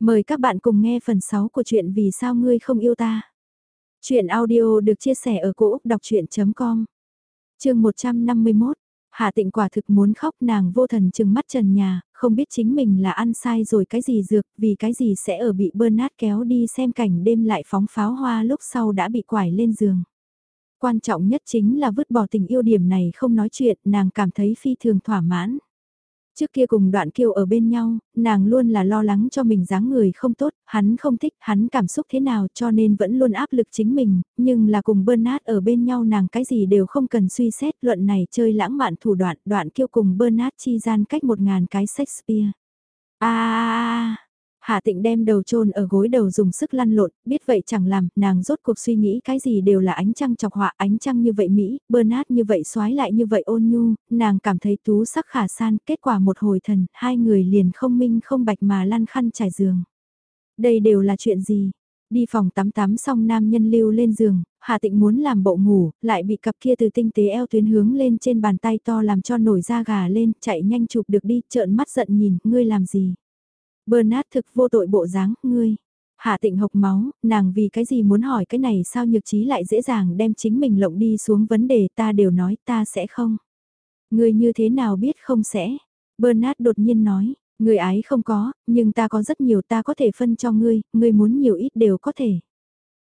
Mời các bạn cùng nghe phần 6 của truyện Vì sao ngươi không yêu ta. Chuyện audio được chia sẻ ở cỗ đọc chuyện.com Trường 151, Hạ tịnh quả thực muốn khóc nàng vô thần chừng mắt trần nhà, không biết chính mình là ăn sai rồi cái gì dược, vì cái gì sẽ ở bị Bernard kéo đi xem cảnh đêm lại phóng pháo hoa lúc sau đã bị quải lên giường. Quan trọng nhất chính là vứt bỏ tình yêu điểm này không nói chuyện, nàng cảm thấy phi thường thỏa mãn. Trước kia cùng đoạn kiều ở bên nhau, nàng luôn là lo lắng cho mình dáng người không tốt, hắn không thích, hắn cảm xúc thế nào cho nên vẫn luôn áp lực chính mình, nhưng là cùng Bernard ở bên nhau nàng cái gì đều không cần suy xét luận này chơi lãng mạn thủ đoạn, đoạn kiêu cùng Bernard chi gian cách một ngàn cái Shakespeare. À, Hạ tịnh đem đầu chôn ở gối đầu dùng sức lăn lộn, biết vậy chẳng làm, nàng rốt cuộc suy nghĩ cái gì đều là ánh trăng chọc họa, ánh trăng như vậy Mỹ, Bernard như vậy xoái lại như vậy ôn nhu, nàng cảm thấy tú sắc khả san, kết quả một hồi thần, hai người liền không minh không bạch mà lăn khăn trải giường. Đây đều là chuyện gì? Đi phòng tắm tắm xong nam nhân lưu lên giường, Hà Tịnh muốn làm bộ ngủ, lại bị cặp kia từ tinh tế eo tuyến hướng lên trên bàn tay to làm cho nổi da gà lên, chạy nhanh chụp được đi, trợn mắt giận nhìn, ngươi làm gì? Bernard thực vô tội bộ dáng, ngươi. Hạ tịnh hộc máu, nàng vì cái gì muốn hỏi cái này sao nhược trí lại dễ dàng đem chính mình lộng đi xuống vấn đề ta đều nói ta sẽ không. Ngươi như thế nào biết không sẽ? Bernard đột nhiên nói, người ái không có, nhưng ta có rất nhiều ta có thể phân cho ngươi, ngươi muốn nhiều ít đều có thể.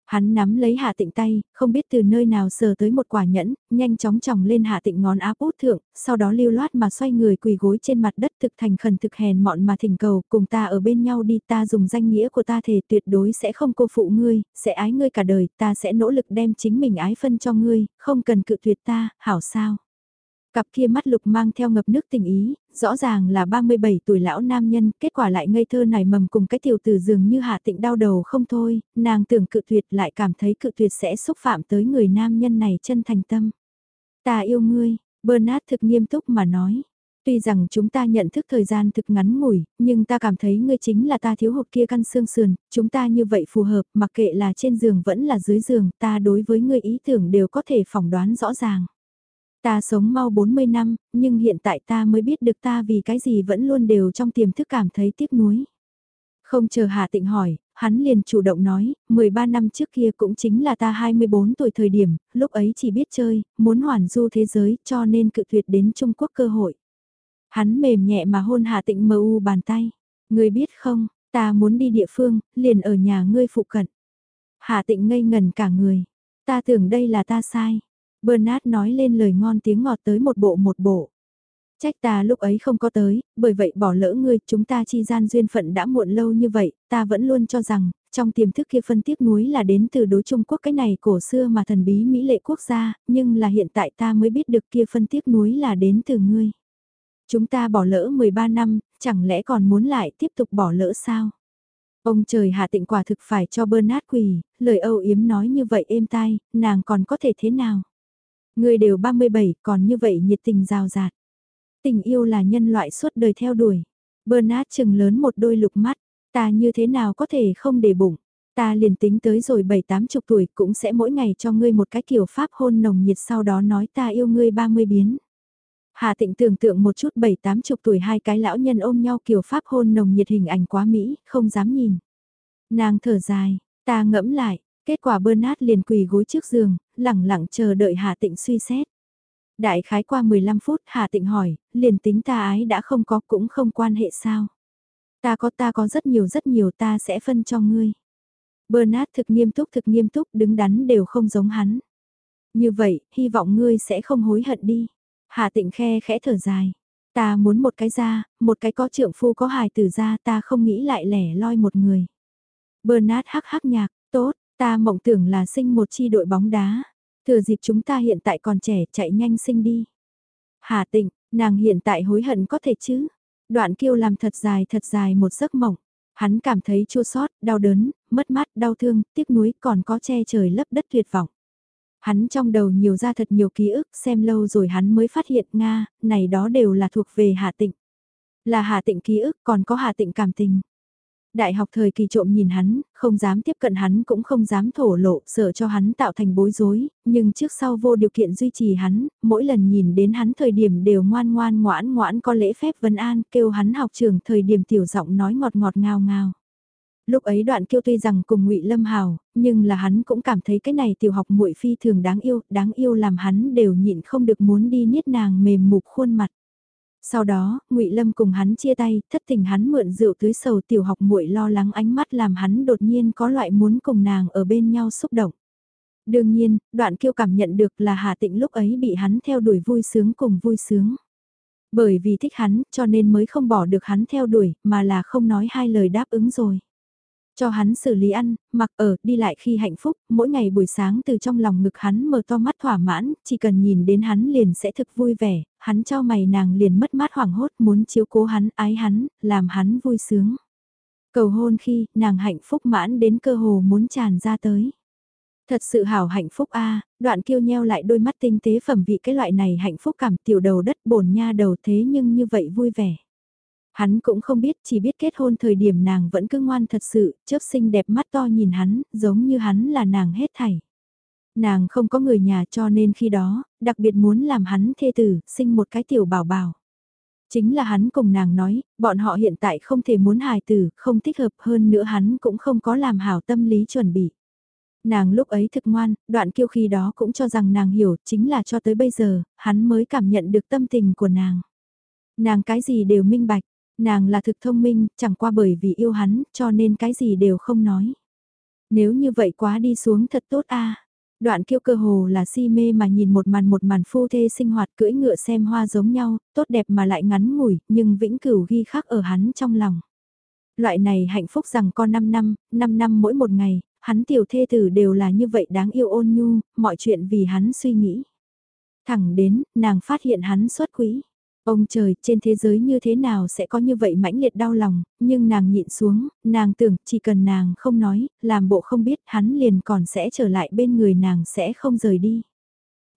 Hắn nắm lấy hạ tịnh tay, không biết từ nơi nào sờ tới một quả nhẫn, nhanh chóng tròng lên hạ tịnh ngón áp út thượng, sau đó lưu loát mà xoay người quỳ gối trên mặt đất thực thành khẩn thực hèn mọn mà thỉnh cầu, cùng ta ở bên nhau đi ta dùng danh nghĩa của ta thể tuyệt đối sẽ không cô phụ ngươi, sẽ ái ngươi cả đời, ta sẽ nỗ lực đem chính mình ái phân cho ngươi, không cần cự tuyệt ta, hảo sao. Cặp kia mắt lục mang theo ngập nước tình ý, rõ ràng là 37 tuổi lão nam nhân, kết quả lại ngây thơ này mầm cùng cái tiểu tử dường như hạ tịnh đau đầu không thôi, nàng tưởng cự tuyệt lại cảm thấy cự tuyệt sẽ xúc phạm tới người nam nhân này chân thành tâm. Ta yêu ngươi, Bernard thực nghiêm túc mà nói. Tuy rằng chúng ta nhận thức thời gian thực ngắn ngủi, nhưng ta cảm thấy ngươi chính là ta thiếu hụt kia căn xương sườn, chúng ta như vậy phù hợp, mặc kệ là trên giường vẫn là dưới giường, ta đối với ngươi ý tưởng đều có thể phỏng đoán rõ ràng. Ta sống mau 40 năm, nhưng hiện tại ta mới biết được ta vì cái gì vẫn luôn đều trong tiềm thức cảm thấy tiếc nuối. Không chờ Hà Tịnh hỏi, hắn liền chủ động nói, 13 năm trước kia cũng chính là ta 24 tuổi thời điểm, lúc ấy chỉ biết chơi, muốn hoàn du thế giới cho nên cự tuyệt đến Trung Quốc cơ hội. Hắn mềm nhẹ mà hôn Hà Tịnh mờ u bàn tay. Ngươi biết không, ta muốn đi địa phương, liền ở nhà ngươi phụ cận. Hà Tịnh ngây ngần cả người. Ta tưởng đây là ta sai. Bernard nói lên lời ngon tiếng ngọt tới một bộ một bộ. Trách ta lúc ấy không có tới, bởi vậy bỏ lỡ ngươi, chúng ta chi gian duyên phận đã muộn lâu như vậy, ta vẫn luôn cho rằng, trong tiềm thức kia phân tiếc núi là đến từ đối Trung Quốc cái này cổ xưa mà thần bí Mỹ lệ quốc gia, nhưng là hiện tại ta mới biết được kia phân tiếc núi là đến từ ngươi. Chúng ta bỏ lỡ 13 năm, chẳng lẽ còn muốn lại tiếp tục bỏ lỡ sao? Ông trời hạ tịnh quả thực phải cho Bernard quỳ, lời âu yếm nói như vậy êm tai, nàng còn có thể thế nào? Người đều 37 còn như vậy nhiệt tình rào rạt. Tình yêu là nhân loại suốt đời theo đuổi. Bernard chừng lớn một đôi lục mắt, ta như thế nào có thể không để bụng. Ta liền tính tới rồi bảy tám chục tuổi cũng sẽ mỗi ngày cho ngươi một cái kiểu pháp hôn nồng nhiệt sau đó nói ta yêu ngươi 30 biến. Hà tịnh tưởng tượng một chút bảy tám chục tuổi hai cái lão nhân ôm nhau kiểu pháp hôn nồng nhiệt hình ảnh quá Mỹ, không dám nhìn. Nàng thở dài, ta ngẫm lại, Kết quả Bernard liền quỳ gối trước giường, lẳng lặng chờ đợi Hà Tịnh suy xét. Đại khái qua 15 phút Hà Tịnh hỏi, liền tính ta ái đã không có cũng không quan hệ sao. Ta có ta có rất nhiều rất nhiều ta sẽ phân cho ngươi. Bernard thực nghiêm túc thực nghiêm túc đứng đắn đều không giống hắn. Như vậy, hy vọng ngươi sẽ không hối hận đi. Hà Tịnh khe khẽ thở dài. Ta muốn một cái ra, một cái có trượng phu có hài tử ra ta không nghĩ lại lẻ loi một người. Bernard hắc hắc nhạc, tốt, Ta mộng tưởng là sinh một chi đội bóng đá. Thừa dịp chúng ta hiện tại còn trẻ chạy nhanh sinh đi. Hà tịnh, nàng hiện tại hối hận có thể chứ. Đoạn kiêu làm thật dài thật dài một giấc mộng. Hắn cảm thấy chua sót, đau đớn, mất mát, đau thương, tiếc nuối còn có che trời lấp đất tuyệt vọng. Hắn trong đầu nhiều ra thật nhiều ký ức, xem lâu rồi hắn mới phát hiện Nga, này đó đều là thuộc về Hà Tịnh. Là Hà Tịnh ký ức còn có Hà Tịnh cảm tình. Đại học thời kỳ trộm nhìn hắn, không dám tiếp cận hắn cũng không dám thổ lộ, sợ cho hắn tạo thành bối rối, nhưng trước sau vô điều kiện duy trì hắn, mỗi lần nhìn đến hắn thời điểm đều ngoan ngoan ngoãn ngoãn có lễ phép vân an, kêu hắn học trường thời điểm tiểu giọng nói ngọt ngọt ngào ngào. Lúc ấy đoạn kiêu tuy rằng cùng ngụy Lâm Hào, nhưng là hắn cũng cảm thấy cái này tiểu học muội phi thường đáng yêu, đáng yêu làm hắn đều nhịn không được muốn đi niết nàng mềm mục khuôn mặt. Sau đó, ngụy Lâm cùng hắn chia tay, thất tình hắn mượn rượu tưới sầu tiểu học muội lo lắng ánh mắt làm hắn đột nhiên có loại muốn cùng nàng ở bên nhau xúc động. Đương nhiên, đoạn kiêu cảm nhận được là Hà Tịnh lúc ấy bị hắn theo đuổi vui sướng cùng vui sướng. Bởi vì thích hắn, cho nên mới không bỏ được hắn theo đuổi, mà là không nói hai lời đáp ứng rồi. Cho hắn xử lý ăn, mặc ở, đi lại khi hạnh phúc, mỗi ngày buổi sáng từ trong lòng ngực hắn mở to mắt thỏa mãn, chỉ cần nhìn đến hắn liền sẽ thực vui vẻ, hắn cho mày nàng liền mất mát hoảng hốt muốn chiếu cố hắn, ái hắn, làm hắn vui sướng. Cầu hôn khi, nàng hạnh phúc mãn đến cơ hồ muốn tràn ra tới. Thật sự hảo hạnh phúc a đoạn kiêu nheo lại đôi mắt tinh tế phẩm vị cái loại này hạnh phúc cảm tiểu đầu đất bổn nha đầu thế nhưng như vậy vui vẻ. Hắn cũng không biết, chỉ biết kết hôn thời điểm nàng vẫn cứ ngoan thật sự, chớp xinh đẹp mắt to nhìn hắn, giống như hắn là nàng hết thảy. Nàng không có người nhà cho nên khi đó, đặc biệt muốn làm hắn thê tử, sinh một cái tiểu bảo bảo. Chính là hắn cùng nàng nói, bọn họ hiện tại không thể muốn hài tử, không thích hợp hơn nữa hắn cũng không có làm hảo tâm lý chuẩn bị. Nàng lúc ấy thực ngoan, đoạn kiêu khi đó cũng cho rằng nàng hiểu, chính là cho tới bây giờ, hắn mới cảm nhận được tâm tình của nàng. Nàng cái gì đều minh bạch, nàng là thực thông minh, chẳng qua bởi vì yêu hắn, cho nên cái gì đều không nói. Nếu như vậy quá đi xuống thật tốt a Đoạn kiêu cơ hồ là si mê mà nhìn một màn một màn phu thê sinh hoạt cưỡi ngựa xem hoa giống nhau, tốt đẹp mà lại ngắn ngủi, nhưng vĩnh cửu ghi khắc ở hắn trong lòng. Loại này hạnh phúc rằng con 5 năm, 5 năm mỗi một ngày, hắn tiểu thê tử đều là như vậy đáng yêu ôn nhu, mọi chuyện vì hắn suy nghĩ. Thẳng đến, nàng phát hiện hắn xuất quỹ. Ông trời, trên thế giới như thế nào sẽ có như vậy mãnh liệt đau lòng, nhưng nàng nhịn xuống, nàng tưởng chỉ cần nàng không nói, làm bộ không biết hắn liền còn sẽ trở lại bên người nàng sẽ không rời đi.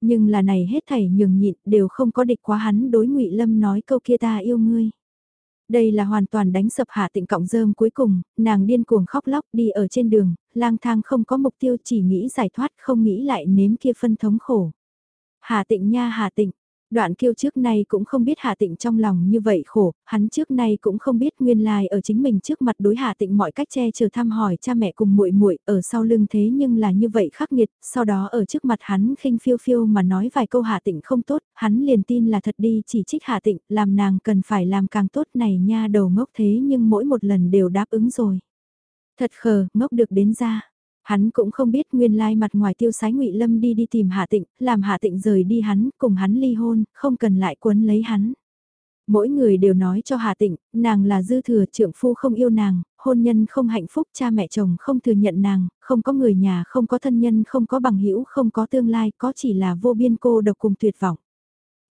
Nhưng là này hết thảy nhường nhịn đều không có địch quá hắn đối ngụy Lâm nói câu kia ta yêu ngươi. Đây là hoàn toàn đánh sập hạ tịnh cọng rơm cuối cùng, nàng điên cuồng khóc lóc đi ở trên đường, lang thang không có mục tiêu chỉ nghĩ giải thoát không nghĩ lại nếm kia phân thống khổ. Hà tịnh nha hà tịnh, Đoạn kiêu trước nay cũng không biết Hà Tịnh trong lòng như vậy khổ, hắn trước nay cũng không biết nguyên lai ở chính mình trước mặt đối Hà Tịnh mọi cách che chở thăm hỏi cha mẹ cùng muội muội ở sau lưng thế nhưng là như vậy khắc nghiệt, sau đó ở trước mặt hắn khinh phiêu phiêu mà nói vài câu Hà Tịnh không tốt, hắn liền tin là thật đi chỉ trích Hà Tịnh, làm nàng cần phải làm càng tốt này nha đầu ngốc thế nhưng mỗi một lần đều đáp ứng rồi. Thật khờ, ngốc được đến ra. Hắn cũng không biết nguyên lai mặt ngoài tiêu sái ngụy Lâm đi đi tìm Hạ Tịnh, làm Hạ Tịnh rời đi hắn, cùng hắn ly hôn, không cần lại quấn lấy hắn. Mỗi người đều nói cho Hà Tịnh, nàng là dư thừa trượng phu không yêu nàng, hôn nhân không hạnh phúc, cha mẹ chồng không thừa nhận nàng, không có người nhà, không có thân nhân, không có bằng hữu, không có tương lai, có chỉ là vô biên cô độc cùng tuyệt vọng.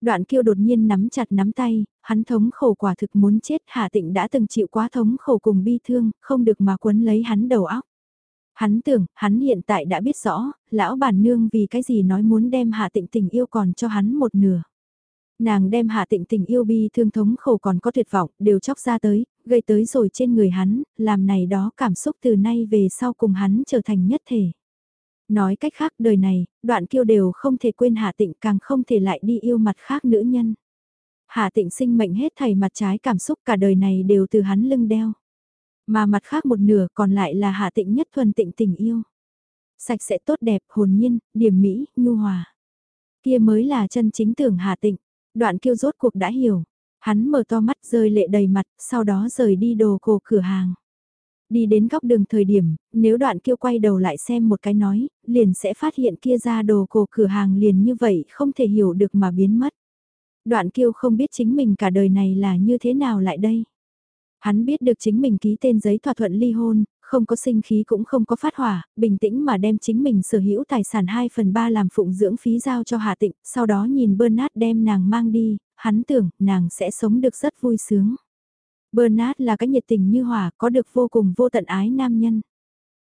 Đoạn kiêu đột nhiên nắm chặt nắm tay, hắn thống khổ quả thực muốn chết Hà Tịnh đã từng chịu quá thống khổ cùng bi thương, không được mà quấn lấy hắn đầu óc. Hắn tưởng, hắn hiện tại đã biết rõ, lão bản nương vì cái gì nói muốn đem hạ tịnh tình yêu còn cho hắn một nửa. Nàng đem hạ tịnh tình yêu bi thương thống khổ còn có tuyệt vọng, đều chóc ra tới, gây tới rồi trên người hắn, làm này đó cảm xúc từ nay về sau cùng hắn trở thành nhất thể. Nói cách khác đời này, đoạn kiêu đều không thể quên hạ tịnh càng không thể lại đi yêu mặt khác nữ nhân. Hạ tịnh sinh mệnh hết thầy mặt trái cảm xúc cả đời này đều từ hắn lưng đeo. Mà mặt khác một nửa còn lại là hạ tịnh nhất thuần tịnh tình yêu. Sạch sẽ tốt đẹp, hồn nhiên, điểm mỹ, nhu hòa. Kia mới là chân chính tưởng hạ tịnh. Đoạn kiêu rốt cuộc đã hiểu. Hắn mở to mắt rơi lệ đầy mặt, sau đó rời đi đồ cổ cửa hàng. Đi đến góc đường thời điểm, nếu đoạn kiêu quay đầu lại xem một cái nói, liền sẽ phát hiện kia ra đồ cổ cửa hàng liền như vậy không thể hiểu được mà biến mất. Đoạn kiêu không biết chính mình cả đời này là như thế nào lại đây. Hắn biết được chính mình ký tên giấy thỏa thuận ly hôn, không có sinh khí cũng không có phát hỏa, bình tĩnh mà đem chính mình sở hữu tài sản 2 phần 3 làm phụng dưỡng phí giao cho Hà Tịnh, sau đó nhìn Bernard đem nàng mang đi, hắn tưởng nàng sẽ sống được rất vui sướng. Bernard là cái nhiệt tình như hỏa, có được vô cùng vô tận ái nam nhân.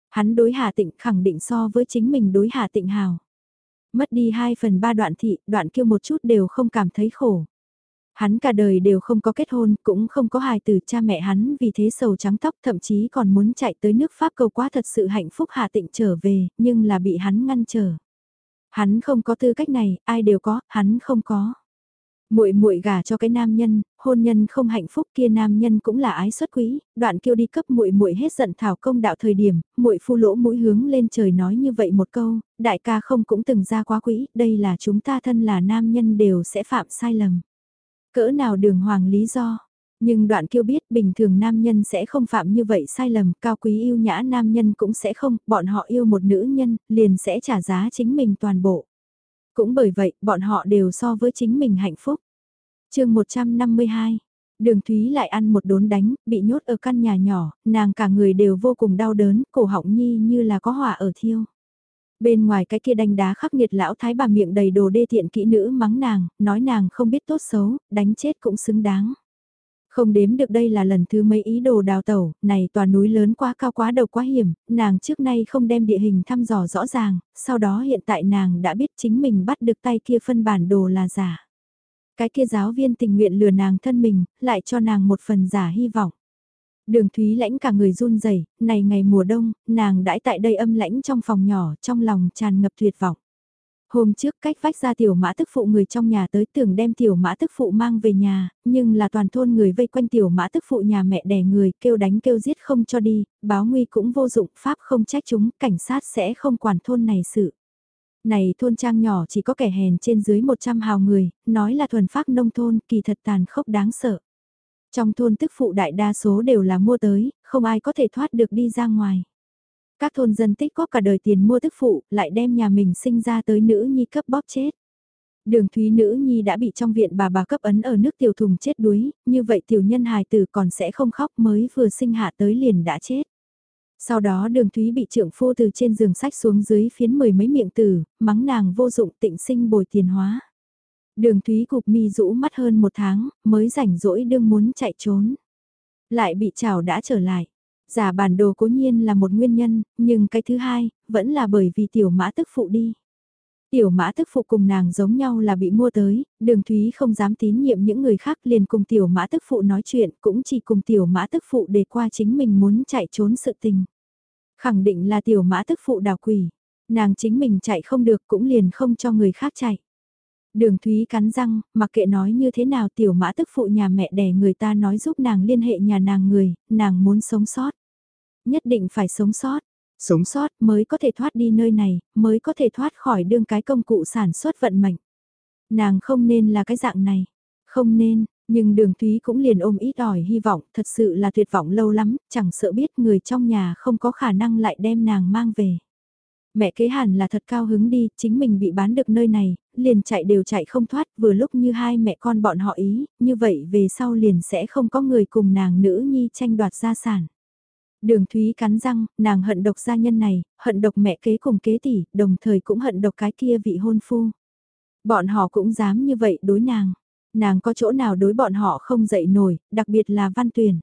Hắn đối Hà Tịnh khẳng định so với chính mình đối Hà Tịnh hào. Mất đi 2 phần 3 đoạn thị, đoạn kêu một chút đều không cảm thấy khổ. Hắn cả đời đều không có kết hôn, cũng không có hài từ cha mẹ hắn vì thế sầu trắng tóc thậm chí còn muốn chạy tới nước Pháp cầu quá thật sự hạnh phúc hạ tịnh trở về, nhưng là bị hắn ngăn trở. Hắn không có tư cách này, ai đều có, hắn không có. Muội muội gả cho cái nam nhân, hôn nhân không hạnh phúc kia nam nhân cũng là ái xuất quý, đoạn kêu đi cấp muội muội hết giận thảo công đạo thời điểm, muội phu lỗ mũi hướng lên trời nói như vậy một câu, đại ca không cũng từng ra quá quỹ, đây là chúng ta thân là nam nhân đều sẽ phạm sai lầm. Cỡ nào đường hoàng lý do? Nhưng đoạn kiêu biết bình thường nam nhân sẽ không phạm như vậy sai lầm, cao quý yêu nhã nam nhân cũng sẽ không, bọn họ yêu một nữ nhân, liền sẽ trả giá chính mình toàn bộ. Cũng bởi vậy, bọn họ đều so với chính mình hạnh phúc. chương 152 Đường Thúy lại ăn một đốn đánh, bị nhốt ở căn nhà nhỏ, nàng cả người đều vô cùng đau đớn, cổ họng nhi như là có hỏa ở thiêu. Bên ngoài cái kia đánh đá khắc nghiệt lão thái bà miệng đầy đồ đê tiện kỹ nữ mắng nàng, nói nàng không biết tốt xấu, đánh chết cũng xứng đáng. Không đếm được đây là lần thứ mấy ý đồ đào tẩu, này tòa núi lớn quá cao quá đầu quá hiểm, nàng trước nay không đem địa hình thăm dò rõ ràng, sau đó hiện tại nàng đã biết chính mình bắt được tay kia phân bản đồ là giả. Cái kia giáo viên tình nguyện lừa nàng thân mình, lại cho nàng một phần giả hy vọng. Đường Thúy lãnh cả người run rẩy, này ngày mùa đông, nàng đãi tại đây âm lãnh trong phòng nhỏ, trong lòng tràn ngập tuyệt vọng. Hôm trước cách vách ra tiểu mã tức phụ người trong nhà tới tưởng đem tiểu mã tức phụ mang về nhà, nhưng là toàn thôn người vây quanh tiểu mã tức phụ nhà mẹ đẻ người kêu đánh kêu giết không cho đi, báo nguy cũng vô dụng, pháp không trách chúng, cảnh sát sẽ không quản thôn này sự. Này thôn trang nhỏ chỉ có kẻ hèn trên dưới 100 hào người, nói là thuần pháp nông thôn kỳ thật tàn khốc đáng sợ. Trong thôn tức phụ đại đa số đều là mua tới, không ai có thể thoát được đi ra ngoài. Các thôn dân tích có cả đời tiền mua tức phụ, lại đem nhà mình sinh ra tới nữ nhi cấp bóp chết. Đường thúy nữ nhi đã bị trong viện bà bà cấp ấn ở nước tiểu thùng chết đuối, như vậy tiểu nhân hài tử còn sẽ không khóc mới vừa sinh hạ tới liền đã chết. Sau đó đường thúy bị trưởng phu từ trên giường sách xuống dưới phiến mười mấy miệng tử, mắng nàng vô dụng tịnh sinh bồi tiền hóa. Đường thúy cục mi rũ mắt hơn một tháng, mới rảnh rỗi đương muốn chạy trốn. Lại bị chảo đã trở lại. Giả bản đồ cố nhiên là một nguyên nhân, nhưng cái thứ hai, vẫn là bởi vì tiểu mã tức phụ đi. Tiểu mã tức phụ cùng nàng giống nhau là bị mua tới, đường thúy không dám tín nhiệm những người khác liền cùng tiểu mã tức phụ nói chuyện, cũng chỉ cùng tiểu mã tức phụ để qua chính mình muốn chạy trốn sự tình. Khẳng định là tiểu mã tức phụ đào quỷ, nàng chính mình chạy không được cũng liền không cho người khác chạy. Đường Thúy cắn răng, mặc kệ nói như thế nào tiểu mã tức phụ nhà mẹ đẻ người ta nói giúp nàng liên hệ nhà nàng người, nàng muốn sống sót. Nhất định phải sống sót, sống sót mới có thể thoát đi nơi này, mới có thể thoát khỏi đương cái công cụ sản xuất vận mệnh. Nàng không nên là cái dạng này, không nên, nhưng đường Thúy cũng liền ôm ít ỏi hy vọng, thật sự là tuyệt vọng lâu lắm, chẳng sợ biết người trong nhà không có khả năng lại đem nàng mang về. Mẹ kế hẳn là thật cao hứng đi, chính mình bị bán được nơi này, liền chạy đều chạy không thoát, vừa lúc như hai mẹ con bọn họ ý, như vậy về sau liền sẽ không có người cùng nàng nữ nhi tranh đoạt gia sản. Đường Thúy cắn răng, nàng hận độc gia nhân này, hận độc mẹ kế cùng kế tỷ, đồng thời cũng hận độc cái kia vị hôn phu. Bọn họ cũng dám như vậy đối nàng. Nàng có chỗ nào đối bọn họ không dậy nổi, đặc biệt là văn tuyển.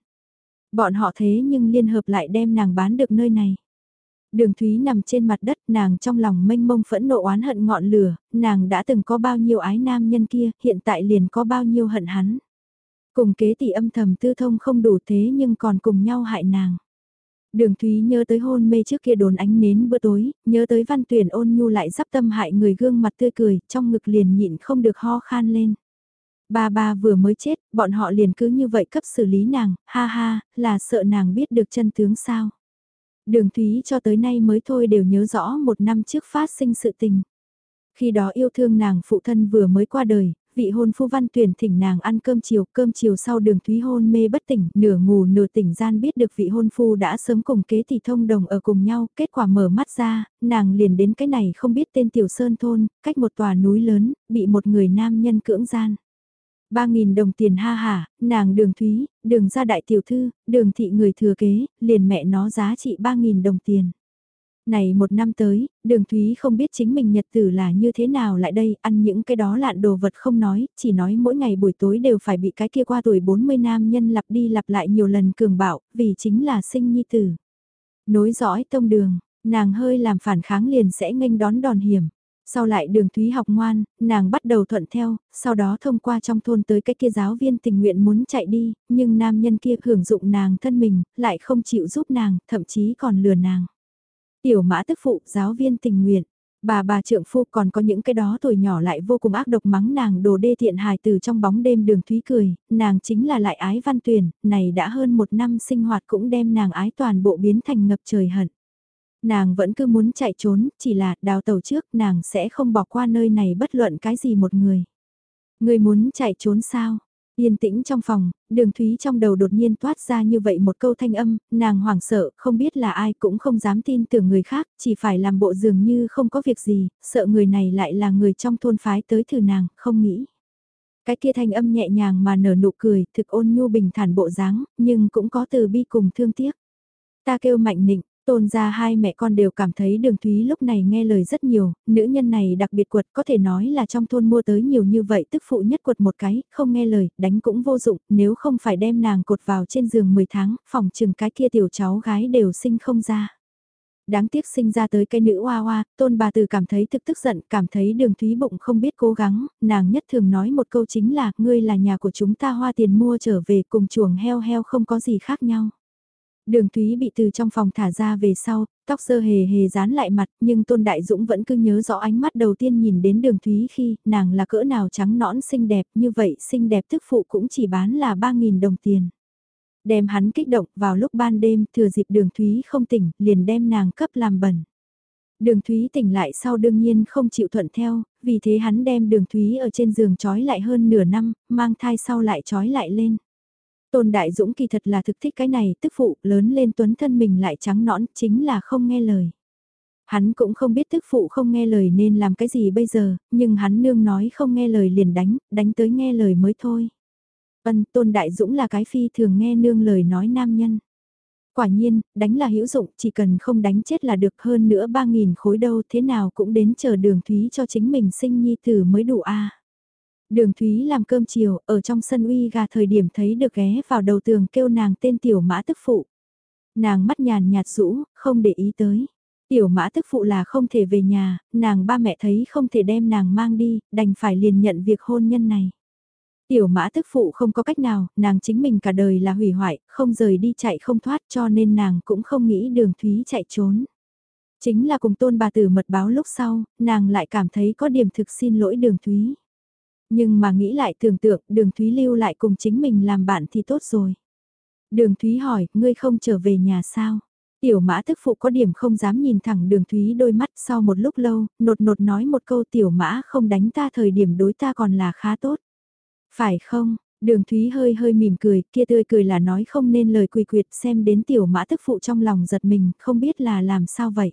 Bọn họ thế nhưng liên hợp lại đem nàng bán được nơi này. Đường Thúy nằm trên mặt đất, nàng trong lòng mênh mông phẫn nộ oán hận ngọn lửa, nàng đã từng có bao nhiêu ái nam nhân kia, hiện tại liền có bao nhiêu hận hắn. Cùng kế tỷ âm thầm tư thông không đủ thế nhưng còn cùng nhau hại nàng. Đường Thúy nhớ tới hôn mê trước kia đồn ánh nến bữa tối, nhớ tới văn tuyển ôn nhu lại dắp tâm hại người gương mặt tươi cười, trong ngực liền nhịn không được ho khan lên. Ba ba vừa mới chết, bọn họ liền cứ như vậy cấp xử lý nàng, ha ha, là sợ nàng biết được chân tướng sao. Đường Thúy cho tới nay mới thôi đều nhớ rõ một năm trước phát sinh sự tình. Khi đó yêu thương nàng phụ thân vừa mới qua đời, vị hôn phu văn tuyển thỉnh nàng ăn cơm chiều, cơm chiều sau đường Thúy hôn mê bất tỉnh, nửa ngủ nửa tỉnh gian biết được vị hôn phu đã sớm cùng kế thì thông đồng ở cùng nhau, kết quả mở mắt ra, nàng liền đến cái này không biết tên tiểu sơn thôn, cách một tòa núi lớn, bị một người nam nhân cưỡng gian. Ba nghìn đồng tiền ha hả, nàng đường thúy, đường gia đại tiểu thư, đường thị người thừa kế, liền mẹ nó giá trị ba nghìn đồng tiền. Này một năm tới, đường thúy không biết chính mình nhật tử là như thế nào lại đây, ăn những cái đó lạn đồ vật không nói, chỉ nói mỗi ngày buổi tối đều phải bị cái kia qua tuổi 40 nam nhân lặp đi lặp lại nhiều lần cường bạo, vì chính là sinh nhi tử. Nối dõi tông đường, nàng hơi làm phản kháng liền sẽ nghênh đón đòn hiểm. Sau lại đường Thúy học ngoan, nàng bắt đầu thuận theo, sau đó thông qua trong thôn tới cái kia giáo viên tình nguyện muốn chạy đi, nhưng nam nhân kia hưởng dụng nàng thân mình, lại không chịu giúp nàng, thậm chí còn lừa nàng. Tiểu mã tức phụ giáo viên tình nguyện, Bà bà trượng phu còn có những cái đó tuổi nhỏ lại vô cùng ác độc mắng nàng đồ đê thiện hài từ trong bóng đêm đường thúy cười, nàng chính là lại ái văn tuyển, này đã hơn một năm sinh hoạt cũng đem nàng ái toàn bộ biến thành ngập trời hận. Nàng vẫn cứ muốn chạy trốn, chỉ là đào tàu trước nàng sẽ không bỏ qua nơi này bất luận cái gì một người. Người muốn chạy trốn sao? Yên tĩnh trong phòng, đường thúy trong đầu đột nhiên toát ra như vậy một câu thanh âm, nàng hoảng sợ, không biết là ai cũng không dám tin tưởng người khác, chỉ phải làm bộ dường như không có việc gì, sợ người này lại là người trong thôn phái tới thử nàng, không nghĩ. Cái kia thanh âm nhẹ nhàng mà nở nụ cười, thực ôn nhu bình thản bộ dáng, nhưng cũng có từ bi cùng thương tiếc. Ta kêu mạnh nịnh, Tôn ra hai mẹ con đều cảm thấy đường Thúy lúc này nghe lời rất nhiều, nữ nhân này đặc biệt quật có thể nói là trong thôn mua tới nhiều như vậy tức phụ nhất quật một cái, không nghe lời, đánh cũng vô dụng, nếu không phải đem nàng cột vào trên giường 10 tháng, phòng chừng cái kia tiểu cháu gái đều sinh không ra. Đáng tiếc sinh ra tới cái nữ hoa hoa, tôn bà từ cảm thấy thực tức giận, cảm thấy đường Thúy bụng không biết cố gắng, nàng nhất thường nói một câu chính là, ngươi là nhà của chúng ta hoa tiền mua trở về cùng chuồng heo heo không có gì khác nhau. Đường Thúy bị từ trong phòng thả ra về sau, tóc sơ hề hề dán lại mặt, nhưng Tôn Đại Dũng vẫn cứ nhớ rõ ánh mắt đầu tiên nhìn đến đường Thúy khi nàng là cỡ nào trắng nõn xinh đẹp như vậy xinh đẹp tức phụ cũng chỉ bán là 3.000 đồng tiền. Đem hắn kích động vào lúc ban đêm thừa dịp đường Thúy không tỉnh liền đem nàng cấp làm bẩn. Đường Thúy tỉnh lại sau đương nhiên không chịu thuận theo, vì thế hắn đem đường Thúy ở trên giường trói lại hơn nửa năm, mang thai sau lại trói lại lên. Tôn Đại Dũng kỳ thật là thực thích cái này, tức phụ, lớn lên tuấn thân mình lại trắng nõn, chính là không nghe lời. Hắn cũng không biết tức phụ không nghe lời nên làm cái gì bây giờ, nhưng hắn nương nói không nghe lời liền đánh, đánh tới nghe lời mới thôi. Vân, Tôn Đại Dũng là cái phi thường nghe nương lời nói nam nhân. Quả nhiên, đánh là hữu dụng, chỉ cần không đánh chết là được hơn nữa 3.000 khối đâu thế nào cũng đến chờ đường thúy cho chính mình sinh nhi tử mới đủ a Đường Thúy làm cơm chiều, ở trong sân uy gà thời điểm thấy được ghé vào đầu tường kêu nàng tên tiểu mã tức phụ. Nàng mắt nhàn nhạt rũ, không để ý tới. Tiểu mã tức phụ là không thể về nhà, nàng ba mẹ thấy không thể đem nàng mang đi, đành phải liền nhận việc hôn nhân này. Tiểu mã tức phụ không có cách nào, nàng chính mình cả đời là hủy hoại, không rời đi chạy không thoát cho nên nàng cũng không nghĩ đường Thúy chạy trốn. Chính là cùng tôn bà tử mật báo lúc sau, nàng lại cảm thấy có điểm thực xin lỗi đường Thúy. Nhưng mà nghĩ lại tưởng tượng đường Thúy lưu lại cùng chính mình làm bạn thì tốt rồi. Đường Thúy hỏi, ngươi không trở về nhà sao? Tiểu mã thức phụ có điểm không dám nhìn thẳng đường Thúy đôi mắt sau một lúc lâu, nột nột nói một câu tiểu mã không đánh ta thời điểm đối ta còn là khá tốt. Phải không? Đường Thúy hơi hơi mỉm cười, kia tươi cười là nói không nên lời quỳ quyệt xem đến tiểu mã thức phụ trong lòng giật mình, không biết là làm sao vậy.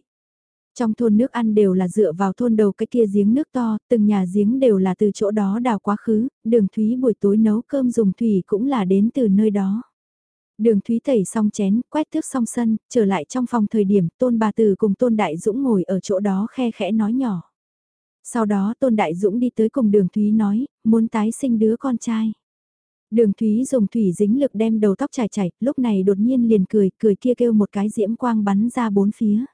Trong thôn nước ăn đều là dựa vào thôn đầu cái kia giếng nước to, từng nhà giếng đều là từ chỗ đó đào quá khứ, đường thúy buổi tối nấu cơm dùng thủy cũng là đến từ nơi đó. Đường Thúy tẩy xong chén, quét thước xong sân, trở lại trong phòng thời điểm Tôn Bà từ cùng Tôn Đại Dũng ngồi ở chỗ đó khe khẽ nói nhỏ. Sau đó Tôn Đại Dũng đi tới cùng Đường Thúy nói, muốn tái sinh đứa con trai. Đường Thúy dùng thủy dính lực đem đầu tóc chải chảy, lúc này đột nhiên liền cười, cười kia kêu một cái diễm quang bắn ra bốn phía.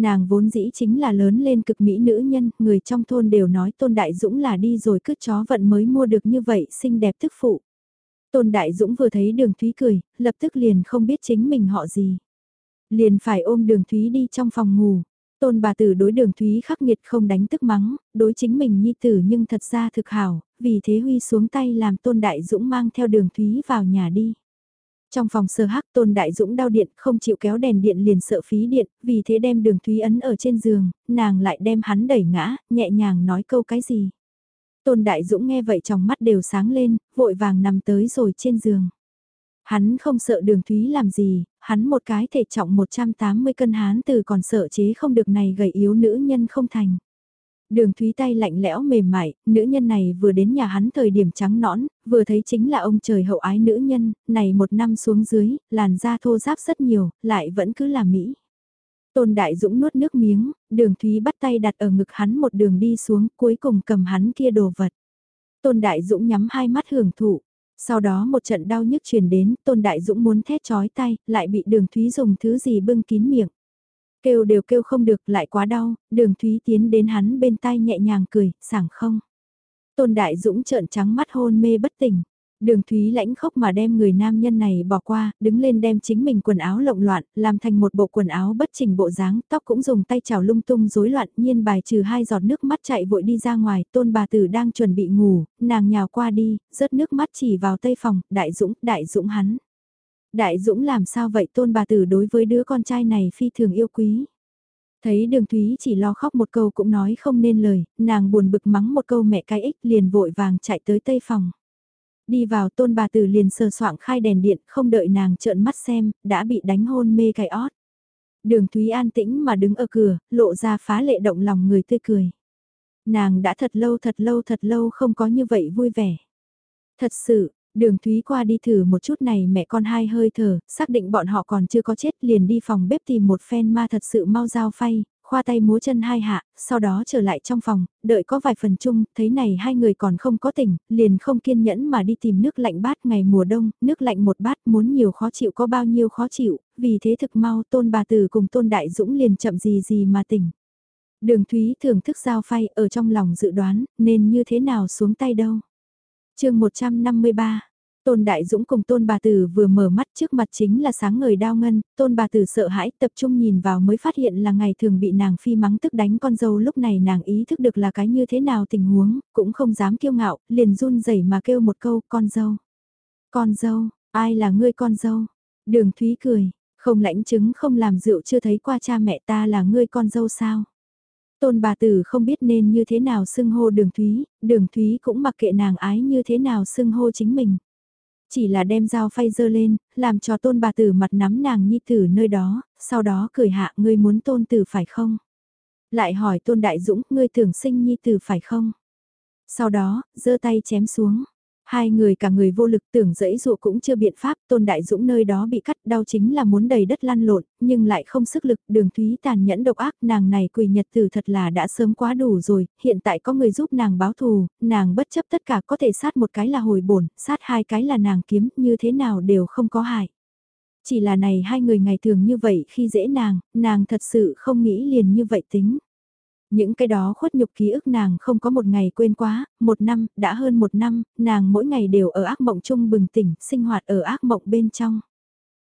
Nàng vốn dĩ chính là lớn lên cực mỹ nữ nhân, người trong thôn đều nói Tôn Đại Dũng là đi rồi cứ chó vận mới mua được như vậy, xinh đẹp thức phụ. Tôn Đại Dũng vừa thấy đường Thúy cười, lập tức liền không biết chính mình họ gì. Liền phải ôm đường Thúy đi trong phòng ngủ. Tôn bà tử đối đường Thúy khắc nghiệt không đánh tức mắng, đối chính mình nhi tử nhưng thật ra thực hảo, vì thế Huy xuống tay làm Tôn Đại Dũng mang theo đường Thúy vào nhà đi. Trong phòng sơ hắc tôn đại dũng đau điện không chịu kéo đèn điện liền sợ phí điện, vì thế đem đường Thúy Ấn ở trên giường, nàng lại đem hắn đẩy ngã, nhẹ nhàng nói câu cái gì. Tôn đại dũng nghe vậy trong mắt đều sáng lên, vội vàng nằm tới rồi trên giường. Hắn không sợ đường Thúy làm gì, hắn một cái thể trọng 180 cân hán từ còn sợ chế không được này gầy yếu nữ nhân không thành. Đường Thúy tay lạnh lẽo mềm mại, nữ nhân này vừa đến nhà hắn thời điểm trắng nõn, vừa thấy chính là ông trời hậu ái nữ nhân, này một năm xuống dưới, làn da thô ráp rất nhiều, lại vẫn cứ là Mỹ. Tôn Đại Dũng nuốt nước miếng, đường Thúy bắt tay đặt ở ngực hắn một đường đi xuống, cuối cùng cầm hắn kia đồ vật. Tôn Đại Dũng nhắm hai mắt hưởng thụ. Sau đó một trận đau nhức truyền đến, Tôn Đại Dũng muốn thét chói tay, lại bị đường Thúy dùng thứ gì bưng kín miệng. Kêu đều kêu không được lại quá đau, đường Thúy tiến đến hắn bên tai nhẹ nhàng cười, sảng không. Tôn Đại Dũng trợn trắng mắt hôn mê bất tỉnh. Đường Thúy lãnh khốc mà đem người nam nhân này bỏ qua, đứng lên đem chính mình quần áo lộn loạn, làm thành một bộ quần áo bất chỉnh bộ dáng, tóc cũng dùng tay chảo lung tung rối loạn, nhiên bài trừ hai giọt nước mắt chạy vội đi ra ngoài, tôn bà tử đang chuẩn bị ngủ, nàng nhào qua đi, rớt nước mắt chỉ vào tây phòng, đại dũng, đại dũng hắn. Đại dũng làm sao vậy tôn bà tử đối với đứa con trai này phi thường yêu quý. Thấy đường Thúy chỉ lo khóc một câu cũng nói không nên lời, nàng buồn bực mắng một câu mẹ cái ích liền vội vàng chạy tới tây phòng. Đi vào tôn bà tử liền sờ soạng khai đèn điện, không đợi nàng trợn mắt xem, đã bị đánh hôn mê cái ót. Đường Thúy an tĩnh mà đứng ở cửa, lộ ra phá lệ động lòng người tươi cười. Nàng đã thật lâu thật lâu thật lâu không có như vậy vui vẻ. Thật sự, Đường Thúy qua đi thử một chút này mẹ con hai hơi thở, xác định bọn họ còn chưa có chết liền đi phòng bếp tìm một phen ma thật sự mau dao phay, khoa tay múa chân hai hạ, sau đó trở lại trong phòng, đợi có vài phần chung, thấy này hai người còn không có tỉnh, liền không kiên nhẫn mà đi tìm nước lạnh bát ngày mùa đông, nước lạnh một bát muốn nhiều khó chịu có bao nhiêu khó chịu, vì thế thực mau tôn bà tử cùng tôn đại dũng liền chậm gì gì mà tỉnh. Đường Thúy thưởng thức giao phay ở trong lòng dự đoán, nên như thế nào xuống tay đâu chương 153 Tôn Đại Dũng cùng Tôn Bà Tử vừa mở mắt trước mặt chính là sáng ngời đao ngân, Tôn Bà Tử sợ hãi tập trung nhìn vào mới phát hiện là ngày thường bị nàng phi mắng tức đánh con dâu lúc này nàng ý thức được là cái như thế nào tình huống, cũng không dám kiêu ngạo, liền run rẩy mà kêu một câu con dâu. Con dâu, ai là ngươi con dâu? Đường Thúy cười, không lãnh chứng không làm rượu chưa thấy qua cha mẹ ta là ngươi con dâu sao? Tôn bà tử không biết nên như thế nào xưng hô đường Thúy, đường Thúy cũng mặc kệ nàng ái như thế nào xưng hô chính mình. Chỉ là đem dao phay dơ lên, làm cho tôn bà tử mặt nắm nàng nhi tử nơi đó, sau đó cười hạ ngươi muốn tôn tử phải không? Lại hỏi tôn đại dũng ngươi tưởng sinh nhi tử phải không? Sau đó, giơ tay chém xuống. Hai người cả người vô lực tưởng dẫy dụ cũng chưa biện pháp, tôn đại dũng nơi đó bị cắt đau chính là muốn đầy đất lăn lộn, nhưng lại không sức lực, đường thúy tàn nhẫn độc ác, nàng này quỳ nhật tử thật là đã sớm quá đủ rồi, hiện tại có người giúp nàng báo thù, nàng bất chấp tất cả có thể sát một cái là hồi bổn, sát hai cái là nàng kiếm, như thế nào đều không có hại. Chỉ là này hai người ngày thường như vậy khi dễ nàng, nàng thật sự không nghĩ liền như vậy tính. Những cái đó khuất nhục ký ức nàng không có một ngày quên quá, một năm, đã hơn một năm, nàng mỗi ngày đều ở ác mộng chung bừng tỉnh, sinh hoạt ở ác mộng bên trong.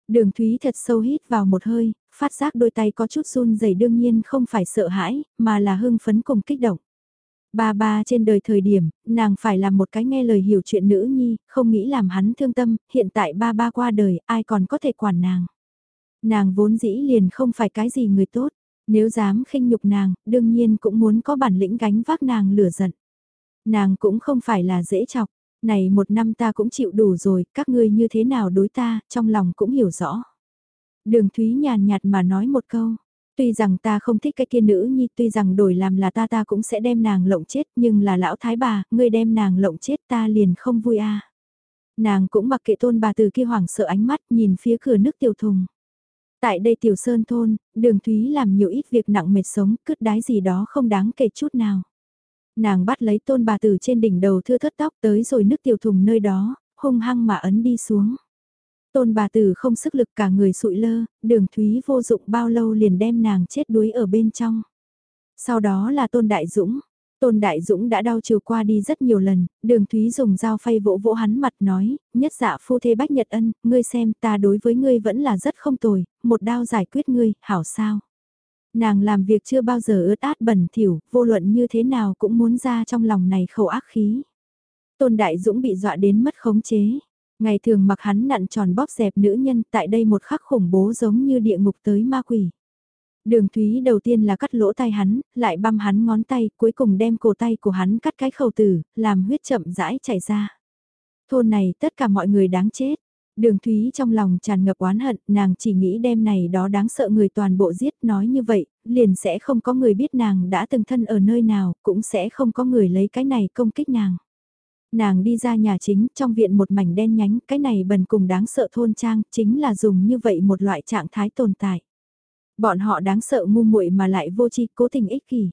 Đường Thúy thật sâu hít vào một hơi, phát giác đôi tay có chút run rẩy đương nhiên không phải sợ hãi, mà là hưng phấn cùng kích động. Ba ba trên đời thời điểm, nàng phải làm một cái nghe lời hiểu chuyện nữ nhi, không nghĩ làm hắn thương tâm, hiện tại ba ba qua đời, ai còn có thể quản nàng. Nàng vốn dĩ liền không phải cái gì người tốt. Nếu dám khinh nhục nàng, đương nhiên cũng muốn có bản lĩnh gánh vác nàng lửa giận. Nàng cũng không phải là dễ chọc, này một năm ta cũng chịu đủ rồi, các ngươi như thế nào đối ta, trong lòng cũng hiểu rõ. Đường Thúy nhàn nhạt mà nói một câu, tuy rằng ta không thích cái kia nữ nhi, tuy rằng đổi làm là ta ta cũng sẽ đem nàng lộng chết, nhưng là lão thái bà, ngươi đem nàng lộng chết ta liền không vui a. Nàng cũng mặc kệ tôn bà từ kia hoảng sợ ánh mắt nhìn phía cửa nước tiểu thùng. Tại đây tiểu sơn thôn, đường Thúy làm nhiều ít việc nặng mệt sống, cứt đái gì đó không đáng kể chút nào. Nàng bắt lấy tôn bà tử trên đỉnh đầu thưa thất tóc tới rồi nước tiểu thùng nơi đó, hung hăng mà ấn đi xuống. Tôn bà tử không sức lực cả người sụi lơ, đường Thúy vô dụng bao lâu liền đem nàng chết đuối ở bên trong. Sau đó là tôn đại dũng, Tôn Đại Dũng đã đau chiều qua đi rất nhiều lần, đường Thúy dùng dao phay vỗ vỗ hắn mặt nói, nhất dạ phu thê bách nhật ân, ngươi xem ta đối với ngươi vẫn là rất không tồi, một đao giải quyết ngươi, hảo sao. Nàng làm việc chưa bao giờ ướt át bẩn thỉu, vô luận như thế nào cũng muốn ra trong lòng này khẩu ác khí. Tôn Đại Dũng bị dọa đến mất khống chế. Ngày thường mặc hắn nặn tròn bóp dẹp nữ nhân tại đây một khắc khủng bố giống như địa ngục tới ma quỷ. Đường Thúy đầu tiên là cắt lỗ tay hắn, lại băm hắn ngón tay, cuối cùng đem cổ tay của hắn cắt cái khẩu tử, làm huyết chậm rãi chảy ra. Thôn này tất cả mọi người đáng chết. Đường Thúy trong lòng tràn ngập oán hận, nàng chỉ nghĩ đêm này đó đáng sợ người toàn bộ giết nói như vậy, liền sẽ không có người biết nàng đã từng thân ở nơi nào, cũng sẽ không có người lấy cái này công kích nàng. Nàng đi ra nhà chính, trong viện một mảnh đen nhánh, cái này bần cùng đáng sợ thôn trang, chính là dùng như vậy một loại trạng thái tồn tại. Bọn họ đáng sợ ngu muội mà lại vô tri cố tình ích kỷ.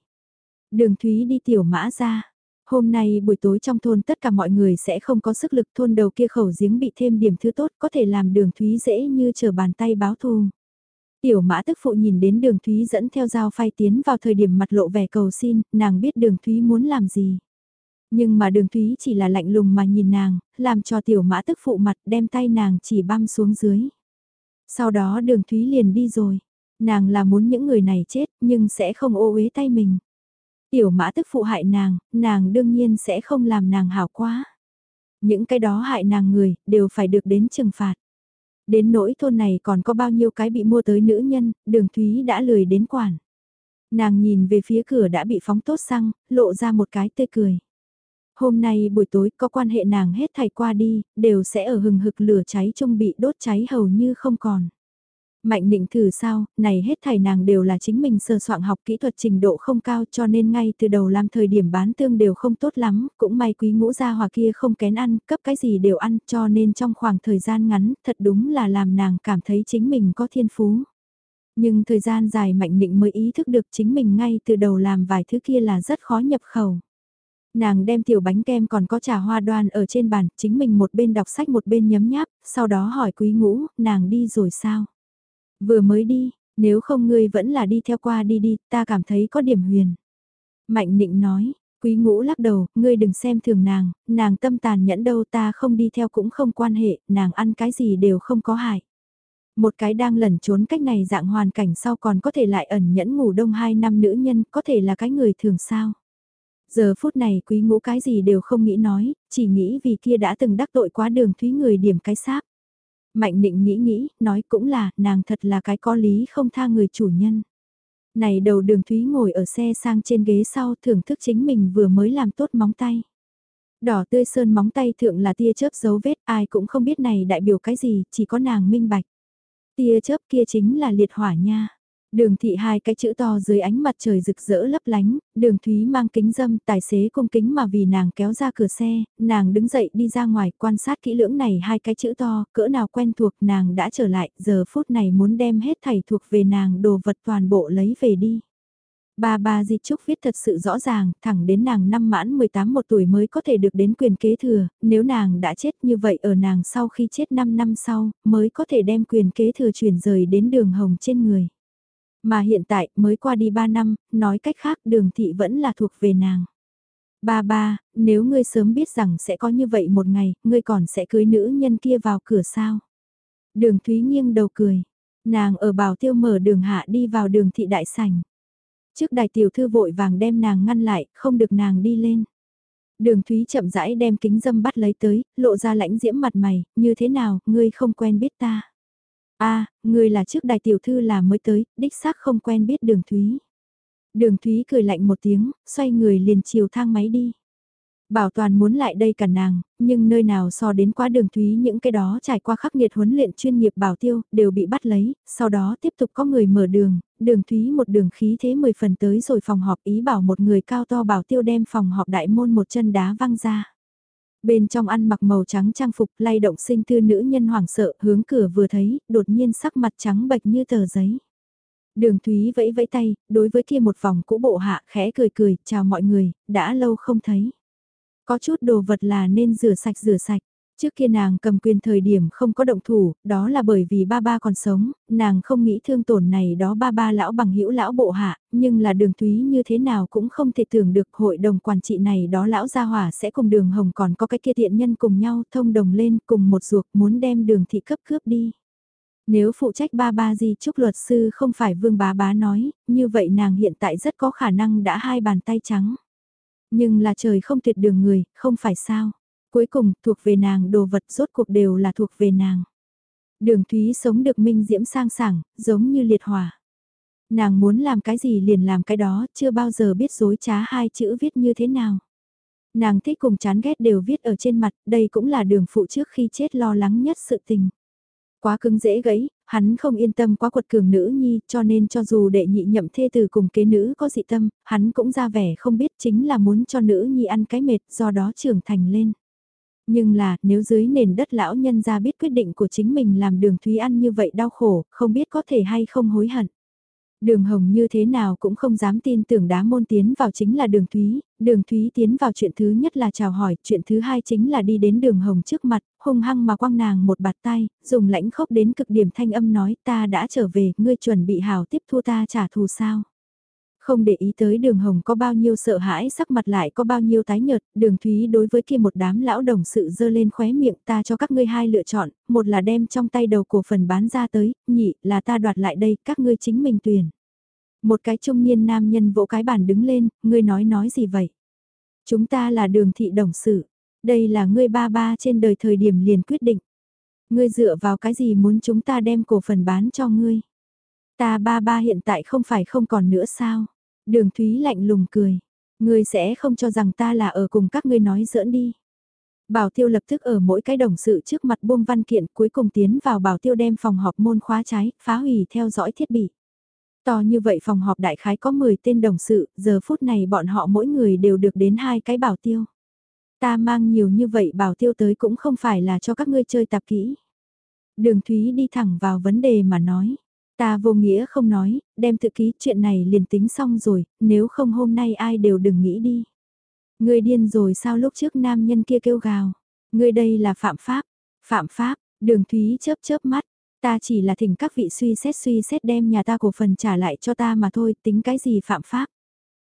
Đường Thúy đi tiểu mã ra. Hôm nay buổi tối trong thôn tất cả mọi người sẽ không có sức lực thôn đầu kia khẩu giếng bị thêm điểm thứ tốt có thể làm đường Thúy dễ như chờ bàn tay báo thù. Tiểu mã tức phụ nhìn đến đường Thúy dẫn theo dao phai tiến vào thời điểm mặt lộ vẻ cầu xin, nàng biết đường Thúy muốn làm gì. Nhưng mà đường thúy chỉ là lạnh lùng mà nhìn nàng, làm cho tiểu mã tức phụ mặt đem tay nàng chỉ băm xuống dưới. Sau đó đường thúy liền đi rồi. Nàng là muốn những người này chết nhưng sẽ không ô uế tay mình. Tiểu mã tức phụ hại nàng, nàng đương nhiên sẽ không làm nàng hảo quá. Những cái đó hại nàng người đều phải được đến trừng phạt. Đến nỗi thôn này còn có bao nhiêu cái bị mua tới nữ nhân, đường thúy đã lười đến quản. Nàng nhìn về phía cửa đã bị phóng tốt xăng, lộ ra một cái tươi cười. Hôm nay buổi tối có quan hệ nàng hết thảy qua đi, đều sẽ ở hừng hực lửa cháy trông bị đốt cháy hầu như không còn. Mạnh định thử sao, này hết thảy nàng đều là chính mình sơ soạn học kỹ thuật trình độ không cao cho nên ngay từ đầu làm thời điểm bán tương đều không tốt lắm, cũng may quý ngũ gia hòa kia không kén ăn, cấp cái gì đều ăn cho nên trong khoảng thời gian ngắn thật đúng là làm nàng cảm thấy chính mình có thiên phú. Nhưng thời gian dài mạnh định mới ý thức được chính mình ngay từ đầu làm vài thứ kia là rất khó nhập khẩu. Nàng đem tiểu bánh kem còn có trà hoa đoan ở trên bàn, chính mình một bên đọc sách một bên nhấm nháp, sau đó hỏi quý ngũ, nàng đi rồi sao? Vừa mới đi, nếu không ngươi vẫn là đi theo qua đi đi, ta cảm thấy có điểm huyền. Mạnh nịnh nói, quý ngũ lắc đầu, ngươi đừng xem thường nàng, nàng tâm tàn nhẫn đâu ta không đi theo cũng không quan hệ, nàng ăn cái gì đều không có hại. Một cái đang lẩn trốn cách này dạng hoàn cảnh sau còn có thể lại ẩn nhẫn ngủ đông hai năm nữ nhân, có thể là cái người thường sao. Giờ phút này quý ngũ cái gì đều không nghĩ nói, chỉ nghĩ vì kia đã từng đắc tội quá đường thúy người điểm cái sáp. Mạnh định nghĩ nghĩ, nói cũng là, nàng thật là cái có lý không tha người chủ nhân. Này đầu đường thúy ngồi ở xe sang trên ghế sau thưởng thức chính mình vừa mới làm tốt móng tay. Đỏ tươi sơn móng tay thượng là tia chớp dấu vết, ai cũng không biết này đại biểu cái gì, chỉ có nàng minh bạch. Tia chớp kia chính là liệt hỏa nha. Đường thị hai cái chữ to dưới ánh mặt trời rực rỡ lấp lánh, đường thúy mang kính dâm tài xế cung kính mà vì nàng kéo ra cửa xe, nàng đứng dậy đi ra ngoài quan sát kỹ lưỡng này hai cái chữ to, cỡ nào quen thuộc nàng đã trở lại, giờ phút này muốn đem hết thầy thuộc về nàng đồ vật toàn bộ lấy về đi. Ba ba Di Trúc viết thật sự rõ ràng, thẳng đến nàng năm mãn 18 một tuổi mới có thể được đến quyền kế thừa, nếu nàng đã chết như vậy ở nàng sau khi chết 5 năm sau, mới có thể đem quyền kế thừa chuyển rời đến đường hồng trên người. Mà hiện tại mới qua đi 3 năm, nói cách khác đường thị vẫn là thuộc về nàng. Ba ba, nếu ngươi sớm biết rằng sẽ có như vậy một ngày, ngươi còn sẽ cưới nữ nhân kia vào cửa sao? Đường Thúy nghiêng đầu cười. Nàng ở bảo tiêu mở đường hạ đi vào đường thị đại sảnh. Trước đài tiểu thư vội vàng đem nàng ngăn lại, không được nàng đi lên. Đường Thúy chậm rãi đem kính dâm bắt lấy tới, lộ ra lãnh diễm mặt mày, như thế nào, ngươi không quen biết ta a à, người là trước đại tiểu thư là mới tới, đích xác không quen biết đường Thúy. Đường Thúy cười lạnh một tiếng, xoay người liền chiều thang máy đi. Bảo toàn muốn lại đây cả nàng, nhưng nơi nào so đến quá đường Thúy những cái đó trải qua khắc nghiệt huấn luyện chuyên nghiệp bảo tiêu, đều bị bắt lấy, sau đó tiếp tục có người mở đường, đường Thúy một đường khí thế 10 phần tới rồi phòng họp ý bảo một người cao to bảo tiêu đem phòng họp đại môn một chân đá văng ra. Bên trong ăn mặc màu trắng trang phục lay động sinh tư nữ nhân hoảng sợ hướng cửa vừa thấy, đột nhiên sắc mặt trắng bệch như tờ giấy. Đường Thúy vẫy vẫy tay, đối với kia một vòng cũ bộ hạ khẽ cười cười, chào mọi người, đã lâu không thấy. Có chút đồ vật là nên rửa sạch rửa sạch. Trước kia nàng cầm quyền thời điểm không có động thủ, đó là bởi vì ba ba còn sống, nàng không nghĩ thương tổn này đó ba ba lão bằng hữu lão bộ hạ, nhưng là đường thúy như thế nào cũng không thể tưởng được hội đồng quản trị này đó lão gia hỏa sẽ cùng đường hồng còn có cái kia thiện nhân cùng nhau thông đồng lên cùng một ruột muốn đem đường thị cấp cướp đi. Nếu phụ trách ba ba gì chúc luật sư không phải vương bá bá nói, như vậy nàng hiện tại rất có khả năng đã hai bàn tay trắng. Nhưng là trời không tuyệt đường người, không phải sao Cuối cùng, thuộc về nàng đồ vật rốt cuộc đều là thuộc về nàng. Đường Thúy sống được minh diễm sang sảng, giống như liệt hỏa. Nàng muốn làm cái gì liền làm cái đó, chưa bao giờ biết dối trá hai chữ viết như thế nào. Nàng thích cùng chán ghét đều viết ở trên mặt, đây cũng là đường phụ trước khi chết lo lắng nhất sự tình. Quá cứng dễ gãy, hắn không yên tâm quá quật cường nữ nhi cho nên cho dù đệ nhị nhậm thê từ cùng kế nữ có dị tâm, hắn cũng ra vẻ không biết chính là muốn cho nữ nhi ăn cái mệt do đó trưởng thành lên. Nhưng là, nếu dưới nền đất lão nhân ra biết quyết định của chính mình làm đường Thúy ăn như vậy đau khổ, không biết có thể hay không hối hận. Đường Hồng như thế nào cũng không dám tin tưởng đá môn tiến vào chính là đường Thúy, đường Thúy tiến vào chuyện thứ nhất là chào hỏi, chuyện thứ hai chính là đi đến đường Hồng trước mặt, hung hăng mà quăng nàng một bạt tay, dùng lãnh khốc đến cực điểm thanh âm nói ta đã trở về, ngươi chuẩn bị hào tiếp thu ta trả thù sao. Không để ý tới đường hồng có bao nhiêu sợ hãi sắc mặt lại có bao nhiêu tái nhợt, đường thúy đối với kia một đám lão đồng sự dơ lên khóe miệng ta cho các ngươi hai lựa chọn, một là đem trong tay đầu cổ phần bán ra tới, nhị là ta đoạt lại đây, các ngươi chính mình tuyển. Một cái trung niên nam nhân vỗ cái bàn đứng lên, ngươi nói nói gì vậy? Chúng ta là đường thị đồng sự, đây là ngươi ba ba trên đời thời điểm liền quyết định. Ngươi dựa vào cái gì muốn chúng ta đem cổ phần bán cho ngươi? Ta ba ba hiện tại không phải không còn nữa sao? Đường Thúy lạnh lùng cười. Ngươi sẽ không cho rằng ta là ở cùng các ngươi nói giỡn đi. Bảo tiêu lập tức ở mỗi cái đồng sự trước mặt buông văn kiện cuối cùng tiến vào bảo tiêu đem phòng họp môn khóa trái, phá hủy theo dõi thiết bị. To như vậy phòng họp đại khái có 10 tên đồng sự, giờ phút này bọn họ mỗi người đều được đến hai cái bảo tiêu. Ta mang nhiều như vậy bảo tiêu tới cũng không phải là cho các ngươi chơi tạp kỹ. Đường Thúy đi thẳng vào vấn đề mà nói. Ta vô nghĩa không nói, đem tự ký chuyện này liền tính xong rồi, nếu không hôm nay ai đều đừng nghĩ đi. Người điên rồi sao lúc trước nam nhân kia kêu gào. Người đây là phạm pháp. Phạm pháp, đường thúy chớp chớp mắt. Ta chỉ là thỉnh các vị suy xét suy xét đem nhà ta cổ phần trả lại cho ta mà thôi, tính cái gì phạm pháp.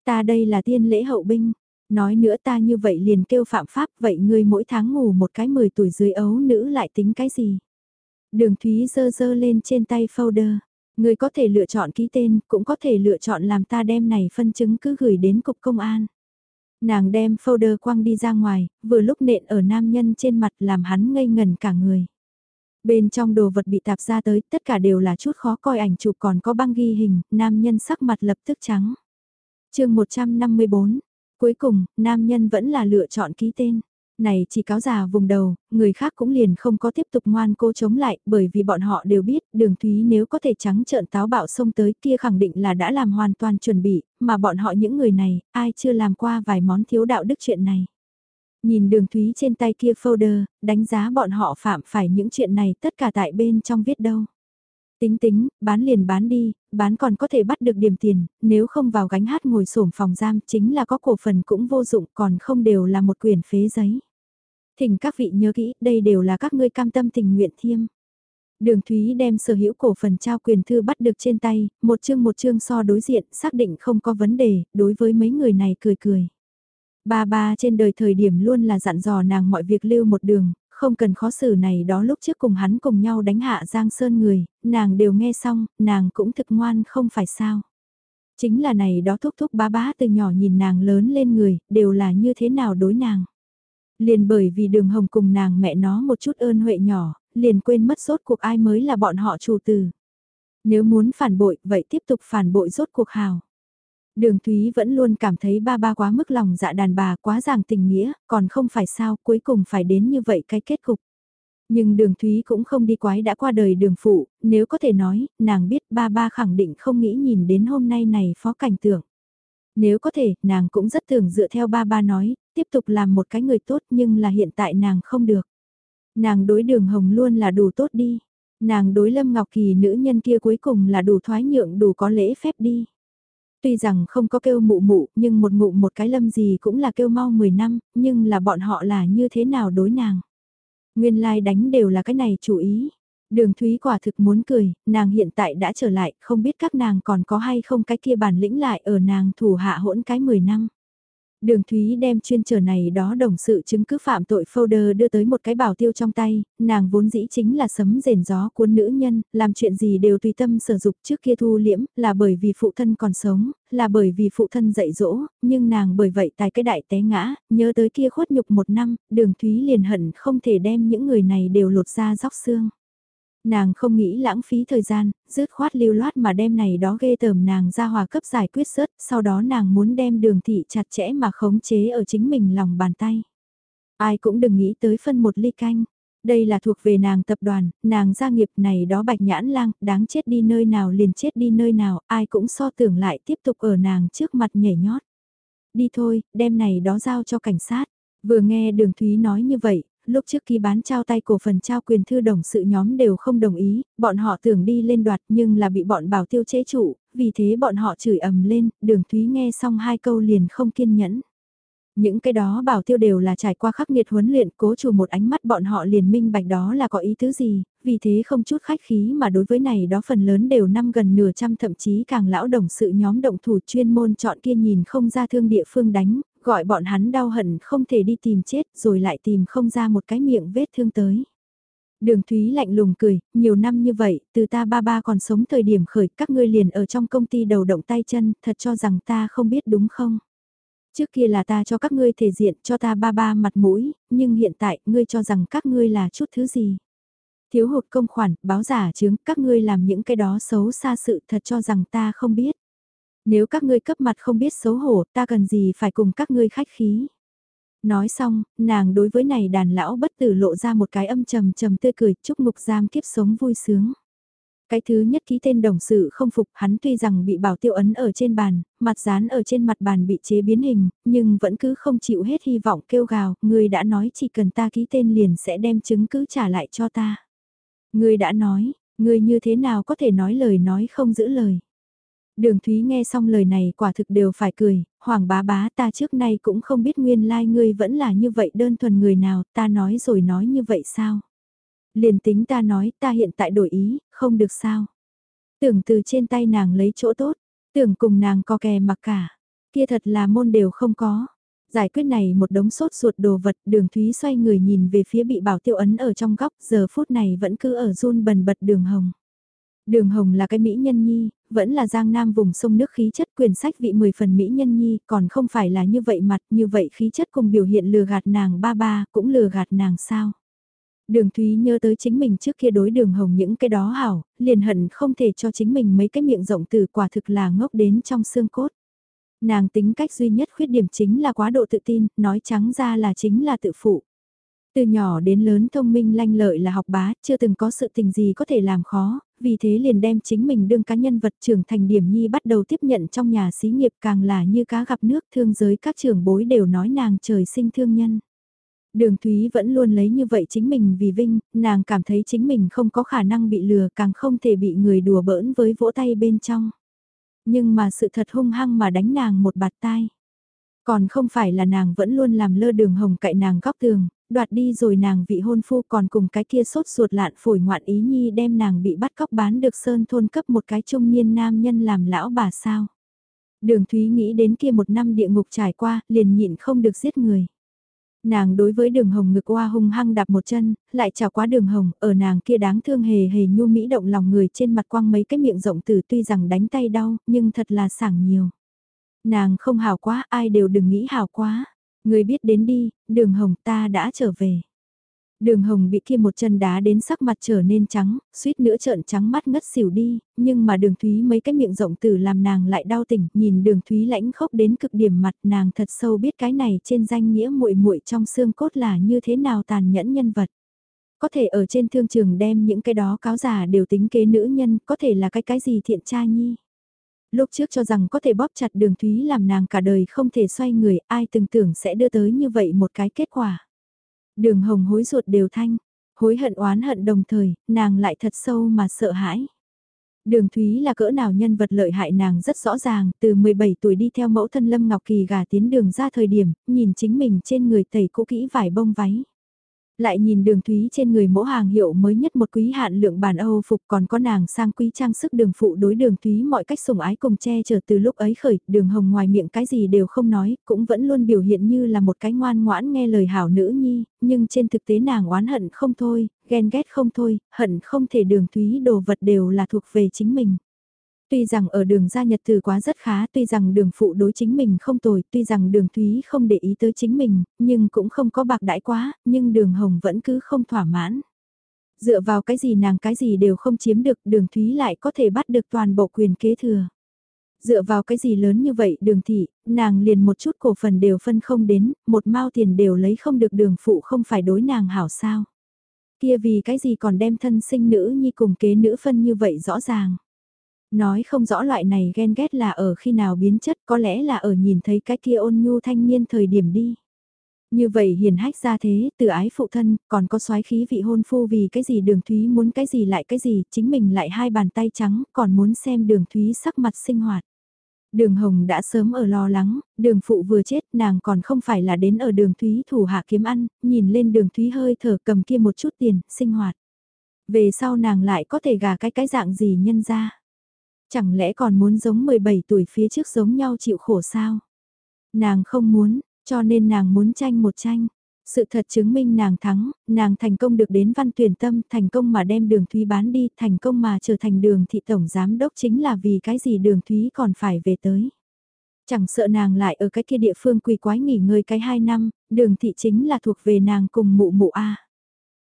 Ta đây là tiên lễ hậu binh. Nói nữa ta như vậy liền kêu phạm pháp, vậy ngươi mỗi tháng ngủ một cái 10 tuổi dưới ấu nữ lại tính cái gì? Đường Thúy dơ dơ lên trên tay folder. Người có thể lựa chọn ký tên, cũng có thể lựa chọn làm ta đem này phân chứng cứ gửi đến cục công an. Nàng đem folder quăng đi ra ngoài, vừa lúc nện ở nam nhân trên mặt làm hắn ngây ngần cả người. Bên trong đồ vật bị tạp ra tới, tất cả đều là chút khó coi ảnh chụp còn có băng ghi hình, nam nhân sắc mặt lập tức trắng. chương 154, cuối cùng, nam nhân vẫn là lựa chọn ký tên. Này chỉ cáo già vùng đầu, người khác cũng liền không có tiếp tục ngoan cô chống lại, bởi vì bọn họ đều biết, đường thúy nếu có thể trắng trợn táo bạo xông tới kia khẳng định là đã làm hoàn toàn chuẩn bị, mà bọn họ những người này, ai chưa làm qua vài món thiếu đạo đức chuyện này. Nhìn đường thúy trên tay kia folder, đánh giá bọn họ phạm phải những chuyện này tất cả tại bên trong viết đâu. Tính tính, bán liền bán đi, bán còn có thể bắt được điểm tiền, nếu không vào gánh hát ngồi sổm phòng giam chính là có cổ phần cũng vô dụng còn không đều là một quyển phế giấy. Thỉnh các vị nhớ kỹ, đây đều là các ngươi cam tâm tình nguyện thiêm. Đường Thúy đem sở hữu cổ phần trao quyền thư bắt được trên tay, một chương một chương so đối diện, xác định không có vấn đề, đối với mấy người này cười cười. Ba ba trên đời thời điểm luôn là dặn dò nàng mọi việc lưu một đường, không cần khó xử này đó lúc trước cùng hắn cùng nhau đánh hạ Giang Sơn người, nàng đều nghe xong, nàng cũng thực ngoan không phải sao. Chính là này đó thúc thúc bá bá từ nhỏ nhìn nàng lớn lên người, đều là như thế nào đối nàng. Liền bởi vì đường hồng cùng nàng mẹ nó một chút ơn huệ nhỏ, liền quên mất rốt cuộc ai mới là bọn họ chủ tử. Nếu muốn phản bội, vậy tiếp tục phản bội rốt cuộc hào. Đường Thúy vẫn luôn cảm thấy ba ba quá mức lòng dạ đàn bà quá giảng tình nghĩa, còn không phải sao cuối cùng phải đến như vậy cái kết cục. Nhưng đường Thúy cũng không đi quái đã qua đời đường phụ, nếu có thể nói, nàng biết ba ba khẳng định không nghĩ nhìn đến hôm nay này phó cảnh tượng. Nếu có thể, nàng cũng rất tưởng dựa theo ba ba nói, tiếp tục làm một cái người tốt nhưng là hiện tại nàng không được. Nàng đối đường hồng luôn là đủ tốt đi. Nàng đối Lâm Ngọc Kỳ nữ nhân kia cuối cùng là đủ thoái nhượng đủ có lễ phép đi. Tuy rằng không có kêu mụ mụ, nhưng một ngụ một cái lâm gì cũng là kêu mau 10 năm, nhưng là bọn họ là như thế nào đối nàng. Nguyên lai like đánh đều là cái này chủ ý. Đường Thúy quả thực muốn cười, nàng hiện tại đã trở lại, không biết các nàng còn có hay không cái kia bản lĩnh lại ở nàng thủ hạ hỗn cái 10 năm. Đường Thúy đem chuyên trở này đó đồng sự chứng cứ phạm tội folder đưa tới một cái bảo tiêu trong tay, nàng vốn dĩ chính là sấm rền gió cuốn nữ nhân, làm chuyện gì đều tùy tâm sở dục trước kia thu liễm, là bởi vì phụ thân còn sống, là bởi vì phụ thân dạy dỗ, nhưng nàng bởi vậy tài cái đại té ngã, nhớ tới kia khuất nhục một năm, đường Thúy liền hận không thể đem những người này đều lột ra róc xương. Nàng không nghĩ lãng phí thời gian, rứt khoát lưu loát mà đem này đó ghê tởm nàng ra hòa cấp giải quyết sớt, sau đó nàng muốn đem đường thị chặt chẽ mà khống chế ở chính mình lòng bàn tay. Ai cũng đừng nghĩ tới phân một ly canh. Đây là thuộc về nàng tập đoàn, nàng gia nghiệp này đó bạch nhãn lang, đáng chết đi nơi nào liền chết đi nơi nào, ai cũng so tưởng lại tiếp tục ở nàng trước mặt nhảy nhót. Đi thôi, đem này đó giao cho cảnh sát. Vừa nghe đường Thúy nói như vậy, lúc trước khi bán trao tay cổ phần trao quyền thư đồng sự nhóm đều không đồng ý, bọn họ tưởng đi lên đoạt nhưng là bị bọn bảo tiêu chế trụ, vì thế bọn họ chửi ầm lên, đường Thúy nghe xong hai câu liền không kiên nhẫn. Những cái đó bảo tiêu đều là trải qua khắc nghiệt huấn luyện cố chủ một ánh mắt bọn họ liền minh bạch đó là có ý tứ gì, vì thế không chút khách khí mà đối với này đó phần lớn đều năm gần nửa trăm thậm chí càng lão đồng sự nhóm động thủ chuyên môn chọn kia nhìn không ra thương địa phương đánh, gọi bọn hắn đau hận không thể đi tìm chết rồi lại tìm không ra một cái miệng vết thương tới. Đường Thúy lạnh lùng cười, nhiều năm như vậy, từ ta ba ba còn sống thời điểm khởi, các ngươi liền ở trong công ty đầu động tay chân, thật cho rằng ta không biết đúng không? Trước kia là ta cho các ngươi thể diện, cho ta ba ba mặt mũi, nhưng hiện tại, ngươi cho rằng các ngươi là chút thứ gì? Thiếu hụt công khoản, báo giả chứng, các ngươi làm những cái đó xấu xa sự thật cho rằng ta không biết. Nếu các ngươi cấp mặt không biết xấu hổ, ta cần gì phải cùng các ngươi khách khí. Nói xong, nàng đối với này đàn lão bất tử lộ ra một cái âm trầm trầm tươi cười chúc ngục giam kiếp sống vui sướng. Cái thứ nhất ký tên đồng sự không phục hắn tuy rằng bị bảo tiêu ấn ở trên bàn, mặt dán ở trên mặt bàn bị chế biến hình, nhưng vẫn cứ không chịu hết hy vọng kêu gào, người đã nói chỉ cần ta ký tên liền sẽ đem chứng cứ trả lại cho ta. Người đã nói, người như thế nào có thể nói lời nói không giữ lời. Đường Thúy nghe xong lời này quả thực đều phải cười, hoàng bá bá ta trước nay cũng không biết nguyên lai like ngươi vẫn là như vậy đơn thuần người nào, ta nói rồi nói như vậy sao? Liền tính ta nói ta hiện tại đổi ý, không được sao? Tưởng từ trên tay nàng lấy chỗ tốt, tưởng cùng nàng co kè mặc cả, kia thật là môn đều không có. Giải quyết này một đống sốt ruột đồ vật đường Thúy xoay người nhìn về phía bị bảo tiêu ấn ở trong góc giờ phút này vẫn cứ ở run bần bật đường hồng. Đường Hồng là cái mỹ nhân nhi, vẫn là giang nam vùng sông nước khí chất quyền sách vị 10 phần mỹ nhân nhi, còn không phải là như vậy mặt, như vậy khí chất cùng biểu hiện lừa gạt nàng ba ba, cũng lừa gạt nàng sao. Đường Thúy nhớ tới chính mình trước kia đối đường Hồng những cái đó hảo, liền hận không thể cho chính mình mấy cái miệng rộng từ quả thực là ngốc đến trong xương cốt. Nàng tính cách duy nhất khuyết điểm chính là quá độ tự tin, nói trắng ra là chính là tự phụ. Từ nhỏ đến lớn thông minh lanh lợi là học bá, chưa từng có sự tình gì có thể làm khó, vì thế liền đem chính mình đương cá nhân vật trưởng thành điểm nhi bắt đầu tiếp nhận trong nhà xí nghiệp càng là như cá gặp nước thương giới các trưởng bối đều nói nàng trời sinh thương nhân. Đường Thúy vẫn luôn lấy như vậy chính mình vì vinh, nàng cảm thấy chính mình không có khả năng bị lừa càng không thể bị người đùa bỡn với vỗ tay bên trong. Nhưng mà sự thật hung hăng mà đánh nàng một bạt tai. Còn không phải là nàng vẫn luôn làm lơ đường hồng cậy nàng góc tường, đoạt đi rồi nàng vị hôn phu còn cùng cái kia sốt ruột lạn phổi ngoạn ý nhi đem nàng bị bắt cóc bán được sơn thôn cấp một cái trung niên nam nhân làm lão bà sao. Đường Thúy nghĩ đến kia một năm địa ngục trải qua, liền nhịn không được giết người. Nàng đối với đường hồng ngực qua hung hăng đạp một chân, lại chào quá đường hồng, ở nàng kia đáng thương hề hề nhu mỹ động lòng người trên mặt quang mấy cái miệng rộng từ tuy rằng đánh tay đau, nhưng thật là sảng nhiều. Nàng không hào quá, ai đều đừng nghĩ hào quá. Người biết đến đi, đường hồng ta đã trở về. Đường hồng bị kia một chân đá đến sắc mặt trở nên trắng, suýt nữa trợn trắng mắt ngất xỉu đi, nhưng mà đường thúy mấy cái miệng rộng từ làm nàng lại đau tỉnh, nhìn đường thúy lãnh khốc đến cực điểm mặt nàng thật sâu biết cái này trên danh nghĩa muội muội trong xương cốt là như thế nào tàn nhẫn nhân vật. Có thể ở trên thương trường đem những cái đó cáo giả đều tính kế nữ nhân, có thể là cái cái gì thiện cha nhi. Lúc trước cho rằng có thể bóp chặt đường Thúy làm nàng cả đời không thể xoay người, ai từng tưởng sẽ đưa tới như vậy một cái kết quả. Đường hồng hối ruột đều thanh, hối hận oán hận đồng thời, nàng lại thật sâu mà sợ hãi. Đường Thúy là cỡ nào nhân vật lợi hại nàng rất rõ ràng, từ 17 tuổi đi theo mẫu thân Lâm Ngọc Kỳ gà tiến đường ra thời điểm, nhìn chính mình trên người tẩy cũ kỹ vải bông váy. Lại nhìn đường thúy trên người mẫu hàng hiệu mới nhất một quý hạn lượng bản Âu phục còn có nàng sang quý trang sức đường phụ đối đường thúy mọi cách sủng ái cùng che chở từ lúc ấy khởi, đường hồng ngoài miệng cái gì đều không nói, cũng vẫn luôn biểu hiện như là một cái ngoan ngoãn nghe lời hảo nữ nhi, nhưng trên thực tế nàng oán hận không thôi, ghen ghét không thôi, hận không thể đường thúy đồ vật đều là thuộc về chính mình. Tuy rằng ở đường gia nhật từ quá rất khá, tuy rằng đường phụ đối chính mình không tồi, tuy rằng đường thúy không để ý tới chính mình, nhưng cũng không có bạc đãi quá, nhưng đường hồng vẫn cứ không thỏa mãn. Dựa vào cái gì nàng cái gì đều không chiếm được, đường thúy lại có thể bắt được toàn bộ quyền kế thừa. Dựa vào cái gì lớn như vậy đường thị, nàng liền một chút cổ phần đều phân không đến, một mao tiền đều lấy không được đường phụ không phải đối nàng hảo sao. Kia vì cái gì còn đem thân sinh nữ nhi cùng kế nữ phân như vậy rõ ràng. Nói không rõ loại này ghen ghét là ở khi nào biến chất có lẽ là ở nhìn thấy cái kia ôn nhu thanh niên thời điểm đi. Như vậy hiền hách ra thế, từ ái phụ thân, còn có soái khí vị hôn phu vì cái gì đường thúy muốn cái gì lại cái gì, chính mình lại hai bàn tay trắng, còn muốn xem đường thúy sắc mặt sinh hoạt. Đường Hồng đã sớm ở lo lắng, đường phụ vừa chết nàng còn không phải là đến ở đường Thúy thủ hạ kiếm ăn, nhìn lên đường Thúy hơi thở cầm kia một chút tiền, sinh hoạt. Về sau nàng lại có thể gà cái cái dạng gì nhân ra. Chẳng lẽ còn muốn giống 17 tuổi phía trước giống nhau chịu khổ sao? Nàng không muốn, cho nên nàng muốn tranh một tranh. Sự thật chứng minh nàng thắng, nàng thành công được đến văn tuyển tâm, thành công mà đem đường Thúy bán đi, thành công mà trở thành đường thị tổng giám đốc chính là vì cái gì đường Thúy còn phải về tới. Chẳng sợ nàng lại ở cái kia địa phương quỳ quái nghỉ ngơi cái hai năm, đường thị chính là thuộc về nàng cùng mụ mụ A.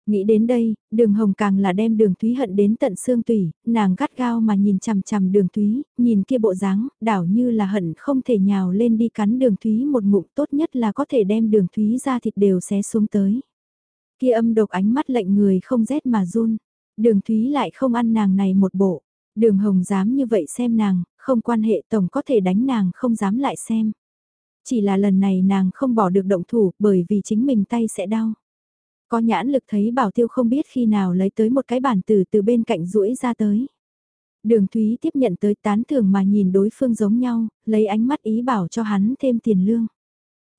Nghĩ đến đây, đường hồng càng là đem đường Thúy hận đến tận xương tủy, nàng gắt gao mà nhìn chằm chằm đường Thúy, nhìn kia bộ dáng, đảo như là hận không thể nhào lên đi cắn đường Thúy một ngụm tốt nhất là có thể đem đường Thúy ra thịt đều xé xuống tới. Kia âm độc ánh mắt lệnh người không rét mà run, đường Thúy lại không ăn nàng này một bộ, đường hồng dám như vậy xem nàng, không quan hệ tổng có thể đánh nàng không dám lại xem. Chỉ là lần này nàng không bỏ được động thủ bởi vì chính mình tay sẽ đau. Có nhãn lực thấy bảo tiêu không biết khi nào lấy tới một cái bản từ từ bên cạnh rũi ra tới. Đường Thúy tiếp nhận tới tán thưởng mà nhìn đối phương giống nhau, lấy ánh mắt ý bảo cho hắn thêm tiền lương.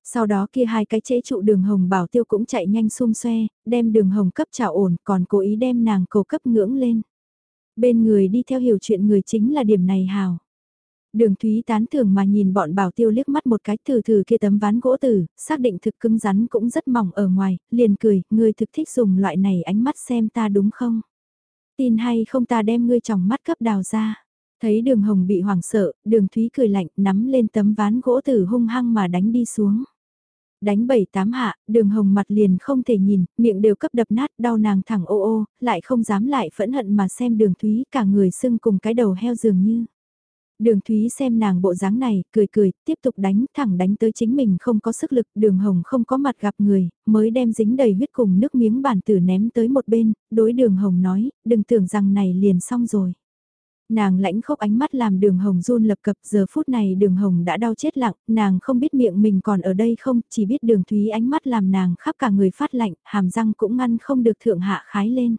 Sau đó kia hai cái chế trụ đường hồng bảo tiêu cũng chạy nhanh xung xoe, đem đường hồng cấp trào ổn còn cố ý đem nàng cầu cấp ngưỡng lên. Bên người đi theo hiểu chuyện người chính là điểm này hào. Đường Thúy tán thưởng mà nhìn bọn bảo tiêu liếc mắt một cái thử thử kia tấm ván gỗ tử, xác định thực cứng rắn cũng rất mỏng ở ngoài, liền cười, ngươi thực thích dùng loại này ánh mắt xem ta đúng không? Tin hay không ta đem ngươi tròng mắt cấp đào ra. Thấy đường hồng bị hoảng sợ, đường Thúy cười lạnh nắm lên tấm ván gỗ tử hung hăng mà đánh đi xuống. Đánh bảy tám hạ, đường hồng mặt liền không thể nhìn, miệng đều cấp đập nát, đau nàng thẳng ô ô, lại không dám lại phẫn hận mà xem đường Thúy cả người sưng cùng cái đầu heo dường như. Đường Thúy xem nàng bộ dáng này, cười cười, tiếp tục đánh, thẳng đánh tới chính mình không có sức lực, đường hồng không có mặt gặp người, mới đem dính đầy huyết cùng nước miếng bản tử ném tới một bên, đối đường hồng nói, đừng tưởng rằng này liền xong rồi. Nàng lãnh khốc ánh mắt làm đường hồng run lập cập giờ phút này đường hồng đã đau chết lặng, nàng không biết miệng mình còn ở đây không, chỉ biết đường Thúy ánh mắt làm nàng khắp cả người phát lạnh, hàm răng cũng ngăn không được thượng hạ khái lên.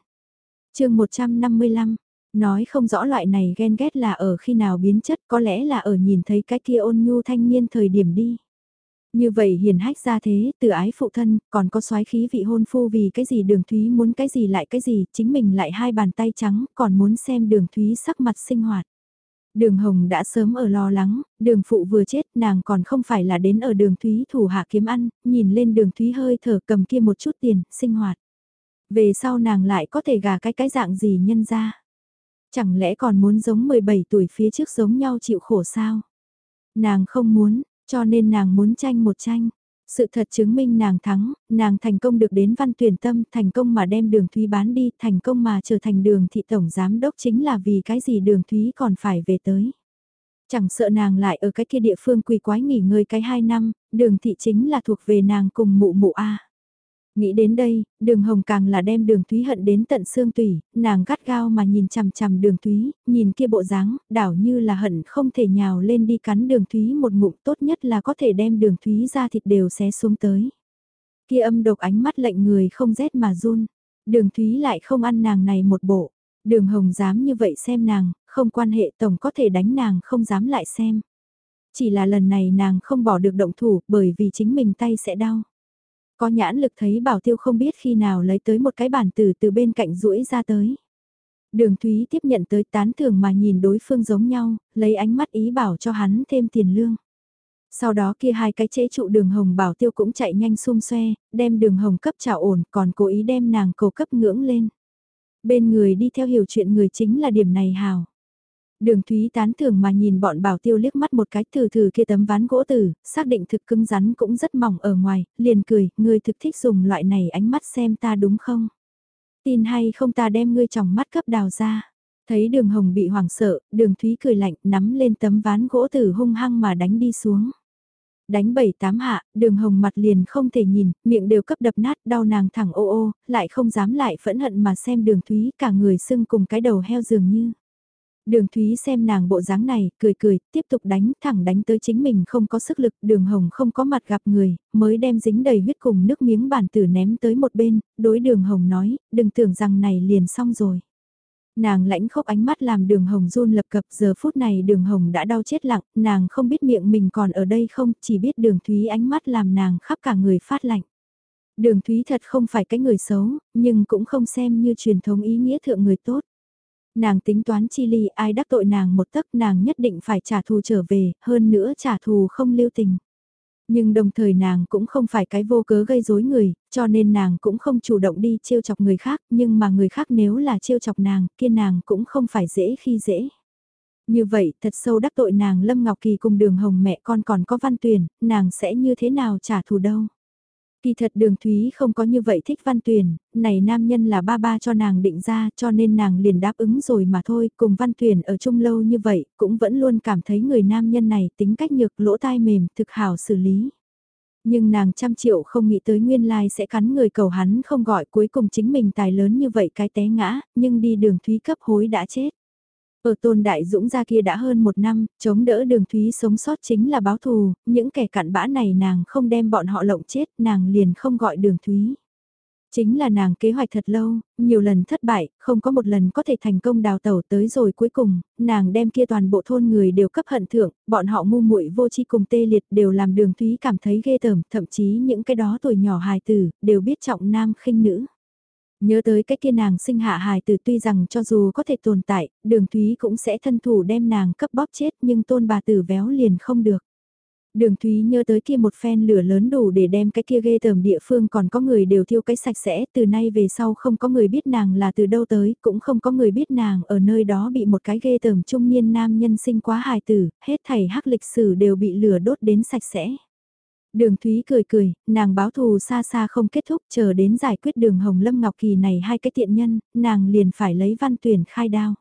chương 155 Nói không rõ loại này ghen ghét là ở khi nào biến chất có lẽ là ở nhìn thấy cái kia ôn nhu thanh niên thời điểm đi. Như vậy hiền hách ra thế, từ ái phụ thân, còn có soái khí vị hôn phu vì cái gì đường thúy muốn cái gì lại cái gì, chính mình lại hai bàn tay trắng, còn muốn xem đường thúy sắc mặt sinh hoạt. Đường Hồng đã sớm ở lo lắng, đường phụ vừa chết nàng còn không phải là đến ở đường Thúy thủ hạ kiếm ăn, nhìn lên đường Thúy hơi thở cầm kia một chút tiền, sinh hoạt. Về sau nàng lại có thể gà cái cái dạng gì nhân ra. Chẳng lẽ còn muốn giống 17 tuổi phía trước giống nhau chịu khổ sao? Nàng không muốn, cho nên nàng muốn tranh một tranh. Sự thật chứng minh nàng thắng, nàng thành công được đến văn tuyển tâm, thành công mà đem đường Thúy bán đi, thành công mà trở thành đường thị tổng giám đốc chính là vì cái gì đường Thúy còn phải về tới. Chẳng sợ nàng lại ở cái kia địa phương quỳ quái nghỉ ngơi cái hai năm, đường thị chính là thuộc về nàng cùng mụ mụ A. Nghĩ đến đây, đường hồng càng là đem đường thúy hận đến tận xương tủy, nàng gắt gao mà nhìn chằm chằm đường thúy, nhìn kia bộ dáng, đảo như là hận không thể nhào lên đi cắn đường thúy một ngụm tốt nhất là có thể đem đường thúy ra thịt đều xé xuống tới. Kia âm độc ánh mắt lệnh người không rét mà run, đường thúy lại không ăn nàng này một bộ, đường hồng dám như vậy xem nàng, không quan hệ tổng có thể đánh nàng không dám lại xem. Chỉ là lần này nàng không bỏ được động thủ bởi vì chính mình tay sẽ đau. Có nhãn lực thấy bảo tiêu không biết khi nào lấy tới một cái bản từ từ bên cạnh rũi ra tới. Đường Thúy tiếp nhận tới tán thưởng mà nhìn đối phương giống nhau, lấy ánh mắt ý bảo cho hắn thêm tiền lương. Sau đó kia hai cái chế trụ đường hồng bảo tiêu cũng chạy nhanh xung xoe, đem đường hồng cấp trả ổn còn cố ý đem nàng cầu cấp ngưỡng lên. Bên người đi theo hiểu chuyện người chính là điểm này hào. Đường Thúy tán thưởng mà nhìn bọn bảo tiêu liếc mắt một cái thử thử kia tấm ván gỗ tử, xác định thực cứng rắn cũng rất mỏng ở ngoài, liền cười, ngươi thực thích dùng loại này ánh mắt xem ta đúng không? Tin hay không ta đem ngươi tròng mắt cấp đào ra. Thấy đường hồng bị hoảng sợ, đường Thúy cười lạnh, nắm lên tấm ván gỗ tử hung hăng mà đánh đi xuống. Đánh bảy tám hạ, đường hồng mặt liền không thể nhìn, miệng đều cấp đập nát, đau nàng thẳng ô ô, lại không dám lại phẫn hận mà xem đường Thúy cả người sưng cùng cái đầu heo dường như. Đường Thúy xem nàng bộ dáng này, cười cười, tiếp tục đánh, thẳng đánh tới chính mình không có sức lực, đường hồng không có mặt gặp người, mới đem dính đầy huyết cùng nước miếng bản tử ném tới một bên, đối đường hồng nói, đừng tưởng rằng này liền xong rồi. Nàng lãnh khốc ánh mắt làm đường hồng run lập cập giờ phút này đường hồng đã đau chết lặng, nàng không biết miệng mình còn ở đây không, chỉ biết đường thúy ánh mắt làm nàng khắp cả người phát lạnh. Đường thúy thật không phải cái người xấu, nhưng cũng không xem như truyền thống ý nghĩa thượng người tốt. Nàng tính toán chi ly ai đắc tội nàng một tấc nàng nhất định phải trả thù trở về, hơn nữa trả thù không lưu tình. Nhưng đồng thời nàng cũng không phải cái vô cớ gây rối người, cho nên nàng cũng không chủ động đi trêu chọc người khác, nhưng mà người khác nếu là trêu chọc nàng, kia nàng cũng không phải dễ khi dễ. Như vậy, thật sâu đắc tội nàng Lâm Ngọc Kỳ cùng đường hồng mẹ con còn có văn tuyển, nàng sẽ như thế nào trả thù đâu. Kỳ thật đường Thúy không có như vậy thích Văn Tuyền, này nam nhân là ba ba cho nàng định ra cho nên nàng liền đáp ứng rồi mà thôi, cùng Văn Tuyền ở chung lâu như vậy, cũng vẫn luôn cảm thấy người nam nhân này tính cách nhược lỗ tai mềm, thực hảo xử lý. Nhưng nàng trăm triệu không nghĩ tới nguyên lai sẽ cắn người cầu hắn không gọi cuối cùng chính mình tài lớn như vậy cái té ngã, nhưng đi đường Thúy cấp hối đã chết. Ở tôn đại dũng ra kia đã hơn một năm, chống đỡ đường thúy sống sót chính là báo thù, những kẻ cặn bã này nàng không đem bọn họ lộng chết, nàng liền không gọi đường thúy. Chính là nàng kế hoạch thật lâu, nhiều lần thất bại, không có một lần có thể thành công đào tẩu tới rồi cuối cùng, nàng đem kia toàn bộ thôn người đều cấp hận thượng, bọn họ ngu muội vô chi cùng tê liệt đều làm đường thúy cảm thấy ghê tởm, thậm chí những cái đó tuổi nhỏ hài tử, đều biết trọng nam khinh nữ. Nhớ tới cái kia nàng sinh hạ hài từ tuy rằng cho dù có thể tồn tại, đường Thúy cũng sẽ thân thủ đem nàng cấp bóp chết nhưng tôn bà tử véo liền không được. Đường Thúy nhớ tới kia một phen lửa lớn đủ để đem cái kia ghê tởm địa phương còn có người đều thiêu cái sạch sẽ, từ nay về sau không có người biết nàng là từ đâu tới, cũng không có người biết nàng ở nơi đó bị một cái ghê tởm trung niên nam nhân sinh quá hài tử, hết thảy hắc lịch sử đều bị lửa đốt đến sạch sẽ. Đường Thúy cười cười, nàng báo thù xa xa không kết thúc chờ đến giải quyết đường Hồng Lâm Ngọc Kỳ này hai cái tiện nhân, nàng liền phải lấy văn tuyển khai đao.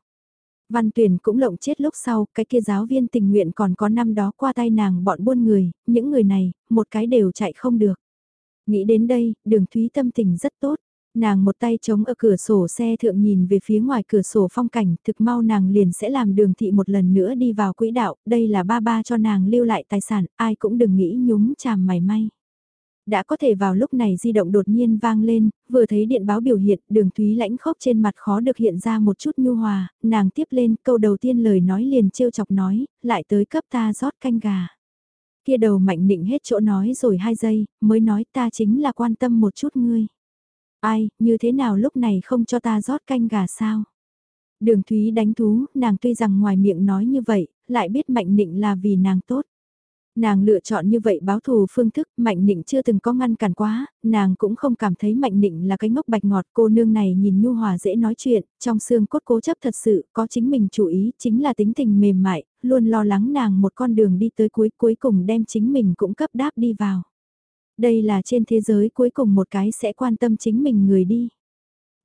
Văn tuyển cũng lộng chết lúc sau, cái kia giáo viên tình nguyện còn có năm đó qua tay nàng bọn buôn người, những người này, một cái đều chạy không được. Nghĩ đến đây, đường Thúy tâm tình rất tốt. Nàng một tay chống ở cửa sổ xe thượng nhìn về phía ngoài cửa sổ phong cảnh, thực mau nàng liền sẽ làm đường thị một lần nữa đi vào quỹ đạo, đây là ba ba cho nàng lưu lại tài sản, ai cũng đừng nghĩ nhúng chàm mày may. Đã có thể vào lúc này di động đột nhiên vang lên, vừa thấy điện báo biểu hiện, đường thúy lãnh khốc trên mặt khó được hiện ra một chút nhu hòa, nàng tiếp lên, câu đầu tiên lời nói liền trêu chọc nói, lại tới cấp ta rót canh gà. Kia đầu mạnh định hết chỗ nói rồi hai giây, mới nói ta chính là quan tâm một chút ngươi. Ai, như thế nào lúc này không cho ta rót canh gà sao? Đường Thúy đánh thú, nàng tuy rằng ngoài miệng nói như vậy, lại biết Mạnh Nịnh là vì nàng tốt. Nàng lựa chọn như vậy báo thù phương thức, Mạnh Nịnh chưa từng có ngăn cản quá, nàng cũng không cảm thấy Mạnh Nịnh là cái ngốc bạch ngọt cô nương này nhìn nhu hòa dễ nói chuyện, trong xương cốt cố chấp thật sự, có chính mình chủ ý, chính là tính tình mềm mại, luôn lo lắng nàng một con đường đi tới cuối cuối cùng đem chính mình cũng cấp đáp đi vào. Đây là trên thế giới cuối cùng một cái sẽ quan tâm chính mình người đi.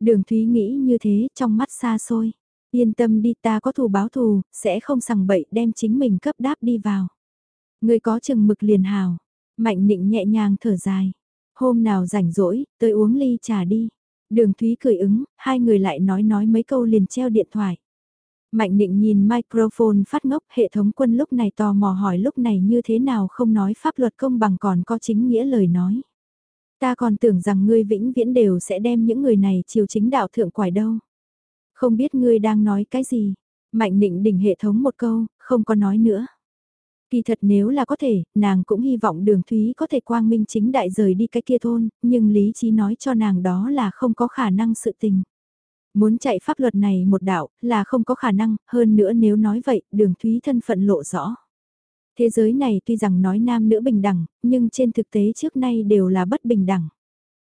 Đường Thúy nghĩ như thế trong mắt xa xôi. Yên tâm đi ta có thù báo thù, sẽ không sằng bậy đem chính mình cấp đáp đi vào. Người có chừng mực liền hào. Mạnh nịnh nhẹ nhàng thở dài. Hôm nào rảnh rỗi, tới uống ly trà đi. Đường Thúy cười ứng, hai người lại nói nói mấy câu liền treo điện thoại. Mạnh định nhìn microphone phát ngốc hệ thống quân lúc này tò mò hỏi lúc này như thế nào không nói pháp luật công bằng còn có chính nghĩa lời nói. Ta còn tưởng rằng ngươi vĩnh viễn đều sẽ đem những người này chiều chính đạo thượng quải đâu. Không biết ngươi đang nói cái gì. Mạnh định đỉnh hệ thống một câu, không có nói nữa. Kỳ thật nếu là có thể, nàng cũng hy vọng đường Thúy có thể quang minh chính đại rời đi cái kia thôn, nhưng lý trí nói cho nàng đó là không có khả năng sự tình. Muốn chạy pháp luật này một đạo là không có khả năng, hơn nữa nếu nói vậy, đường thúy thân phận lộ rõ. Thế giới này tuy rằng nói nam nữ bình đẳng, nhưng trên thực tế trước nay đều là bất bình đẳng.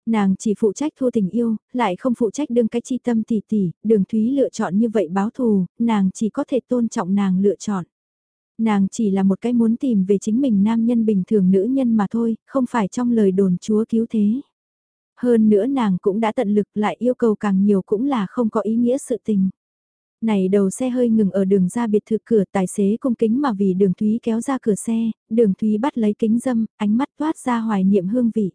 Nàng chỉ phụ trách thua tình yêu, lại không phụ trách đương cái chi tâm tỷ tỷ, đường thúy lựa chọn như vậy báo thù, nàng chỉ có thể tôn trọng nàng lựa chọn. Nàng chỉ là một cái muốn tìm về chính mình nam nhân bình thường nữ nhân mà thôi, không phải trong lời đồn chúa cứu thế. Hơn nữa nàng cũng đã tận lực lại yêu cầu càng nhiều cũng là không có ý nghĩa sự tình. Này đầu xe hơi ngừng ở đường ra biệt thự cửa tài xế cung kính mà vì đường Thúy kéo ra cửa xe, đường Thúy bắt lấy kính dâm, ánh mắt toát ra hoài niệm hương vị.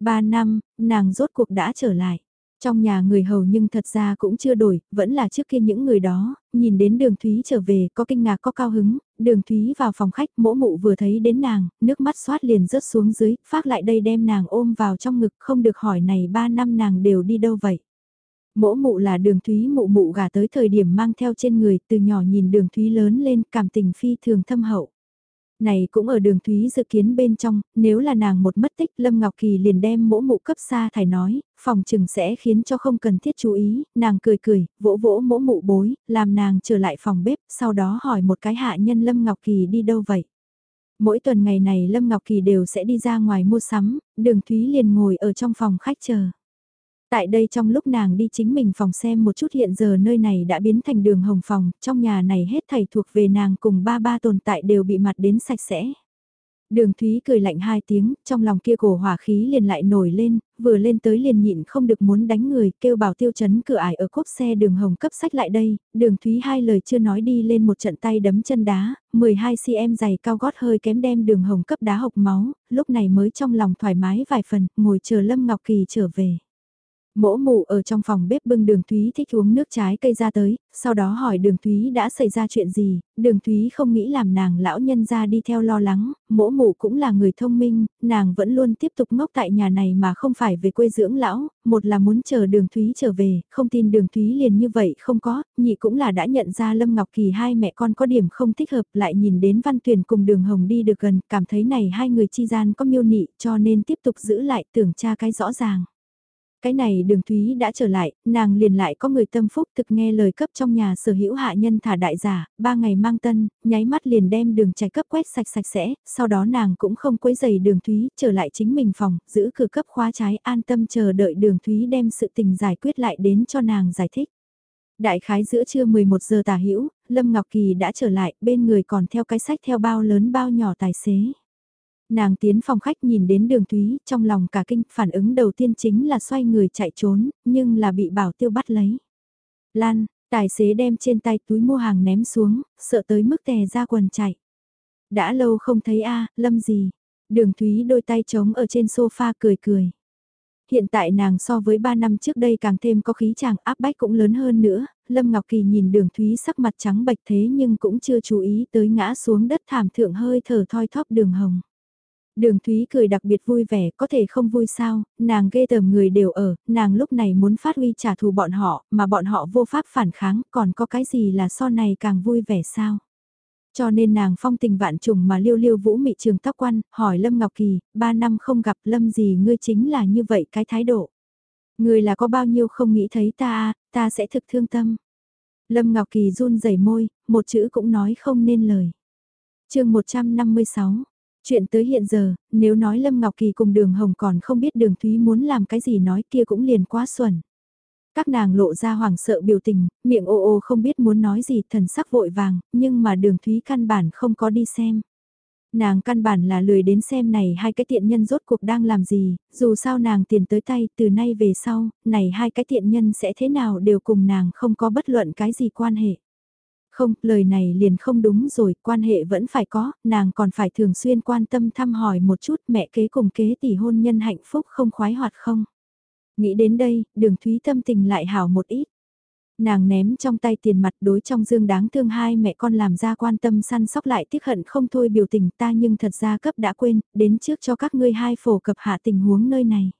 Ba năm, nàng rốt cuộc đã trở lại. Trong nhà người hầu nhưng thật ra cũng chưa đổi, vẫn là trước kia những người đó, nhìn đến đường Thúy trở về có kinh ngạc có cao hứng, đường Thúy vào phòng khách mỗ mụ vừa thấy đến nàng, nước mắt xoát liền rớt xuống dưới, phát lại đây đem nàng ôm vào trong ngực không được hỏi này ba năm nàng đều đi đâu vậy. Mỗ mụ là đường thúy mụ mụ gả tới thời điểm mang theo trên người từ nhỏ nhìn đường thúy lớn lên cảm tình phi thường thâm hậu. Này cũng ở đường thúy dự kiến bên trong, nếu là nàng một mất tích Lâm Ngọc Kỳ liền đem mỗ mụ cấp xa thải nói, phòng trừng sẽ khiến cho không cần thiết chú ý, nàng cười cười, vỗ vỗ mỗ mụ bối, làm nàng trở lại phòng bếp, sau đó hỏi một cái hạ nhân Lâm Ngọc Kỳ đi đâu vậy. Mỗi tuần ngày này Lâm Ngọc Kỳ đều sẽ đi ra ngoài mua sắm, đường Thúy liền ngồi ở trong phòng khách chờ. Tại đây trong lúc nàng đi chính mình phòng xem một chút hiện giờ nơi này đã biến thành đường hồng phòng, trong nhà này hết thầy thuộc về nàng cùng ba ba tồn tại đều bị mặt đến sạch sẽ. Đường Thúy cười lạnh hai tiếng, trong lòng kia cổ hỏa khí liền lại nổi lên, vừa lên tới liền nhịn không được muốn đánh người, kêu bảo tiêu chấn cửa ải ở cốp xe đường hồng cấp sách lại đây, đường Thúy hai lời chưa nói đi lên một trận tay đấm chân đá, 12cm giày cao gót hơi kém đem đường hồng cấp đá hộc máu, lúc này mới trong lòng thoải mái vài phần, ngồi chờ Lâm Ngọc Kỳ trở về. Mỗ mụ ở trong phòng bếp bưng đường Thúy thích uống nước trái cây ra tới, sau đó hỏi đường Thúy đã xảy ra chuyện gì, đường Thúy không nghĩ làm nàng lão nhân ra đi theo lo lắng, mỗ mụ cũng là người thông minh, nàng vẫn luôn tiếp tục ngốc tại nhà này mà không phải về quê dưỡng lão, một là muốn chờ đường Thúy trở về, không tin đường Thúy liền như vậy không có, nhị cũng là đã nhận ra Lâm Ngọc Kỳ hai mẹ con có điểm không thích hợp lại nhìn đến Văn Tuyền cùng đường Hồng đi được gần, cảm thấy này hai người chi gian có miêu nị cho nên tiếp tục giữ lại tưởng tra cái rõ ràng. Cái này đường Thúy đã trở lại, nàng liền lại có người tâm phúc thực nghe lời cấp trong nhà sở hữu hạ nhân thả đại giả, ba ngày mang tân, nháy mắt liền đem đường trái cấp quét sạch sạch sẽ, sau đó nàng cũng không quấy giày đường Thúy, trở lại chính mình phòng, giữ cửa cấp khóa trái an tâm chờ đợi đường Thúy đem sự tình giải quyết lại đến cho nàng giải thích. Đại khái giữa trưa 11 giờ tả hữu Lâm Ngọc Kỳ đã trở lại, bên người còn theo cái sách theo bao lớn bao nhỏ tài xế. Nàng tiến phòng khách nhìn đến đường Thúy, trong lòng cả kinh, phản ứng đầu tiên chính là xoay người chạy trốn, nhưng là bị bảo tiêu bắt lấy. Lan, tài xế đem trên tay túi mua hàng ném xuống, sợ tới mức tè ra quần chạy. Đã lâu không thấy a lâm gì. Đường Thúy đôi tay trống ở trên sofa cười cười. Hiện tại nàng so với 3 năm trước đây càng thêm có khí chàng áp bách cũng lớn hơn nữa, Lâm Ngọc Kỳ nhìn đường Thúy sắc mặt trắng bạch thế nhưng cũng chưa chú ý tới ngã xuống đất thảm thượng hơi thở thoi thóp đường hồng. Đường Thúy cười đặc biệt vui vẻ, có thể không vui sao, nàng ghê tởm người đều ở, nàng lúc này muốn phát huy trả thù bọn họ, mà bọn họ vô pháp phản kháng, còn có cái gì là so này càng vui vẻ sao? Cho nên nàng phong tình vạn trùng mà liêu liêu vũ mị trường tóc quan, hỏi Lâm Ngọc Kỳ, ba năm không gặp Lâm gì ngươi chính là như vậy cái thái độ. Ngươi là có bao nhiêu không nghĩ thấy ta, à, ta sẽ thực thương tâm. Lâm Ngọc Kỳ run rẩy môi, một chữ cũng nói không nên lời. chương 156 Chuyện tới hiện giờ, nếu nói Lâm Ngọc Kỳ cùng đường Hồng còn không biết đường Thúy muốn làm cái gì nói kia cũng liền quá xuẩn. Các nàng lộ ra hoảng sợ biểu tình, miệng ô ô không biết muốn nói gì thần sắc vội vàng, nhưng mà đường Thúy căn bản không có đi xem. Nàng căn bản là lười đến xem này hai cái tiện nhân rốt cuộc đang làm gì, dù sao nàng tiền tới tay từ nay về sau, này hai cái tiện nhân sẽ thế nào đều cùng nàng không có bất luận cái gì quan hệ. Không, lời này liền không đúng rồi, quan hệ vẫn phải có, nàng còn phải thường xuyên quan tâm thăm hỏi một chút mẹ kế cùng kế tỷ hôn nhân hạnh phúc không khoái hoạt không. Nghĩ đến đây, đường thúy tâm tình lại hảo một ít. Nàng ném trong tay tiền mặt đối trong dương đáng thương hai mẹ con làm ra quan tâm săn sóc lại tiếc hận không thôi biểu tình ta nhưng thật ra cấp đã quên, đến trước cho các ngươi hai phổ cập hạ tình huống nơi này.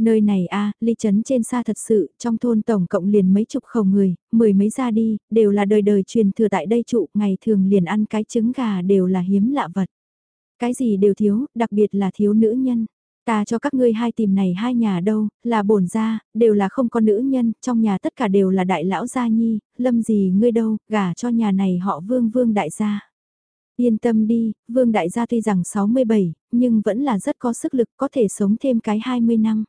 Nơi này a ly chấn trên xa thật sự, trong thôn tổng cộng liền mấy chục khẩu người, mười mấy ra đi, đều là đời đời truyền thừa tại đây trụ, ngày thường liền ăn cái trứng gà đều là hiếm lạ vật. Cái gì đều thiếu, đặc biệt là thiếu nữ nhân. Ta cho các ngươi hai tìm này hai nhà đâu, là bổn gia, đều là không có nữ nhân, trong nhà tất cả đều là đại lão gia nhi, lâm gì ngươi đâu, gả cho nhà này họ vương vương đại gia. Yên tâm đi, vương đại gia tuy rằng 67, nhưng vẫn là rất có sức lực có thể sống thêm cái 20 năm.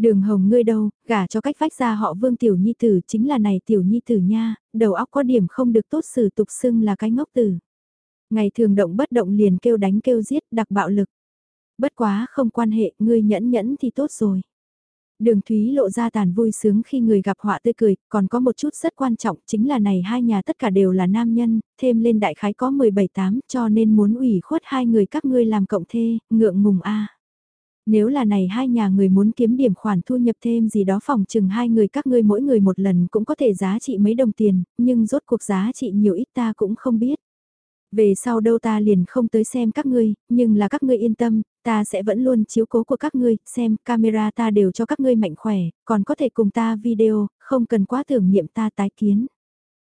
Đường hồng ngươi đâu, gả cho cách vách ra họ vương tiểu nhi tử chính là này tiểu nhi tử nha, đầu óc có điểm không được tốt xử tục xưng là cái ngốc tử. Ngày thường động bất động liền kêu đánh kêu giết đặc bạo lực. Bất quá không quan hệ, ngươi nhẫn nhẫn thì tốt rồi. Đường Thúy lộ ra tàn vui sướng khi người gặp họa tươi cười, còn có một chút rất quan trọng chính là này hai nhà tất cả đều là nam nhân, thêm lên đại khái có 17-8 cho nên muốn ủy khuất hai người các ngươi làm cộng thê, ngượng ngùng a nếu là này hai nhà người muốn kiếm điểm khoản thu nhập thêm gì đó phòng chừng hai người các ngươi mỗi người một lần cũng có thể giá trị mấy đồng tiền, nhưng rốt cuộc giá trị nhiều ít ta cũng không biết. Về sau đâu ta liền không tới xem các ngươi, nhưng là các ngươi yên tâm, ta sẽ vẫn luôn chiếu cố của các ngươi, xem camera ta đều cho các ngươi mạnh khỏe, còn có thể cùng ta video, không cần quá tưởng niệm ta tái kiến.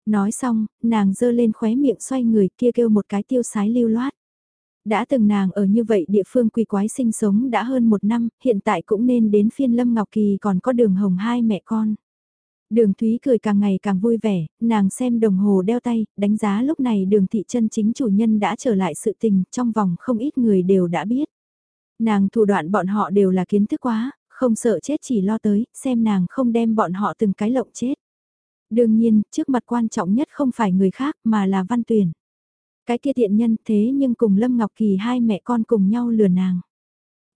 Nói xong, nàng dơ lên khóe miệng xoay người kia kêu một cái tiêu sái lưu loát. Đã từng nàng ở như vậy địa phương quỳ quái sinh sống đã hơn một năm, hiện tại cũng nên đến phiên Lâm Ngọc Kỳ còn có đường hồng hai mẹ con. Đường Thúy cười càng ngày càng vui vẻ, nàng xem đồng hồ đeo tay, đánh giá lúc này đường thị chân chính chủ nhân đã trở lại sự tình, trong vòng không ít người đều đã biết. Nàng thủ đoạn bọn họ đều là kiến thức quá, không sợ chết chỉ lo tới, xem nàng không đem bọn họ từng cái lộng chết. Đương nhiên, trước mặt quan trọng nhất không phải người khác mà là văn tuyển. Cái kia tiện nhân thế nhưng cùng Lâm Ngọc Kỳ hai mẹ con cùng nhau lừa nàng.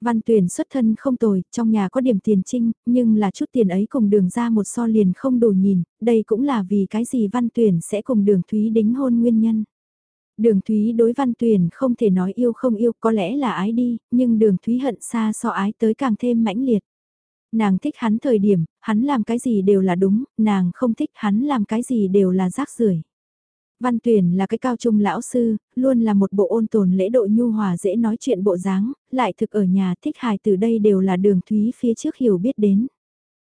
Văn tuyển xuất thân không tồi, trong nhà có điểm tiền trinh, nhưng là chút tiền ấy cùng đường ra một so liền không đủ nhìn, đây cũng là vì cái gì văn tuyển sẽ cùng đường Thúy đính hôn nguyên nhân. Đường Thúy đối văn tuyển không thể nói yêu không yêu có lẽ là ái đi, nhưng đường Thúy hận xa so ái tới càng thêm mãnh liệt. Nàng thích hắn thời điểm, hắn làm cái gì đều là đúng, nàng không thích hắn làm cái gì đều là rác rưởi. Văn Tuyền là cái cao trung lão sư, luôn là một bộ ôn tồn lễ độ nhu hòa dễ nói chuyện bộ dáng, lại thực ở nhà thích hài từ đây đều là đường thúy phía trước hiểu biết đến.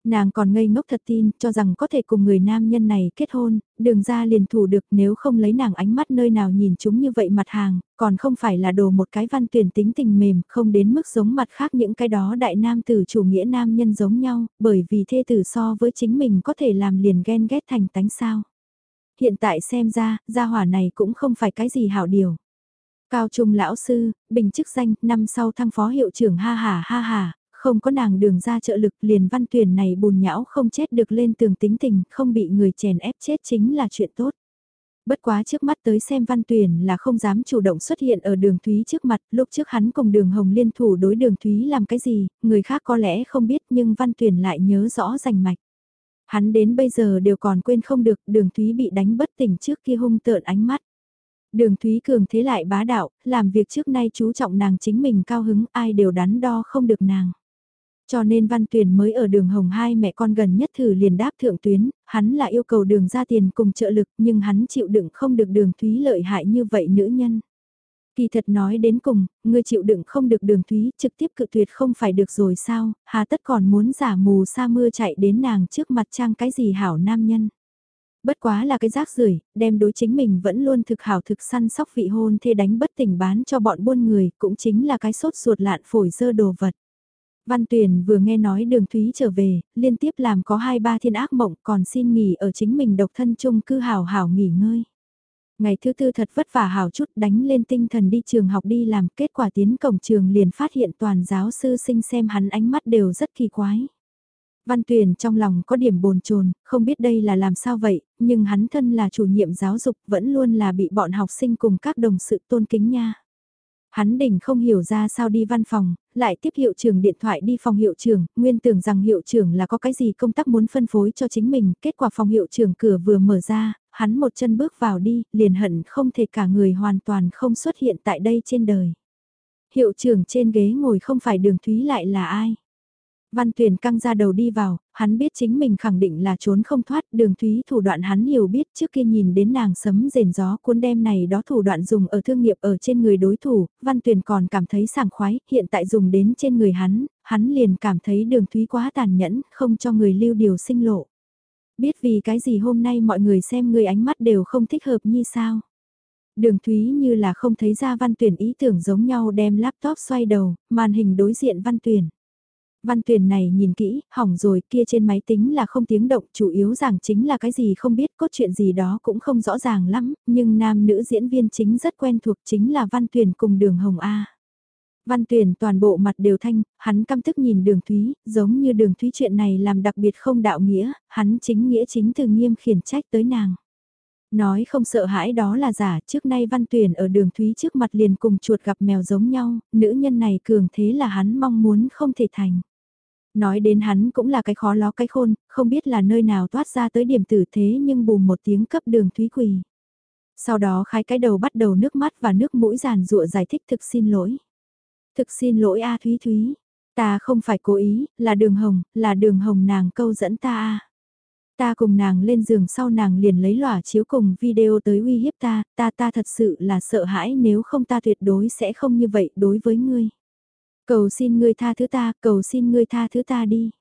Nàng còn ngây ngốc thật tin, cho rằng có thể cùng người nam nhân này kết hôn, đường ra liền thủ được nếu không lấy nàng ánh mắt nơi nào nhìn chúng như vậy mặt hàng, còn không phải là đồ một cái văn tuyển tính tình mềm, không đến mức giống mặt khác những cái đó đại nam tử chủ nghĩa nam nhân giống nhau, bởi vì thê tử so với chính mình có thể làm liền ghen ghét thành tánh sao. Hiện tại xem ra, gia hỏa này cũng không phải cái gì hảo điều. Cao trung lão sư, bình chức danh, năm sau thăng phó hiệu trưởng ha hà ha hà, không có nàng đường ra trợ lực liền văn tuyển này bùn nhão không chết được lên tường tính tình, không bị người chèn ép chết chính là chuyện tốt. Bất quá trước mắt tới xem văn tuyển là không dám chủ động xuất hiện ở đường Thúy trước mặt, lúc trước hắn cùng đường Hồng liên thủ đối đường Thúy làm cái gì, người khác có lẽ không biết nhưng văn tuyển lại nhớ rõ rành mạch. Hắn đến bây giờ đều còn quên không được đường Thúy bị đánh bất tỉnh trước kia hung tợn ánh mắt. Đường Thúy Cường thế lại bá đạo, làm việc trước nay chú trọng nàng chính mình cao hứng ai đều đắn đo không được nàng. Cho nên Văn Tuyền mới ở đường Hồng hai mẹ con gần nhất thử liền đáp thượng tuyến, hắn là yêu cầu đường ra tiền cùng trợ lực nhưng hắn chịu đựng không được đường Thúy lợi hại như vậy nữ nhân. Kỳ thật nói đến cùng, ngươi chịu đựng không được đường Thúy trực tiếp cự tuyệt không phải được rồi sao, hà tất còn muốn giả mù sa mưa chạy đến nàng trước mặt trang cái gì hảo nam nhân. Bất quá là cái rác rưởi đem đối chính mình vẫn luôn thực hảo thực săn sóc vị hôn thê đánh bất tỉnh bán cho bọn buôn người, cũng chính là cái sốt ruột lạn phổi dơ đồ vật. Văn Tuyền vừa nghe nói đường Thúy trở về, liên tiếp làm có hai ba thiên ác mộng còn xin nghỉ ở chính mình độc thân chung cư hảo hảo nghỉ ngơi. Ngày thứ tư thật vất vả hảo chút đánh lên tinh thần đi trường học đi làm kết quả tiến cổng trường liền phát hiện toàn giáo sư sinh xem hắn ánh mắt đều rất kỳ quái. Văn Tuyền trong lòng có điểm bồn chồn, không biết đây là làm sao vậy, nhưng hắn thân là chủ nhiệm giáo dục vẫn luôn là bị bọn học sinh cùng các đồng sự tôn kính nha. Hắn đỉnh không hiểu ra sao đi văn phòng, lại tiếp hiệu trưởng điện thoại đi phòng hiệu trưởng, nguyên tưởng rằng hiệu trưởng là có cái gì công tác muốn phân phối cho chính mình, kết quả phòng hiệu trưởng cửa vừa mở ra, hắn một chân bước vào đi, liền hận không thể cả người hoàn toàn không xuất hiện tại đây trên đời. Hiệu trưởng trên ghế ngồi không phải đường thúy lại là ai? Văn tuyển căng ra đầu đi vào, hắn biết chính mình khẳng định là trốn không thoát, đường thúy thủ đoạn hắn hiểu biết trước kia nhìn đến nàng sấm rền gió cuốn đem này đó thủ đoạn dùng ở thương nghiệp ở trên người đối thủ, văn tuyển còn cảm thấy sảng khoái, hiện tại dùng đến trên người hắn, hắn liền cảm thấy đường thúy quá tàn nhẫn, không cho người lưu điều sinh lộ. Biết vì cái gì hôm nay mọi người xem người ánh mắt đều không thích hợp như sao. Đường Thúy như là không thấy ra văn tuyển ý tưởng giống nhau đem laptop xoay đầu, màn hình đối diện văn tuyển. Văn tuyển này nhìn kỹ, hỏng rồi kia trên máy tính là không tiếng động, chủ yếu rằng chính là cái gì không biết, cốt chuyện gì đó cũng không rõ ràng lắm, nhưng nam nữ diễn viên chính rất quen thuộc chính là văn tuyển cùng đường Hồng A. Văn tuyển toàn bộ mặt đều thanh, hắn căm tức nhìn đường thúy, giống như đường thúy chuyện này làm đặc biệt không đạo nghĩa, hắn chính nghĩa chính từ nghiêm khiển trách tới nàng. Nói không sợ hãi đó là giả, trước nay văn tuyển ở đường thúy trước mặt liền cùng chuột gặp mèo giống nhau, nữ nhân này cường thế là hắn mong muốn không thể thành. Nói đến hắn cũng là cái khó ló cái khôn, không biết là nơi nào toát ra tới điểm tử thế nhưng bùm một tiếng cấp đường thúy quỳ. Sau đó khái cái đầu bắt đầu nước mắt và nước mũi giàn rụa giải thích thực xin lỗi. Thực xin lỗi A Thúy Thúy, ta không phải cố ý, là đường hồng, là đường hồng nàng câu dẫn ta A. Ta cùng nàng lên giường sau nàng liền lấy lỏa chiếu cùng video tới uy hiếp ta, ta ta thật sự là sợ hãi nếu không ta tuyệt đối sẽ không như vậy đối với ngươi. Cầu xin ngươi tha thứ ta, cầu xin ngươi tha thứ ta đi.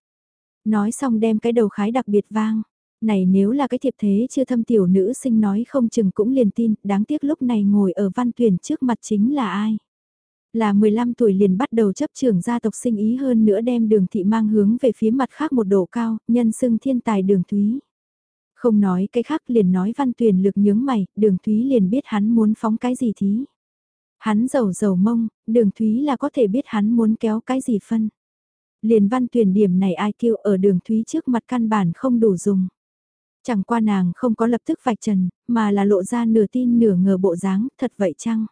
Nói xong đem cái đầu khái đặc biệt vang. Này nếu là cái thiệp thế chưa thâm tiểu nữ sinh nói không chừng cũng liền tin, đáng tiếc lúc này ngồi ở văn tuyển trước mặt chính là ai. Là 15 tuổi liền bắt đầu chấp trưởng gia tộc sinh ý hơn nữa đem đường thị mang hướng về phía mặt khác một độ cao, nhân xưng thiên tài đường thúy. Không nói cái khác liền nói văn tuyển lực nhướng mày, đường thúy liền biết hắn muốn phóng cái gì thí. Hắn giàu giàu mông, đường thúy là có thể biết hắn muốn kéo cái gì phân. Liền văn tuyển điểm này ai kêu ở đường thúy trước mặt căn bản không đủ dùng. Chẳng qua nàng không có lập tức vạch trần, mà là lộ ra nửa tin nửa ngờ bộ dáng, thật vậy chăng?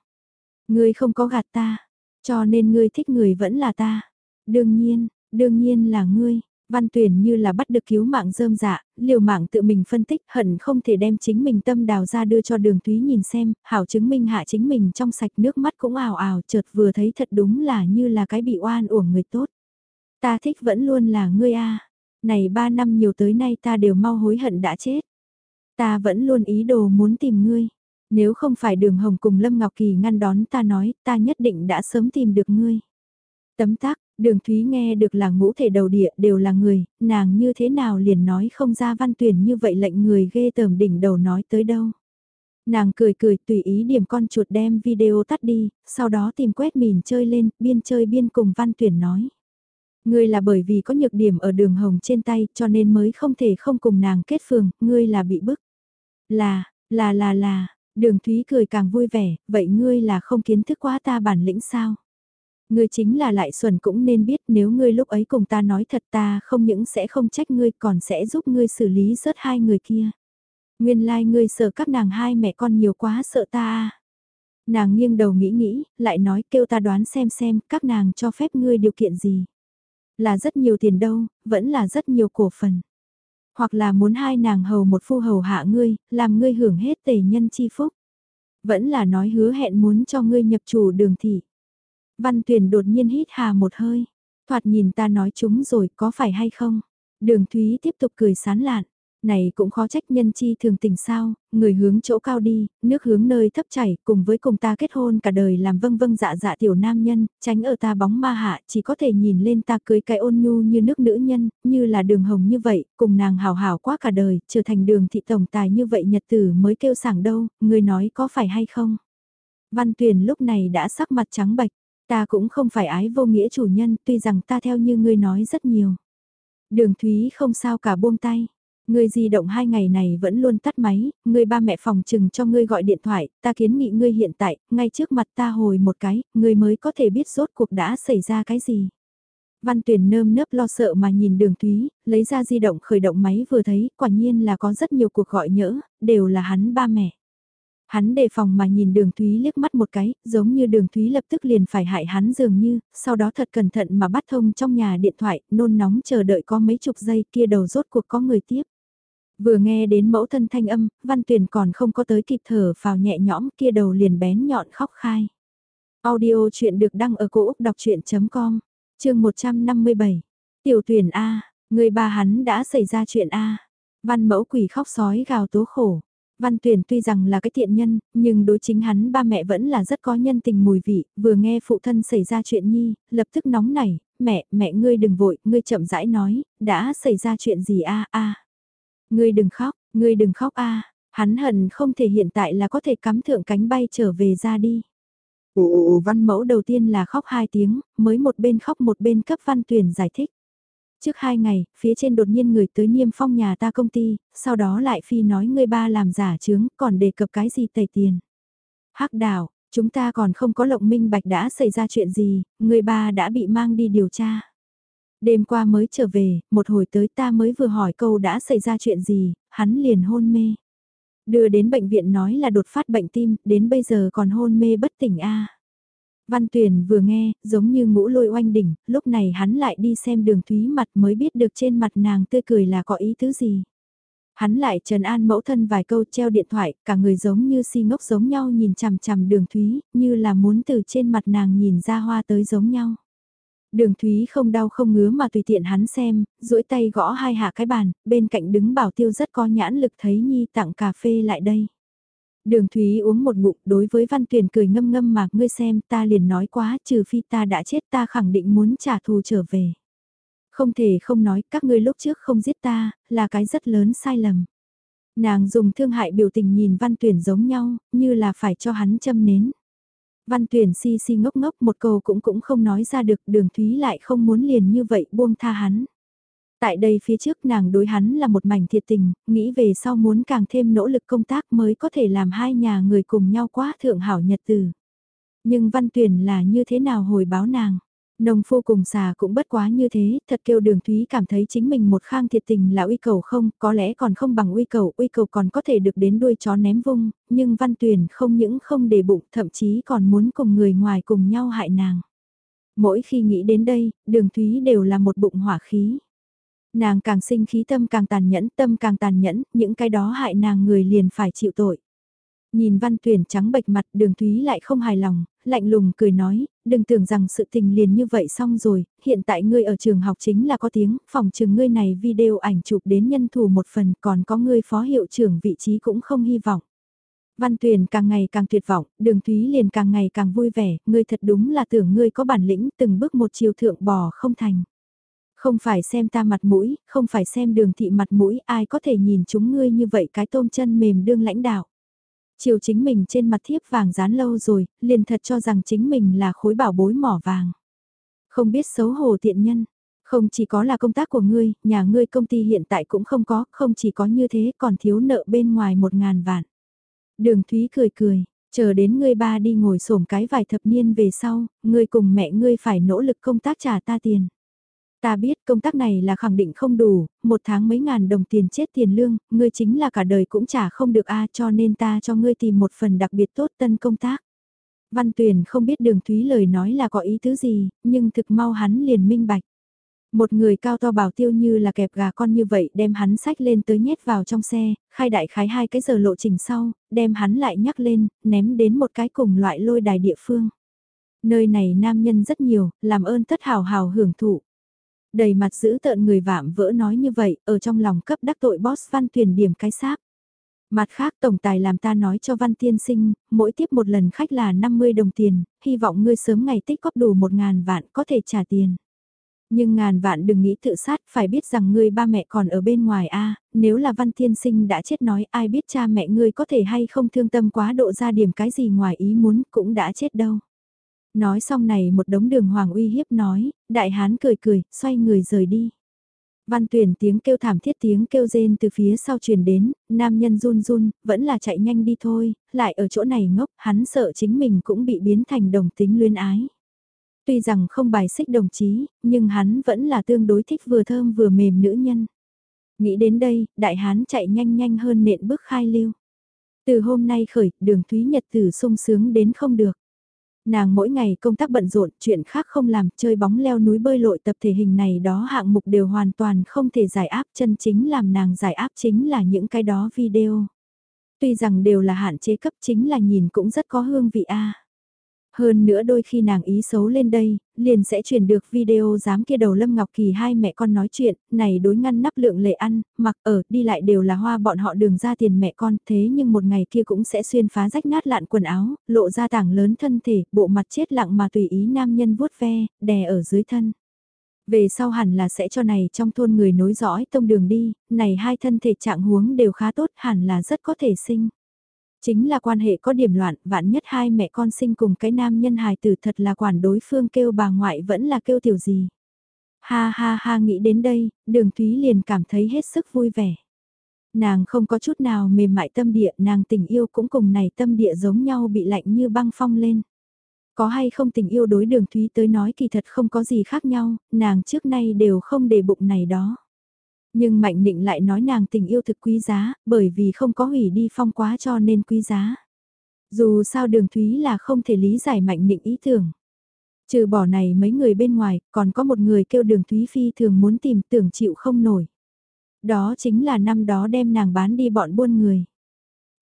Ngươi không có gạt ta, cho nên ngươi thích người vẫn là ta. Đương nhiên, đương nhiên là ngươi. Văn tuyển như là bắt được cứu mạng rơm dạ, liều mạng tự mình phân tích hận không thể đem chính mình tâm đào ra đưa cho đường túy nhìn xem, hảo chứng minh hạ chính mình trong sạch nước mắt cũng ào ào chợt vừa thấy thật đúng là như là cái bị oan uổng người tốt. Ta thích vẫn luôn là ngươi a Này ba năm nhiều tới nay ta đều mau hối hận đã chết. Ta vẫn luôn ý đồ muốn tìm ngươi. Nếu không phải đường hồng cùng Lâm Ngọc Kỳ ngăn đón ta nói, ta nhất định đã sớm tìm được ngươi. Tấm tắc, đường Thúy nghe được là ngũ thể đầu địa đều là người, nàng như thế nào liền nói không ra văn tuyển như vậy lệnh người ghê tởm đỉnh đầu nói tới đâu. Nàng cười cười tùy ý điểm con chuột đem video tắt đi, sau đó tìm quét mìn chơi lên, biên chơi biên cùng văn tuyển nói. Ngươi là bởi vì có nhược điểm ở đường hồng trên tay cho nên mới không thể không cùng nàng kết phường, ngươi là bị bức. Là, là là là, Đường Thúy cười càng vui vẻ, vậy ngươi là không kiến thức quá ta bản lĩnh sao? Ngươi chính là lại xuẩn cũng nên biết nếu ngươi lúc ấy cùng ta nói thật ta không những sẽ không trách ngươi còn sẽ giúp ngươi xử lý rớt hai người kia. Nguyên lai like ngươi sợ các nàng hai mẹ con nhiều quá sợ ta à. Nàng nghiêng đầu nghĩ nghĩ, lại nói kêu ta đoán xem xem các nàng cho phép ngươi điều kiện gì. Là rất nhiều tiền đâu, vẫn là rất nhiều cổ phần. Hoặc là muốn hai nàng hầu một phu hầu hạ ngươi, làm ngươi hưởng hết tề nhân chi phúc. Vẫn là nói hứa hẹn muốn cho ngươi nhập chủ đường thị. Văn tuyển đột nhiên hít hà một hơi. Thoạt nhìn ta nói chúng rồi có phải hay không? Đường Thúy tiếp tục cười sán lạn. Này cũng khó trách nhân chi thường tình sao, người hướng chỗ cao đi, nước hướng nơi thấp chảy, cùng với cùng ta kết hôn cả đời làm vâng vâng dạ dạ tiểu nam nhân, tránh ở ta bóng ma hạ, chỉ có thể nhìn lên ta cưới cái ôn nhu như nước nữ nhân, như là đường hồng như vậy, cùng nàng hào hào quá cả đời, trở thành đường thị tổng tài như vậy nhật tử mới kêu sảng đâu, người nói có phải hay không? Văn tuyển lúc này đã sắc mặt trắng bạch, ta cũng không phải ái vô nghĩa chủ nhân, tuy rằng ta theo như ngươi nói rất nhiều. Đường Thúy không sao cả buông tay. Ngươi di động hai ngày này vẫn luôn tắt máy, ngươi ba mẹ phòng chừng cho ngươi gọi điện thoại, ta kiến nghị ngươi hiện tại, ngay trước mặt ta hồi một cái, ngươi mới có thể biết rốt cuộc đã xảy ra cái gì. Văn tuyển nơm nớp lo sợ mà nhìn đường thúy, lấy ra di động khởi động máy vừa thấy, quả nhiên là có rất nhiều cuộc gọi nhỡ, đều là hắn ba mẹ. Hắn đề phòng mà nhìn đường Thúy liếc mắt một cái, giống như đường Thúy lập tức liền phải hại hắn dường như, sau đó thật cẩn thận mà bắt thông trong nhà điện thoại, nôn nóng chờ đợi có mấy chục giây kia đầu rốt cuộc có người tiếp. Vừa nghe đến mẫu thân thanh âm, văn tuyển còn không có tới kịp thở vào nhẹ nhõm kia đầu liền bén nhọn khóc khai. Audio chuyện được đăng ở cổ Úc đọc chuyện.com, chương 157. Tiểu tuyển A, người bà hắn đã xảy ra chuyện A. Văn mẫu quỷ khóc sói gào tố khổ. Văn tuyển tuy rằng là cái thiện nhân, nhưng đối chính hắn ba mẹ vẫn là rất có nhân tình mùi vị, vừa nghe phụ thân xảy ra chuyện nhi, lập tức nóng nảy, mẹ, mẹ ngươi đừng vội, ngươi chậm rãi nói, đã xảy ra chuyện gì a a Ngươi đừng khóc, ngươi đừng khóc a hắn hận không thể hiện tại là có thể cắm thượng cánh bay trở về ra đi. Ồ, văn mẫu đầu tiên là khóc hai tiếng, mới một bên khóc một bên cấp văn tuyển giải thích. Trước hai ngày, phía trên đột nhiên người tới niêm phong nhà ta công ty, sau đó lại phi nói người ba làm giả chứng, còn đề cập cái gì tẩy tiền. hắc đảo, chúng ta còn không có lộng minh bạch đã xảy ra chuyện gì, người ba đã bị mang đi điều tra. Đêm qua mới trở về, một hồi tới ta mới vừa hỏi câu đã xảy ra chuyện gì, hắn liền hôn mê. Đưa đến bệnh viện nói là đột phát bệnh tim, đến bây giờ còn hôn mê bất tỉnh a. Văn Tuyền vừa nghe, giống như ngũ lôi oanh đỉnh, lúc này hắn lại đi xem đường thúy mặt mới biết được trên mặt nàng tươi cười là có ý tứ gì. Hắn lại trần an mẫu thân vài câu treo điện thoại, cả người giống như si ngốc giống nhau nhìn chằm chằm đường thúy, như là muốn từ trên mặt nàng nhìn ra hoa tới giống nhau. Đường Thúy không đau không ngứa mà tùy tiện hắn xem, duỗi tay gõ hai hạ cái bàn, bên cạnh đứng bảo tiêu rất có nhãn lực thấy Nhi tặng cà phê lại đây. Đường Thúy uống một ngụm đối với Văn Tuyền cười ngâm ngâm mà ngươi xem ta liền nói quá trừ phi ta đã chết ta khẳng định muốn trả thù trở về. Không thể không nói các ngươi lúc trước không giết ta là cái rất lớn sai lầm. Nàng dùng thương hại biểu tình nhìn Văn Tuyển giống nhau, như là phải cho hắn châm nến. Văn Tuyển si si ngốc ngốc một câu cũng cũng không nói ra được đường Thúy lại không muốn liền như vậy buông tha hắn. Tại đây phía trước nàng đối hắn là một mảnh thiệt tình, nghĩ về sau muốn càng thêm nỗ lực công tác mới có thể làm hai nhà người cùng nhau quá thượng hảo nhật từ. Nhưng Văn Tuyển là như thế nào hồi báo nàng? Nông phu cùng xà cũng bất quá như thế, thật kêu đường thúy cảm thấy chính mình một khang thiệt tình là uy cầu không, có lẽ còn không bằng uy cầu, uy cầu còn có thể được đến đuôi chó ném vung, nhưng văn tuyển không những không để bụng, thậm chí còn muốn cùng người ngoài cùng nhau hại nàng. Mỗi khi nghĩ đến đây, đường thúy đều là một bụng hỏa khí. Nàng càng sinh khí tâm càng tàn nhẫn, tâm càng tàn nhẫn, những cái đó hại nàng người liền phải chịu tội. Nhìn văn tuyển trắng bệch mặt đường thúy lại không hài lòng, lạnh lùng cười nói, đừng tưởng rằng sự tình liền như vậy xong rồi, hiện tại ngươi ở trường học chính là có tiếng, phòng trường ngươi này video ảnh chụp đến nhân thủ một phần còn có ngươi phó hiệu trưởng vị trí cũng không hy vọng. Văn Tuyền càng ngày càng tuyệt vọng, đường Thúy liền càng ngày càng vui vẻ, ngươi thật đúng là tưởng ngươi có bản lĩnh từng bước một chiều thượng bò không thành. Không phải xem ta mặt mũi, không phải xem đường thị mặt mũi, ai có thể nhìn chúng ngươi như vậy cái tôm chân mềm đương lãnh đạo. Chiều chính mình trên mặt thiếp vàng dán lâu rồi, liền thật cho rằng chính mình là khối bảo bối mỏ vàng. Không biết xấu hổ tiện nhân, không chỉ có là công tác của ngươi, nhà ngươi công ty hiện tại cũng không có, không chỉ có như thế còn thiếu nợ bên ngoài một ngàn vạn. Đường Thúy cười cười, chờ đến ngươi ba đi ngồi sổm cái vài thập niên về sau, ngươi cùng mẹ ngươi phải nỗ lực công tác trả ta tiền. Ta biết công tác này là khẳng định không đủ, một tháng mấy ngàn đồng tiền chết tiền lương, ngươi chính là cả đời cũng trả không được a cho nên ta cho ngươi tìm một phần đặc biệt tốt tân công tác. Văn Tuyền không biết đường Thúy lời nói là có ý thứ gì, nhưng thực mau hắn liền minh bạch. Một người cao to bảo tiêu như là kẹp gà con như vậy đem hắn sách lên tới nhét vào trong xe, khai đại khái hai cái giờ lộ trình sau, đem hắn lại nhắc lên, ném đến một cái cùng loại lôi đài địa phương. Nơi này nam nhân rất nhiều, làm ơn tất hào hào hưởng thụ. Đầy mặt giữ tợn người vạm vỡ nói như vậy, ở trong lòng cấp đắc tội boss văn tuyển điểm cái sáp. Mặt khác tổng tài làm ta nói cho văn tiên sinh, mỗi tiếp một lần khách là 50 đồng tiền, hy vọng ngươi sớm ngày tích góp đủ một ngàn vạn có thể trả tiền. Nhưng ngàn vạn đừng nghĩ tự sát, phải biết rằng ngươi ba mẹ còn ở bên ngoài a nếu là văn tiên sinh đã chết nói ai biết cha mẹ ngươi có thể hay không thương tâm quá độ ra điểm cái gì ngoài ý muốn cũng đã chết đâu. Nói xong này một đống đường hoàng uy hiếp nói, đại hán cười cười, xoay người rời đi. Văn tuyển tiếng kêu thảm thiết tiếng kêu rên từ phía sau truyền đến, nam nhân run run, vẫn là chạy nhanh đi thôi, lại ở chỗ này ngốc, hắn sợ chính mình cũng bị biến thành đồng tính luyến ái. Tuy rằng không bài xích đồng chí, nhưng hắn vẫn là tương đối thích vừa thơm vừa mềm nữ nhân. Nghĩ đến đây, đại hán chạy nhanh nhanh hơn nện bước khai lưu. Từ hôm nay khởi, đường Thúy Nhật Tử sung sướng đến không được. Nàng mỗi ngày công tác bận rộn, chuyện khác không làm, chơi bóng leo núi bơi lội tập thể hình này đó hạng mục đều hoàn toàn không thể giải áp chân chính làm nàng giải áp chính là những cái đó video. Tuy rằng đều là hạn chế cấp chính là nhìn cũng rất có hương vị a. Hơn nữa đôi khi nàng ý xấu lên đây, liền sẽ truyền được video dám kia đầu Lâm Ngọc Kỳ hai mẹ con nói chuyện, này đối ngăn nắp lượng lệ ăn, mặc ở, đi lại đều là hoa bọn họ đường ra tiền mẹ con, thế nhưng một ngày kia cũng sẽ xuyên phá rách nát lạn quần áo, lộ ra tảng lớn thân thể, bộ mặt chết lặng mà tùy ý nam nhân vuốt ve, đè ở dưới thân. Về sau hẳn là sẽ cho này trong thôn người nối dõi tông đường đi, này hai thân thể trạng huống đều khá tốt hẳn là rất có thể sinh. Chính là quan hệ có điểm loạn, vạn nhất hai mẹ con sinh cùng cái nam nhân hài tử thật là quản đối phương kêu bà ngoại vẫn là kêu tiểu gì. Ha ha ha nghĩ đến đây, đường Thúy liền cảm thấy hết sức vui vẻ. Nàng không có chút nào mềm mại tâm địa, nàng tình yêu cũng cùng này tâm địa giống nhau bị lạnh như băng phong lên. Có hay không tình yêu đối đường Thúy tới nói kỳ thật không có gì khác nhau, nàng trước nay đều không để bụng này đó. Nhưng Mạnh Nịnh lại nói nàng tình yêu thực quý giá, bởi vì không có hủy đi phong quá cho nên quý giá. Dù sao đường Thúy là không thể lý giải Mạnh Nịnh ý tưởng. Trừ bỏ này mấy người bên ngoài, còn có một người kêu đường Thúy Phi thường muốn tìm tưởng chịu không nổi. Đó chính là năm đó đem nàng bán đi bọn buôn người.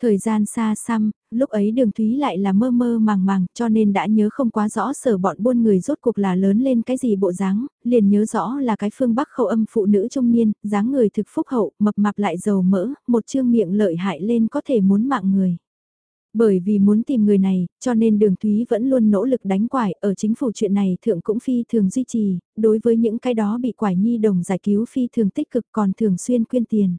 Thời gian xa xăm, lúc ấy đường Thúy lại là mơ mơ màng màng cho nên đã nhớ không quá rõ sở bọn buôn người rốt cuộc là lớn lên cái gì bộ dáng, liền nhớ rõ là cái phương bắc khẩu âm phụ nữ trung niên, dáng người thực phúc hậu, mập mạp lại dầu mỡ, một chương miệng lợi hại lên có thể muốn mạng người. Bởi vì muốn tìm người này, cho nên đường Thúy vẫn luôn nỗ lực đánh quải, ở chính phủ chuyện này thượng cũng phi thường duy trì, đối với những cái đó bị quải nhi đồng giải cứu phi thường tích cực còn thường xuyên quyên tiền.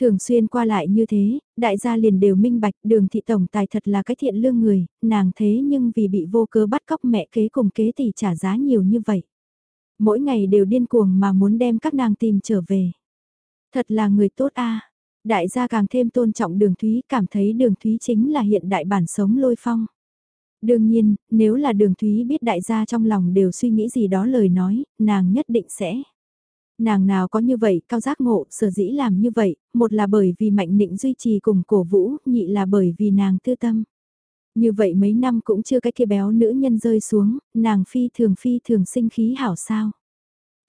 Thường xuyên qua lại như thế, đại gia liền đều minh bạch đường thị tổng tài thật là cái thiện lương người, nàng thế nhưng vì bị vô cớ bắt cóc mẹ kế cùng kế tỷ trả giá nhiều như vậy. Mỗi ngày đều điên cuồng mà muốn đem các nàng tìm trở về. Thật là người tốt a Đại gia càng thêm tôn trọng đường Thúy cảm thấy đường Thúy chính là hiện đại bản sống lôi phong. Đương nhiên, nếu là đường Thúy biết đại gia trong lòng đều suy nghĩ gì đó lời nói, nàng nhất định sẽ. Nàng nào có như vậy, cao giác ngộ, sở dĩ làm như vậy, một là bởi vì mạnh nịnh duy trì cùng cổ vũ, nhị là bởi vì nàng tư tâm. Như vậy mấy năm cũng chưa cái kia béo nữ nhân rơi xuống, nàng phi thường phi thường sinh khí hảo sao.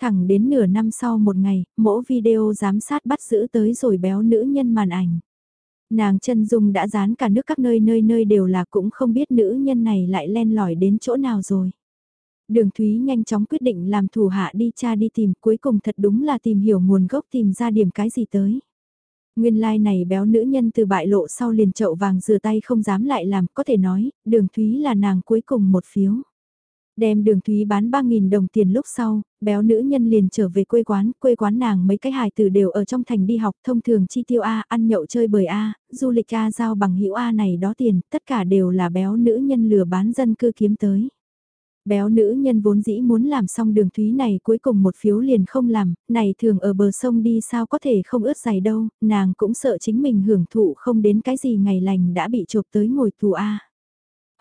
Thẳng đến nửa năm sau một ngày, mỗi video giám sát bắt giữ tới rồi béo nữ nhân màn ảnh. Nàng chân dung đã dán cả nước các nơi nơi nơi đều là cũng không biết nữ nhân này lại len lỏi đến chỗ nào rồi. Đường Thúy nhanh chóng quyết định làm thủ hạ đi cha đi tìm cuối cùng thật đúng là tìm hiểu nguồn gốc tìm ra điểm cái gì tới. Nguyên lai like này béo nữ nhân từ bại lộ sau liền chậu vàng rửa tay không dám lại làm, có thể nói, đường Thúy là nàng cuối cùng một phiếu. Đem đường Thúy bán 3.000 đồng tiền lúc sau, béo nữ nhân liền trở về quê quán, quê quán nàng mấy cái hài tử đều ở trong thành đi học thông thường chi tiêu A, ăn nhậu chơi bời A, du lịch A giao bằng hữu A này đó tiền, tất cả đều là béo nữ nhân lừa bán dân cư kiếm tới. Béo nữ nhân vốn dĩ muốn làm xong đường thúy này cuối cùng một phiếu liền không làm, này thường ở bờ sông đi sao có thể không ướt giày đâu, nàng cũng sợ chính mình hưởng thụ không đến cái gì ngày lành đã bị chụp tới ngồi tù A.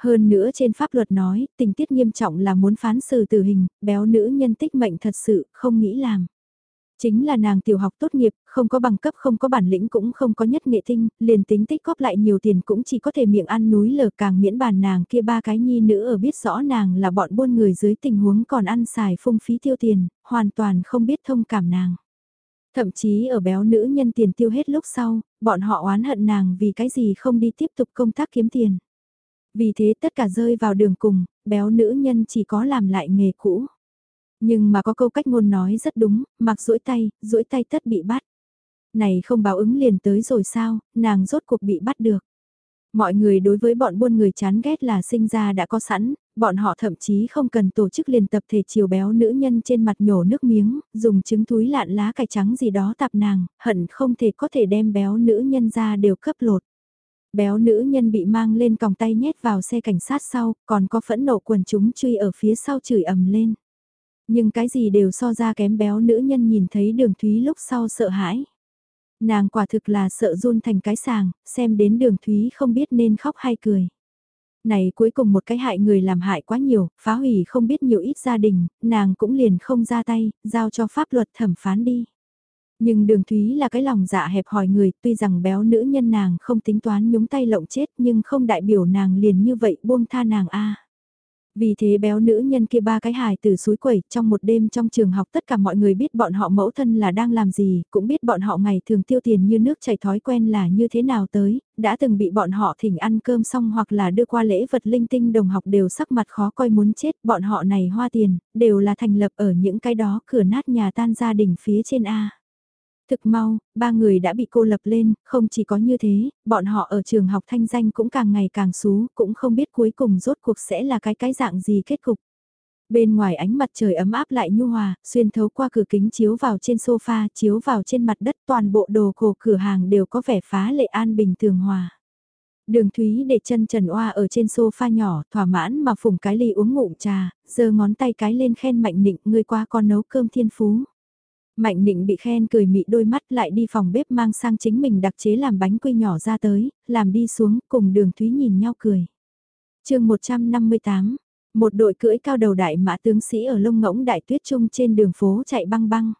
Hơn nữa trên pháp luật nói, tình tiết nghiêm trọng là muốn phán xử tử hình, béo nữ nhân tích mệnh thật sự, không nghĩ làm. Chính là nàng tiểu học tốt nghiệp, không có bằng cấp không có bản lĩnh cũng không có nhất nghệ tinh, liền tính tích góp lại nhiều tiền cũng chỉ có thể miệng ăn núi lở càng miễn bàn nàng kia ba cái nhi nữ ở biết rõ nàng là bọn buôn người dưới tình huống còn ăn xài phung phí tiêu tiền, hoàn toàn không biết thông cảm nàng. Thậm chí ở béo nữ nhân tiền tiêu hết lúc sau, bọn họ oán hận nàng vì cái gì không đi tiếp tục công tác kiếm tiền. Vì thế tất cả rơi vào đường cùng, béo nữ nhân chỉ có làm lại nghề cũ. Nhưng mà có câu cách ngôn nói rất đúng, mặc duỗi tay, duỗi tay tất bị bắt. Này không báo ứng liền tới rồi sao, nàng rốt cuộc bị bắt được. Mọi người đối với bọn buôn người chán ghét là sinh ra đã có sẵn, bọn họ thậm chí không cần tổ chức liền tập thể chiều béo nữ nhân trên mặt nhổ nước miếng, dùng trứng túi lạn lá cải trắng gì đó tạp nàng, hận không thể có thể đem béo nữ nhân ra đều cấp lột. Béo nữ nhân bị mang lên còng tay nhét vào xe cảnh sát sau, còn có phẫn nộ quần chúng truy ở phía sau chửi ầm lên. Nhưng cái gì đều so ra kém béo nữ nhân nhìn thấy đường thúy lúc sau sợ hãi. Nàng quả thực là sợ run thành cái sàng, xem đến đường thúy không biết nên khóc hay cười. Này cuối cùng một cái hại người làm hại quá nhiều, phá hủy không biết nhiều ít gia đình, nàng cũng liền không ra tay, giao cho pháp luật thẩm phán đi. Nhưng đường thúy là cái lòng dạ hẹp hòi người, tuy rằng béo nữ nhân nàng không tính toán nhúng tay lộng chết nhưng không đại biểu nàng liền như vậy buông tha nàng a vì thế béo nữ nhân kia ba cái hài từ suối quẩy trong một đêm trong trường học tất cả mọi người biết bọn họ mẫu thân là đang làm gì, cũng biết bọn họ ngày thường tiêu tiền như nước chảy thói quen là như thế nào tới, đã từng bị bọn họ thỉnh ăn cơm xong hoặc là đưa qua lễ vật linh tinh đồng học đều sắc mặt khó coi muốn chết, bọn họ này hoa tiền, đều là thành lập ở những cái đó cửa nát nhà tan gia đình phía trên A. Thực mau, ba người đã bị cô lập lên, không chỉ có như thế, bọn họ ở trường học thanh danh cũng càng ngày càng xú, cũng không biết cuối cùng rốt cuộc sẽ là cái cái dạng gì kết cục. Bên ngoài ánh mặt trời ấm áp lại nhu hòa, xuyên thấu qua cửa kính chiếu vào trên sofa, chiếu vào trên mặt đất toàn bộ đồ cổ cửa hàng đều có vẻ phá lệ an bình thường hòa. Đường Thúy để chân trần oa ở trên sofa nhỏ, thỏa mãn mà phùng cái ly uống ngụm trà, giơ ngón tay cái lên khen mạnh nịnh người qua con nấu cơm thiên phú. Mạnh nịnh bị khen cười mị đôi mắt lại đi phòng bếp mang sang chính mình đặc chế làm bánh quy nhỏ ra tới, làm đi xuống cùng đường Thúy nhìn nhau cười. chương 158, một đội cưỡi cao đầu đại mã tướng sĩ ở lông ngỗng đại tuyết trung trên đường phố chạy băng băng.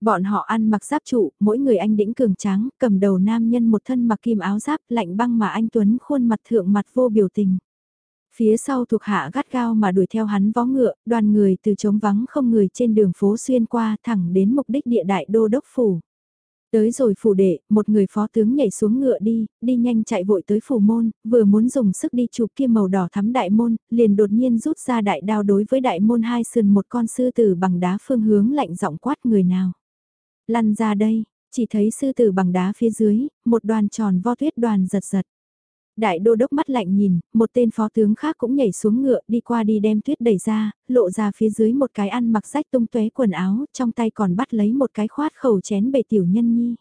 Bọn họ ăn mặc giáp trụ, mỗi người anh đĩnh cường tráng, cầm đầu nam nhân một thân mặc kim áo giáp lạnh băng mà anh Tuấn khuôn mặt thượng mặt vô biểu tình. Phía sau thuộc hạ gắt gao mà đuổi theo hắn vó ngựa, đoàn người từ trống vắng không người trên đường phố xuyên qua thẳng đến mục đích địa đại đô đốc phủ. Tới rồi phủ đệ, một người phó tướng nhảy xuống ngựa đi, đi nhanh chạy vội tới phủ môn, vừa muốn dùng sức đi chụp kia màu đỏ thắm đại môn, liền đột nhiên rút ra đại đao đối với đại môn hai sườn một con sư tử bằng đá phương hướng lạnh giọng quát người nào. Lăn ra đây, chỉ thấy sư tử bằng đá phía dưới, một đoàn tròn vo tuyết đoàn giật giật. Đại đô đốc mắt lạnh nhìn, một tên phó tướng khác cũng nhảy xuống ngựa đi qua đi đem tuyết đẩy ra, lộ ra phía dưới một cái ăn mặc rách tung tóe quần áo, trong tay còn bắt lấy một cái khoát khẩu chén bề tiểu nhân nhi.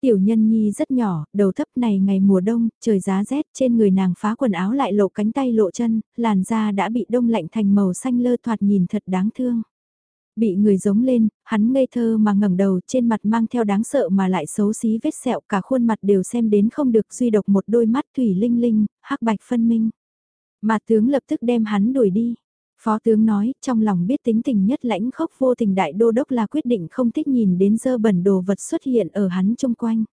Tiểu nhân nhi rất nhỏ, đầu thấp này ngày mùa đông, trời giá rét, trên người nàng phá quần áo lại lộ cánh tay lộ chân, làn da đã bị đông lạnh thành màu xanh lơ thoạt nhìn thật đáng thương. Bị người giống lên, hắn ngây thơ mà ngẩng đầu trên mặt mang theo đáng sợ mà lại xấu xí vết sẹo cả khuôn mặt đều xem đến không được duy độc một đôi mắt thủy linh linh, hắc bạch phân minh. Mà tướng lập tức đem hắn đuổi đi. Phó tướng nói, trong lòng biết tính tình nhất lãnh khốc vô tình đại đô đốc là quyết định không thích nhìn đến dơ bẩn đồ vật xuất hiện ở hắn chung quanh.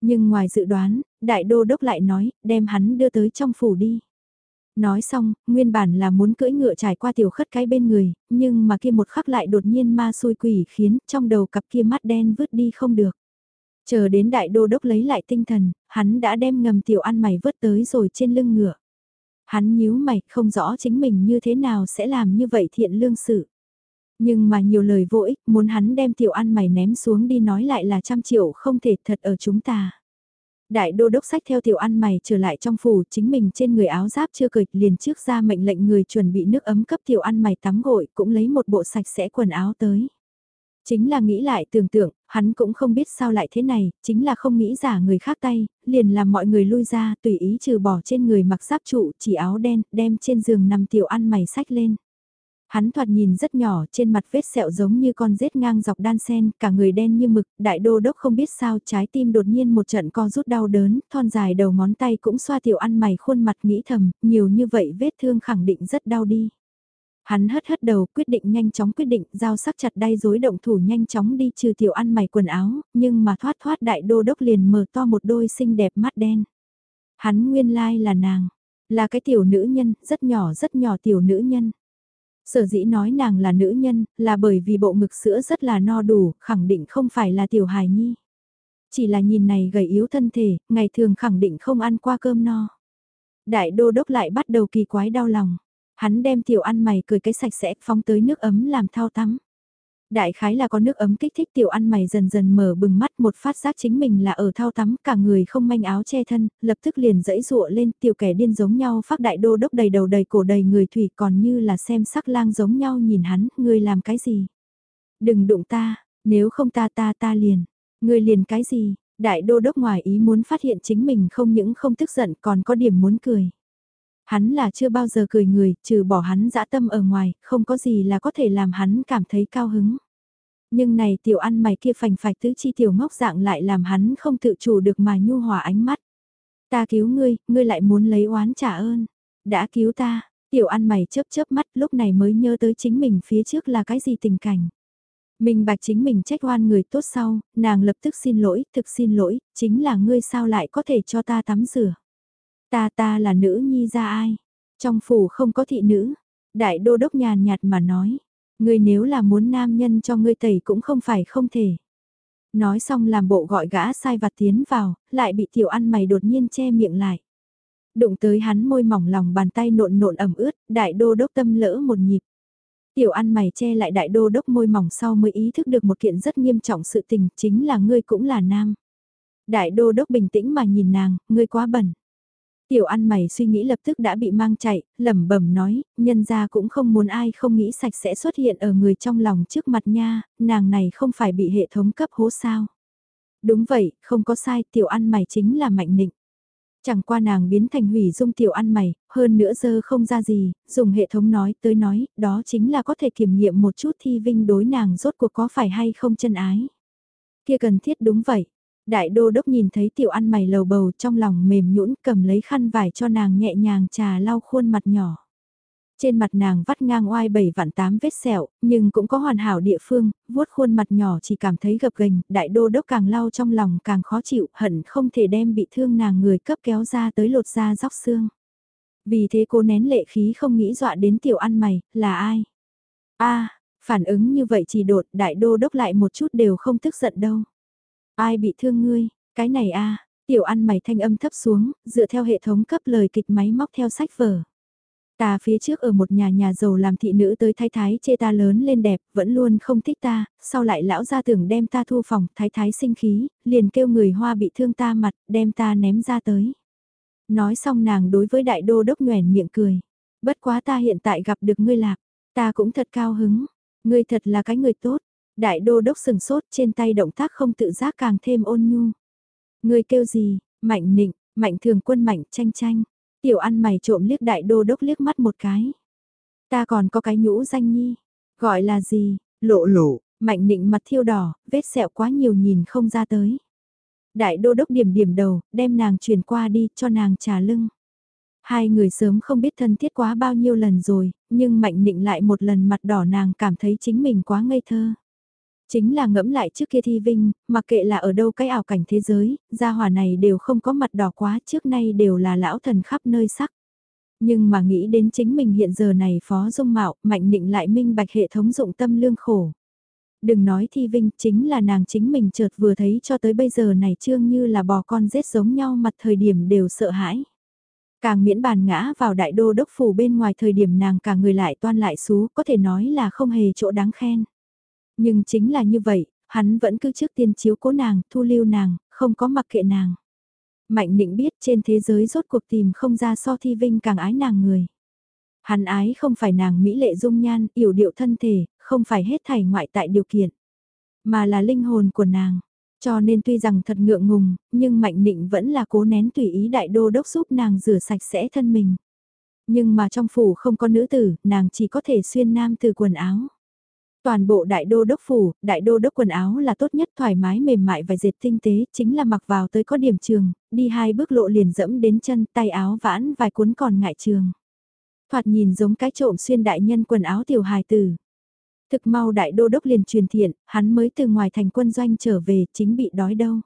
Nhưng ngoài dự đoán, đại đô đốc lại nói, đem hắn đưa tới trong phủ đi. Nói xong, nguyên bản là muốn cưỡi ngựa trải qua tiểu khất cái bên người, nhưng mà kia một khắc lại đột nhiên ma xui quỷ khiến trong đầu cặp kia mắt đen vứt đi không được. Chờ đến đại đô đốc lấy lại tinh thần, hắn đã đem ngầm tiểu ăn mày vứt tới rồi trên lưng ngựa. Hắn nhíu mày không rõ chính mình như thế nào sẽ làm như vậy thiện lương sự. Nhưng mà nhiều lời vô ích muốn hắn đem tiểu ăn mày ném xuống đi nói lại là trăm triệu không thể thật ở chúng ta. Đại đô đốc sách theo tiểu ăn mày trở lại trong phủ, chính mình trên người áo giáp chưa cởi, liền trước ra mệnh lệnh người chuẩn bị nước ấm cấp tiểu ăn mày tắm gội, cũng lấy một bộ sạch sẽ quần áo tới. Chính là nghĩ lại tưởng tượng, hắn cũng không biết sao lại thế này, chính là không nghĩ giả người khác tay, liền làm mọi người lui ra, tùy ý trừ bỏ trên người mặc giáp trụ, chỉ áo đen, đem trên giường nằm tiểu ăn mày sách lên. Hắn thoạt nhìn rất nhỏ, trên mặt vết sẹo giống như con rết ngang dọc đan sen, cả người đen như mực, đại đô đốc không biết sao trái tim đột nhiên một trận co rút đau đớn, thon dài đầu ngón tay cũng xoa tiểu ăn mày khuôn mặt nghĩ thầm, nhiều như vậy vết thương khẳng định rất đau đi. Hắn hất hất đầu quyết định nhanh chóng quyết định, giao sắc chặt đay dối động thủ nhanh chóng đi trừ tiểu ăn mày quần áo, nhưng mà thoát thoát đại đô đốc liền mở to một đôi xinh đẹp mắt đen. Hắn nguyên lai là nàng, là cái tiểu nữ nhân, rất nhỏ rất nhỏ tiểu nữ nhân. Sở dĩ nói nàng là nữ nhân, là bởi vì bộ ngực sữa rất là no đủ, khẳng định không phải là tiểu hài nhi. Chỉ là nhìn này gầy yếu thân thể, ngày thường khẳng định không ăn qua cơm no. Đại đô đốc lại bắt đầu kỳ quái đau lòng. Hắn đem tiểu ăn mày cười cái sạch sẽ phóng tới nước ấm làm thao tắm. Đại khái là có nước ấm kích thích tiểu ăn mày dần dần mở bừng mắt một phát giác chính mình là ở thao tắm cả người không manh áo che thân, lập tức liền dẫy dụa lên tiểu kẻ điên giống nhau phát đại đô đốc đầy đầu đầy cổ đầy người thủy còn như là xem sắc lang giống nhau nhìn hắn, ngươi làm cái gì? Đừng đụng ta, nếu không ta ta ta liền, ngươi liền cái gì? Đại đô đốc ngoài ý muốn phát hiện chính mình không những không tức giận còn có điểm muốn cười. Hắn là chưa bao giờ cười người, trừ bỏ hắn dã tâm ở ngoài, không có gì là có thể làm hắn cảm thấy cao hứng. Nhưng này tiểu ăn mày kia phành phạch tứ chi tiểu ngốc dạng lại làm hắn không tự chủ được mà nhu hòa ánh mắt. Ta cứu ngươi, ngươi lại muốn lấy oán trả ơn. Đã cứu ta, tiểu ăn mày chớp chớp mắt lúc này mới nhớ tới chính mình phía trước là cái gì tình cảnh. Mình bạch chính mình trách oan người tốt sau, nàng lập tức xin lỗi, thực xin lỗi, chính là ngươi sao lại có thể cho ta tắm rửa. Ta ta là nữ nhi ra ai? Trong phủ không có thị nữ. Đại đô đốc nhàn nhạt mà nói. Ngươi nếu là muốn nam nhân cho ngươi tẩy cũng không phải không thể. Nói xong làm bộ gọi gã sai vặt tiến vào, lại bị tiểu ăn mày đột nhiên che miệng lại. Đụng tới hắn môi mỏng lòng bàn tay nộn nộn ẩm ướt, đại đô đốc tâm lỡ một nhịp. Tiểu ăn mày che lại đại đô đốc môi mỏng sau mới ý thức được một kiện rất nghiêm trọng sự tình, chính là ngươi cũng là nam. Đại đô đốc bình tĩnh mà nhìn nàng, ngươi quá bẩn. Tiểu ăn mày suy nghĩ lập tức đã bị mang chạy, lẩm bẩm nói, nhân ra cũng không muốn ai không nghĩ sạch sẽ xuất hiện ở người trong lòng trước mặt nha, nàng này không phải bị hệ thống cấp hố sao. Đúng vậy, không có sai, tiểu ăn mày chính là mạnh nịnh. Chẳng qua nàng biến thành hủy dung tiểu ăn mày, hơn nữa giờ không ra gì, dùng hệ thống nói tới nói, đó chính là có thể kiểm nghiệm một chút thi vinh đối nàng rốt cuộc có phải hay không chân ái. Kia cần thiết đúng vậy, Đại đô đốc nhìn thấy tiểu ăn mày lầu bầu trong lòng mềm nhũn cầm lấy khăn vải cho nàng nhẹ nhàng trà lau khuôn mặt nhỏ. Trên mặt nàng vắt ngang oai bảy vạn tám vết sẹo, nhưng cũng có hoàn hảo địa phương, vuốt khuôn mặt nhỏ chỉ cảm thấy gập ghềnh, đại đô đốc càng lau trong lòng càng khó chịu, hận không thể đem bị thương nàng người cấp kéo ra tới lột da róc xương. Vì thế cô nén lệ khí không nghĩ dọa đến tiểu ăn mày, là ai? a phản ứng như vậy chỉ đột đại đô đốc lại một chút đều không tức giận đâu. Ai bị thương ngươi, cái này a tiểu ăn mày thanh âm thấp xuống, dựa theo hệ thống cấp lời kịch máy móc theo sách vở. Ta phía trước ở một nhà nhà giàu làm thị nữ tới thái thái chê ta lớn lên đẹp, vẫn luôn không thích ta, sau lại lão ra tưởng đem ta thu phòng, thái thái sinh khí, liền kêu người hoa bị thương ta mặt, đem ta ném ra tới. Nói xong nàng đối với đại đô đốc nhoèn miệng cười. Bất quá ta hiện tại gặp được ngươi lạc, ta cũng thật cao hứng, ngươi thật là cái người tốt. Đại đô đốc sừng sốt trên tay động tác không tự giác càng thêm ôn nhu. người kêu gì, mạnh nịnh, mạnh thường quân mạnh tranh tranh. Tiểu ăn mày trộm liếc đại đô đốc liếc mắt một cái. Ta còn có cái nhũ danh nhi, gọi là gì, lộ lộ, mạnh nịnh mặt thiêu đỏ, vết sẹo quá nhiều nhìn không ra tới. Đại đô đốc điểm điểm đầu, đem nàng chuyển qua đi cho nàng trà lưng. Hai người sớm không biết thân thiết quá bao nhiêu lần rồi, nhưng mạnh nịnh lại một lần mặt đỏ nàng cảm thấy chính mình quá ngây thơ. Chính là ngẫm lại trước kia thi vinh, mặc kệ là ở đâu cái ảo cảnh thế giới, gia hỏa này đều không có mặt đỏ quá trước nay đều là lão thần khắp nơi sắc. Nhưng mà nghĩ đến chính mình hiện giờ này phó dung mạo, mạnh định lại minh bạch hệ thống dụng tâm lương khổ. Đừng nói thi vinh, chính là nàng chính mình chợt vừa thấy cho tới bây giờ này trương như là bò con rết giống nhau mặt thời điểm đều sợ hãi. Càng miễn bàn ngã vào đại đô đốc phủ bên ngoài thời điểm nàng cả người lại toan lại xú có thể nói là không hề chỗ đáng khen. Nhưng chính là như vậy, hắn vẫn cứ trước tiên chiếu cố nàng, thu lưu nàng, không có mặc kệ nàng. Mạnh định biết trên thế giới rốt cuộc tìm không ra so thi vinh càng ái nàng người. Hắn ái không phải nàng mỹ lệ dung nhan, yểu điệu thân thể, không phải hết thảy ngoại tại điều kiện, mà là linh hồn của nàng. Cho nên tuy rằng thật ngượng ngùng, nhưng Mạnh Nịnh vẫn là cố nén tùy ý đại đô đốc giúp nàng rửa sạch sẽ thân mình. Nhưng mà trong phủ không có nữ tử, nàng chỉ có thể xuyên nam từ quần áo. Toàn bộ đại đô đốc phủ, đại đô đốc quần áo là tốt nhất thoải mái mềm mại và dệt tinh tế, chính là mặc vào tới có điểm trường, đi hai bước lộ liền dẫm đến chân tay áo vãn vài cuốn còn ngại trường. Thoạt nhìn giống cái trộm xuyên đại nhân quần áo tiểu hài tử. Thực mau đại đô đốc liền truyền thiện, hắn mới từ ngoài thành quân doanh trở về, chính bị đói đâu.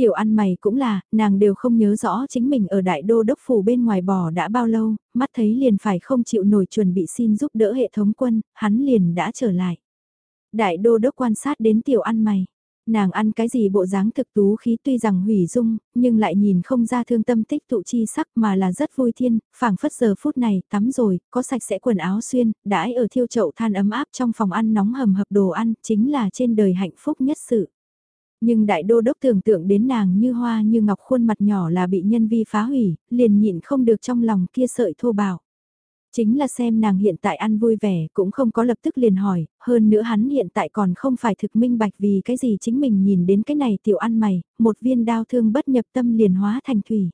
Tiểu ăn mày cũng là, nàng đều không nhớ rõ chính mình ở đại đô đốc phủ bên ngoài bò đã bao lâu, mắt thấy liền phải không chịu nổi chuẩn bị xin giúp đỡ hệ thống quân, hắn liền đã trở lại. Đại đô đốc quan sát đến tiểu ăn mày, nàng ăn cái gì bộ dáng thực tú khí tuy rằng hủy dung, nhưng lại nhìn không ra thương tâm tích tụ chi sắc mà là rất vui thiên, phảng phất giờ phút này, tắm rồi, có sạch sẽ quần áo xuyên, đãi ở thiêu chậu than ấm áp trong phòng ăn nóng hầm hập đồ ăn, chính là trên đời hạnh phúc nhất sự. Nhưng đại đô đốc tưởng tượng đến nàng như hoa như ngọc khuôn mặt nhỏ là bị nhân vi phá hủy, liền nhịn không được trong lòng kia sợi thô bạo. Chính là xem nàng hiện tại ăn vui vẻ cũng không có lập tức liền hỏi, hơn nữa hắn hiện tại còn không phải thực minh bạch vì cái gì chính mình nhìn đến cái này tiểu ăn mày, một viên đao thương bất nhập tâm liền hóa thành thủy.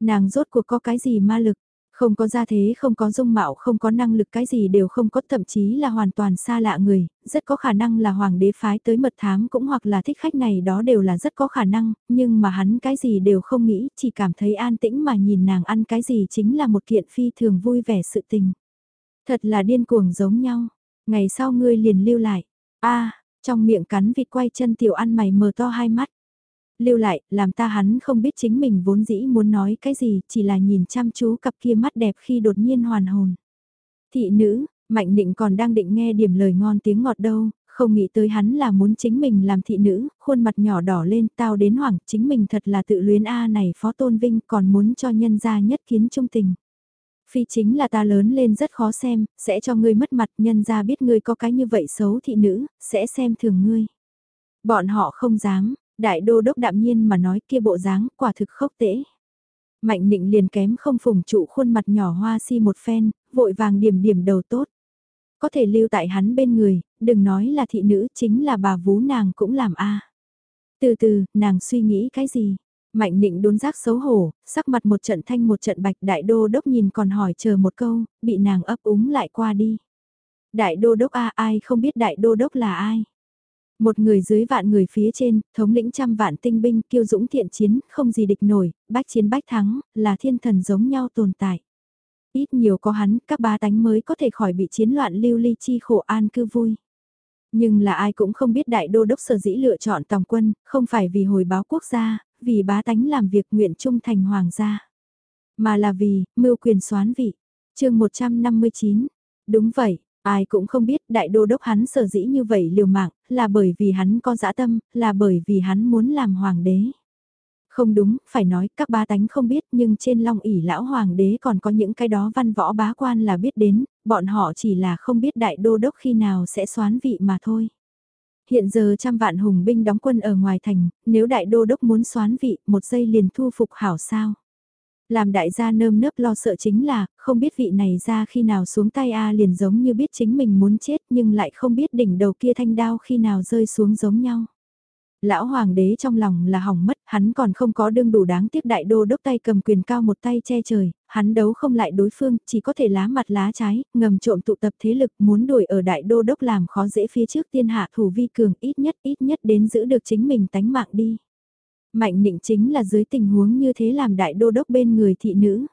Nàng rốt cuộc có cái gì ma lực, không có gia thế, không có dung mạo, không có năng lực cái gì đều không có thậm chí là hoàn toàn xa lạ người, rất có khả năng là hoàng đế phái tới mật thám cũng hoặc là thích khách này đó đều là rất có khả năng, nhưng mà hắn cái gì đều không nghĩ, chỉ cảm thấy an tĩnh mà nhìn nàng ăn cái gì chính là một kiện phi thường vui vẻ sự tình. Thật là điên cuồng giống nhau, ngày sau ngươi liền lưu lại, a trong miệng cắn vịt quay chân tiểu ăn mày mờ to hai mắt lưu lại, làm ta hắn không biết chính mình vốn dĩ muốn nói cái gì, chỉ là nhìn chăm chú cặp kia mắt đẹp khi đột nhiên hoàn hồn. Thị nữ, Mạnh định còn đang định nghe điểm lời ngon tiếng ngọt đâu, không nghĩ tới hắn là muốn chính mình làm thị nữ, khuôn mặt nhỏ đỏ lên tao đến hoảng, chính mình thật là tự luyến A này phó tôn vinh còn muốn cho nhân gia nhất kiến trung tình. Phi chính là ta lớn lên rất khó xem, sẽ cho ngươi mất mặt nhân gia biết ngươi có cái như vậy xấu thị nữ, sẽ xem thường ngươi. Bọn họ không dám, Đại đô đốc đạm nhiên mà nói kia bộ dáng quả thực khốc tễ. Mạnh định liền kém không phùng trụ khuôn mặt nhỏ hoa si một phen, vội vàng điểm điểm đầu tốt. Có thể lưu tại hắn bên người, đừng nói là thị nữ chính là bà vú nàng cũng làm a Từ từ, nàng suy nghĩ cái gì? Mạnh định đốn giác xấu hổ, sắc mặt một trận thanh một trận bạch đại đô đốc nhìn còn hỏi chờ một câu, bị nàng ấp úng lại qua đi. Đại đô đốc a ai không biết đại đô đốc là ai? Một người dưới vạn người phía trên, thống lĩnh trăm vạn tinh binh kiêu dũng thiện chiến, không gì địch nổi, bách chiến bách thắng, là thiên thần giống nhau tồn tại. Ít nhiều có hắn, các ba tánh mới có thể khỏi bị chiến loạn lưu ly chi khổ an cư vui. Nhưng là ai cũng không biết đại đô đốc sở dĩ lựa chọn tòng quân, không phải vì hồi báo quốc gia, vì bá tánh làm việc nguyện trung thành hoàng gia. Mà là vì, mưu quyền soán vị. chương 159. Đúng vậy, Ai cũng không biết đại đô đốc hắn sở dĩ như vậy liều mạng, là bởi vì hắn có dã tâm, là bởi vì hắn muốn làm hoàng đế. Không đúng, phải nói, các ba tánh không biết nhưng trên long ỉ lão hoàng đế còn có những cái đó văn võ bá quan là biết đến, bọn họ chỉ là không biết đại đô đốc khi nào sẽ xoán vị mà thôi. Hiện giờ trăm vạn hùng binh đóng quân ở ngoài thành, nếu đại đô đốc muốn xoán vị, một giây liền thu phục hảo sao. Làm đại gia nơm nớp lo sợ chính là, không biết vị này ra khi nào xuống tay A liền giống như biết chính mình muốn chết nhưng lại không biết đỉnh đầu kia thanh đao khi nào rơi xuống giống nhau. Lão hoàng đế trong lòng là hỏng mất, hắn còn không có đương đủ đáng tiếc đại đô đốc tay cầm quyền cao một tay che trời, hắn đấu không lại đối phương, chỉ có thể lá mặt lá trái, ngầm trộm tụ tập thế lực muốn đuổi ở đại đô đốc làm khó dễ phía trước tiên hạ thủ vi cường ít nhất ít nhất đến giữ được chính mình tánh mạng đi. Mạnh định chính là dưới tình huống như thế làm đại đô đốc bên người thị nữ.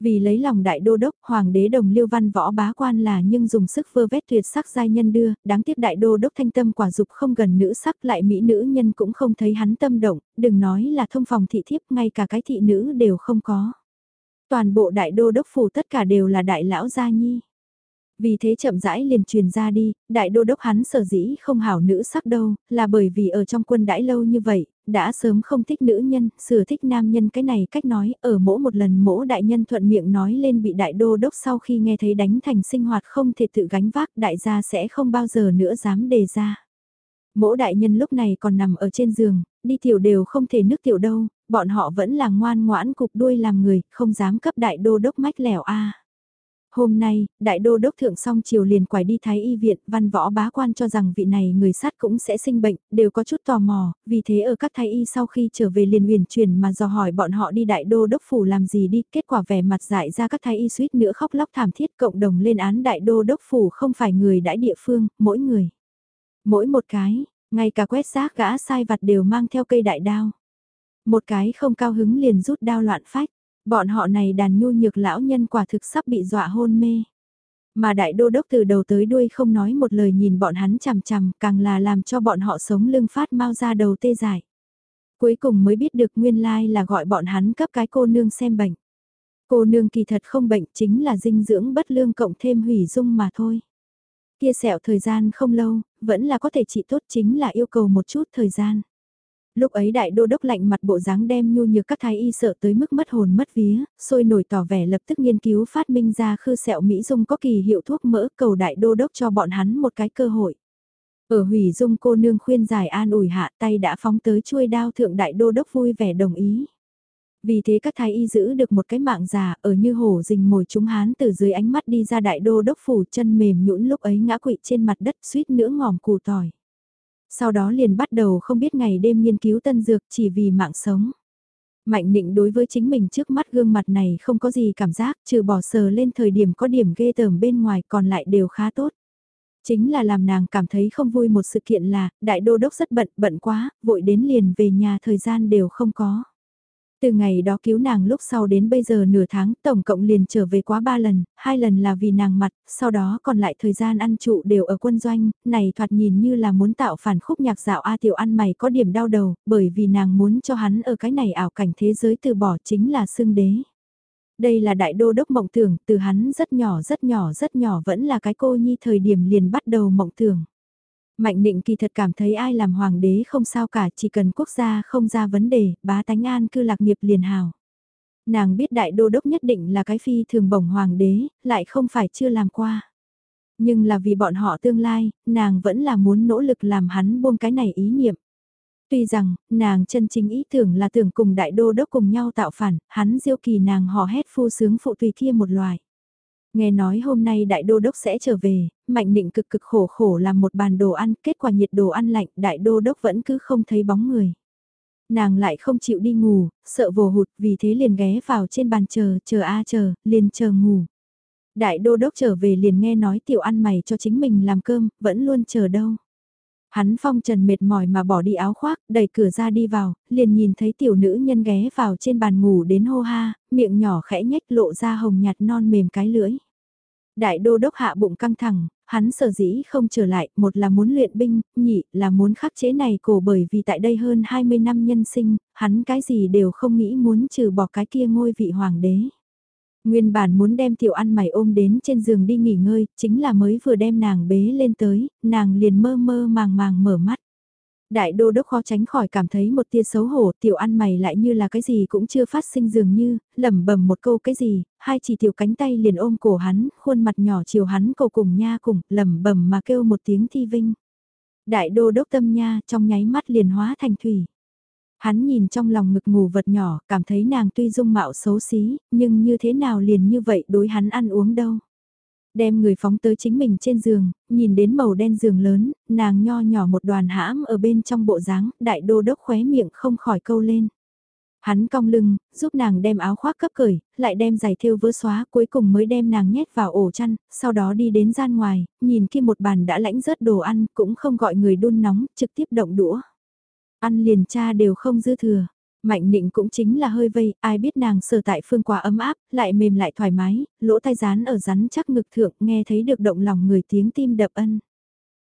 Vì lấy lòng đại đô đốc, hoàng đế đồng liêu văn võ bá quan là nhưng dùng sức vơ vét tuyệt sắc giai nhân đưa, đáng tiếc đại đô đốc thanh tâm quả dục không gần nữ sắc lại mỹ nữ nhân cũng không thấy hắn tâm động, đừng nói là thông phòng thị thiếp ngay cả cái thị nữ đều không có. Toàn bộ đại đô đốc phủ tất cả đều là đại lão gia nhi. Vì thế chậm rãi liền truyền ra đi, đại đô đốc hắn sở dĩ không hảo nữ sắc đâu, là bởi vì ở trong quân đãi lâu như vậy, đã sớm không thích nữ nhân, sửa thích nam nhân cái này cách nói, ở mỗi một lần mỗi đại nhân thuận miệng nói lên bị đại đô đốc sau khi nghe thấy đánh thành sinh hoạt không thể tự gánh vác đại gia sẽ không bao giờ nữa dám đề ra. Mỗ đại nhân lúc này còn nằm ở trên giường, đi tiểu đều không thể nước tiểu đâu, bọn họ vẫn là ngoan ngoãn cục đuôi làm người, không dám cấp đại đô đốc mách lẻo a. Hôm nay, đại đô đốc thượng song chiều liền quải đi thái y viện, văn võ bá quan cho rằng vị này người sát cũng sẽ sinh bệnh, đều có chút tò mò, vì thế ở các thái y sau khi trở về liền huyền truyền mà dò hỏi bọn họ đi đại đô đốc phủ làm gì đi, kết quả vẻ mặt dại ra các thái y suýt nữa khóc lóc thảm thiết cộng đồng lên án đại đô đốc phủ không phải người đãi địa phương, mỗi người. Mỗi một cái, ngay cả quét rác gã sai vặt đều mang theo cây đại đao. Một cái không cao hứng liền rút đao loạn phách. Bọn họ này đàn nhu nhược lão nhân quả thực sắp bị dọa hôn mê. Mà đại đô đốc từ đầu tới đuôi không nói một lời nhìn bọn hắn chằm chằm càng là làm cho bọn họ sống lưng phát mau ra đầu tê dại. Cuối cùng mới biết được nguyên lai là gọi bọn hắn cấp cái cô nương xem bệnh. Cô nương kỳ thật không bệnh chính là dinh dưỡng bất lương cộng thêm hủy dung mà thôi. Kia sẹo thời gian không lâu, vẫn là có thể trị tốt chính là yêu cầu một chút thời gian lúc ấy đại đô đốc lạnh mặt bộ dáng đem nhu nhược các thái y sợ tới mức mất hồn mất vía, sôi nổi tỏ vẻ lập tức nghiên cứu phát minh ra khư sẹo Mỹ Dung có kỳ hiệu thuốc mỡ cầu đại đô đốc cho bọn hắn một cái cơ hội. Ở hủy dung cô nương khuyên giải an ủi hạ tay đã phóng tới chuôi đao thượng đại đô đốc vui vẻ đồng ý. Vì thế các thái y giữ được một cái mạng già ở như hổ rình mồi chúng hán từ dưới ánh mắt đi ra đại đô đốc phủ chân mềm nhũn lúc ấy ngã quỵ trên mặt đất suýt nữa ngòm củ tỏi sau đó liền bắt đầu không biết ngày đêm nghiên cứu tân dược chỉ vì mạng sống. Mạnh định đối với chính mình trước mắt gương mặt này không có gì cảm giác, trừ bỏ sờ lên thời điểm có điểm ghê tởm bên ngoài còn lại đều khá tốt. Chính là làm nàng cảm thấy không vui một sự kiện là, đại đô đốc rất bận, bận quá, vội đến liền về nhà thời gian đều không có. Từ ngày đó cứu nàng lúc sau đến bây giờ nửa tháng, tổng cộng liền trở về quá ba lần, hai lần là vì nàng mặt, sau đó còn lại thời gian ăn trụ đều ở quân doanh, này thoạt nhìn như là muốn tạo phản khúc nhạc dạo A tiểu ăn mày có điểm đau đầu, bởi vì nàng muốn cho hắn ở cái này ảo cảnh thế giới từ bỏ chính là xương đế. Đây là đại đô đốc mộng tưởng, từ hắn rất nhỏ rất nhỏ rất nhỏ vẫn là cái cô nhi thời điểm liền bắt đầu mộng tưởng. Mạnh định kỳ thật cảm thấy ai làm hoàng đế không sao cả, chỉ cần quốc gia không ra vấn đề, bá tánh an cư lạc nghiệp liền hào. Nàng biết đại đô đốc nhất định là cái phi thường bổng hoàng đế, lại không phải chưa làm qua. Nhưng là vì bọn họ tương lai, nàng vẫn là muốn nỗ lực làm hắn buông cái này ý niệm. Tuy rằng, nàng chân chính ý tưởng là tưởng cùng đại đô đốc cùng nhau tạo phản, hắn diêu kỳ nàng hò hét phu sướng phụ tùy kia một loài. Nghe nói hôm nay đại đô đốc sẽ trở về, mạnh định cực cực khổ khổ làm một bàn đồ ăn, kết quả nhiệt đồ ăn lạnh, đại đô đốc vẫn cứ không thấy bóng người. Nàng lại không chịu đi ngủ, sợ vồ hụt, vì thế liền ghé vào trên bàn chờ, chờ a chờ, liền chờ ngủ. Đại đô đốc trở về liền nghe nói tiểu ăn mày cho chính mình làm cơm, vẫn luôn chờ đâu. Hắn phong trần mệt mỏi mà bỏ đi áo khoác, đẩy cửa ra đi vào, liền nhìn thấy tiểu nữ nhân ghé vào trên bàn ngủ đến hô ha, miệng nhỏ khẽ nhếch lộ ra hồng nhạt non mềm cái lưỡi. Đại đô đốc hạ bụng căng thẳng, hắn sở dĩ không trở lại, một là muốn luyện binh, nhị là muốn khắc chế này cổ bởi vì tại đây hơn 20 năm nhân sinh, hắn cái gì đều không nghĩ muốn trừ bỏ cái kia ngôi vị hoàng đế. Nguyên bản muốn đem tiểu ăn mày ôm đến trên giường đi nghỉ ngơi, chính là mới vừa đem nàng bế lên tới, nàng liền mơ mơ màng màng mở mắt. Đại đô đốc khó tránh khỏi cảm thấy một tia xấu hổ, tiểu ăn mày lại như là cái gì cũng chưa phát sinh dường như, lẩm bẩm một câu cái gì, hai chỉ tiểu cánh tay liền ôm cổ hắn, khuôn mặt nhỏ chiều hắn cầu cùng nha cùng, lẩm bẩm mà kêu một tiếng thi vinh. Đại đô đốc tâm nha, trong nháy mắt liền hóa thành thủy. Hắn nhìn trong lòng ngực ngủ vật nhỏ, cảm thấy nàng tuy dung mạo xấu xí, nhưng như thế nào liền như vậy đối hắn ăn uống đâu. Đem người phóng tới chính mình trên giường, nhìn đến màu đen giường lớn, nàng nho nhỏ một đoàn hãm ở bên trong bộ dáng, đại đô đốc khóe miệng không khỏi câu lên. Hắn cong lưng, giúp nàng đem áo khoác cấp cởi, lại đem giày thêu vỡ xóa, cuối cùng mới đem nàng nhét vào ổ chăn, sau đó đi đến gian ngoài, nhìn kia một bàn đã lãnh rớt đồ ăn, cũng không gọi người đun nóng, trực tiếp động đũa. Ăn liền cha đều không dư thừa. Mạnh nịnh cũng chính là hơi vây, ai biết nàng sờ tại phương quá ấm áp, lại mềm lại thoải mái, lỗ tai rán ở rắn chắc ngực thượng, nghe thấy được động lòng người tiếng tim đập ân.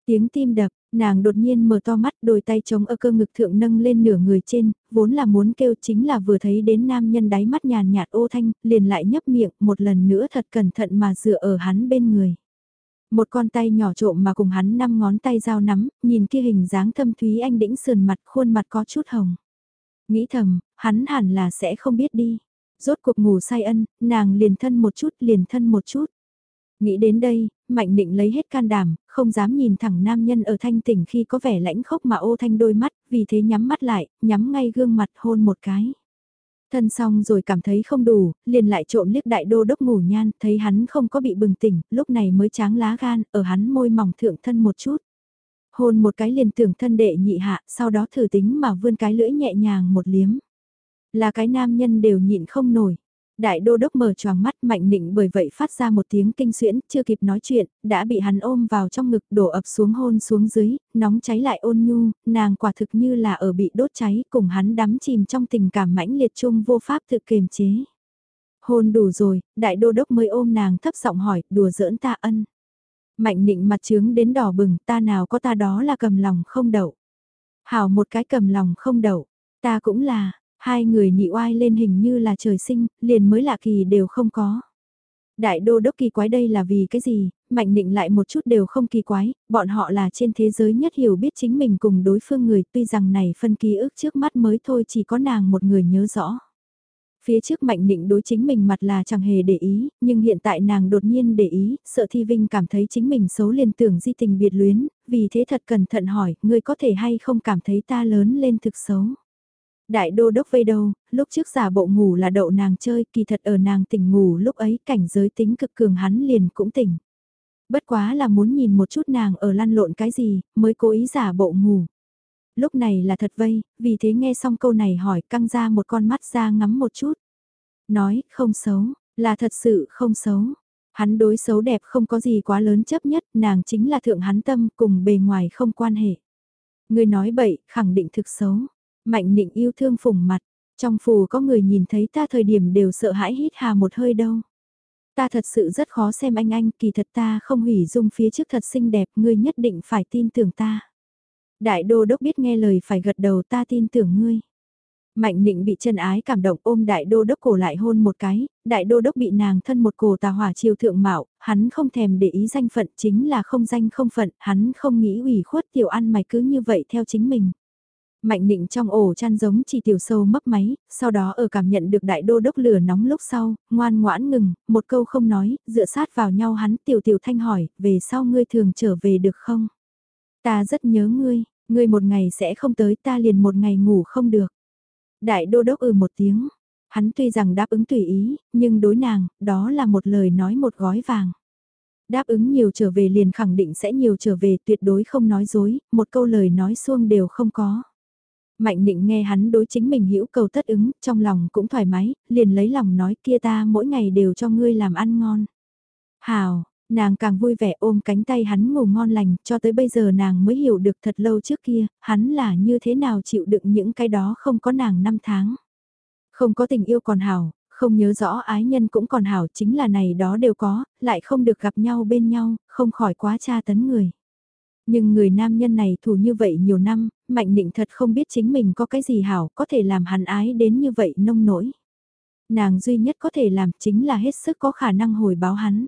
Tiếng tim đập, nàng đột nhiên mở to mắt đôi tay chống ở cơ ngực thượng nâng lên nửa người trên, vốn là muốn kêu chính là vừa thấy đến nam nhân đáy mắt nhàn nhạt ô thanh, liền lại nhấp miệng một lần nữa thật cẩn thận mà dựa ở hắn bên người. Một con tay nhỏ trộm mà cùng hắn năm ngón tay giao nắm, nhìn kia hình dáng thâm thúy anh đĩnh sườn mặt khuôn mặt có chút hồng. Nghĩ thầm, hắn hẳn là sẽ không biết đi. Rốt cuộc ngủ say ân, nàng liền thân một chút liền thân một chút. Nghĩ đến đây, Mạnh Định lấy hết can đảm, không dám nhìn thẳng nam nhân ở thanh tỉnh khi có vẻ lãnh khốc mà ô thanh đôi mắt, vì thế nhắm mắt lại, nhắm ngay gương mặt hôn một cái. Thân xong rồi cảm thấy không đủ, liền lại trộm liếc đại đô đốc ngủ nhan, thấy hắn không có bị bừng tỉnh, lúc này mới tráng lá gan, ở hắn môi mỏng thượng thân một chút. Hôn một cái liền tưởng thân đệ nhị hạ, sau đó thử tính mà vươn cái lưỡi nhẹ nhàng một liếm. Là cái nam nhân đều nhịn không nổi. Đại đô đốc mở choàng mắt mạnh nịnh bởi vậy phát ra một tiếng kinh xuyễn, chưa kịp nói chuyện, đã bị hắn ôm vào trong ngực đổ ập xuống hôn xuống dưới, nóng cháy lại ôn nhu, nàng quả thực như là ở bị đốt cháy cùng hắn đắm chìm trong tình cảm mãnh liệt chung vô pháp tự kiềm chế. Hôn đủ rồi, đại đô đốc mới ôm nàng thấp giọng hỏi, đùa giỡn ta ân. Mạnh nịnh mặt trướng đến đỏ bừng, ta nào có ta đó là cầm lòng không đậu. Hảo một cái cầm lòng không đậu, ta cũng là, Hai người nhị oai lên hình như là trời sinh, liền mới lạ kỳ đều không có. Đại đô đốc kỳ quái đây là vì cái gì, mạnh định lại một chút đều không kỳ quái, bọn họ là trên thế giới nhất hiểu biết chính mình cùng đối phương người tuy rằng này phân ký ức trước mắt mới thôi chỉ có nàng một người nhớ rõ. Phía trước mạnh định đối chính mình mặt là chẳng hề để ý, nhưng hiện tại nàng đột nhiên để ý, sợ Thi Vinh cảm thấy chính mình xấu liền tưởng di tình biệt luyến, vì thế thật cẩn thận hỏi, ngươi có thể hay không cảm thấy ta lớn lên thực xấu. Đại đô đốc vây đầu, lúc trước giả bộ ngủ là đậu nàng chơi, kỳ thật ở nàng tỉnh ngủ lúc ấy cảnh giới tính cực cường hắn liền cũng tỉnh. Bất quá là muốn nhìn một chút nàng ở lăn lộn cái gì, mới cố ý giả bộ ngủ. Lúc này là thật vây, vì thế nghe xong câu này hỏi căng ra một con mắt ra ngắm một chút. Nói, không xấu, là thật sự không xấu. Hắn đối xấu đẹp không có gì quá lớn chấp nhất, nàng chính là thượng hắn tâm cùng bề ngoài không quan hệ. Người nói bậy, khẳng định thực xấu. Mạnh định yêu thương phùng mặt, trong phù có người nhìn thấy ta thời điểm đều sợ hãi hít hà một hơi đâu. Ta thật sự rất khó xem anh anh, kỳ thật ta không hủy dung phía trước thật xinh đẹp, ngươi nhất định phải tin tưởng ta. Đại đô đốc biết nghe lời phải gật đầu ta tin tưởng ngươi. Mạnh nịnh bị chân ái cảm động ôm đại đô đốc cổ lại hôn một cái, đại đô đốc bị nàng thân một cổ tà hỏa chiêu thượng mạo, hắn không thèm để ý danh phận chính là không danh không phận, hắn không nghĩ ủy khuất tiểu ăn mày cứ như vậy theo chính mình. Mạnh định trong ổ chăn giống chỉ tiểu sâu mấp máy, sau đó ở cảm nhận được đại đô đốc lửa nóng lúc sau, ngoan ngoãn ngừng, một câu không nói, dựa sát vào nhau hắn tiểu tiểu thanh hỏi, về sau ngươi thường trở về được không? Ta rất nhớ ngươi, ngươi một ngày sẽ không tới ta liền một ngày ngủ không được. Đại đô đốc ừ một tiếng, hắn tuy rằng đáp ứng tùy ý, nhưng đối nàng, đó là một lời nói một gói vàng. Đáp ứng nhiều trở về liền khẳng định sẽ nhiều trở về tuyệt đối không nói dối, một câu lời nói xuông đều không có. Mạnh định nghe hắn đối chính mình hữu cầu tất ứng, trong lòng cũng thoải mái, liền lấy lòng nói kia ta mỗi ngày đều cho ngươi làm ăn ngon. Hào, nàng càng vui vẻ ôm cánh tay hắn ngủ ngon lành, cho tới bây giờ nàng mới hiểu được thật lâu trước kia, hắn là như thế nào chịu đựng những cái đó không có nàng năm tháng. Không có tình yêu còn hảo, không nhớ rõ ái nhân cũng còn hảo chính là này đó đều có, lại không được gặp nhau bên nhau, không khỏi quá tra tấn người. Nhưng người nam nhân này thủ như vậy nhiều năm, Mạnh Định thật không biết chính mình có cái gì hảo có thể làm hắn ái đến như vậy nông nỗi. Nàng duy nhất có thể làm chính là hết sức có khả năng hồi báo hắn.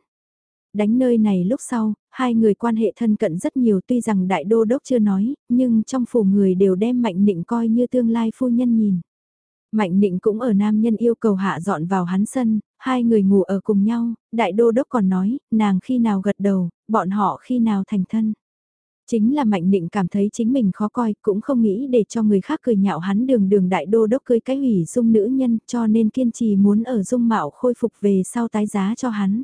Đánh nơi này lúc sau, hai người quan hệ thân cận rất nhiều tuy rằng đại đô đốc chưa nói, nhưng trong phủ người đều đem Mạnh Nịnh coi như tương lai phu nhân nhìn. Mạnh Nịnh cũng ở nam nhân yêu cầu hạ dọn vào hắn sân, hai người ngủ ở cùng nhau, đại đô đốc còn nói, nàng khi nào gật đầu, bọn họ khi nào thành thân. Chính là Mạnh Nịnh cảm thấy chính mình khó coi, cũng không nghĩ để cho người khác cười nhạo hắn đường đường đại đô đốc cưới cái hủy dung nữ nhân cho nên kiên trì muốn ở dung mạo khôi phục về sau tái giá cho hắn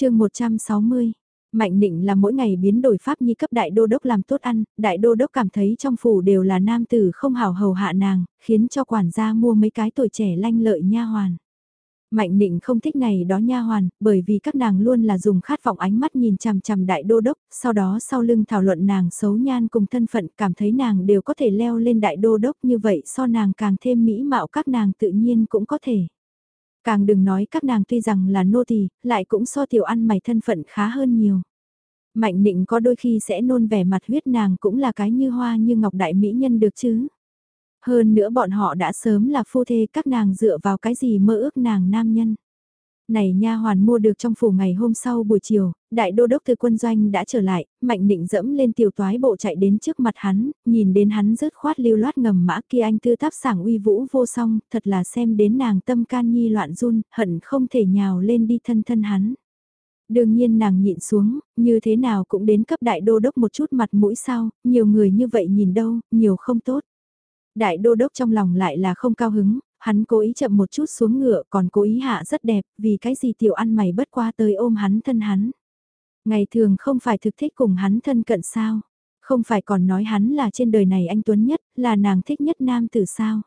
chương 160 Mạnh định là mỗi ngày biến đổi pháp nhi cấp đại đô đốc làm tốt ăn, đại đô đốc cảm thấy trong phủ đều là nam tử không hào hầu hạ nàng, khiến cho quản gia mua mấy cái tuổi trẻ lanh lợi nha hoàn. Mạnh định không thích này đó nha hoàn, bởi vì các nàng luôn là dùng khát vọng ánh mắt nhìn chằm chằm đại đô đốc, sau đó sau lưng thảo luận nàng xấu nhan cùng thân phận cảm thấy nàng đều có thể leo lên đại đô đốc như vậy so nàng càng thêm mỹ mạo các nàng tự nhiên cũng có thể. Càng đừng nói các nàng tuy rằng là nô tỳ, lại cũng so tiểu ăn mày thân phận khá hơn nhiều. Mạnh định có đôi khi sẽ nôn vẻ mặt huyết nàng cũng là cái như hoa như ngọc đại mỹ nhân được chứ. Hơn nữa bọn họ đã sớm là phu thê các nàng dựa vào cái gì mơ ước nàng nam nhân. Này nha hoàn mua được trong phủ ngày hôm sau buổi chiều, đại đô đốc từ quân doanh đã trở lại, mạnh định dẫm lên tiểu toái bộ chạy đến trước mặt hắn, nhìn đến hắn rớt khoát lưu loát ngầm mã kia anh tư táp sảng uy vũ vô song, thật là xem đến nàng tâm can nhi loạn run, hận không thể nhào lên đi thân thân hắn. Đương nhiên nàng nhịn xuống, như thế nào cũng đến cấp đại đô đốc một chút mặt mũi sao, nhiều người như vậy nhìn đâu, nhiều không tốt. Đại đô đốc trong lòng lại là không cao hứng, hắn cố ý chậm một chút xuống ngựa còn cố ý hạ rất đẹp, vì cái gì tiểu ăn mày bất qua tới ôm hắn thân hắn. Ngày thường không phải thực thích cùng hắn thân cận sao, không phải còn nói hắn là trên đời này anh Tuấn nhất, là nàng thích nhất nam tử sao.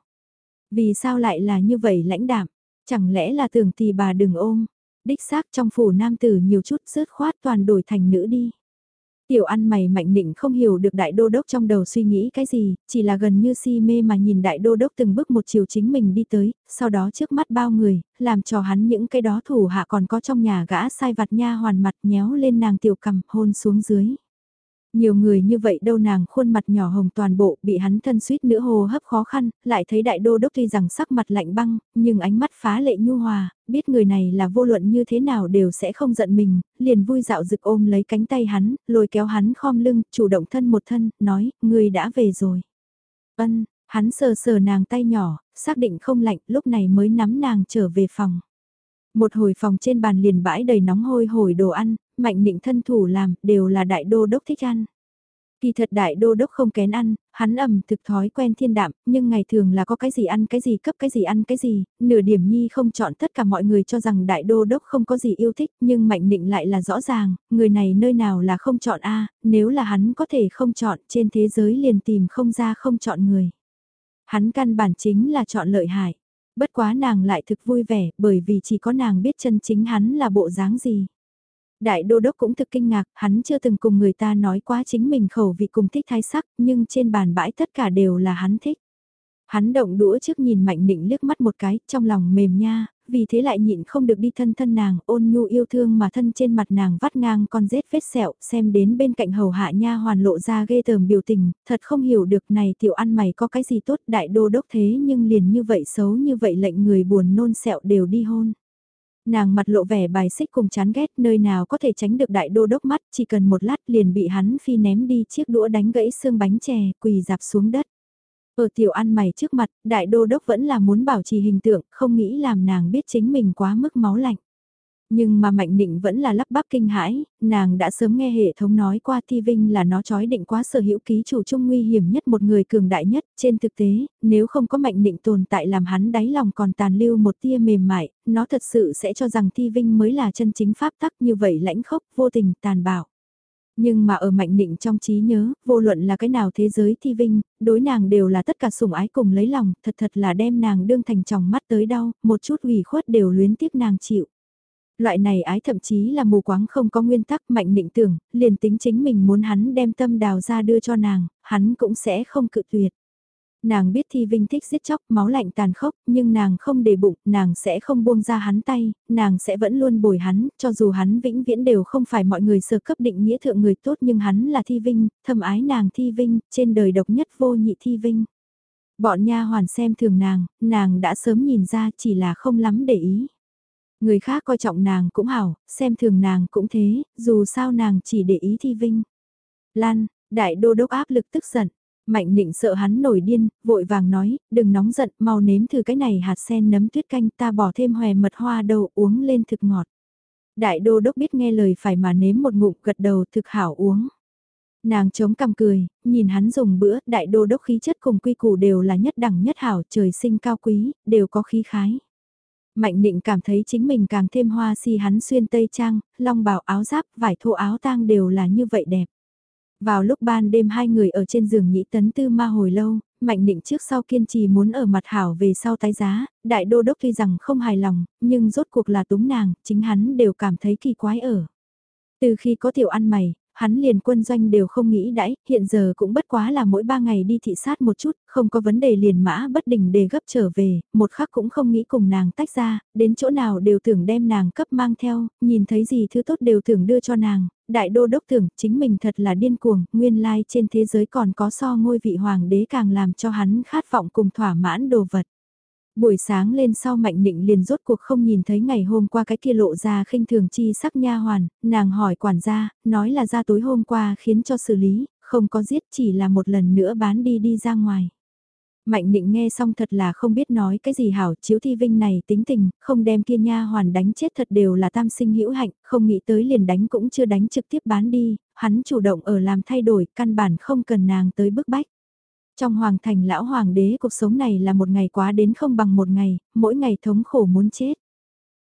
Vì sao lại là như vậy lãnh đạm, chẳng lẽ là tưởng thì bà đừng ôm, đích xác trong phủ nam tử nhiều chút rớt khoát toàn đổi thành nữ đi. Tiểu ăn mày mạnh định không hiểu được đại đô đốc trong đầu suy nghĩ cái gì, chỉ là gần như si mê mà nhìn đại đô đốc từng bước một chiều chính mình đi tới, sau đó trước mắt bao người, làm cho hắn những cái đó thủ hạ còn có trong nhà gã sai vặt nha hoàn mặt nhéo lên nàng tiểu cầm hôn xuống dưới. Nhiều người như vậy đâu nàng khuôn mặt nhỏ hồng toàn bộ bị hắn thân suýt nữa hồ hấp khó khăn, lại thấy đại đô đốc tuy rằng sắc mặt lạnh băng, nhưng ánh mắt phá lệ nhu hòa, biết người này là vô luận như thế nào đều sẽ không giận mình, liền vui dạo rực ôm lấy cánh tay hắn, lôi kéo hắn khom lưng, chủ động thân một thân, nói, người đã về rồi. Ân, hắn sờ sờ nàng tay nhỏ, xác định không lạnh, lúc này mới nắm nàng trở về phòng. Một hồi phòng trên bàn liền bãi đầy nóng hôi hổi đồ ăn, mạnh định thân thủ làm, đều là đại đô đốc thích ăn. Kỳ thật đại đô đốc không kén ăn, hắn ẩm thực thói quen thiên đạm, nhưng ngày thường là có cái gì ăn cái gì cấp cái gì ăn cái gì, nửa điểm nhi không chọn tất cả mọi người cho rằng đại đô đốc không có gì yêu thích, nhưng mạnh định lại là rõ ràng, người này nơi nào là không chọn a nếu là hắn có thể không chọn, trên thế giới liền tìm không ra không chọn người. Hắn căn bản chính là chọn lợi hại. Bất quá nàng lại thực vui vẻ, bởi vì chỉ có nàng biết chân chính hắn là bộ dáng gì. Đại đô đốc cũng thực kinh ngạc, hắn chưa từng cùng người ta nói quá chính mình khẩu vị cùng thích thái sắc, nhưng trên bàn bãi tất cả đều là hắn thích. Hắn động đũa trước nhìn mạnh định liếc mắt một cái, trong lòng mềm nha, vì thế lại nhịn không được đi thân thân nàng, ôn nhu yêu thương mà thân trên mặt nàng vắt ngang con rết vết sẹo, xem đến bên cạnh hầu hạ nha hoàn lộ ra ghê tởm biểu tình, thật không hiểu được này tiểu ăn mày có cái gì tốt đại đô đốc thế nhưng liền như vậy xấu như vậy lệnh người buồn nôn sẹo đều đi hôn. Nàng mặt lộ vẻ bài xích cùng chán ghét nơi nào có thể tránh được đại đô đốc mắt, chỉ cần một lát liền bị hắn phi ném đi chiếc đũa đánh gãy xương bánh chè, quỳ dạp xuống đất. Ở tiểu ăn mày trước mặt, đại đô đốc vẫn là muốn bảo trì hình tượng, không nghĩ làm nàng biết chính mình quá mức máu lạnh. Nhưng mà Mạnh Định vẫn là lắp bắp kinh hãi, nàng đã sớm nghe hệ thống nói qua Thi Vinh là nó chói định quá sở hữu ký chủ trung nguy hiểm nhất một người cường đại nhất. Trên thực tế, nếu không có Mạnh Định tồn tại làm hắn đáy lòng còn tàn lưu một tia mềm mại, nó thật sự sẽ cho rằng Thi Vinh mới là chân chính pháp tắc như vậy lãnh khốc, vô tình, tàn bạo. Nhưng mà ở mạnh định trong trí nhớ, vô luận là cái nào thế giới thi vinh, đối nàng đều là tất cả sủng ái cùng lấy lòng, thật thật là đem nàng đương thành tròng mắt tới đau, một chút ủy khuất đều luyến tiếc nàng chịu. Loại này ái thậm chí là mù quáng không có nguyên tắc mạnh định tưởng, liền tính chính mình muốn hắn đem tâm đào ra đưa cho nàng, hắn cũng sẽ không cự tuyệt. Nàng biết Thi Vinh thích giết chóc, máu lạnh tàn khốc, nhưng nàng không để bụng, nàng sẽ không buông ra hắn tay, nàng sẽ vẫn luôn bồi hắn, cho dù hắn vĩnh viễn đều không phải mọi người sở cấp định nghĩa thượng người tốt nhưng hắn là Thi Vinh, thâm ái nàng Thi Vinh, trên đời độc nhất vô nhị Thi Vinh. Bọn nha hoàn xem thường nàng, nàng đã sớm nhìn ra chỉ là không lắm để ý. Người khác coi trọng nàng cũng hảo, xem thường nàng cũng thế, dù sao nàng chỉ để ý thi vinh. Lan, đại đô đốc áp lực tức giận. Mạnh nịnh sợ hắn nổi điên, vội vàng nói, đừng nóng giận, mau nếm thử cái này hạt sen nấm tuyết canh ta bỏ thêm hòe mật hoa đầu uống lên thực ngọt. Đại đô đốc biết nghe lời phải mà nếm một ngụm gật đầu thực hảo uống. Nàng chống cằm cười, nhìn hắn dùng bữa, đại đô đốc khí chất cùng quy củ đều là nhất đẳng nhất hảo, trời sinh cao quý, đều có khí khái. Mạnh định cảm thấy chính mình càng thêm hoa si hắn xuyên tây trang, long bào áo giáp, vải thô áo tang đều là như vậy đẹp. Vào lúc ban đêm hai người ở trên giường nhĩ tấn tư ma hồi lâu, Mạnh định trước sau kiên trì muốn ở mặt hảo về sau tái giá, đại đô đốc tuy rằng không hài lòng, nhưng rốt cuộc là túng nàng, chính hắn đều cảm thấy kỳ quái ở. Từ khi có tiểu ăn mày, hắn liền quân doanh đều không nghĩ đãi, hiện giờ cũng bất quá là mỗi ba ngày đi thị sát một chút, không có vấn đề liền mã bất đình để gấp trở về, một khắc cũng không nghĩ cùng nàng tách ra, đến chỗ nào đều tưởng đem nàng cấp mang theo, nhìn thấy gì thứ tốt đều tưởng đưa cho nàng, đại đô đốc tưởng chính mình thật là điên cuồng, nguyên lai trên thế giới còn có so ngôi vị hoàng đế càng làm cho hắn khát vọng cùng thỏa mãn đồ vật. Buổi sáng lên sau Mạnh Nịnh liền rốt cuộc không nhìn thấy ngày hôm qua cái kia lộ ra khinh thường chi sắc nha hoàn, nàng hỏi quản gia, nói là ra tối hôm qua khiến cho xử lý, không có giết chỉ là một lần nữa bán đi đi ra ngoài. Mạnh Nịnh nghe xong thật là không biết nói cái gì hảo, chiếu thi vinh này tính tình, không đem kia nha hoàn đánh chết thật đều là tam sinh hữu hạnh, không nghĩ tới liền đánh cũng chưa đánh trực tiếp bán đi, hắn chủ động ở làm thay đổi, căn bản không cần nàng tới bức bách. Trong hoàng thành lão hoàng đế cuộc sống này là một ngày quá đến không bằng một ngày, mỗi ngày thống khổ muốn chết.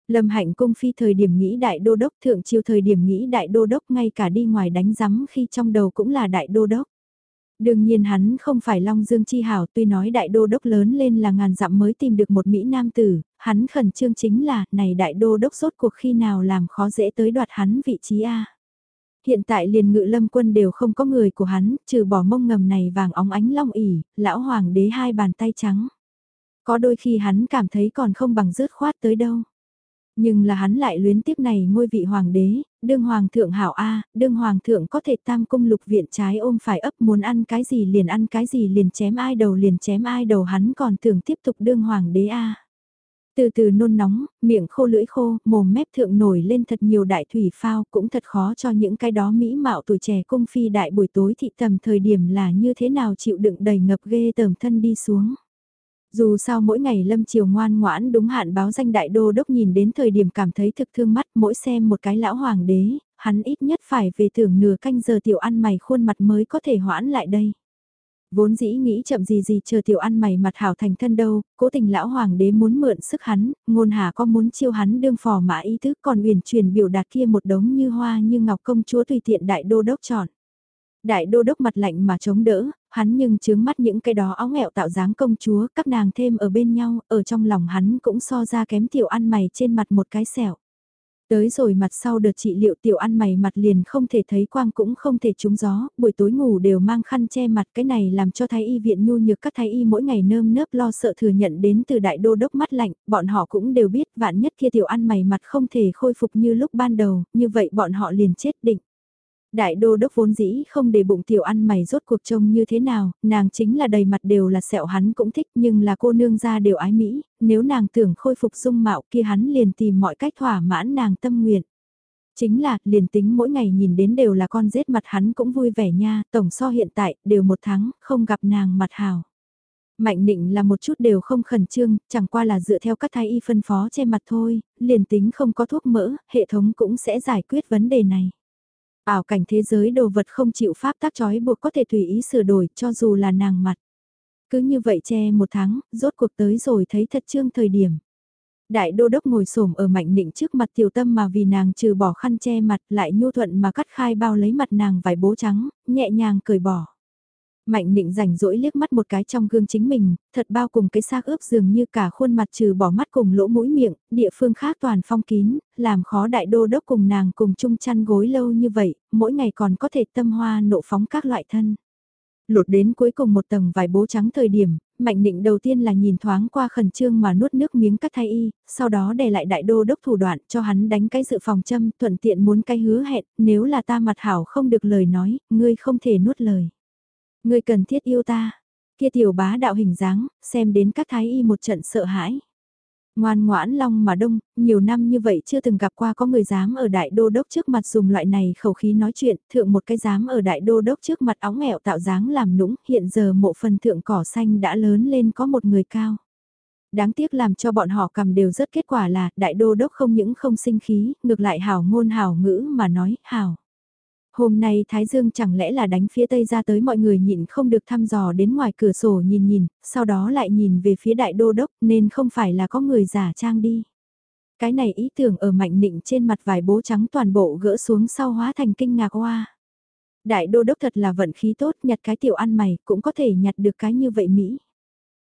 Lâm hạnh cung phi thời điểm nghĩ đại đô đốc thượng chiêu thời điểm nghĩ đại đô đốc ngay cả đi ngoài đánh rắm khi trong đầu cũng là đại đô đốc. Đương nhiên hắn không phải Long Dương Chi Hảo tuy nói đại đô đốc lớn lên là ngàn dặm mới tìm được một Mỹ Nam tử, hắn khẩn trương chính là này đại đô đốc rốt cuộc khi nào làm khó dễ tới đoạt hắn vị trí A. Hiện tại liền ngự lâm quân đều không có người của hắn, trừ bỏ mông ngầm này vàng óng ánh long ỉ, lão hoàng đế hai bàn tay trắng. Có đôi khi hắn cảm thấy còn không bằng rớt khoát tới đâu. Nhưng là hắn lại luyến tiếp này ngôi vị hoàng đế, đương hoàng thượng hảo A, đương hoàng thượng có thể tam cung lục viện trái ôm phải ấp muốn ăn cái gì liền ăn cái gì liền chém ai đầu liền chém ai đầu hắn còn tưởng tiếp tục đương hoàng đế A. Từ từ nôn nóng, miệng khô lưỡi khô, mồm mép thượng nổi lên thật nhiều đại thủy phao cũng thật khó cho những cái đó mỹ mạo tuổi trẻ cung phi đại buổi tối thị tầm thời điểm là như thế nào chịu đựng đầy ngập ghê tởm thân đi xuống. Dù sao mỗi ngày lâm chiều ngoan ngoãn đúng hạn báo danh đại đô đốc nhìn đến thời điểm cảm thấy thực thương mắt mỗi xem một cái lão hoàng đế, hắn ít nhất phải về thưởng nửa canh giờ tiểu ăn mày khuôn mặt mới có thể hoãn lại đây. Vốn dĩ nghĩ chậm gì gì chờ tiểu ăn mày mặt hảo thành thân đâu, cố tình lão hoàng đế muốn mượn sức hắn, ngôn hà có muốn chiêu hắn đương phò mã ý thức còn uyển truyền biểu đạt kia một đống như hoa như ngọc công chúa tùy tiện đại đô đốc chọn. Đại đô đốc mặt lạnh mà chống đỡ, hắn nhưng chướng mắt những cái đó áo nghẹo tạo dáng công chúa, các nàng thêm ở bên nhau, ở trong lòng hắn cũng so ra kém tiểu ăn mày trên mặt một cái sẹo. Tới rồi mặt sau đợt trị liệu tiểu ăn mày mặt liền không thể thấy quang cũng không thể trúng gió, buổi tối ngủ đều mang khăn che mặt cái này làm cho thái y viện nhu nhược các thái y mỗi ngày nơm nớp lo sợ thừa nhận đến từ đại đô đốc mắt lạnh, bọn họ cũng đều biết vạn nhất kia tiểu ăn mày mặt không thể khôi phục như lúc ban đầu, như vậy bọn họ liền chết định. Đại đô đốc vốn dĩ không để bụng tiểu ăn mày rốt cuộc trông như thế nào, nàng chính là đầy mặt đều là sẹo hắn cũng thích nhưng là cô nương ra đều ái Mỹ, nếu nàng tưởng khôi phục dung mạo kia hắn liền tìm mọi cách thỏa mãn nàng tâm nguyện. Chính là, liền tính mỗi ngày nhìn đến đều là con rết mặt hắn cũng vui vẻ nha, tổng so hiện tại, đều một tháng, không gặp nàng mặt hào. Mạnh định là một chút đều không khẩn trương, chẳng qua là dựa theo các thái y phân phó che mặt thôi, liền tính không có thuốc mỡ, hệ thống cũng sẽ giải quyết vấn đề này. Ảo cảnh thế giới đồ vật không chịu pháp tác trói buộc có thể tùy ý sửa đổi cho dù là nàng mặt. Cứ như vậy che một tháng, rốt cuộc tới rồi thấy thật trương thời điểm. Đại đô đốc ngồi xổm ở mạnh nịnh trước mặt tiểu tâm mà vì nàng trừ bỏ khăn che mặt lại nhu thuận mà cắt khai bao lấy mặt nàng vải bố trắng, nhẹ nhàng cởi bỏ. Mạnh nịnh rảnh rỗi liếc mắt một cái trong gương chính mình, thật bao cùng cái xác ướp dường như cả khuôn mặt trừ bỏ mắt cùng lỗ mũi miệng, địa phương khác toàn phong kín, làm khó đại đô đốc cùng nàng cùng chung chăn gối lâu như vậy, mỗi ngày còn có thể tâm hoa nộ phóng các loại thân. Lột đến cuối cùng một tầng vải bố trắng thời điểm, mạnh định đầu tiên là nhìn thoáng qua khẩn trương mà nuốt nước miếng cắt thay y, sau đó để lại đại đô đốc thủ đoạn cho hắn đánh cái dự phòng châm, thuận tiện muốn cái hứa hẹn, nếu là ta mặt hảo không được lời nói, ngươi không thể nuốt lời. Ngươi cần thiết yêu ta. Kia tiểu bá đạo hình dáng, xem đến các thái y một trận sợ hãi. Ngoan ngoãn long mà đông, nhiều năm như vậy chưa từng gặp qua có người dám ở đại đô đốc trước mặt dùng loại này khẩu khí nói chuyện, thượng một cái dám ở đại đô đốc trước mặt óng nghẹo tạo dáng làm nũng, hiện giờ mộ phần thượng cỏ xanh đã lớn lên có một người cao. Đáng tiếc làm cho bọn họ cầm đều rất kết quả là đại đô đốc không những không sinh khí, ngược lại hảo ngôn hảo ngữ mà nói hảo. Hôm nay Thái Dương chẳng lẽ là đánh phía tây ra tới mọi người nhịn không được thăm dò đến ngoài cửa sổ nhìn nhìn, sau đó lại nhìn về phía đại đô đốc nên không phải là có người giả trang đi. Cái này ý tưởng ở mạnh nịnh trên mặt vải bố trắng toàn bộ gỡ xuống sau hóa thành kinh ngạc hoa. Đại đô đốc thật là vận khí tốt nhặt cái tiểu ăn mày cũng có thể nhặt được cái như vậy Mỹ.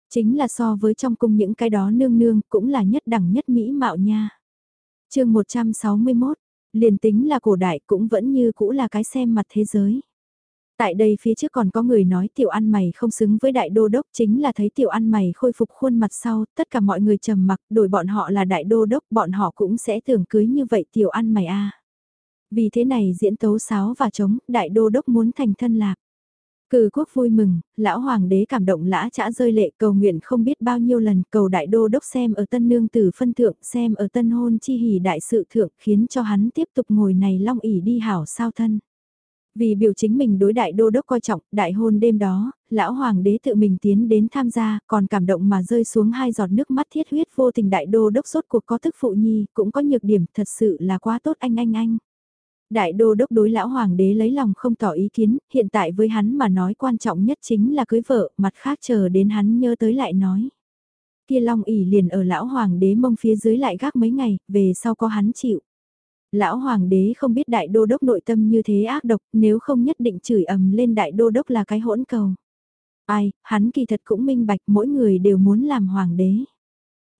Chính là so với trong cung những cái đó nương nương cũng là nhất đẳng nhất Mỹ mạo nha. chương 161, liền tính là cổ đại cũng vẫn như cũ là cái xem mặt thế giới. Tại đây phía trước còn có người nói tiểu ăn mày không xứng với đại đô đốc chính là thấy tiểu ăn mày khôi phục khuôn mặt sau, tất cả mọi người trầm mặc, đổi bọn họ là đại đô đốc, bọn họ cũng sẽ tưởng cưới như vậy tiểu ăn mày a. Vì thế này diễn tấu sáo và chống, đại đô đốc muốn thành thân lạc. Cử quốc vui mừng, lão hoàng đế cảm động lã chả rơi lệ cầu nguyện không biết bao nhiêu lần cầu đại đô đốc xem ở tân nương tử phân thượng xem ở tân hôn chi hỉ đại sự thượng khiến cho hắn tiếp tục ngồi này long ỉ đi hảo sao thân. Vì biểu chính mình đối đại đô đốc coi trọng, đại hôn đêm đó, lão hoàng đế tự mình tiến đến tham gia, còn cảm động mà rơi xuống hai giọt nước mắt thiết huyết vô tình đại đô đốc sốt cuộc có thức phụ nhi, cũng có nhược điểm thật sự là quá tốt anh anh anh. Đại đô đốc đối lão hoàng đế lấy lòng không tỏ ý kiến, hiện tại với hắn mà nói quan trọng nhất chính là cưới vợ, mặt khác chờ đến hắn nhớ tới lại nói. Kia long ỉ liền ở lão hoàng đế mông phía dưới lại gác mấy ngày, về sau có hắn chịu. Lão hoàng đế không biết đại đô đốc nội tâm như thế ác độc, nếu không nhất định chửi ầm lên đại đô đốc là cái hỗn cầu. Ai, hắn kỳ thật cũng minh bạch mỗi người đều muốn làm hoàng đế.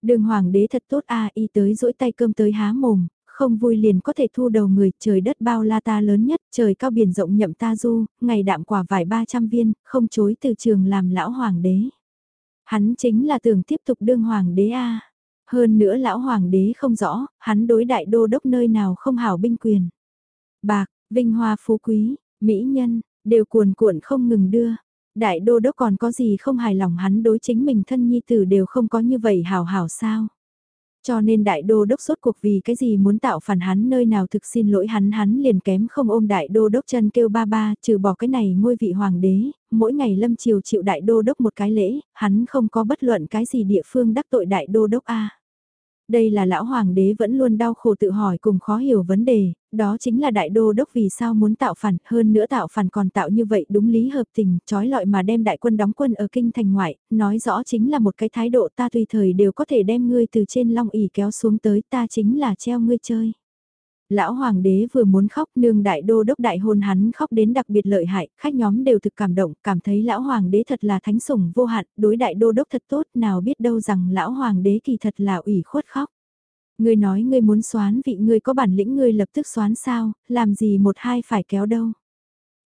Đường hoàng đế thật tốt a y tới rỗi tay cơm tới há mồm, không vui liền có thể thu đầu người, trời đất bao la ta lớn nhất, trời cao biển rộng nhậm ta du, ngày đạm quả vải 300 viên, không chối từ trường làm lão hoàng đế. Hắn chính là tưởng tiếp tục đương hoàng đế a. Hơn nữa lão hoàng đế không rõ, hắn đối đại đô đốc nơi nào không hảo binh quyền. Bạc, vinh hoa phú quý, mỹ nhân, đều cuồn cuộn không ngừng đưa. Đại đô đốc còn có gì không hài lòng hắn đối chính mình thân nhi tử đều không có như vậy hảo hảo sao. Cho nên đại đô đốc sốt cuộc vì cái gì muốn tạo phản hắn nơi nào thực xin lỗi hắn hắn liền kém không ôm đại đô đốc chân kêu ba ba, trừ bỏ cái này ngôi vị hoàng đế, mỗi ngày lâm triều chịu đại đô đốc một cái lễ, hắn không có bất luận cái gì địa phương đắc tội đại đô đốc A. Đây là lão hoàng đế vẫn luôn đau khổ tự hỏi cùng khó hiểu vấn đề, đó chính là đại đô đốc vì sao muốn tạo phản, hơn nữa tạo phản còn tạo như vậy đúng lý hợp tình, trói lọi mà đem đại quân đóng quân ở kinh thành ngoại, nói rõ chính là một cái thái độ ta tùy thời đều có thể đem ngươi từ trên long ỉ kéo xuống tới ta chính là treo ngươi chơi. Lão hoàng đế vừa muốn khóc nương đại đô đốc đại hôn hắn khóc đến đặc biệt lợi hại, khách nhóm đều thực cảm động, cảm thấy lão hoàng đế thật là thánh sủng vô hạn, đối đại đô đốc thật tốt, nào biết đâu rằng lão hoàng đế kỳ thật là ủy khuất khóc. Ngươi nói ngươi muốn xoán vị ngươi có bản lĩnh ngươi lập tức xoán sao, làm gì một hai phải kéo đâu.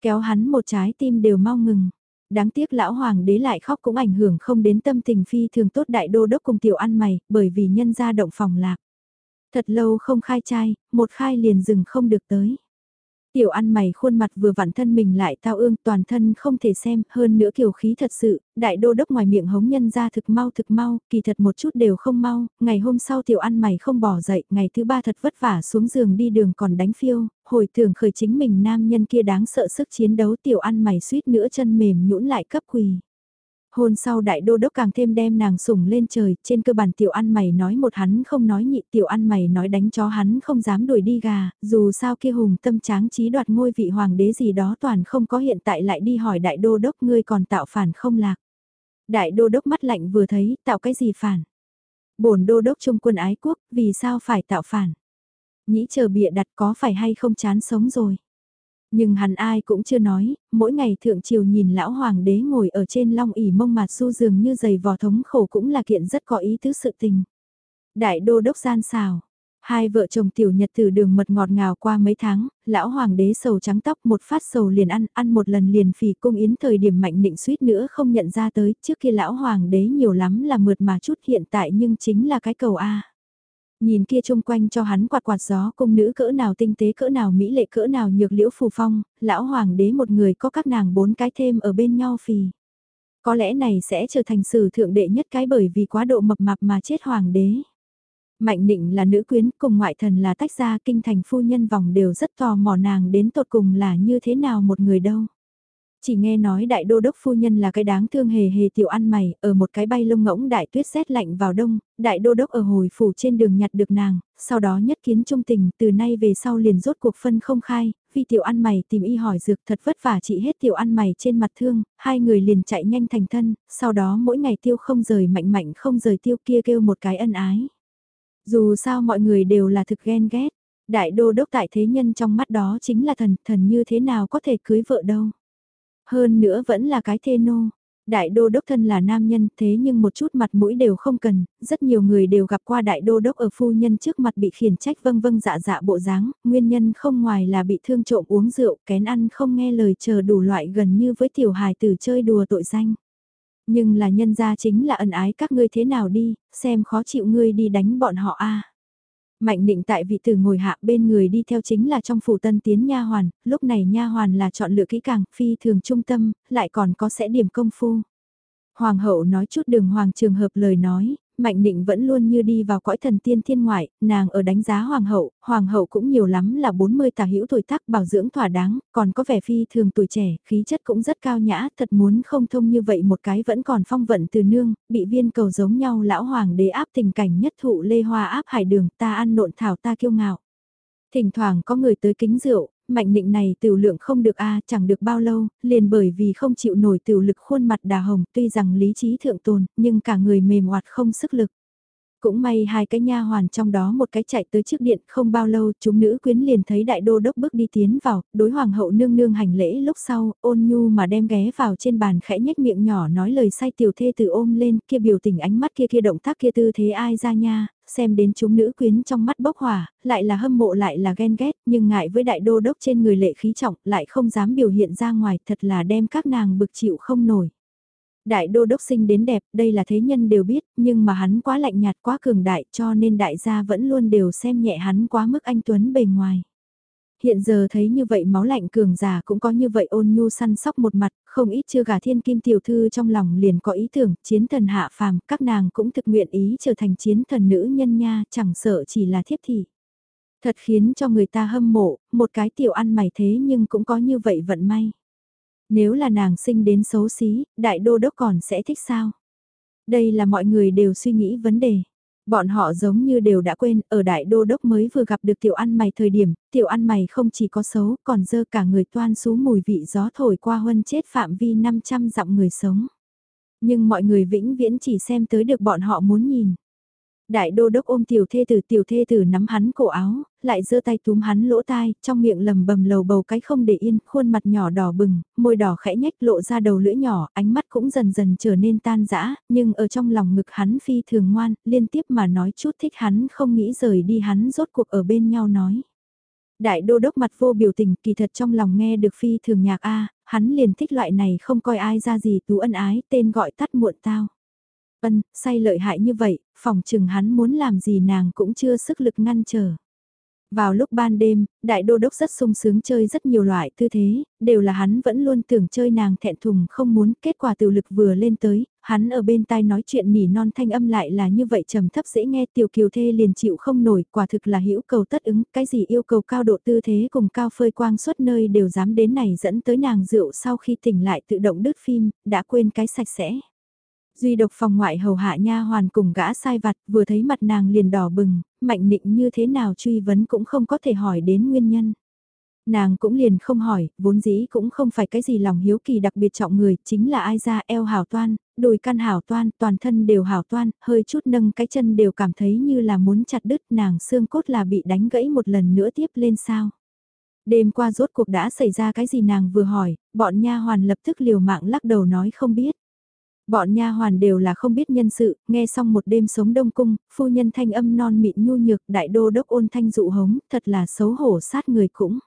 Kéo hắn một trái tim đều mau ngừng. Đáng tiếc lão hoàng đế lại khóc cũng ảnh hưởng không đến tâm tình phi thường tốt đại đô đốc cùng tiểu ăn mày, bởi vì nhân gia động phòng lạc. Thật lâu không khai trai, một khai liền dừng không được tới. Tiểu ăn mày khuôn mặt vừa vặn thân mình lại tao ương toàn thân không thể xem, hơn nữa kiểu khí thật sự, đại đô đốc ngoài miệng hống nhân ra thực mau thực mau, kỳ thật một chút đều không mau, ngày hôm sau tiểu ăn mày không bỏ dậy, ngày thứ ba thật vất vả xuống giường đi đường còn đánh phiêu, hồi tưởng khởi chính mình nam nhân kia đáng sợ sức chiến đấu tiểu ăn mày suýt nữa chân mềm nhũn lại cấp quỳ. Hôn sau đại đô đốc càng thêm đem nàng sủng lên trời, trên cơ bản tiểu ăn mày nói một hắn không nói nhị tiểu ăn mày nói đánh chó hắn không dám đuổi đi gà, dù sao kia hùng tâm tráng trí đoạt ngôi vị hoàng đế gì đó toàn không có hiện tại lại đi hỏi đại đô đốc ngươi còn tạo phản không lạc. Đại đô đốc mắt lạnh vừa thấy, tạo cái gì phản? bổn đô đốc trung quân ái quốc, vì sao phải tạo phản? Nhĩ chờ bịa đặt có phải hay không chán sống rồi? Nhưng hắn ai cũng chưa nói, mỗi ngày thượng triều nhìn lão hoàng đế ngồi ở trên long ỉ mông mặt su dường như giày vò thống khổ cũng là kiện rất có ý tứ sự tình. Đại đô đốc gian xào, hai vợ chồng tiểu nhật từ đường mật ngọt ngào qua mấy tháng, lão hoàng đế sầu trắng tóc một phát sầu liền ăn, ăn một lần liền phì cung yến thời điểm mạnh định suýt nữa không nhận ra tới, trước kia lão hoàng đế nhiều lắm là mượt mà chút hiện tại nhưng chính là cái cầu A. Nhìn kia chung quanh cho hắn quạt quạt gió cung nữ cỡ nào tinh tế cỡ nào mỹ lệ cỡ nào nhược liễu phù phong, lão hoàng đế một người có các nàng bốn cái thêm ở bên nhau phì. Có lẽ này sẽ trở thành sử thượng đệ nhất cái bởi vì quá độ mập mạp mà chết hoàng đế. Mạnh định là nữ quyến cùng ngoại thần là tách ra kinh thành phu nhân vòng đều rất tò mò nàng đến tột cùng là như thế nào một người đâu. Chỉ nghe nói đại đô đốc phu nhân là cái đáng thương hề hề tiểu ăn mày, ở một cái bay lông ngỗng đại tuyết rét lạnh vào đông, đại đô đốc ở hồi phủ trên đường nhặt được nàng, sau đó nhất kiến trung tình, từ nay về sau liền rốt cuộc phân không khai, vì tiểu ăn mày tìm y hỏi dược thật vất vả trị hết tiểu ăn mày trên mặt thương, hai người liền chạy nhanh thành thân, sau đó mỗi ngày tiêu không rời mạnh mạnh không rời tiêu kia kêu một cái ân ái. Dù sao mọi người đều là thực ghen ghét, đại đô đốc tại thế nhân trong mắt đó chính là thần, thần như thế nào có thể cưới vợ đâu. Hơn nữa vẫn là cái thê nô. Đại đô đốc thân là nam nhân thế nhưng một chút mặt mũi đều không cần, rất nhiều người đều gặp qua đại đô đốc ở phu nhân trước mặt bị khiển trách vâng vâng dạ dạ bộ dáng, nguyên nhân không ngoài là bị thương trộm uống rượu, kén ăn không nghe lời chờ đủ loại gần như với tiểu hài tử chơi đùa tội danh. Nhưng là nhân gia chính là ẩn ái các ngươi thế nào đi, xem khó chịu ngươi đi đánh bọn họ a. Mạnh định tại vị tử ngồi hạ bên người đi theo chính là trong phủ tân tiến nha hoàn, lúc này nha hoàn là chọn lựa kỹ càng, phi thường trung tâm, lại còn có sẽ điểm công phu. Hoàng hậu nói chút đường hoàng trường hợp lời nói, Mạnh Định vẫn luôn như đi vào cõi thần tiên thiên ngoại, nàng ở đánh giá hoàng hậu, hoàng hậu cũng nhiều lắm là 40 tà hữu tuổi tác bảo dưỡng thỏa đáng, còn có vẻ phi thường tuổi trẻ, khí chất cũng rất cao nhã, thật muốn không thông như vậy một cái vẫn còn phong vận từ nương, bị viên cầu giống nhau lão hoàng đế áp tình cảnh nhất thụ lê hoa áp hải đường ta ăn nộn thảo ta kiêu ngạo. Thỉnh thoảng có người tới kính rượu, mạnh định này tiểu lượng không được a chẳng được bao lâu, liền bởi vì không chịu nổi tiểu lực khuôn mặt đà hồng tuy rằng lý trí thượng tồn, nhưng cả người mềm oạt không sức lực. Cũng may hai cái nha hoàn trong đó một cái chạy tới trước điện không bao lâu chúng nữ quyến liền thấy đại đô đốc bước đi tiến vào, đối hoàng hậu nương nương hành lễ lúc sau ôn nhu mà đem ghé vào trên bàn khẽ nhếch miệng nhỏ nói lời say tiểu thê từ ôm lên kia biểu tình ánh mắt kia kia động tác kia tư thế ai ra nha, xem đến chúng nữ quyến trong mắt bốc hỏa, lại là hâm mộ lại là ghen ghét nhưng ngại với đại đô đốc trên người lệ khí trọng lại không dám biểu hiện ra ngoài thật là đem các nàng bực chịu không nổi. Đại đô đốc sinh đến đẹp, đây là thế nhân đều biết, nhưng mà hắn quá lạnh nhạt quá cường đại cho nên đại gia vẫn luôn đều xem nhẹ hắn quá mức anh Tuấn bề ngoài. Hiện giờ thấy như vậy máu lạnh cường giả cũng có như vậy ôn nhu săn sóc một mặt, không ít chưa gả thiên kim tiểu thư trong lòng liền có ý tưởng, chiến thần hạ phàm, các nàng cũng thực nguyện ý trở thành chiến thần nữ nhân nha, chẳng sợ chỉ là thiếp thị. Thật khiến cho người ta hâm mộ, một cái tiểu ăn mày thế nhưng cũng có như vậy vận may. Nếu là nàng sinh đến xấu xí, đại đô đốc còn sẽ thích sao? Đây là mọi người đều suy nghĩ vấn đề. Bọn họ giống như đều đã quên, ở đại đô đốc mới vừa gặp được tiểu ăn mày thời điểm, tiểu ăn mày không chỉ có xấu, còn dơ cả người toan xú mùi vị gió thổi qua huân chết phạm vi 500 dặm người sống. Nhưng mọi người vĩnh viễn chỉ xem tới được bọn họ muốn nhìn. Đại đô đốc ôm tiểu thê tử tiểu thê tử nắm hắn cổ áo, lại giơ tay túm hắn lỗ tai, trong miệng lầm bầm lầu bầu cái không để yên, khuôn mặt nhỏ đỏ bừng, môi đỏ khẽ nhách lộ ra đầu lưỡi nhỏ, ánh mắt cũng dần dần trở nên tan dã nhưng ở trong lòng ngực hắn phi thường ngoan, liên tiếp mà nói chút thích hắn không nghĩ rời đi hắn rốt cuộc ở bên nhau nói. Đại đô đốc mặt vô biểu tình kỳ thật trong lòng nghe được phi thường nhạc A, hắn liền thích loại này không coi ai ra gì tú ân ái tên gọi tắt muộn tao. Ân, say lợi hại như vậy, phòng chừng hắn muốn làm gì nàng cũng chưa sức lực ngăn trở. Vào lúc ban đêm, đại đô đốc rất sung sướng chơi rất nhiều loại tư thế, đều là hắn vẫn luôn tưởng chơi nàng thẹn thùng không muốn, kết quả tiểu lực vừa lên tới, hắn ở bên tai nói chuyện nỉ non thanh âm lại là như vậy trầm thấp dễ nghe tiểu kiều thê liền chịu không nổi, quả thực là hữu cầu tất ứng, cái gì yêu cầu cao độ tư thế cùng cao phơi quang suốt nơi đều dám đến này dẫn tới nàng rượu sau khi tỉnh lại tự động đứt phim, đã quên cái sạch sẽ. Duy độc phòng ngoại hầu hạ nha hoàn cùng gã sai vặt vừa thấy mặt nàng liền đỏ bừng, mạnh nịnh như thế nào truy vấn cũng không có thể hỏi đến nguyên nhân. Nàng cũng liền không hỏi, vốn dĩ cũng không phải cái gì lòng hiếu kỳ đặc biệt trọng người, chính là ai ra eo hảo toan, đùi căn hảo toan, toàn thân đều hảo toan, hơi chút nâng cái chân đều cảm thấy như là muốn chặt đứt nàng xương cốt là bị đánh gãy một lần nữa tiếp lên sao. Đêm qua rốt cuộc đã xảy ra cái gì nàng vừa hỏi, bọn nha hoàn lập tức liều mạng lắc đầu nói không biết. Bọn nha hoàn đều là không biết nhân sự, nghe xong một đêm sống đông cung, phu nhân thanh âm non mịn nhu nhược, đại đô đốc ôn thanh dụ hống, thật là xấu hổ sát người cũng.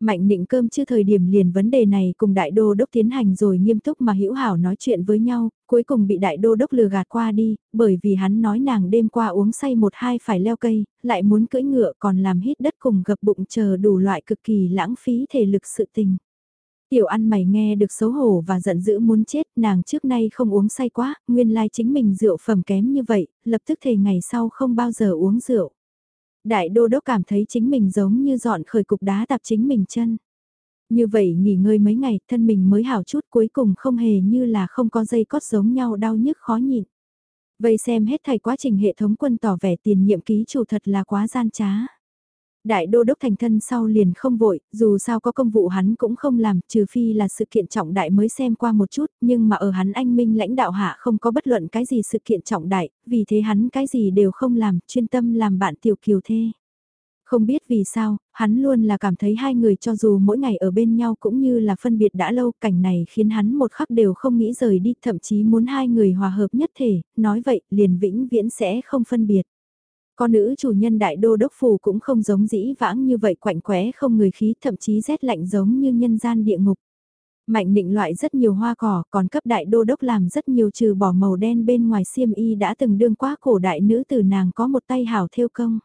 Mạnh định cơm chưa thời điểm liền vấn đề này cùng đại đô đốc tiến hành rồi nghiêm túc mà hữu hảo nói chuyện với nhau, cuối cùng bị đại đô đốc lừa gạt qua đi, bởi vì hắn nói nàng đêm qua uống say một hai phải leo cây, lại muốn cưỡi ngựa còn làm hít đất cùng gập bụng chờ đủ loại cực kỳ lãng phí thể lực sự tình. Tiểu ăn mày nghe được xấu hổ và giận dữ muốn chết, nàng trước nay không uống say quá, nguyên lai chính mình rượu phẩm kém như vậy, lập tức thề ngày sau không bao giờ uống rượu. Đại đô đốc cảm thấy chính mình giống như dọn khởi cục đá tạp chính mình chân. Như vậy nghỉ ngơi mấy ngày, thân mình mới hảo chút cuối cùng không hề như là không có dây cót giống nhau đau nhức khó nhịn. Vây xem hết thầy quá trình hệ thống quân tỏ vẻ tiền nhiệm ký chủ thật là quá gian trá. Đại đô đốc thành thân sau liền không vội, dù sao có công vụ hắn cũng không làm, trừ phi là sự kiện trọng đại mới xem qua một chút, nhưng mà ở hắn anh minh lãnh đạo hạ không có bất luận cái gì sự kiện trọng đại, vì thế hắn cái gì đều không làm, chuyên tâm làm bạn tiểu kiều thê. Không biết vì sao, hắn luôn là cảm thấy hai người cho dù mỗi ngày ở bên nhau cũng như là phân biệt đã lâu, cảnh này khiến hắn một khắc đều không nghĩ rời đi, thậm chí muốn hai người hòa hợp nhất thể, nói vậy liền vĩnh viễn sẽ không phân biệt. Con nữ chủ nhân đại đô đốc phủ cũng không giống dĩ vãng như vậy, quạnh quẽ, không người khí, thậm chí rét lạnh giống như nhân gian địa ngục. Mạnh định loại rất nhiều hoa cỏ, còn cấp đại đô đốc làm rất nhiều trừ bỏ màu đen bên ngoài xiêm y đã từng đương quá cổ đại nữ từ nàng có một tay hảo theo công.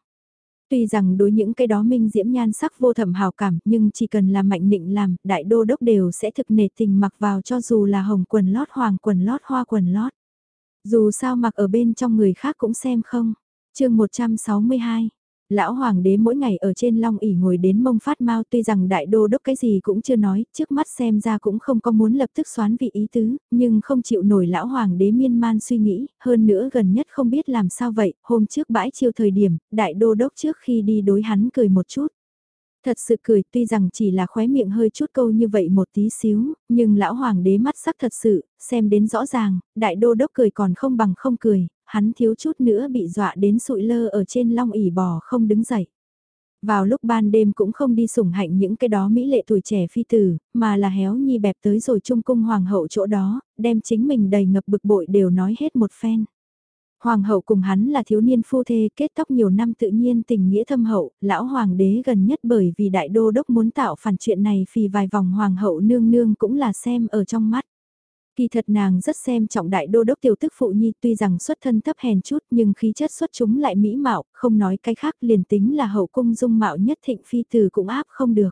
Tuy rằng đối những cái đó minh diễm nhan sắc vô thẩm hào cảm, nhưng chỉ cần là mạnh định làm, đại đô đốc đều sẽ thực nề tình mặc vào cho dù là hồng quần lót, hoàng quần lót, hoa quần lót. Dù sao mặc ở bên trong người khác cũng xem không chương 162 Lão Hoàng đế mỗi ngày ở trên long ỉ ngồi đến mông phát mau tuy rằng đại đô đốc cái gì cũng chưa nói, trước mắt xem ra cũng không có muốn lập tức xoán vị ý tứ, nhưng không chịu nổi lão Hoàng đế miên man suy nghĩ, hơn nữa gần nhất không biết làm sao vậy, hôm trước bãi chiêu thời điểm, đại đô đốc trước khi đi đối hắn cười một chút. Thật sự cười tuy rằng chỉ là khóe miệng hơi chút câu như vậy một tí xíu, nhưng lão hoàng đế mắt sắc thật sự, xem đến rõ ràng, đại đô đốc cười còn không bằng không cười, hắn thiếu chút nữa bị dọa đến sụi lơ ở trên long ỉ bò không đứng dậy. Vào lúc ban đêm cũng không đi sủng hạnh những cái đó mỹ lệ tuổi trẻ phi tử, mà là héo nhi bẹp tới rồi trung cung hoàng hậu chỗ đó, đem chính mình đầy ngập bực bội đều nói hết một phen. Hoàng hậu cùng hắn là thiếu niên phu thê kết tóc nhiều năm tự nhiên tình nghĩa thâm hậu, lão hoàng đế gần nhất bởi vì đại đô đốc muốn tạo phản chuyện này vì vài vòng hoàng hậu nương nương cũng là xem ở trong mắt. Kỳ thật nàng rất xem trọng đại đô đốc tiểu tức phụ nhi tuy rằng xuất thân thấp hèn chút nhưng khí chất xuất chúng lại mỹ mạo, không nói cái khác liền tính là hậu cung dung mạo nhất thịnh phi từ cũng áp không được.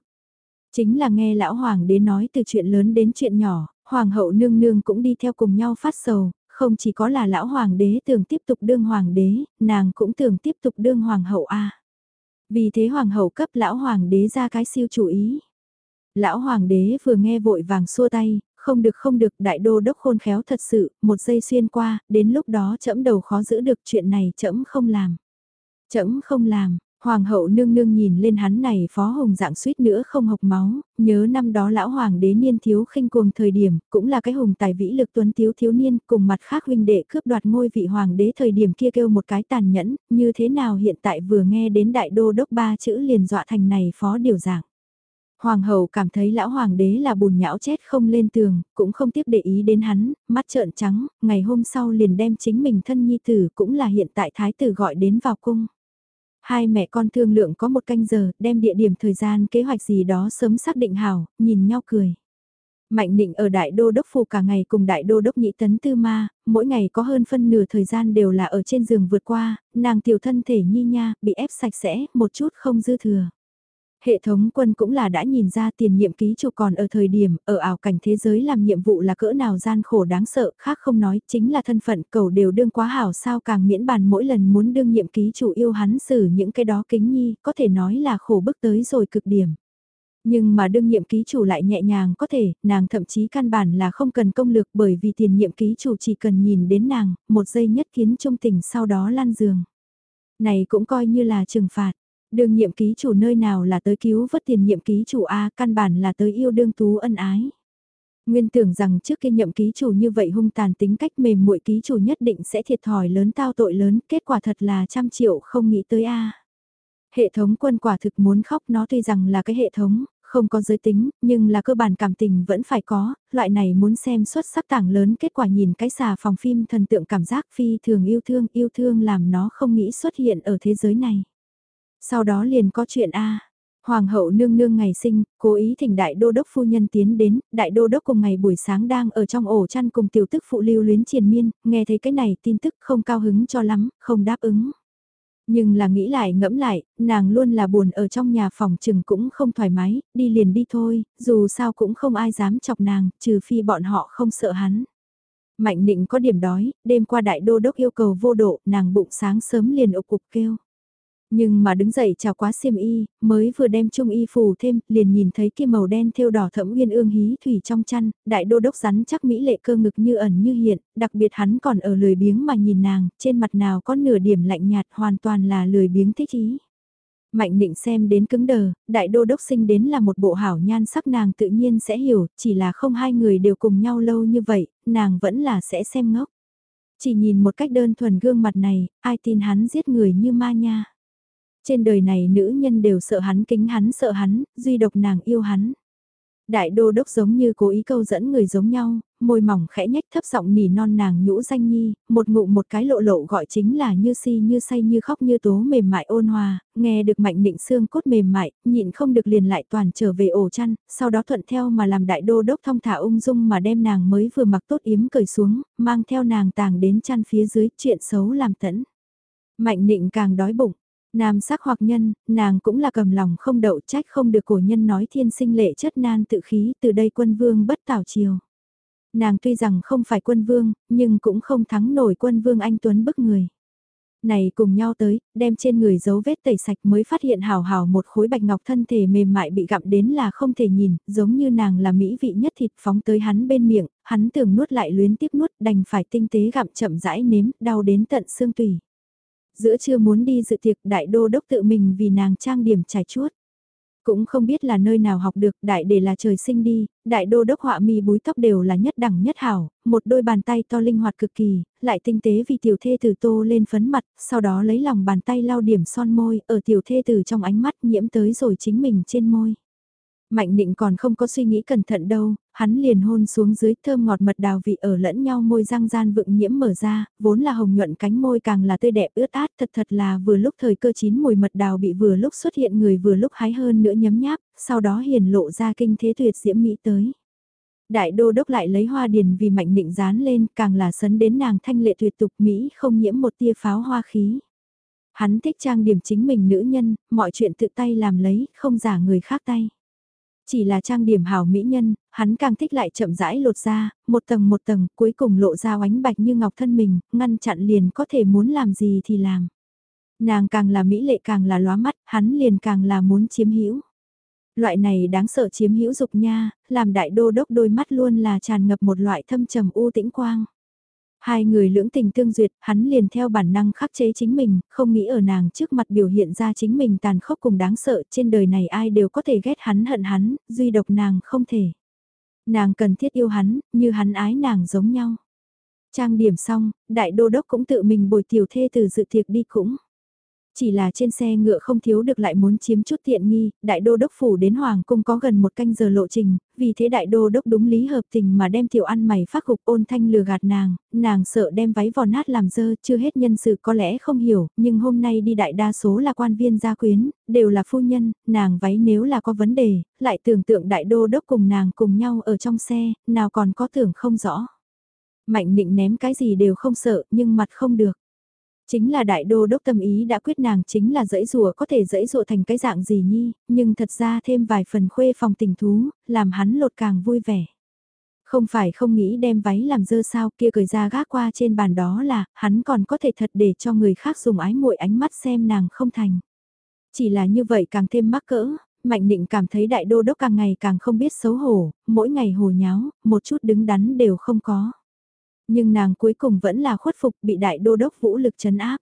Chính là nghe lão hoàng đế nói từ chuyện lớn đến chuyện nhỏ, hoàng hậu nương nương cũng đi theo cùng nhau phát sầu, không chỉ có là lão hoàng đế tưởng tiếp tục đương hoàng đế, nàng cũng tưởng tiếp tục đương hoàng hậu a. Vì thế hoàng hậu cấp lão hoàng đế ra cái siêu chủ ý. Lão hoàng đế vừa nghe vội vàng xua tay, không được không được đại đô đốc khôn khéo thật sự, một giây xuyên qua, đến lúc đó chẫm đầu khó giữ được chuyện này chẫm không làm. Chẫm không làm, Hoàng hậu nương nương nhìn lên hắn này phó hồng dạng suýt nữa không học máu, nhớ năm đó lão hoàng đế niên thiếu khinh cuồng thời điểm, cũng là cái hùng tài vĩ lực tuấn thiếu thiếu niên, cùng mặt khác huynh đệ cướp đoạt ngôi vị hoàng đế thời điểm kia kêu một cái tàn nhẫn, như thế nào hiện tại vừa nghe đến đại đô đốc ba chữ liền dọa thành này phó điều dạng. Hoàng hậu cảm thấy lão hoàng đế là bùn nhão chết không lên tường, cũng không tiếp để ý đến hắn, mắt trợn trắng, ngày hôm sau liền đem chính mình thân nhi tử cũng là hiện tại thái tử gọi đến vào cung. Hai mẹ con thương lượng có một canh giờ, đem địa điểm thời gian kế hoạch gì đó sớm xác định hảo, nhìn nhau cười. Mạnh định ở đại đô đốc phủ cả ngày cùng đại đô đốc nhị tấn tư ma, mỗi ngày có hơn phân nửa thời gian đều là ở trên giường vượt qua, nàng tiểu thân thể nhi nha, bị ép sạch sẽ, một chút không dư thừa. Hệ thống quân cũng là đã nhìn ra tiền nhiệm ký chủ còn ở thời điểm, ở ảo cảnh thế giới làm nhiệm vụ là cỡ nào gian khổ đáng sợ, khác không nói, chính là thân phận cầu đều đương quá hảo sao càng miễn bàn mỗi lần muốn đương nhiệm ký chủ yêu hắn xử những cái đó kính nhi, có thể nói là khổ bức tới rồi cực điểm. Nhưng mà đương nhiệm ký chủ lại nhẹ nhàng có thể, nàng thậm chí căn bản là không cần công lược bởi vì tiền nhiệm ký chủ chỉ cần nhìn đến nàng, một giây nhất kiến trung tình sau đó lan giường. Này cũng coi như là trừng phạt đương nhiệm ký chủ nơi nào là tới cứu vớt tiền nhiệm ký chủ A căn bản là tới yêu đương tú ân ái. Nguyên tưởng rằng trước kia nhậm ký chủ như vậy hung tàn tính cách mềm muội ký chủ nhất định sẽ thiệt thòi lớn tao tội lớn, kết quả thật là trăm triệu không nghĩ tới a. Hệ thống quân quả thực muốn khóc nó tuy rằng là cái hệ thống, không có giới tính, nhưng là cơ bản cảm tình vẫn phải có, loại này muốn xem xuất sắc tảng lớn kết quả nhìn cái xà phòng phim thần tượng cảm giác phi thường yêu thương, yêu thương làm nó không nghĩ xuất hiện ở thế giới này. Sau đó liền có chuyện A. Hoàng hậu nương nương ngày sinh, cố ý thỉnh đại đô đốc phu nhân tiến đến, đại đô đốc cùng ngày buổi sáng đang ở trong ổ chăn cùng tiểu tức phụ lưu luyến triền miên, nghe thấy cái này tin tức không cao hứng cho lắm, không đáp ứng. Nhưng là nghĩ lại ngẫm lại, nàng luôn là buồn ở trong nhà phòng chừng cũng không thoải mái, đi liền đi thôi, dù sao cũng không ai dám chọc nàng, trừ phi bọn họ không sợ hắn. Mạnh định có điểm đói, đêm qua đại đô đốc yêu cầu vô độ, nàng bụng sáng sớm liền ục cục kêu. Nhưng mà đứng dậy chào quá xiêm y, mới vừa đem trung y phủ thêm, liền nhìn thấy kia màu đen thêu đỏ thẫm uyên ương hí thủy trong chăn, đại đô đốc rắn chắc mỹ lệ cơ ngực như ẩn như hiện, đặc biệt hắn còn ở lười biếng mà nhìn nàng, trên mặt nào có nửa điểm lạnh nhạt hoàn toàn là lười biếng thích ý. Mạnh định xem đến cứng đờ, đại đô đốc sinh đến là một bộ hảo nhan sắc nàng tự nhiên sẽ hiểu, chỉ là không hai người đều cùng nhau lâu như vậy, nàng vẫn là sẽ xem ngốc. Chỉ nhìn một cách đơn thuần gương mặt này, ai tin hắn giết người như ma nha. Trên đời này nữ nhân đều sợ hắn kính hắn sợ hắn, duy độc nàng yêu hắn. Đại đô đốc giống như cố ý câu dẫn người giống nhau, môi mỏng khẽ nhách thấp giọng nỉ non nàng nhũ danh nhi, một ngụ một cái lộ lộ gọi chính là như si như say như khóc như tố mềm mại ôn hòa, nghe được mạnh định xương cốt mềm mại, nhịn không được liền lại toàn trở về ổ chăn, sau đó thuận theo mà làm đại đô đốc thong thả ung dung mà đem nàng mới vừa mặc tốt yếm cởi xuống, mang theo nàng tàng đến chăn phía dưới chuyện xấu làm tẫn. Mạnh định càng đói bụng, Nam sắc hoặc nhân, nàng cũng là cầm lòng không đậu trách không được cổ nhân nói thiên sinh lệ chất nan tự khí từ đây quân vương bất tảo chiều. Nàng tuy rằng không phải quân vương, nhưng cũng không thắng nổi quân vương anh Tuấn bức người. Này cùng nhau tới, đem trên người dấu vết tẩy sạch mới phát hiện hào hào một khối bạch ngọc thân thể mềm mại bị gặm đến là không thể nhìn, giống như nàng là mỹ vị nhất thịt phóng tới hắn bên miệng, hắn tưởng nuốt lại luyến tiếp nuốt đành phải tinh tế gặm chậm rãi nếm, đau đến tận xương tùy. Giữa trưa muốn đi dự tiệc đại đô đốc tự mình vì nàng trang điểm trải chuốt. Cũng không biết là nơi nào học được, đại để là trời sinh đi, đại đô đốc họa mi búi tóc đều là nhất đẳng nhất hảo, một đôi bàn tay to linh hoạt cực kỳ, lại tinh tế vì tiểu thê tử tô lên phấn mặt, sau đó lấy lòng bàn tay lau điểm son môi, ở tiểu thê tử trong ánh mắt nhiễm tới rồi chính mình trên môi. Mạnh định còn không có suy nghĩ cẩn thận đâu, hắn liền hôn xuống dưới thơm ngọt mật đào vị ở lẫn nhau môi răng gian vựng nhiễm mở ra, vốn là hồng nhuận cánh môi càng là tươi đẹp ướt át thật thật là vừa lúc thời cơ chín mùi mật đào bị vừa lúc xuất hiện người vừa lúc hái hơn nữa nhấm nháp, sau đó hiền lộ ra kinh thế tuyệt diễm mỹ tới. Đại đô đốc lại lấy hoa điền vì mạnh định dán lên càng là sấn đến nàng thanh lệ tuyệt tục Mỹ không nhiễm một tia pháo hoa khí. Hắn thích trang điểm chính mình nữ nhân, mọi chuyện tự tay làm lấy, không giả người khác tay. Chỉ là trang điểm hảo mỹ nhân, hắn càng thích lại chậm rãi lột ra, một tầng một tầng, cuối cùng lộ ra oánh bạch như ngọc thân mình, ngăn chặn liền có thể muốn làm gì thì làm. Nàng càng là mỹ lệ càng là lóa mắt, hắn liền càng là muốn chiếm hữu. Loại này đáng sợ chiếm hữu dục nha, làm đại đô đốc đôi mắt luôn là tràn ngập một loại thâm trầm u tĩnh quang. Hai người lưỡng tình tương duyệt, hắn liền theo bản năng khắc chế chính mình, không nghĩ ở nàng trước mặt biểu hiện ra chính mình tàn khốc cùng đáng sợ, trên đời này ai đều có thể ghét hắn hận hắn, duy độc nàng không thể. Nàng cần thiết yêu hắn, như hắn ái nàng giống nhau. Trang điểm xong, đại đô đốc cũng tự mình bồi tiểu thê từ dự thiệt đi cũng. Chỉ là trên xe ngựa không thiếu được lại muốn chiếm chút tiện nghi, đại đô đốc phủ đến Hoàng cung có gần một canh giờ lộ trình, vì thế đại đô đốc đúng lý hợp tình mà đem tiểu ăn mày phát gục ôn thanh lừa gạt nàng, nàng sợ đem váy vò nát làm dơ, chưa hết nhân sự có lẽ không hiểu, nhưng hôm nay đi đại đa số là quan viên gia quyến, đều là phu nhân, nàng váy nếu là có vấn đề, lại tưởng tượng đại đô đốc cùng nàng cùng nhau ở trong xe, nào còn có tưởng không rõ. Mạnh định ném cái gì đều không sợ, nhưng mặt không được. Chính là đại đô đốc tâm ý đã quyết nàng chính là dãy rùa có thể dãy rùa thành cái dạng gì nhi, nhưng thật ra thêm vài phần khuê phòng tình thú, làm hắn lột càng vui vẻ. Không phải không nghĩ đem váy làm dơ sao kia cười ra gác qua trên bàn đó là, hắn còn có thể thật để cho người khác dùng ái muội ánh mắt xem nàng không thành. Chỉ là như vậy càng thêm mắc cỡ, Mạnh Định cảm thấy đại đô đốc càng ngày càng không biết xấu hổ, mỗi ngày hồ nháo, một chút đứng đắn đều không có. Nhưng nàng cuối cùng vẫn là khuất phục bị đại đô đốc vũ lực chấn áp.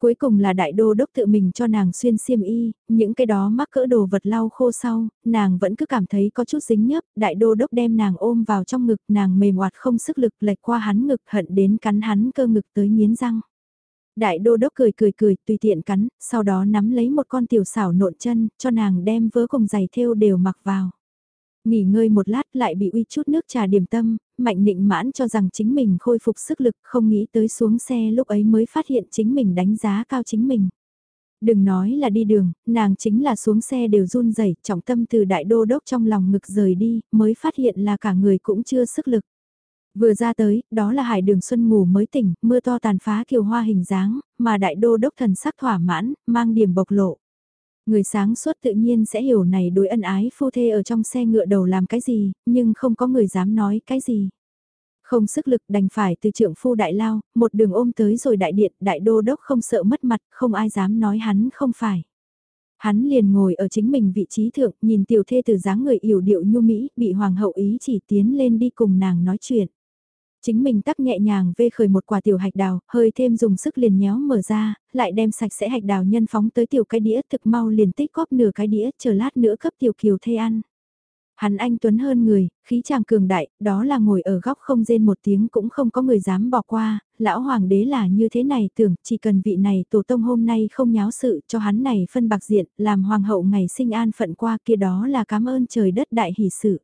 Cuối cùng là đại đô đốc tự mình cho nàng xuyên xiêm y, những cái đó mắc cỡ đồ vật lau khô sau, nàng vẫn cứ cảm thấy có chút dính nhấp, đại đô đốc đem nàng ôm vào trong ngực, nàng mềm oạt không sức lực lệch qua hắn ngực hận đến cắn hắn cơ ngực tới nghiến răng. Đại đô đốc cười cười cười, tùy tiện cắn, sau đó nắm lấy một con tiểu xảo nộn chân, cho nàng đem vớ cùng giày thêu đều mặc vào. Nghỉ ngơi một lát lại bị uy chút nước trà điểm tâm, mạnh định mãn cho rằng chính mình khôi phục sức lực không nghĩ tới xuống xe lúc ấy mới phát hiện chính mình đánh giá cao chính mình. Đừng nói là đi đường, nàng chính là xuống xe đều run rẩy trọng tâm từ đại đô đốc trong lòng ngực rời đi, mới phát hiện là cả người cũng chưa sức lực. Vừa ra tới, đó là hải đường xuân ngủ mới tỉnh, mưa to tàn phá kiều hoa hình dáng, mà đại đô đốc thần sắc thỏa mãn, mang điểm bộc lộ. Người sáng suốt tự nhiên sẽ hiểu này đối ân ái phu thê ở trong xe ngựa đầu làm cái gì, nhưng không có người dám nói cái gì. Không sức lực đành phải từ trưởng phu đại lao, một đường ôm tới rồi đại điện, đại đô đốc không sợ mất mặt, không ai dám nói hắn không phải. Hắn liền ngồi ở chính mình vị trí thượng, nhìn tiểu thê từ dáng người yểu điệu nhu mỹ, bị hoàng hậu ý chỉ tiến lên đi cùng nàng nói chuyện. Chính mình tắc nhẹ nhàng vê khởi một quả tiểu hạch đào, hơi thêm dùng sức liền nhéo mở ra, lại đem sạch sẽ hạch đào nhân phóng tới tiểu cái đĩa thực mau liền tích góp nửa cái đĩa, chờ lát nữa cấp tiểu kiều thê ăn. Hắn anh tuấn hơn người, khí chàng cường đại, đó là ngồi ở góc không rên một tiếng cũng không có người dám bỏ qua, lão hoàng đế là như thế này tưởng chỉ cần vị này tổ tông hôm nay không nháo sự cho hắn này phân bạc diện, làm hoàng hậu ngày sinh an phận qua kia đó là cảm ơn trời đất đại hỷ sự.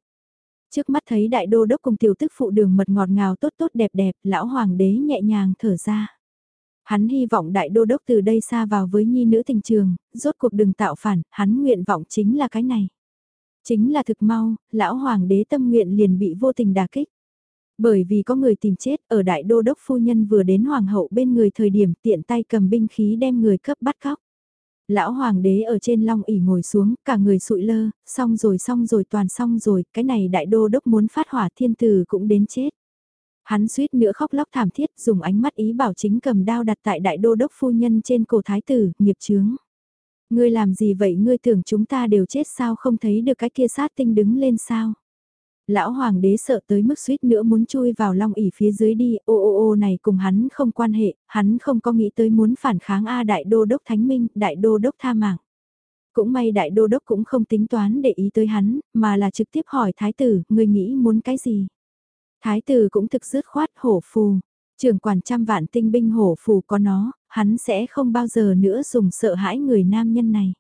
Trước mắt thấy đại đô đốc cùng tiểu tức phụ đường mật ngọt ngào tốt tốt đẹp đẹp, lão hoàng đế nhẹ nhàng thở ra. Hắn hy vọng đại đô đốc từ đây xa vào với nhi nữ tình trường, rốt cuộc đừng tạo phản, hắn nguyện vọng chính là cái này. Chính là thực mau, lão hoàng đế tâm nguyện liền bị vô tình đả kích. Bởi vì có người tìm chết ở đại đô đốc phu nhân vừa đến hoàng hậu bên người thời điểm tiện tay cầm binh khí đem người cấp bắt cóc. Lão hoàng đế ở trên long ỉ ngồi xuống, cả người sụi lơ, xong rồi xong rồi toàn xong rồi, cái này đại đô đốc muốn phát hỏa thiên tử cũng đến chết. Hắn suýt nữa khóc lóc thảm thiết dùng ánh mắt ý bảo chính cầm đao đặt tại đại đô đốc phu nhân trên cổ thái tử, nghiệp chướng. Ngươi làm gì vậy ngươi tưởng chúng ta đều chết sao không thấy được cái kia sát tinh đứng lên sao? Lão hoàng đế sợ tới mức suýt nữa muốn chui vào long ỉ phía dưới đi, ô ô ô này cùng hắn không quan hệ, hắn không có nghĩ tới muốn phản kháng A đại đô đốc thánh minh, đại đô đốc tha mạng. Cũng may đại đô đốc cũng không tính toán để ý tới hắn, mà là trực tiếp hỏi thái tử, người nghĩ muốn cái gì? Thái tử cũng thực dứt khoát hổ phù, trường quản trăm vạn tinh binh hổ phù có nó, hắn sẽ không bao giờ nữa dùng sợ hãi người nam nhân này.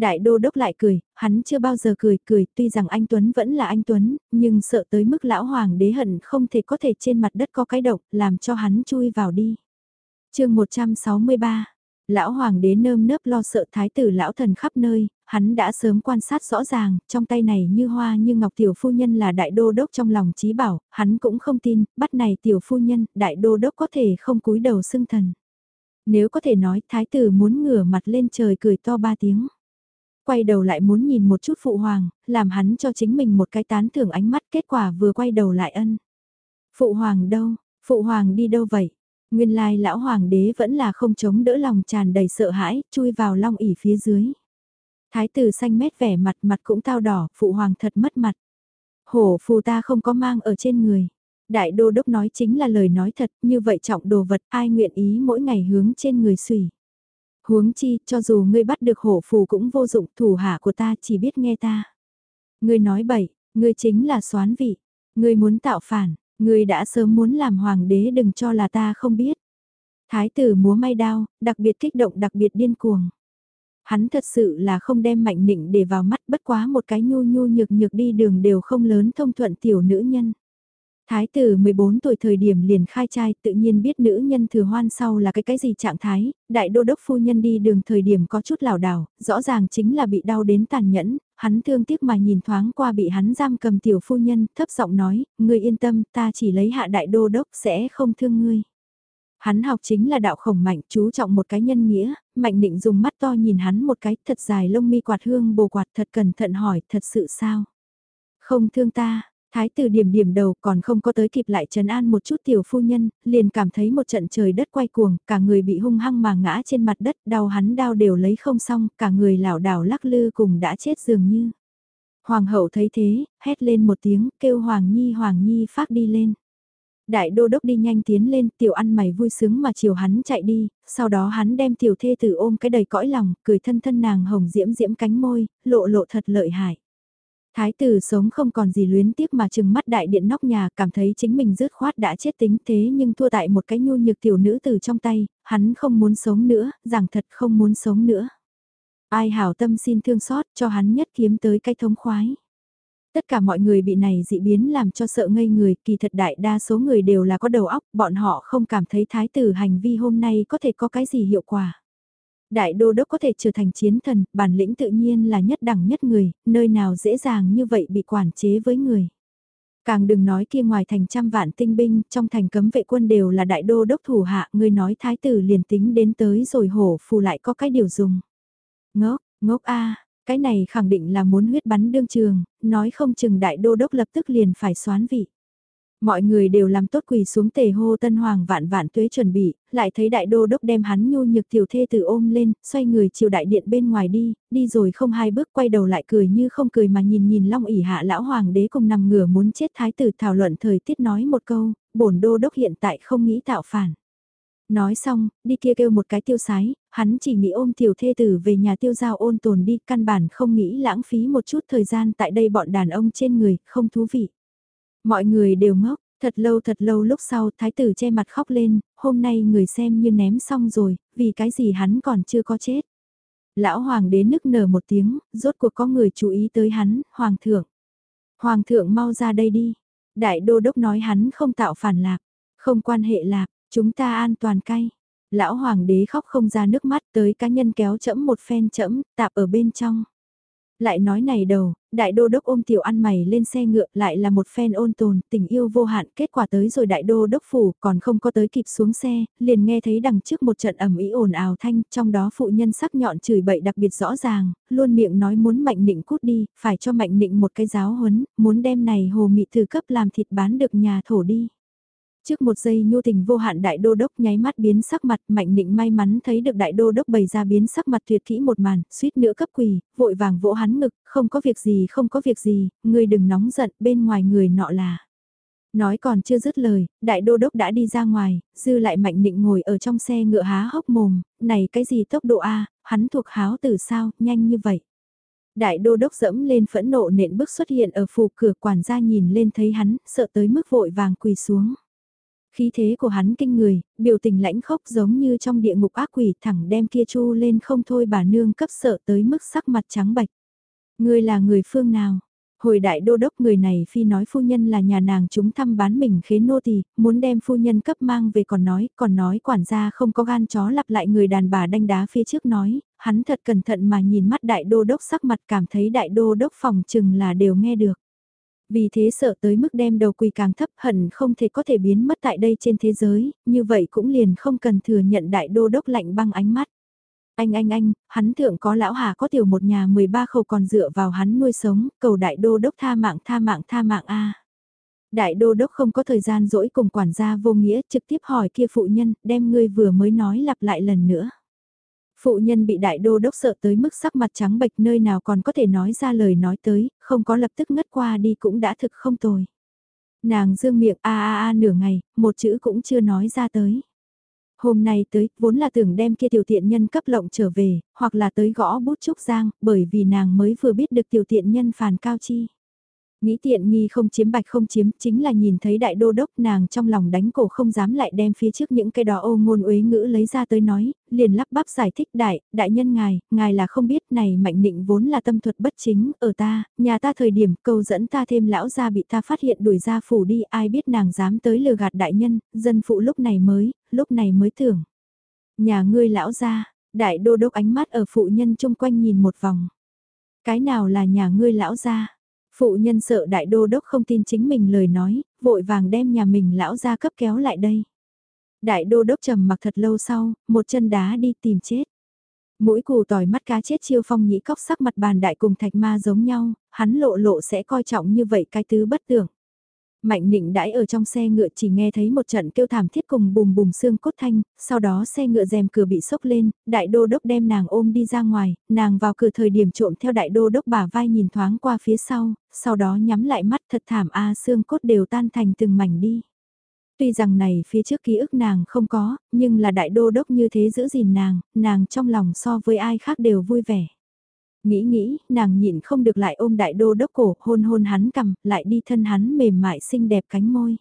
Đại đô đốc lại cười, hắn chưa bao giờ cười cười, tuy rằng anh Tuấn vẫn là anh Tuấn, nhưng sợ tới mức lão hoàng đế hận không thể có thể trên mặt đất có cái độc, làm cho hắn chui vào đi. chương 163 Lão hoàng đế nơm nớp lo sợ thái tử lão thần khắp nơi, hắn đã sớm quan sát rõ ràng, trong tay này như hoa như ngọc tiểu phu nhân là đại đô đốc trong lòng trí bảo, hắn cũng không tin, bắt này tiểu phu nhân, đại đô đốc có thể không cúi đầu xưng thần. Nếu có thể nói, thái tử muốn ngửa mặt lên trời cười to ba tiếng. Quay đầu lại muốn nhìn một chút phụ hoàng, làm hắn cho chính mình một cái tán thưởng ánh mắt kết quả vừa quay đầu lại ân. Phụ hoàng đâu, phụ hoàng đi đâu vậy? Nguyên lai lão hoàng đế vẫn là không chống đỡ lòng tràn đầy sợ hãi, chui vào long ỉ phía dưới. Thái tử xanh mét vẻ mặt mặt cũng tao đỏ, phụ hoàng thật mất mặt. Hổ phù ta không có mang ở trên người. Đại đô đốc nói chính là lời nói thật, như vậy trọng đồ vật ai nguyện ý mỗi ngày hướng trên người xùy. Huống chi, cho dù ngươi bắt được hổ phù cũng vô dụng, thủ hạ của ta chỉ biết nghe ta. Ngươi nói bậy, ngươi chính là soán vị, ngươi muốn tạo phản, ngươi đã sớm muốn làm hoàng đế đừng cho là ta không biết. Thái tử múa may đao, đặc biệt kích động đặc biệt điên cuồng. Hắn thật sự là không đem mạnh nịnh để vào mắt bất quá một cái nhu nhu nhược nhược đi đường đều không lớn thông thuận tiểu nữ nhân. Thái tử 14 tuổi thời điểm liền khai trai tự nhiên biết nữ nhân thừa hoan sau là cái cái gì trạng thái, đại đô đốc phu nhân đi đường thời điểm có chút lảo đảo, rõ ràng chính là bị đau đến tàn nhẫn, hắn thương tiếc mà nhìn thoáng qua bị hắn giam cầm tiểu phu nhân, thấp giọng nói, ngươi yên tâm, ta chỉ lấy hạ đại đô đốc sẽ không thương ngươi. Hắn học chính là đạo khổng mạnh, chú trọng một cái nhân nghĩa, mạnh định dùng mắt to nhìn hắn một cái thật dài lông mi quạt hương bồ quạt thật cẩn thận hỏi, thật sự sao? Không thương ta, Thái tử điểm điểm đầu còn không có tới kịp lại trấn an một chút tiểu phu nhân, liền cảm thấy một trận trời đất quay cuồng, cả người bị hung hăng mà ngã trên mặt đất, đau hắn đau đều lấy không xong, cả người lảo đảo lắc lư cùng đã chết dường như. Hoàng hậu thấy thế, hét lên một tiếng, kêu Hoàng Nhi Hoàng Nhi phát đi lên. Đại đô đốc đi nhanh tiến lên, tiểu ăn mày vui sướng mà chiều hắn chạy đi, sau đó hắn đem tiểu thê tử ôm cái đầy cõi lòng, cười thân thân nàng hồng diễm diễm cánh môi, lộ lộ thật lợi hại. Thái tử sống không còn gì luyến tiếc mà chừng mắt đại điện nóc nhà cảm thấy chính mình rớt khoát đã chết tính thế nhưng thua tại một cái nhu nhược tiểu nữ từ trong tay, hắn không muốn sống nữa, rằng thật không muốn sống nữa. Ai hảo tâm xin thương xót cho hắn nhất kiếm tới cái thống khoái. Tất cả mọi người bị này dị biến làm cho sợ ngây người, kỳ thật đại đa số người đều là có đầu óc, bọn họ không cảm thấy thái tử hành vi hôm nay có thể có cái gì hiệu quả. Đại đô đốc có thể trở thành chiến thần, bản lĩnh tự nhiên là nhất đẳng nhất người, nơi nào dễ dàng như vậy bị quản chế với người. Càng đừng nói kia ngoài thành trăm vạn tinh binh, trong thành cấm vệ quân đều là đại đô đốc thủ hạ, người nói thái tử liền tính đến tới rồi hổ phù lại có cái điều dùng. Ngốc, ngốc a cái này khẳng định là muốn huyết bắn đương trường, nói không chừng đại đô đốc lập tức liền phải xoán vị. Mọi người đều làm tốt quỳ xuống tề hô tân hoàng vạn vạn tuế chuẩn bị, lại thấy đại đô đốc đem hắn nhu nhược tiểu thê tử ôm lên, xoay người chiều đại điện bên ngoài đi, đi rồi không hai bước quay đầu lại cười như không cười mà nhìn nhìn long ỉ hạ lão hoàng đế cùng nằm ngửa muốn chết thái tử thảo luận thời tiết nói một câu, bổn đô đốc hiện tại không nghĩ tạo phản. Nói xong, đi kia kêu một cái tiêu sái, hắn chỉ nghĩ ôm tiểu thê tử về nhà tiêu giao ôn tồn đi, căn bản không nghĩ lãng phí một chút thời gian tại đây bọn đàn ông trên người, không thú vị. Mọi người đều ngốc, thật lâu thật lâu lúc sau thái tử che mặt khóc lên, hôm nay người xem như ném xong rồi, vì cái gì hắn còn chưa có chết. Lão hoàng đế nức nở một tiếng, rốt cuộc có người chú ý tới hắn, hoàng thượng. Hoàng thượng mau ra đây đi. Đại đô đốc nói hắn không tạo phản lạc, không quan hệ lạc, chúng ta an toàn cay. Lão hoàng đế khóc không ra nước mắt tới cá nhân kéo chẫm một phen chẫm, tạp ở bên trong. Lại nói này đầu, đại đô đốc ôm tiểu ăn mày lên xe ngựa lại là một phen ôn tồn, tình yêu vô hạn, kết quả tới rồi đại đô đốc phủ còn không có tới kịp xuống xe, liền nghe thấy đằng trước một trận ẩm ý ồn ào thanh, trong đó phụ nhân sắc nhọn chửi bậy đặc biệt rõ ràng, luôn miệng nói muốn mạnh nịnh cút đi, phải cho mạnh nịnh một cái giáo huấn, muốn đem này hồ mị thử cấp làm thịt bán được nhà thổ đi. Trước một giây nhu tình vô hạn đại đô đốc nháy mắt biến sắc mặt mạnh định may mắn thấy được đại đô đốc bày ra biến sắc mặt tuyệt kỹ một màn, suýt nữa cấp quỳ, vội vàng vỗ hắn ngực, không có việc gì không có việc gì, người đừng nóng giận bên ngoài người nọ là. Nói còn chưa dứt lời, đại đô đốc đã đi ra ngoài, dư lại mạnh định ngồi ở trong xe ngựa há hốc mồm, này cái gì tốc độ A, hắn thuộc háo từ sao, nhanh như vậy. Đại đô đốc dẫm lên phẫn nộ nện bước xuất hiện ở phù cửa quản gia nhìn lên thấy hắn, sợ tới mức vội vàng quỳ xuống. Khí thế của hắn kinh người, biểu tình lãnh khốc giống như trong địa ngục ác quỷ thẳng đem kia chu lên không thôi bà nương cấp sợ tới mức sắc mặt trắng bạch. Người là người phương nào? Hồi đại đô đốc người này phi nói phu nhân là nhà nàng chúng thăm bán mình khế nô tỳ muốn đem phu nhân cấp mang về còn nói, còn nói quản gia không có gan chó lặp lại người đàn bà đanh đá phía trước nói, hắn thật cẩn thận mà nhìn mắt đại đô đốc sắc mặt cảm thấy đại đô đốc phòng chừng là đều nghe được. Vì thế sợ tới mức đem đầu quỳ càng thấp hận không thể có thể biến mất tại đây trên thế giới, như vậy cũng liền không cần thừa nhận đại đô đốc lạnh băng ánh mắt. Anh anh anh, hắn thượng có lão hà có tiểu một nhà 13 khẩu còn dựa vào hắn nuôi sống, cầu đại đô đốc tha mạng tha mạng tha mạng a. Đại đô đốc không có thời gian dỗi cùng quản gia vô nghĩa trực tiếp hỏi kia phụ nhân, đem ngươi vừa mới nói lặp lại lần nữa. Phụ nhân bị đại đô đốc sợ tới mức sắc mặt trắng bệch nơi nào còn có thể nói ra lời nói tới, không có lập tức ngất qua đi cũng đã thực không tồi. Nàng dương miệng a a a nửa ngày, một chữ cũng chưa nói ra tới. Hôm nay tới, vốn là tưởng đem kia tiểu tiện nhân cấp lộng trở về, hoặc là tới gõ bút trúc giang, bởi vì nàng mới vừa biết được tiểu tiện nhân phàn cao chi. Nghĩ tiện nghi không chiếm bạch không chiếm, chính là nhìn thấy đại đô đốc nàng trong lòng đánh cổ không dám lại đem phía trước những cái đó ô ngôn uế ngữ lấy ra tới nói, liền lắp bắp giải thích đại, đại nhân ngài, ngài là không biết này mạnh định vốn là tâm thuật bất chính, ở ta, nhà ta thời điểm câu dẫn ta thêm lão ra bị ta phát hiện đuổi ra phủ đi, ai biết nàng dám tới lừa gạt đại nhân, dân phụ lúc này mới, lúc này mới tưởng. Nhà ngươi lão ra, đại đô đốc ánh mắt ở phụ nhân chung quanh nhìn một vòng. Cái nào là nhà ngươi lão ra? Phụ nhân sợ đại đô đốc không tin chính mình lời nói, vội vàng đem nhà mình lão ra cấp kéo lại đây. Đại đô đốc trầm mặc thật lâu sau, một chân đá đi tìm chết. Mũi cù tỏi mắt cá chết chiêu phong nhĩ cóc sắc mặt bàn đại cùng thạch ma giống nhau, hắn lộ lộ sẽ coi trọng như vậy cái tứ bất tưởng. Mạnh nịnh đãi ở trong xe ngựa chỉ nghe thấy một trận kêu thảm thiết cùng bùm bùm xương cốt thanh, sau đó xe ngựa rèm cửa bị sốc lên, đại đô đốc đem nàng ôm đi ra ngoài, nàng vào cửa thời điểm trộm theo đại đô đốc bả vai nhìn thoáng qua phía sau, sau đó nhắm lại mắt thật thảm a xương cốt đều tan thành từng mảnh đi. Tuy rằng này phía trước ký ức nàng không có, nhưng là đại đô đốc như thế giữ gìn nàng, nàng trong lòng so với ai khác đều vui vẻ. Nghĩ nghĩ, nàng nhịn không được lại ôm đại đô đốc cổ, hôn hôn hắn cầm, lại đi thân hắn mềm mại xinh đẹp cánh môi.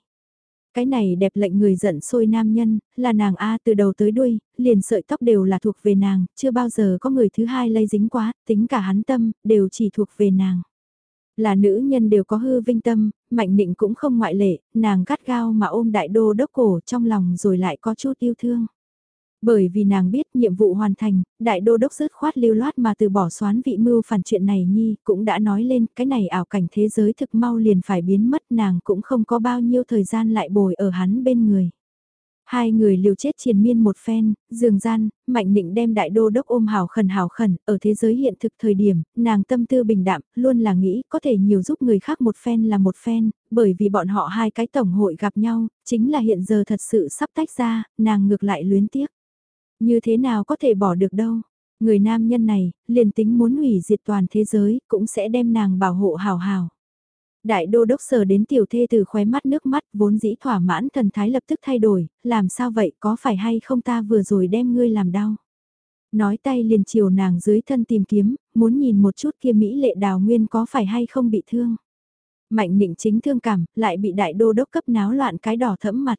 Cái này đẹp lệnh người giận sôi nam nhân, là nàng A từ đầu tới đuôi, liền sợi tóc đều là thuộc về nàng, chưa bao giờ có người thứ hai lây dính quá, tính cả hắn tâm, đều chỉ thuộc về nàng. Là nữ nhân đều có hư vinh tâm, mạnh định cũng không ngoại lệ, nàng gắt gao mà ôm đại đô đốc cổ trong lòng rồi lại có chút yêu thương. Bởi vì nàng biết nhiệm vụ hoàn thành, đại đô đốc rứt khoát lưu loát mà từ bỏ xoán vị mưu phản chuyện này nhi, cũng đã nói lên cái này ảo cảnh thế giới thực mau liền phải biến mất nàng cũng không có bao nhiêu thời gian lại bồi ở hắn bên người. Hai người liều chết triền miên một phen, dường gian, mạnh định đem đại đô đốc ôm hào khẩn hào khẩn, ở thế giới hiện thực thời điểm, nàng tâm tư bình đạm, luôn là nghĩ có thể nhiều giúp người khác một phen là một phen, bởi vì bọn họ hai cái tổng hội gặp nhau, chính là hiện giờ thật sự sắp tách ra, nàng ngược lại luyến tiếc. Như thế nào có thể bỏ được đâu. Người nam nhân này, liền tính muốn hủy diệt toàn thế giới, cũng sẽ đem nàng bảo hộ hào hào. Đại đô đốc sờ đến tiểu thê từ khóe mắt nước mắt vốn dĩ thỏa mãn thần thái lập tức thay đổi, làm sao vậy có phải hay không ta vừa rồi đem ngươi làm đau. Nói tay liền chiều nàng dưới thân tìm kiếm, muốn nhìn một chút kia Mỹ lệ đào nguyên có phải hay không bị thương. Mạnh nịnh chính thương cảm, lại bị đại đô đốc cấp náo loạn cái đỏ thẫm mặt.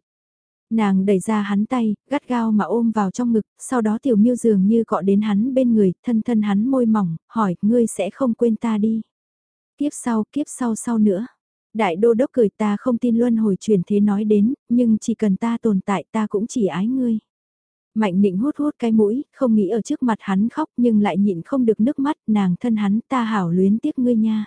Nàng đẩy ra hắn tay, gắt gao mà ôm vào trong ngực, sau đó tiểu miêu dường như cọ đến hắn bên người, thân thân hắn môi mỏng, hỏi, ngươi sẽ không quên ta đi. Kiếp sau, kiếp sau sau nữa. Đại đô đốc cười ta không tin luân hồi truyền thế nói đến, nhưng chỉ cần ta tồn tại ta cũng chỉ ái ngươi. Mạnh định hút hút cái mũi, không nghĩ ở trước mặt hắn khóc nhưng lại nhịn không được nước mắt, nàng thân hắn ta hảo luyến tiếc ngươi nha.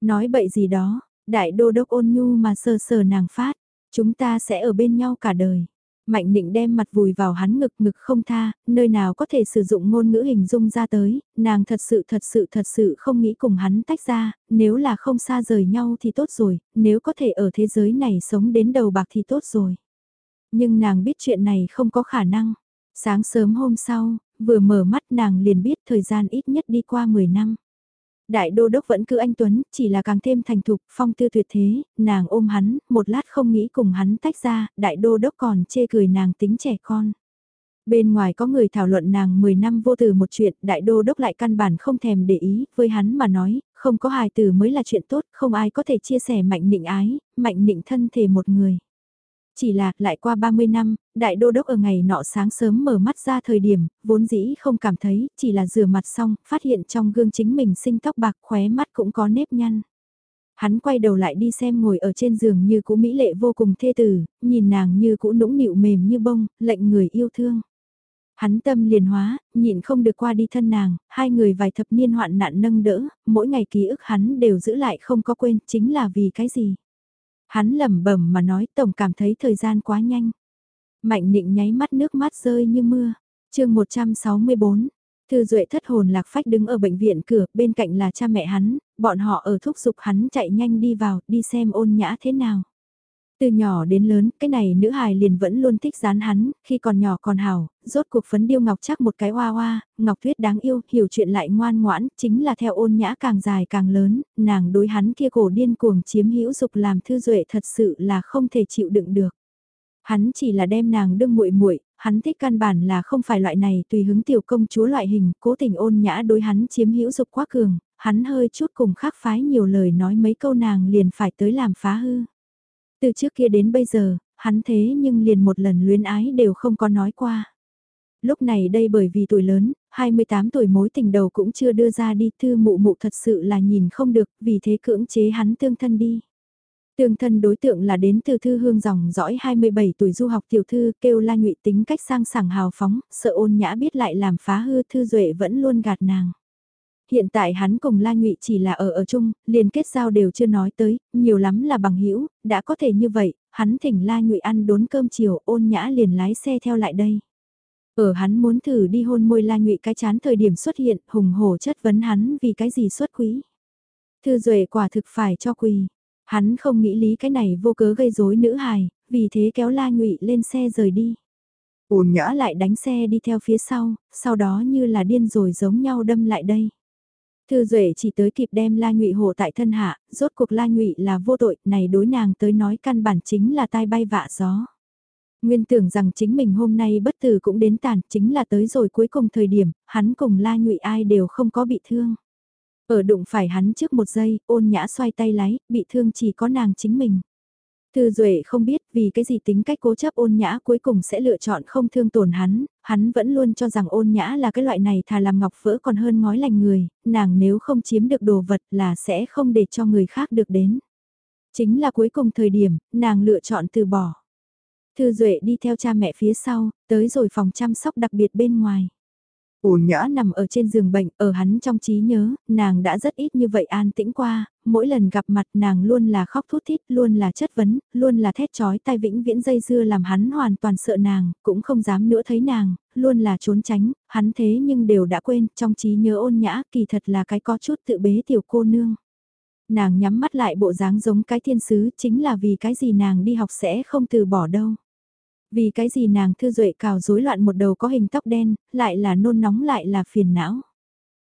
Nói bậy gì đó, đại đô đốc ôn nhu mà sờ sờ nàng phát, chúng ta sẽ ở bên nhau cả đời. Mạnh định đem mặt vùi vào hắn ngực ngực không tha, nơi nào có thể sử dụng ngôn ngữ hình dung ra tới, nàng thật sự thật sự thật sự không nghĩ cùng hắn tách ra, nếu là không xa rời nhau thì tốt rồi, nếu có thể ở thế giới này sống đến đầu bạc thì tốt rồi. Nhưng nàng biết chuyện này không có khả năng. Sáng sớm hôm sau, vừa mở mắt nàng liền biết thời gian ít nhất đi qua 10 năm. Đại đô đốc vẫn cứ anh Tuấn, chỉ là càng thêm thành thục, phong tư tuyệt thế, nàng ôm hắn, một lát không nghĩ cùng hắn tách ra, đại đô đốc còn chê cười nàng tính trẻ con. Bên ngoài có người thảo luận nàng 10 năm vô từ một chuyện, đại đô đốc lại căn bản không thèm để ý, với hắn mà nói, không có hài từ mới là chuyện tốt, không ai có thể chia sẻ mạnh nịnh ái, mạnh nịnh thân thể một người. Chỉ là, lại qua 30 năm, đại đô đốc ở ngày nọ sáng sớm mở mắt ra thời điểm, vốn dĩ không cảm thấy, chỉ là rửa mặt xong, phát hiện trong gương chính mình sinh tóc bạc khóe mắt cũng có nếp nhăn. Hắn quay đầu lại đi xem ngồi ở trên giường như cũ mỹ lệ vô cùng thê tử, nhìn nàng như cũ nũng nịu mềm như bông, lệnh người yêu thương. Hắn tâm liền hóa, nhịn không được qua đi thân nàng, hai người vài thập niên hoạn nạn nâng đỡ, mỗi ngày ký ức hắn đều giữ lại không có quên, chính là vì cái gì. Hắn lẩm bẩm mà nói tổng cảm thấy thời gian quá nhanh. Mạnh nịnh nháy mắt nước mắt rơi như mưa. chương 164, Thư Duệ thất hồn lạc phách đứng ở bệnh viện cửa, bên cạnh là cha mẹ hắn, bọn họ ở thúc giục hắn chạy nhanh đi vào, đi xem ôn nhã thế nào. Từ nhỏ đến lớn, cái này nữ hài liền vẫn luôn thích dán hắn, khi còn nhỏ còn hào, rốt cuộc phấn điêu ngọc chắc một cái hoa hoa, ngọc tuyết đáng yêu, hiểu chuyện lại ngoan ngoãn, chính là theo ôn nhã càng dài càng lớn, nàng đối hắn kia cổ điên cuồng chiếm hữu dục làm thư duệ thật sự là không thể chịu đựng được. Hắn chỉ là đem nàng đương muội muội, hắn thích căn bản là không phải loại này tùy hứng tiểu công chúa loại hình, cố tình ôn nhã đối hắn chiếm hữu dục quá cường, hắn hơi chút cùng khác phái nhiều lời nói mấy câu nàng liền phải tới làm phá hư. Từ trước kia đến bây giờ, hắn thế nhưng liền một lần luyến ái đều không có nói qua. Lúc này đây bởi vì tuổi lớn, 28 tuổi mối tình đầu cũng chưa đưa ra đi, thư mụ mụ thật sự là nhìn không được, vì thế cưỡng chế hắn tương thân đi. Tương thân đối tượng là đến từ thư hương dòng dõi 27 tuổi du học tiểu thư kêu la nhụy tính cách sang sảng hào phóng, sợ ôn nhã biết lại làm phá hư thư duệ vẫn luôn gạt nàng. Hiện tại hắn cùng La Ngụy chỉ là ở ở chung, liền kết giao đều chưa nói tới, nhiều lắm là bằng hữu đã có thể như vậy, hắn thỉnh La Ngụy ăn đốn cơm chiều ôn nhã liền lái xe theo lại đây. Ở hắn muốn thử đi hôn môi La Ngụy cái chán thời điểm xuất hiện, hùng hổ chất vấn hắn vì cái gì xuất quý. Thư Duệ quả thực phải cho quỳ. Hắn không nghĩ lý cái này vô cớ gây rối nữ hài, vì thế kéo La Nhụy lên xe rời đi. Ôn nhã lại đánh xe đi theo phía sau, sau đó như là điên rồi giống nhau đâm lại đây. Thư Duệ chỉ tới kịp đem La Nhụy hộ tại thân hạ, rốt cuộc La Nhụy là vô tội, này đối nàng tới nói căn bản chính là tai bay vạ gió. Nguyên tưởng rằng chính mình hôm nay bất tử cũng đến tàn, chính là tới rồi cuối cùng thời điểm, hắn cùng La Nhụy ai đều không có bị thương. Ở đụng phải hắn trước một giây, ôn nhã xoay tay lái, bị thương chỉ có nàng chính mình. Thư Duệ không biết vì cái gì tính cách cố chấp ôn nhã cuối cùng sẽ lựa chọn không thương tổn hắn, hắn vẫn luôn cho rằng ôn nhã là cái loại này thà làm ngọc vỡ còn hơn ngói lành người, nàng nếu không chiếm được đồ vật là sẽ không để cho người khác được đến. Chính là cuối cùng thời điểm, nàng lựa chọn từ bỏ. Thư Duệ đi theo cha mẹ phía sau, tới rồi phòng chăm sóc đặc biệt bên ngoài. Ôn nhã nằm ở trên giường bệnh, ở hắn trong trí nhớ, nàng đã rất ít như vậy an tĩnh qua, mỗi lần gặp mặt nàng luôn là khóc thút thít, luôn là chất vấn, luôn là thét chói tai vĩnh viễn dây dưa làm hắn hoàn toàn sợ nàng, cũng không dám nữa thấy nàng, luôn là trốn tránh, hắn thế nhưng đều đã quên, trong trí nhớ ôn nhã kỳ thật là cái có chút tự bế tiểu cô nương. Nàng nhắm mắt lại bộ dáng giống cái thiên sứ chính là vì cái gì nàng đi học sẽ không từ bỏ đâu. Vì cái gì nàng thư duệ cào rối loạn một đầu có hình tóc đen, lại là nôn nóng lại là phiền não.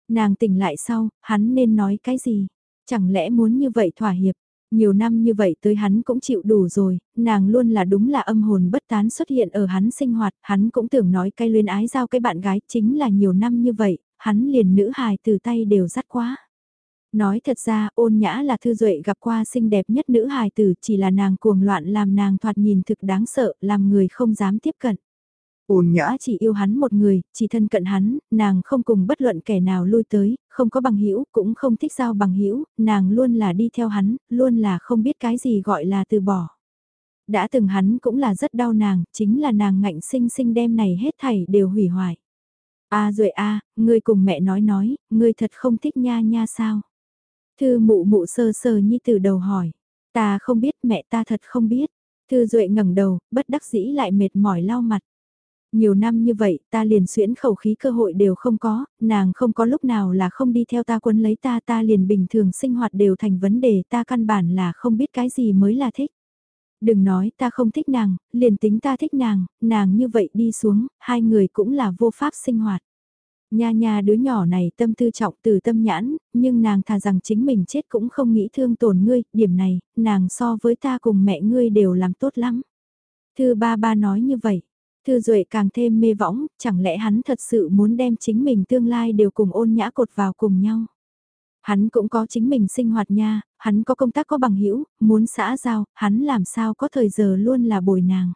Nàng tỉnh lại sau, hắn nên nói cái gì? Chẳng lẽ muốn như vậy thỏa hiệp? Nhiều năm như vậy tới hắn cũng chịu đủ rồi, nàng luôn là đúng là âm hồn bất tán xuất hiện ở hắn sinh hoạt, hắn cũng tưởng nói cái luyến ái giao cái bạn gái chính là nhiều năm như vậy, hắn liền nữ hài từ tay đều dắt quá. Nói thật ra ôn nhã là thư duệ gặp qua xinh đẹp nhất nữ hài tử chỉ là nàng cuồng loạn làm nàng thoạt nhìn thực đáng sợ làm người không dám tiếp cận. Ôn nhã chỉ yêu hắn một người, chỉ thân cận hắn, nàng không cùng bất luận kẻ nào lui tới, không có bằng hữu cũng không thích giao bằng hữu nàng luôn là đi theo hắn, luôn là không biết cái gì gọi là từ bỏ. Đã từng hắn cũng là rất đau nàng, chính là nàng ngạnh sinh sinh đem này hết thảy đều hủy hoại. A duệ a, ngươi cùng mẹ nói nói, ngươi thật không thích nha nha sao? Thư mụ mụ sơ sơ nhi từ đầu hỏi. Ta không biết mẹ ta thật không biết. Thư Duệ ngẩng đầu, bất đắc dĩ lại mệt mỏi lau mặt. Nhiều năm như vậy, ta liền xuyễn khẩu khí cơ hội đều không có, nàng không có lúc nào là không đi theo ta quân lấy ta ta liền bình thường sinh hoạt đều thành vấn đề ta căn bản là không biết cái gì mới là thích. Đừng nói ta không thích nàng, liền tính ta thích nàng, nàng như vậy đi xuống, hai người cũng là vô pháp sinh hoạt. Nha nha đứa nhỏ này tâm tư trọng từ tâm nhãn, nhưng nàng thà rằng chính mình chết cũng không nghĩ thương tổn ngươi, điểm này, nàng so với ta cùng mẹ ngươi đều làm tốt lắm. Thư ba ba nói như vậy, thư duệ càng thêm mê võng, chẳng lẽ hắn thật sự muốn đem chính mình tương lai đều cùng ôn nhã cột vào cùng nhau. Hắn cũng có chính mình sinh hoạt nha, hắn có công tác có bằng hữu muốn xã giao, hắn làm sao có thời giờ luôn là bồi nàng.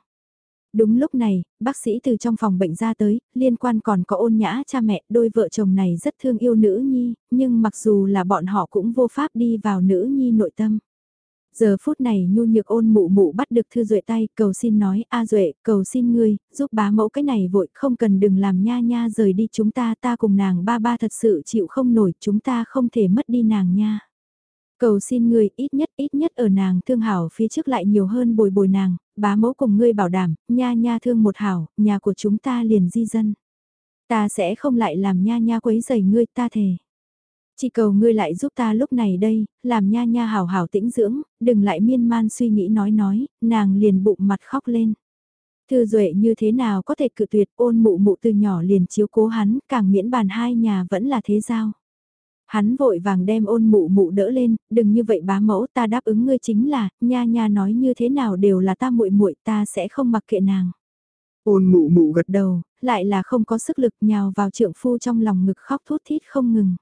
Đúng lúc này, bác sĩ từ trong phòng bệnh ra tới, liên quan còn có ôn nhã cha mẹ, đôi vợ chồng này rất thương yêu nữ nhi, nhưng mặc dù là bọn họ cũng vô pháp đi vào nữ nhi nội tâm. Giờ phút này nhu nhược ôn mụ mụ bắt được thư duệ tay, cầu xin nói, a duệ, cầu xin ngươi, giúp bá mẫu cái này vội, không cần đừng làm nha nha rời đi chúng ta, ta cùng nàng ba ba thật sự chịu không nổi, chúng ta không thể mất đi nàng nha. Cầu xin ngươi ít nhất ít nhất ở nàng thương hảo phía trước lại nhiều hơn bồi bồi nàng, bá mẫu cùng ngươi bảo đảm, nha nha thương một hảo, nhà của chúng ta liền di dân. Ta sẽ không lại làm nha nha quấy rầy ngươi ta thề. Chỉ cầu ngươi lại giúp ta lúc này đây, làm nha nha hảo hảo tĩnh dưỡng, đừng lại miên man suy nghĩ nói nói, nàng liền bụng mặt khóc lên. Thư Duệ như thế nào có thể cự tuyệt ôn mụ mụ từ nhỏ liền chiếu cố hắn, càng miễn bàn hai nhà vẫn là thế giao. Hắn vội vàng đem ôn mụ mụ đỡ lên, đừng như vậy bá mẫu ta đáp ứng ngươi chính là, nha nha nói như thế nào đều là ta muội muội ta sẽ không mặc kệ nàng. Ôn mụ mụ gật đầu, lại là không có sức lực nhào vào trượng phu trong lòng ngực khóc thút thít không ngừng.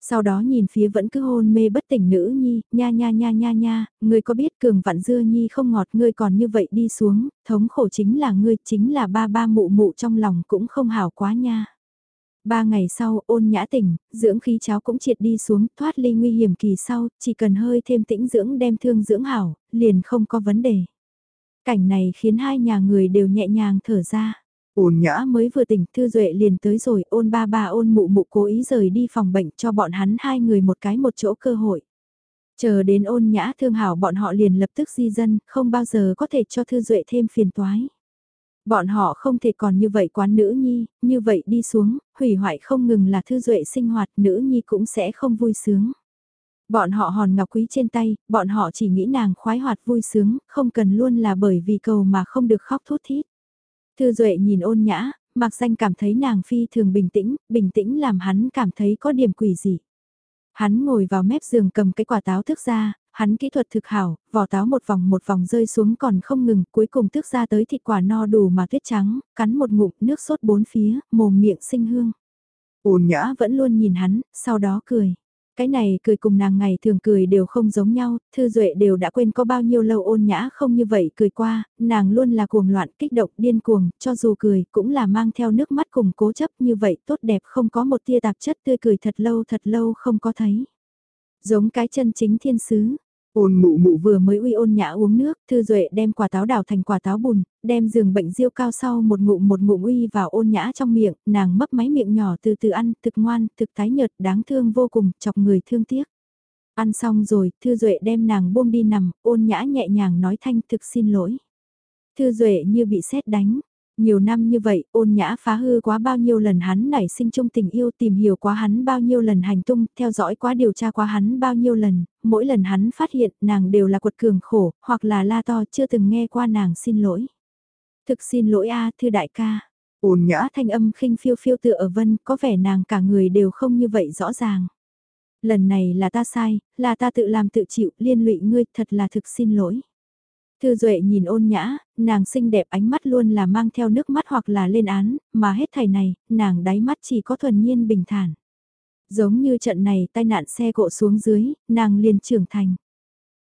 Sau đó nhìn phía vẫn cứ hôn mê bất tỉnh nữ nhi, nha nha nha nha nha, ngươi có biết cường vặn dưa nhi không ngọt ngươi còn như vậy đi xuống, thống khổ chính là ngươi, chính là ba ba mụ mụ trong lòng cũng không hảo quá nha. Ba ngày sau, ôn nhã tỉnh, dưỡng khí cháo cũng triệt đi xuống, thoát ly nguy hiểm kỳ sau, chỉ cần hơi thêm tĩnh dưỡng đem thương dưỡng hảo, liền không có vấn đề. Cảnh này khiến hai nhà người đều nhẹ nhàng thở ra. Ôn nhã mới vừa tỉnh, Thư Duệ liền tới rồi, ôn ba ba ôn mụ mụ cố ý rời đi phòng bệnh cho bọn hắn hai người một cái một chỗ cơ hội. Chờ đến ôn nhã thương hảo bọn họ liền lập tức di dân, không bao giờ có thể cho Thư Duệ thêm phiền toái. Bọn họ không thể còn như vậy quán nữ nhi, như vậy đi xuống, hủy hoại không ngừng là thư duệ sinh hoạt, nữ nhi cũng sẽ không vui sướng. Bọn họ hòn ngọc quý trên tay, bọn họ chỉ nghĩ nàng khoái hoạt vui sướng, không cần luôn là bởi vì cầu mà không được khóc thút thít. Thư duệ nhìn ôn nhã, mặc danh cảm thấy nàng phi thường bình tĩnh, bình tĩnh làm hắn cảm thấy có điểm quỷ gì. Hắn ngồi vào mép giường cầm cái quả táo thức ra, Hắn kỹ thuật thực hảo, vỏ táo một vòng một vòng rơi xuống còn không ngừng, cuối cùng tước ra tới thịt quả no đủ mà tuyết trắng, cắn một ngụm nước sốt bốn phía, mồm miệng sinh hương. Ôn nhã vẫn luôn nhìn hắn, sau đó cười. Cái này cười cùng nàng ngày thường cười đều không giống nhau, thư duệ đều đã quên có bao nhiêu lâu ôn nhã không như vậy cười qua, nàng luôn là cuồng loạn kích động điên cuồng, cho dù cười cũng là mang theo nước mắt cùng cố chấp như vậy tốt đẹp không có một tia tạp chất tươi cười thật lâu thật lâu không có thấy. Giống cái chân chính thiên sứ, Ôn mụ mụ vừa mới uy ôn nhã uống nước, Thư Duệ đem quả táo đào thành quả táo bùn, đem giường bệnh diêu cao sau một ngụm một ngụm uy vào ôn nhã trong miệng, nàng mấp máy miệng nhỏ từ từ ăn, thực ngoan, thực tái nhợt, đáng thương vô cùng, chọc người thương tiếc. Ăn xong rồi, Thư Duệ đem nàng buông đi nằm, ôn nhã nhẹ nhàng nói thanh thực xin lỗi. Thư Duệ như bị sét đánh, nhiều năm như vậy, ôn nhã phá hư quá bao nhiêu lần hắn nảy sinh trong tình yêu tìm hiểu quá hắn bao nhiêu lần hành tung, theo dõi quá điều tra quá hắn bao nhiêu lần, mỗi lần hắn phát hiện nàng đều là quật cường khổ, hoặc là la to chưa từng nghe qua nàng xin lỗi. Thực xin lỗi a thư đại ca. Ôn nhã thanh âm khinh phiêu phiêu tựa ở vân, có vẻ nàng cả người đều không như vậy rõ ràng. Lần này là ta sai, là ta tự làm tự chịu, liên lụy ngươi, thật là thực xin lỗi. Thư Duệ nhìn ôn nhã, nàng xinh đẹp ánh mắt luôn là mang theo nước mắt hoặc là lên án, mà hết thầy này, nàng đáy mắt chỉ có thuần nhiên bình thản. Giống như trận này tai nạn xe cộ xuống dưới, nàng liền trưởng thành.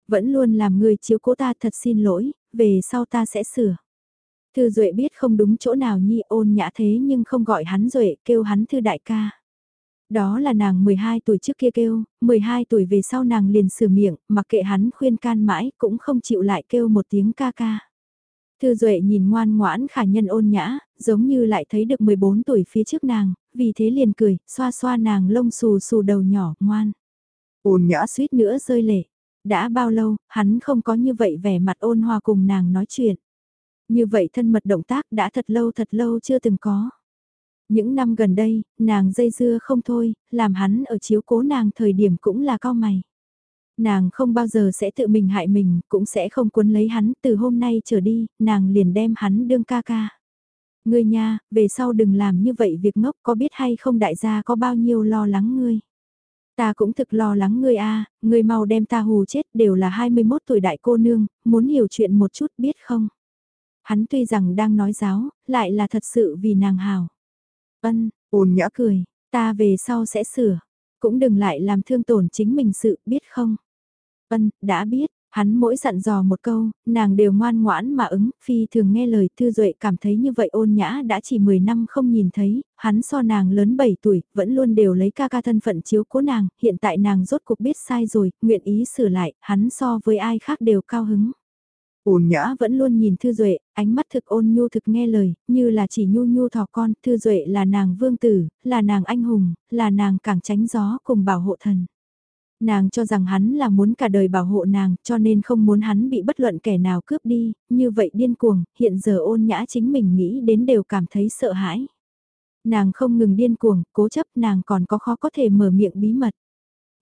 Vẫn luôn làm người chiếu cố ta thật xin lỗi, về sau ta sẽ sửa. Thư Duệ biết không đúng chỗ nào nhi ôn nhã thế nhưng không gọi hắn Duệ, kêu hắn Thư đại ca. Đó là nàng 12 tuổi trước kia kêu, 12 tuổi về sau nàng liền sửa miệng, mặc kệ hắn khuyên can mãi cũng không chịu lại kêu một tiếng ca ca. Thư Duệ nhìn ngoan ngoãn khả nhân ôn nhã, giống như lại thấy được 14 tuổi phía trước nàng, vì thế liền cười, xoa xoa nàng lông xù xù đầu nhỏ, ngoan. Ôn nhã suýt nữa rơi lệ. Đã bao lâu, hắn không có như vậy vẻ mặt ôn hòa cùng nàng nói chuyện. Như vậy thân mật động tác đã thật lâu thật lâu chưa từng có. Những năm gần đây, nàng dây dưa không thôi, làm hắn ở chiếu cố nàng thời điểm cũng là cao mày. Nàng không bao giờ sẽ tự mình hại mình, cũng sẽ không cuốn lấy hắn, từ hôm nay trở đi, nàng liền đem hắn đương ca ca. Ngươi nha, về sau đừng làm như vậy việc ngốc có biết hay không đại gia có bao nhiêu lo lắng ngươi. Ta cũng thực lo lắng ngươi a, ngươi mau đem ta hù chết đều là 21 tuổi đại cô nương, muốn hiểu chuyện một chút biết không. Hắn tuy rằng đang nói giáo, lại là thật sự vì nàng hào. Ân, ôn nhã cười, ta về sau sẽ sửa, cũng đừng lại làm thương tổn chính mình sự, biết không? Ân, đã biết, hắn mỗi dặn dò một câu, nàng đều ngoan ngoãn mà ứng, phi thường nghe lời thư duệ cảm thấy như vậy ôn nhã đã chỉ 10 năm không nhìn thấy, hắn so nàng lớn 7 tuổi, vẫn luôn đều lấy ca ca thân phận chiếu cố nàng, hiện tại nàng rốt cuộc biết sai rồi, nguyện ý sửa lại, hắn so với ai khác đều cao hứng. Ôn nhã vẫn luôn nhìn Thư Duệ, ánh mắt thực ôn nhu thực nghe lời, như là chỉ nhu nhu thỏ con, Thư Duệ là nàng vương tử, là nàng anh hùng, là nàng càng tránh gió cùng bảo hộ thần. Nàng cho rằng hắn là muốn cả đời bảo hộ nàng, cho nên không muốn hắn bị bất luận kẻ nào cướp đi, như vậy điên cuồng, hiện giờ ôn nhã chính mình nghĩ đến đều cảm thấy sợ hãi. Nàng không ngừng điên cuồng, cố chấp nàng còn có khó có thể mở miệng bí mật.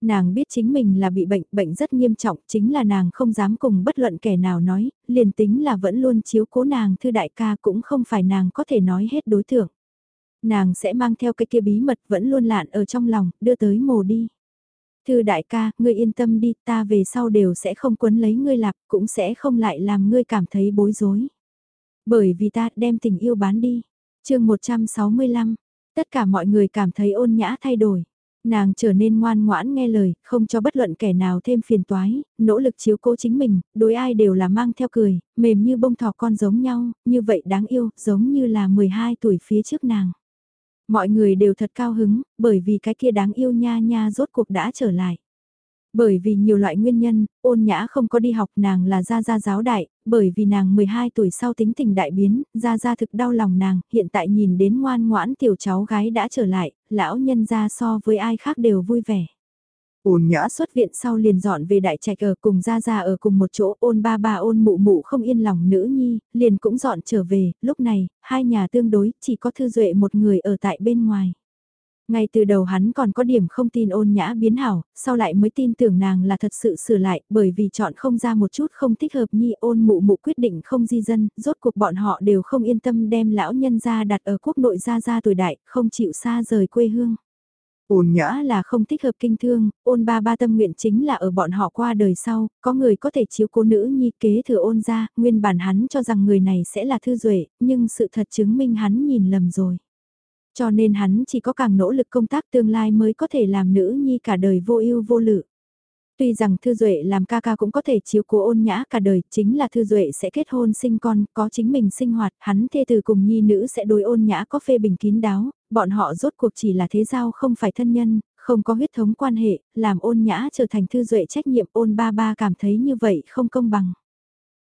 Nàng biết chính mình là bị bệnh, bệnh rất nghiêm trọng, chính là nàng không dám cùng bất luận kẻ nào nói, liền tính là vẫn luôn chiếu cố nàng thư đại ca cũng không phải nàng có thể nói hết đối tượng. Nàng sẽ mang theo cái kia bí mật vẫn luôn lạn ở trong lòng, đưa tới mồ đi. Thư đại ca, ngươi yên tâm đi, ta về sau đều sẽ không quấn lấy ngươi lạc, cũng sẽ không lại làm ngươi cảm thấy bối rối. Bởi vì ta đem tình yêu bán đi. chương 165, tất cả mọi người cảm thấy ôn nhã thay đổi. Nàng trở nên ngoan ngoãn nghe lời, không cho bất luận kẻ nào thêm phiền toái, nỗ lực chiếu cố chính mình, đối ai đều là mang theo cười, mềm như bông thỏ con giống nhau, như vậy đáng yêu, giống như là 12 tuổi phía trước nàng. Mọi người đều thật cao hứng, bởi vì cái kia đáng yêu nha nha rốt cuộc đã trở lại. Bởi vì nhiều loại nguyên nhân, ôn nhã không có đi học nàng là gia gia giáo đại, bởi vì nàng 12 tuổi sau tính tình đại biến, gia gia thực đau lòng nàng, hiện tại nhìn đến ngoan ngoãn tiểu cháu gái đã trở lại, lão nhân gia so với ai khác đều vui vẻ. Ôn nhã xuất viện sau liền dọn về đại trạch ở cùng gia gia ở cùng một chỗ ôn ba ba ôn mụ mụ không yên lòng nữ nhi, liền cũng dọn trở về, lúc này, hai nhà tương đối, chỉ có thư duệ một người ở tại bên ngoài. Ngay từ đầu hắn còn có điểm không tin ôn nhã biến hảo, sau lại mới tin tưởng nàng là thật sự sửa lại, bởi vì chọn không ra một chút không thích hợp nhi ôn mụ mụ quyết định không di dân, rốt cuộc bọn họ đều không yên tâm đem lão nhân ra đặt ở quốc nội gia gia tuổi đại, không chịu xa rời quê hương. Ôn nhã là không thích hợp kinh thương, ôn ba ba tâm nguyện chính là ở bọn họ qua đời sau, có người có thể chiếu cố nữ nhi kế thừa ôn ra, nguyên bản hắn cho rằng người này sẽ là thư duệ nhưng sự thật chứng minh hắn nhìn lầm rồi. Cho nên hắn chỉ có càng nỗ lực công tác tương lai mới có thể làm nữ nhi cả đời vô ưu vô lự. Tuy rằng Thư Duệ làm ca ca cũng có thể chiếu cố ôn nhã cả đời, chính là Thư Duệ sẽ kết hôn sinh con, có chính mình sinh hoạt, hắn thê từ cùng nhi nữ sẽ đối ôn nhã có phê bình kín đáo, bọn họ rốt cuộc chỉ là thế giao không phải thân nhân, Không có huyết thống quan hệ, làm ôn nhã trở thành thư duệ trách nhiệm ôn ba ba cảm thấy như vậy không công bằng.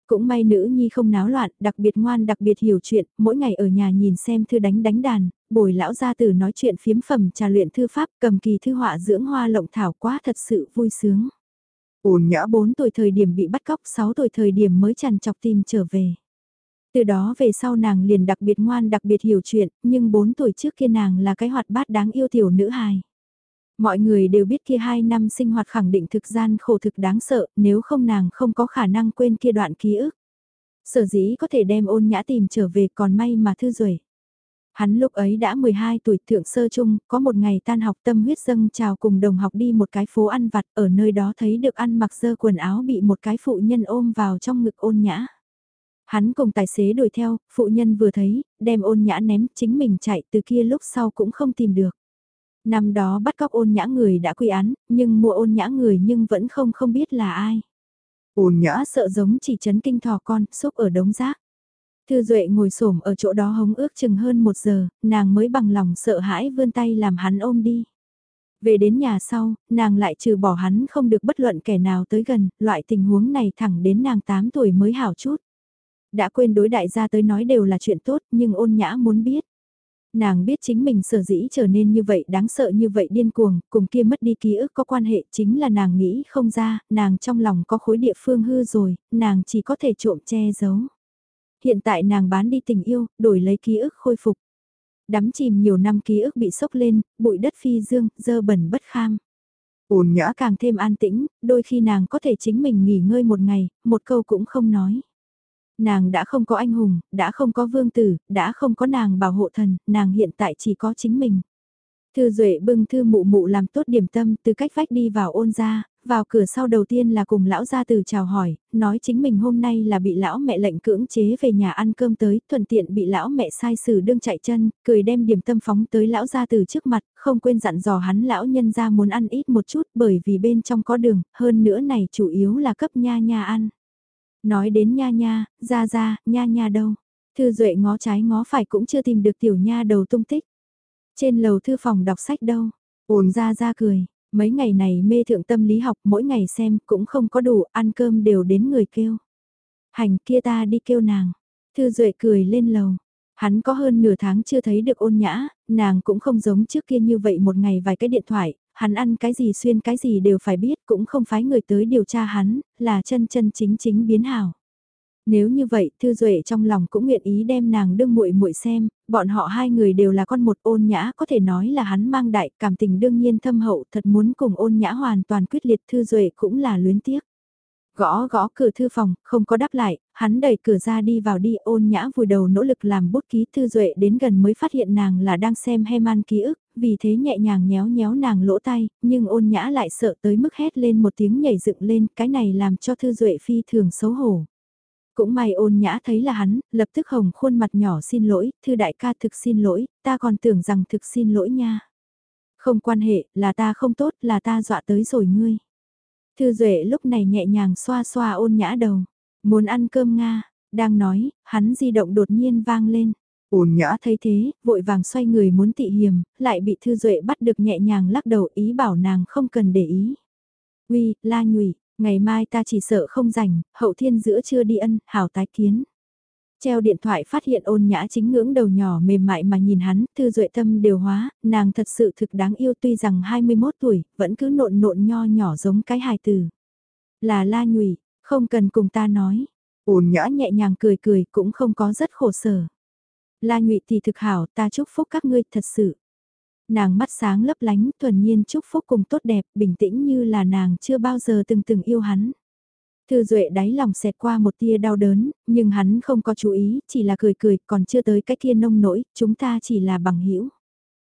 Cũng may nữ nhi không náo loạn, đặc biệt ngoan đặc biệt hiểu chuyện, mỗi ngày ở nhà nhìn xem thư đánh đánh đàn, bồi lão gia tử nói chuyện phiếm phẩm trà luyện thư pháp cầm kỳ thư họa dưỡng hoa lộng thảo quá thật sự vui sướng. Ôn nhã 4 tuổi thời điểm bị bắt cóc 6 tuổi thời điểm mới chằn chọc tìm trở về. Từ đó về sau nàng liền đặc biệt ngoan đặc biệt hiểu chuyện, nhưng 4 tuổi trước kia nàng là cái hoạt bát đáng yêu tiểu nữ hài. Mọi người đều biết kia hai năm sinh hoạt khẳng định thực gian khổ thực đáng sợ, nếu không nàng không có khả năng quên kia đoạn ký ức. Sở dĩ có thể đem ôn nhã tìm trở về còn may mà thư rồi. Hắn lúc ấy đã 12 tuổi thượng sơ chung, có một ngày tan học tâm huyết dâng chào cùng đồng học đi một cái phố ăn vặt ở nơi đó thấy được ăn mặc dơ quần áo bị một cái phụ nhân ôm vào trong ngực ôn nhã. Hắn cùng tài xế đuổi theo, phụ nhân vừa thấy, đem ôn nhã ném chính mình chạy từ kia lúc sau cũng không tìm được. Năm đó bắt cóc ôn nhã người đã quy án, nhưng mua ôn nhã người nhưng vẫn không không biết là ai. Ôn nhã sợ giống chỉ chấn kinh thò con, xúc ở đống rác. Thư Duệ ngồi xổm ở chỗ đó hống ước chừng hơn một giờ, nàng mới bằng lòng sợ hãi vươn tay làm hắn ôm đi. Về đến nhà sau, nàng lại trừ bỏ hắn không được bất luận kẻ nào tới gần, loại tình huống này thẳng đến nàng 8 tuổi mới hảo chút. Đã quên đối đại gia tới nói đều là chuyện tốt nhưng ôn nhã muốn biết. Nàng biết chính mình sở dĩ trở nên như vậy đáng sợ như vậy điên cuồng, cùng kia mất đi ký ức có quan hệ chính là nàng nghĩ không ra, nàng trong lòng có khối địa phương hư rồi, nàng chỉ có thể trộm che giấu. Hiện tại nàng bán đi tình yêu, đổi lấy ký ức khôi phục. Đắm chìm nhiều năm ký ức bị sốc lên, bụi đất phi dương, dơ bẩn bất kham. Ôn nhã càng thêm an tĩnh, đôi khi nàng có thể chính mình nghỉ ngơi một ngày, một câu cũng không nói. Nàng đã không có anh hùng, đã không có vương tử, đã không có nàng bảo hộ thần, nàng hiện tại chỉ có chính mình. Thư Duệ bưng thư mụ mụ làm tốt điểm tâm từ cách vách đi vào ôn ra, vào cửa sau đầu tiên là cùng lão gia từ chào hỏi, nói chính mình hôm nay là bị lão mẹ lệnh cưỡng chế về nhà ăn cơm tới, thuận tiện bị lão mẹ sai xử đương chạy chân, cười đem điểm tâm phóng tới lão gia từ trước mặt, không quên dặn dò hắn lão nhân ra muốn ăn ít một chút bởi vì bên trong có đường, hơn nữa này chủ yếu là cấp nha nha ăn. Nói đến nha nha, ra ra, nha nha đâu. Thư Duệ ngó trái ngó phải cũng chưa tìm được tiểu nha đầu tung tích. Trên lầu thư phòng đọc sách đâu, ồn ra ra cười, mấy ngày này mê thượng tâm lý học mỗi ngày xem cũng không có đủ, ăn cơm đều đến người kêu. Hành kia ta đi kêu nàng, thư duệ cười lên lầu. Hắn có hơn nửa tháng chưa thấy được ôn nhã, nàng cũng không giống trước kia như vậy một ngày vài cái điện thoại, hắn ăn cái gì xuyên cái gì đều phải biết cũng không phái người tới điều tra hắn, là chân chân chính chính biến hảo. Nếu như vậy, Thư Duệ trong lòng cũng nguyện ý đem nàng đương muội muội xem, bọn họ hai người đều là con một ôn nhã có thể nói là hắn mang đại, cảm tình đương nhiên thâm hậu, thật muốn cùng ôn nhã hoàn toàn quyết liệt Thư Duệ cũng là luyến tiếc. Gõ gõ cửa thư phòng, không có đáp lại, hắn đẩy cửa ra đi vào đi ôn nhã vùi đầu nỗ lực làm bút ký Thư Duệ đến gần mới phát hiện nàng là đang xem Heman ký ức, vì thế nhẹ nhàng nhéo nhéo nàng lỗ tay, nhưng ôn nhã lại sợ tới mức hét lên một tiếng nhảy dựng lên, cái này làm cho Thư Duệ phi thường xấu hổ. Cũng may ôn nhã thấy là hắn, lập tức hồng khuôn mặt nhỏ xin lỗi, thư đại ca thực xin lỗi, ta còn tưởng rằng thực xin lỗi nha. Không quan hệ, là ta không tốt, là ta dọa tới rồi ngươi. Thư Duệ lúc này nhẹ nhàng xoa xoa ôn nhã đầu, muốn ăn cơm Nga, đang nói, hắn di động đột nhiên vang lên. Ôn nhã thấy thế, vội vàng xoay người muốn tị hiểm, lại bị Thư Duệ bắt được nhẹ nhàng lắc đầu ý bảo nàng không cần để ý. Uy, la nhụy, Ngày mai ta chỉ sợ không rảnh, hậu thiên giữa trưa đi ân, hảo tái kiến. Treo điện thoại phát hiện ôn nhã chính ngưỡng đầu nhỏ mềm mại mà nhìn hắn, thư duệ tâm đều hóa, nàng thật sự thực đáng yêu tuy rằng 21 tuổi, vẫn cứ nộn nộn nho nhỏ giống cái hài từ Là la nhụy, không cần cùng ta nói. Ôn nhã nhẹ nhàng cười cười cũng không có rất khổ sở. La nhụy thì thực hảo ta chúc phúc các ngươi thật sự. Nàng mắt sáng lấp lánh, thuần nhiên chúc phúc cùng tốt đẹp, bình tĩnh như là nàng chưa bao giờ từng từng yêu hắn. Thư Duệ đáy lòng xẹt qua một tia đau đớn, nhưng hắn không có chú ý, chỉ là cười cười, còn chưa tới cái kia nông nỗi, chúng ta chỉ là bằng hữu.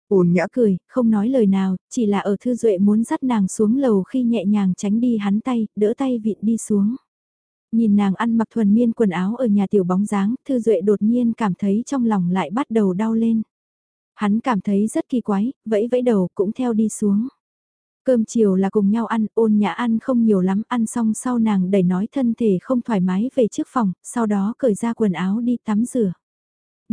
Ôn nhã cười, không nói lời nào, chỉ là ở Thư Duệ muốn dắt nàng xuống lầu khi nhẹ nhàng tránh đi hắn tay, đỡ tay vịn đi xuống. Nhìn nàng ăn mặc thuần miên quần áo ở nhà tiểu bóng dáng, Thư Duệ đột nhiên cảm thấy trong lòng lại bắt đầu đau lên. Hắn cảm thấy rất kỳ quái, vẫy vẫy đầu cũng theo đi xuống. Cơm chiều là cùng nhau ăn, ôn nhã ăn không nhiều lắm, ăn xong sau nàng đẩy nói thân thể không thoải mái về trước phòng, sau đó cởi ra quần áo đi tắm rửa.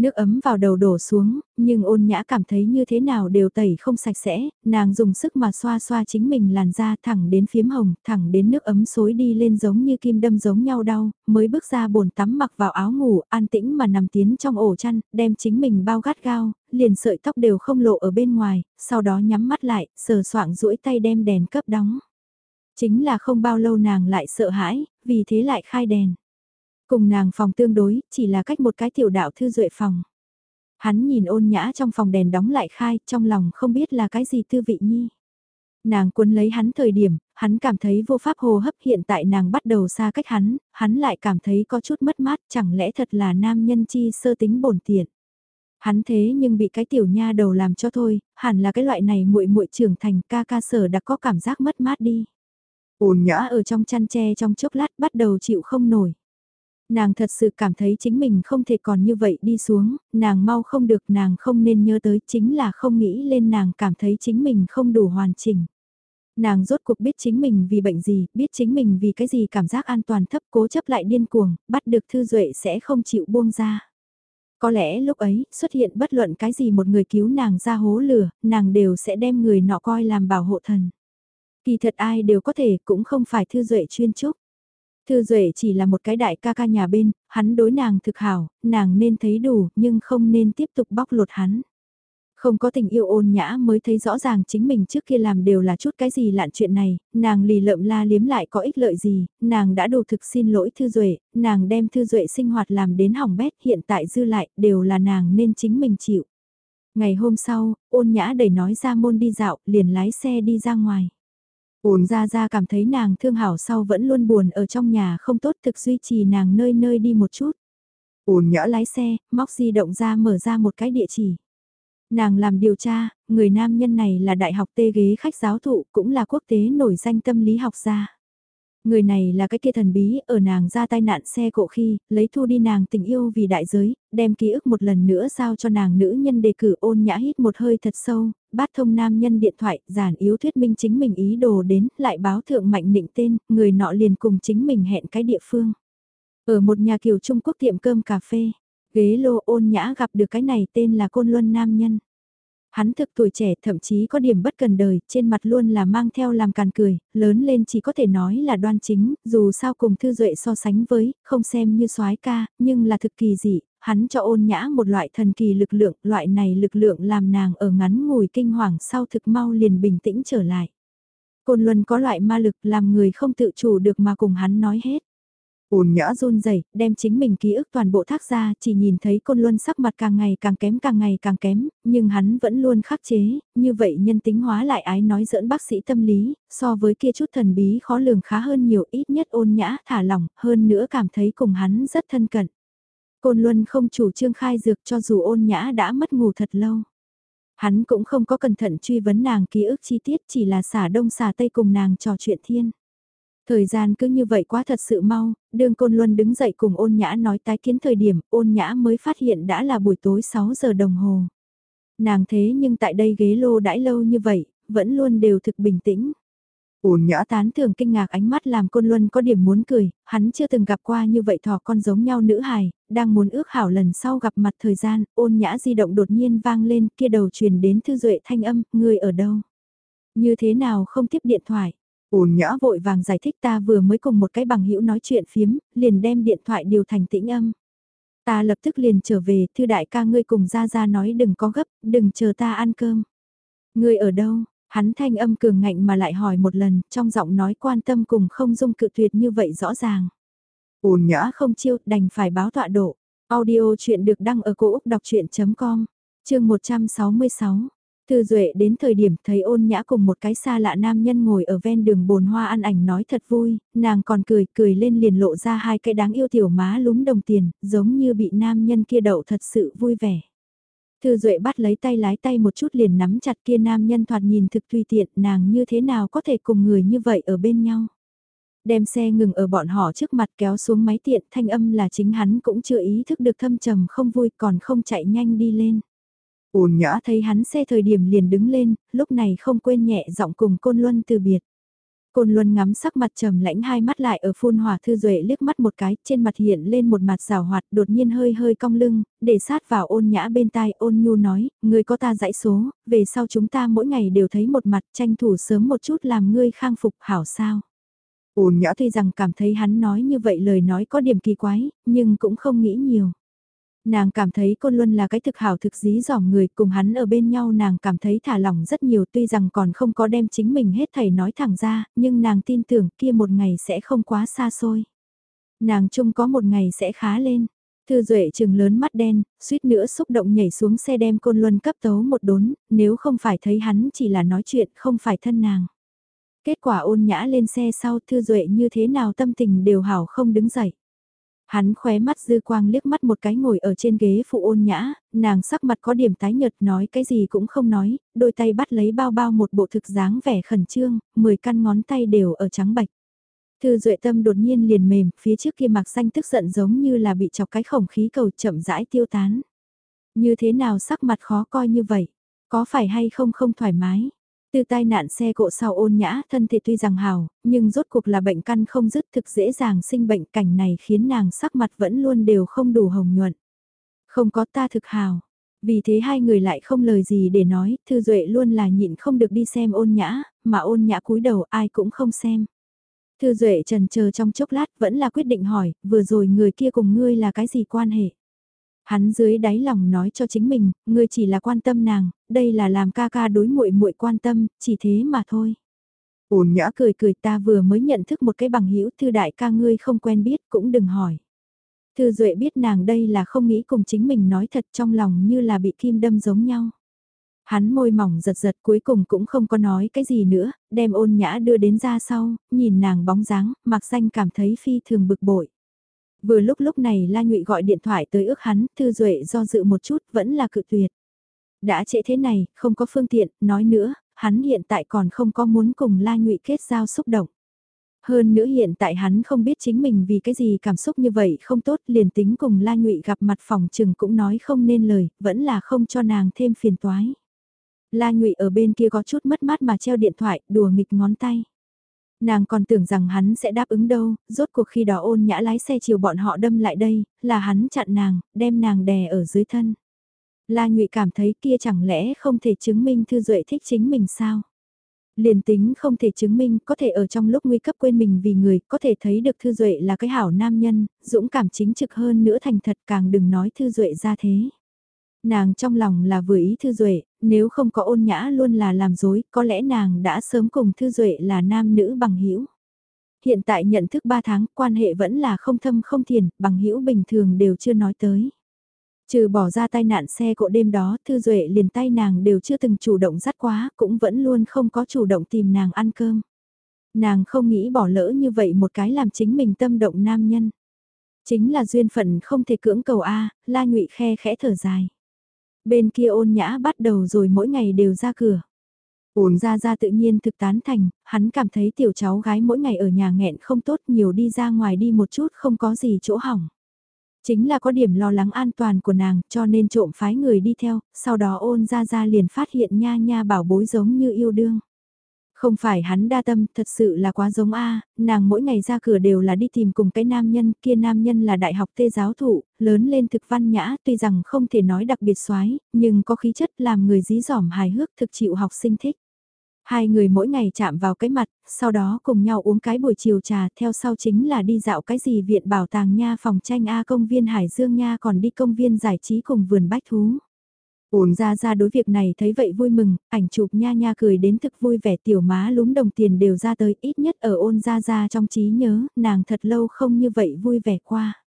Nước ấm vào đầu đổ xuống, nhưng ôn nhã cảm thấy như thế nào đều tẩy không sạch sẽ, nàng dùng sức mà xoa xoa chính mình làn da thẳng đến phiếm hồng, thẳng đến nước ấm xối đi lên giống như kim đâm giống nhau đau, mới bước ra bồn tắm mặc vào áo ngủ, an tĩnh mà nằm tiến trong ổ chăn, đem chính mình bao gắt gao, liền sợi tóc đều không lộ ở bên ngoài, sau đó nhắm mắt lại, sờ soạng duỗi tay đem đèn cấp đóng. Chính là không bao lâu nàng lại sợ hãi, vì thế lại khai đèn. Cùng nàng phòng tương đối, chỉ là cách một cái tiểu đạo thư duệ phòng. Hắn nhìn ôn nhã trong phòng đèn đóng lại khai, trong lòng không biết là cái gì tư vị nhi. Nàng cuốn lấy hắn thời điểm, hắn cảm thấy vô pháp hồ hấp hiện tại nàng bắt đầu xa cách hắn, hắn lại cảm thấy có chút mất mát, chẳng lẽ thật là nam nhân chi sơ tính bổn tiện. Hắn thế nhưng bị cái tiểu nha đầu làm cho thôi, hẳn là cái loại này muội muội trưởng thành ca ca sở đã có cảm giác mất mát đi. Ôn nhã ở trong chăn tre trong chốc lát bắt đầu chịu không nổi. Nàng thật sự cảm thấy chính mình không thể còn như vậy đi xuống, nàng mau không được nàng không nên nhớ tới chính là không nghĩ lên nàng cảm thấy chính mình không đủ hoàn chỉnh. Nàng rốt cuộc biết chính mình vì bệnh gì, biết chính mình vì cái gì cảm giác an toàn thấp cố chấp lại điên cuồng, bắt được thư duệ sẽ không chịu buông ra. Có lẽ lúc ấy, xuất hiện bất luận cái gì một người cứu nàng ra hố lửa, nàng đều sẽ đem người nọ coi làm bảo hộ thần. Kỳ thật ai đều có thể, cũng không phải thư duệ chuyên trúc. Thư Duệ chỉ là một cái đại ca ca nhà bên, hắn đối nàng thực hảo, nàng nên thấy đủ, nhưng không nên tiếp tục bóc lột hắn. Không có tình yêu ôn nhã mới thấy rõ ràng chính mình trước kia làm đều là chút cái gì lạn chuyện này, nàng lì lợm la liếm lại có ích lợi gì, nàng đã đủ thực xin lỗi Thư Duệ, nàng đem Thư Duệ sinh hoạt làm đến hỏng bét hiện tại dư lại đều là nàng nên chính mình chịu. Ngày hôm sau, ôn nhã đẩy nói ra môn đi dạo, liền lái xe đi ra ngoài. Uồn ra ra cảm thấy nàng thương hảo sau vẫn luôn buồn ở trong nhà không tốt thực duy trì nàng nơi nơi đi một chút. Uồn nhỡ lái xe, móc di động ra mở ra một cái địa chỉ. Nàng làm điều tra, người nam nhân này là đại học tê ghế khách giáo thụ cũng là quốc tế nổi danh tâm lý học gia. Người này là cái kia thần bí, ở nàng ra tai nạn xe cộ khi, lấy thu đi nàng tình yêu vì đại giới, đem ký ức một lần nữa giao cho nàng nữ nhân đề cử ôn nhã hít một hơi thật sâu, bát thông nam nhân điện thoại, giản yếu thuyết minh chính mình ý đồ đến, lại báo thượng mạnh định tên, người nọ liền cùng chính mình hẹn cái địa phương. Ở một nhà kiểu Trung Quốc tiệm cơm cà phê, ghế lô ôn nhã gặp được cái này tên là Côn Luân Nam Nhân. Hắn thực tuổi trẻ thậm chí có điểm bất cần đời, trên mặt luôn là mang theo làm càn cười, lớn lên chỉ có thể nói là đoan chính, dù sao cùng thư duệ so sánh với, không xem như soái ca, nhưng là thực kỳ dị, hắn cho ôn nhã một loại thần kỳ lực lượng, loại này lực lượng làm nàng ở ngắn ngủi kinh hoàng sau thực mau liền bình tĩnh trở lại. Côn Luân có loại ma lực làm người không tự chủ được mà cùng hắn nói hết. Ôn nhã run rẩy đem chính mình ký ức toàn bộ thác ra, chỉ nhìn thấy côn luân sắc mặt càng ngày càng kém càng ngày càng kém, nhưng hắn vẫn luôn khắc chế, như vậy nhân tính hóa lại ái nói giỡn bác sĩ tâm lý, so với kia chút thần bí khó lường khá hơn nhiều ít nhất ôn nhã thả lỏng, hơn nữa cảm thấy cùng hắn rất thân cận. Côn luân không chủ trương khai dược cho dù ôn nhã đã mất ngủ thật lâu. Hắn cũng không có cẩn thận truy vấn nàng ký ức chi tiết chỉ là xả đông xả tây cùng nàng trò chuyện thiên. Thời gian cứ như vậy quá thật sự mau, đường Côn Luân đứng dậy cùng ôn nhã nói tái kiến thời điểm ôn nhã mới phát hiện đã là buổi tối 6 giờ đồng hồ. Nàng thế nhưng tại đây ghế lô đãi lâu như vậy, vẫn luôn đều thực bình tĩnh. Ôn nhã tán thường kinh ngạc ánh mắt làm Côn Luân có điểm muốn cười, hắn chưa từng gặp qua như vậy thỏ con giống nhau nữ hài, đang muốn ước hảo lần sau gặp mặt thời gian, ôn nhã di động đột nhiên vang lên kia đầu truyền đến thư duệ thanh âm, người ở đâu? Như thế nào không tiếp điện thoại? Ôn nhã vội vàng giải thích ta vừa mới cùng một cái bằng hữu nói chuyện phiếm, liền đem điện thoại điều thành tĩnh âm. Ta lập tức liền trở về, thư đại ca ngươi cùng ra ra nói đừng có gấp, đừng chờ ta ăn cơm. Ngươi ở đâu? Hắn thanh âm cường ngạnh mà lại hỏi một lần, trong giọng nói quan tâm cùng không dung cự tuyệt như vậy rõ ràng. Ôn nhã không chiêu, đành phải báo tọa độ. Audio chuyện được đăng ở cổ Úc đọc chuyện.com, chương 166. Thư Duệ đến thời điểm thấy ôn nhã cùng một cái xa lạ nam nhân ngồi ở ven đường bồn hoa ăn ảnh nói thật vui, nàng còn cười, cười lên liền lộ ra hai cái đáng yêu tiểu má lúm đồng tiền, giống như bị nam nhân kia đậu thật sự vui vẻ. Thư Duệ bắt lấy tay lái tay một chút liền nắm chặt kia nam nhân thoạt nhìn thực tùy tiện nàng như thế nào có thể cùng người như vậy ở bên nhau. Đem xe ngừng ở bọn họ trước mặt kéo xuống máy tiện thanh âm là chính hắn cũng chưa ý thức được thâm trầm không vui còn không chạy nhanh đi lên. Ôn nhã thấy hắn xe thời điểm liền đứng lên, lúc này không quên nhẹ giọng cùng côn luân từ biệt. Côn Luân ngắm sắc mặt trầm lãnh hai mắt lại ở phun hỏa thư duệ liếc mắt một cái, trên mặt hiện lên một mặt rào hoạt đột nhiên hơi hơi cong lưng, để sát vào ôn nhã bên tai ôn nhu nói, người có ta dãy số, về sau chúng ta mỗi ngày đều thấy một mặt tranh thủ sớm một chút làm ngươi khang phục hảo sao. Ôn nhã tuy rằng cảm thấy hắn nói như vậy lời nói có điểm kỳ quái, nhưng cũng không nghĩ nhiều. Nàng cảm thấy Côn Luân là cái thực hảo thực dí dỏm người cùng hắn ở bên nhau nàng cảm thấy thả lỏng rất nhiều tuy rằng còn không có đem chính mình hết thầy nói thẳng ra, nhưng nàng tin tưởng kia một ngày sẽ không quá xa xôi. Nàng chung có một ngày sẽ khá lên. Thư Duệ trừng lớn mắt đen, suýt nữa xúc động nhảy xuống xe đem Côn Luân cấp tấu một đốn, nếu không phải thấy hắn chỉ là nói chuyện không phải thân nàng. Kết quả ôn nhã lên xe sau Thư Duệ như thế nào tâm tình đều hảo không đứng dậy. Hắn khóe mắt dư quang liếc mắt một cái ngồi ở trên ghế phụ ôn nhã, nàng sắc mặt có điểm tái nhợt nói cái gì cũng không nói, đôi tay bắt lấy bao bao một bộ thực dáng vẻ khẩn trương, 10 căn ngón tay đều ở trắng bạch. Thư duệ tâm đột nhiên liền mềm, phía trước kia mặc xanh tức giận giống như là bị chọc cái khổng khí cầu chậm rãi tiêu tán. Như thế nào sắc mặt khó coi như vậy? Có phải hay không không thoải mái? Từ tai nạn xe cộ sau ôn nhã thân thể tuy rằng hào, nhưng rốt cuộc là bệnh căn không dứt thực dễ dàng sinh bệnh cảnh này khiến nàng sắc mặt vẫn luôn đều không đủ hồng nhuận. Không có ta thực hào. Vì thế hai người lại không lời gì để nói, Thư Duệ luôn là nhịn không được đi xem ôn nhã, mà ôn nhã cúi đầu ai cũng không xem. Thư Duệ trần chờ trong chốc lát vẫn là quyết định hỏi, vừa rồi người kia cùng ngươi là cái gì quan hệ? Hắn dưới đáy lòng nói cho chính mình, ngươi chỉ là quan tâm nàng, đây là làm ca ca đối muội muội quan tâm, chỉ thế mà thôi. Ôn nhã cười cười ta vừa mới nhận thức một cái bằng hữu thư đại ca ngươi không quen biết cũng đừng hỏi. Thư Duệ biết nàng đây là không nghĩ cùng chính mình nói thật trong lòng như là bị kim đâm giống nhau. Hắn môi mỏng giật giật cuối cùng cũng không có nói cái gì nữa, đem ôn nhã đưa đến ra sau, nhìn nàng bóng dáng, mặc danh cảm thấy phi thường bực bội. Vừa lúc lúc này La Nhụy gọi điện thoại tới ước hắn, Thư Duệ do dự một chút vẫn là cự tuyệt. Đã trễ thế này, không có phương tiện, nói nữa, hắn hiện tại còn không có muốn cùng La Nhụy kết giao xúc động. Hơn nữa hiện tại hắn không biết chính mình vì cái gì cảm xúc như vậy không tốt liền tính cùng La Nhụy gặp mặt phòng trừng cũng nói không nên lời, vẫn là không cho nàng thêm phiền toái. La Nhụy ở bên kia có chút mất mát mà treo điện thoại, đùa nghịch ngón tay. Nàng còn tưởng rằng hắn sẽ đáp ứng đâu, rốt cuộc khi đó ôn nhã lái xe chiều bọn họ đâm lại đây, là hắn chặn nàng, đem nàng đè ở dưới thân. La nhụy cảm thấy kia chẳng lẽ không thể chứng minh Thư Duệ thích chính mình sao? Liền tính không thể chứng minh, có thể ở trong lúc nguy cấp quên mình vì người, có thể thấy được Thư Duệ là cái hảo nam nhân, dũng cảm chính trực hơn nữa thành thật càng đừng nói Thư Duệ ra thế. Nàng trong lòng là vừa ý Thư Duệ, nếu không có ôn nhã luôn là làm dối, có lẽ nàng đã sớm cùng Thư Duệ là nam nữ bằng hữu Hiện tại nhận thức 3 tháng, quan hệ vẫn là không thâm không thiền, bằng hữu bình thường đều chưa nói tới. Trừ bỏ ra tai nạn xe cộ đêm đó, Thư Duệ liền tay nàng đều chưa từng chủ động dắt quá, cũng vẫn luôn không có chủ động tìm nàng ăn cơm. Nàng không nghĩ bỏ lỡ như vậy một cái làm chính mình tâm động nam nhân. Chính là duyên phận không thể cưỡng cầu A, la nhụy khe khẽ thở dài. Bên kia ôn nhã bắt đầu rồi mỗi ngày đều ra cửa. Ôn ra ra tự nhiên thực tán thành, hắn cảm thấy tiểu cháu gái mỗi ngày ở nhà nghẹn không tốt nhiều đi ra ngoài đi một chút không có gì chỗ hỏng. Chính là có điểm lo lắng an toàn của nàng cho nên trộm phái người đi theo, sau đó ôn ra ra liền phát hiện nha nha bảo bối giống như yêu đương. Không phải hắn đa tâm, thật sự là quá giống A, nàng mỗi ngày ra cửa đều là đi tìm cùng cái nam nhân, kia nam nhân là đại học tê giáo thụ, lớn lên thực văn nhã, tuy rằng không thể nói đặc biệt soái nhưng có khí chất làm người dí dỏm hài hước thực chịu học sinh thích. Hai người mỗi ngày chạm vào cái mặt, sau đó cùng nhau uống cái buổi chiều trà, theo sau chính là đi dạo cái gì viện bảo tàng nha phòng tranh A công viên Hải Dương nha còn đi công viên giải trí cùng vườn bách thú. Ôn ra ra đối việc này thấy vậy vui mừng, ảnh chụp nha nha cười đến thực vui vẻ tiểu má lúm đồng tiền đều ra tới ít nhất ở ôn ra ra trong trí nhớ, nàng thật lâu không như vậy vui vẻ qua.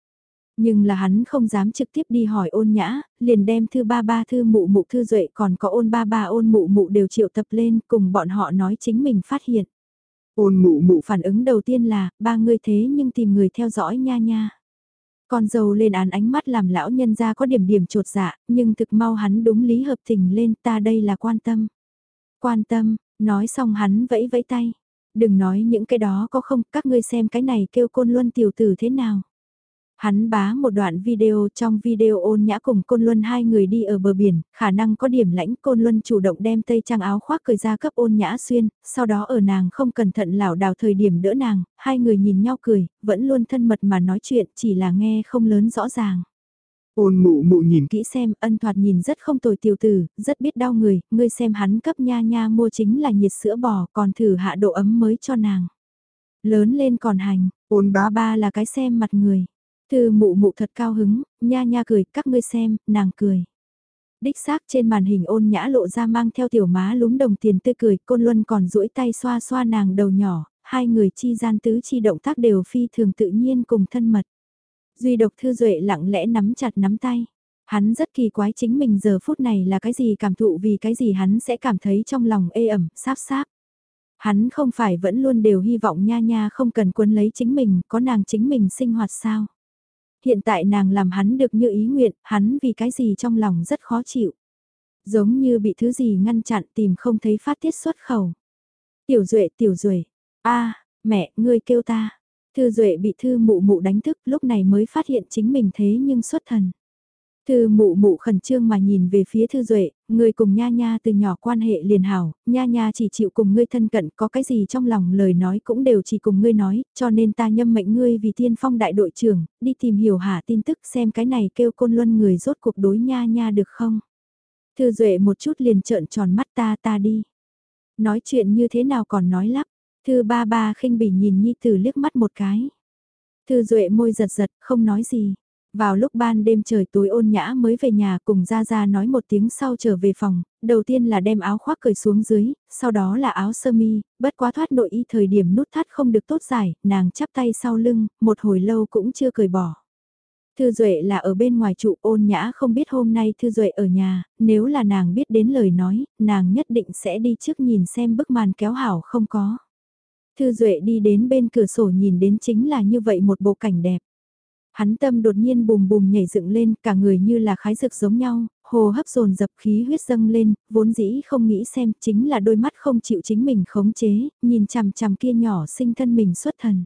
Nhưng là hắn không dám trực tiếp đi hỏi ôn nhã, liền đem thư ba ba thư mụ mụ thư duệ còn có ôn ba ba ôn mụ mụ đều triệu tập lên cùng bọn họ nói chính mình phát hiện. Ôn mụ mụ phản ứng đầu tiên là, ba người thế nhưng tìm người theo dõi nha nha. Con dâu lên án ánh mắt làm lão nhân ra có điểm điểm trột dạ, nhưng thực mau hắn đúng lý hợp tình lên ta đây là quan tâm. Quan tâm, nói xong hắn vẫy vẫy tay. Đừng nói những cái đó có không, các ngươi xem cái này kêu côn luân tiểu tử thế nào. Hắn bá một đoạn video trong video ôn nhã cùng Côn Luân hai người đi ở bờ biển, khả năng có điểm lãnh Côn Luân chủ động đem tây trang áo khoác cởi ra cấp ôn nhã xuyên, sau đó ở nàng không cẩn thận lảo đảo thời điểm đỡ nàng, hai người nhìn nhau cười, vẫn luôn thân mật mà nói chuyện chỉ là nghe không lớn rõ ràng. Ôn mụ mụ nhìn kỹ xem, ân thoạt nhìn rất không tồi tiểu tử, rất biết đau người, ngươi xem hắn cấp nha nha mua chính là nhiệt sữa bò còn thử hạ độ ấm mới cho nàng. Lớn lên còn hành, ôn bá ba là cái xem mặt người. Thư mụ mụ thật cao hứng, nha nha cười, các ngươi xem, nàng cười. Đích xác trên màn hình ôn nhã lộ ra mang theo tiểu má lúm đồng tiền tươi cười, côn luân còn duỗi tay xoa xoa nàng đầu nhỏ, hai người chi gian tứ chi động tác đều phi thường tự nhiên cùng thân mật. Duy độc thư duệ lặng lẽ nắm chặt nắm tay. Hắn rất kỳ quái chính mình giờ phút này là cái gì cảm thụ vì cái gì hắn sẽ cảm thấy trong lòng ê ẩm, sáp sáp. Hắn không phải vẫn luôn đều hy vọng nha nha không cần quân lấy chính mình, có nàng chính mình sinh hoạt sao. Hiện tại nàng làm hắn được như ý nguyện, hắn vì cái gì trong lòng rất khó chịu. Giống như bị thứ gì ngăn chặn tìm không thấy phát tiết xuất khẩu. Tiểu duệ tiểu duệ a mẹ, ngươi kêu ta. Thư duệ bị thư mụ mụ đánh thức lúc này mới phát hiện chính mình thế nhưng xuất thần. Thư mụ mụ khẩn trương mà nhìn về phía Thư Duệ, người cùng Nha Nha từ nhỏ quan hệ liền hảo, Nha Nha chỉ chịu cùng ngươi thân cận, có cái gì trong lòng lời nói cũng đều chỉ cùng ngươi nói, cho nên ta nhâm mệnh ngươi vì tiên phong đại đội trưởng, đi tìm hiểu hả tin tức xem cái này kêu côn luân người rốt cuộc đối Nha Nha được không. Thư Duệ một chút liền trợn tròn mắt ta ta đi. Nói chuyện như thế nào còn nói lắp, Thư ba ba khinh bỉ nhìn Nhi Tử liếc mắt một cái. Thư Duệ môi giật giật, không nói gì. Vào lúc ban đêm trời tối ôn nhã mới về nhà cùng gia gia nói một tiếng sau trở về phòng, đầu tiên là đem áo khoác cởi xuống dưới, sau đó là áo sơ mi, bất quá thoát nội y thời điểm nút thắt không được tốt giải, nàng chắp tay sau lưng, một hồi lâu cũng chưa cởi bỏ. Thư Duệ là ở bên ngoài trụ ôn nhã không biết hôm nay Thư Duệ ở nhà, nếu là nàng biết đến lời nói, nàng nhất định sẽ đi trước nhìn xem bức màn kéo hảo không có. Thư Duệ đi đến bên cửa sổ nhìn đến chính là như vậy một bộ cảnh đẹp. Hắn tâm đột nhiên bùm bùm nhảy dựng lên, cả người như là khái dược giống nhau, hồ hấp dồn dập khí huyết dâng lên, vốn dĩ không nghĩ xem, chính là đôi mắt không chịu chính mình khống chế, nhìn chằm chằm kia nhỏ sinh thân mình xuất thần.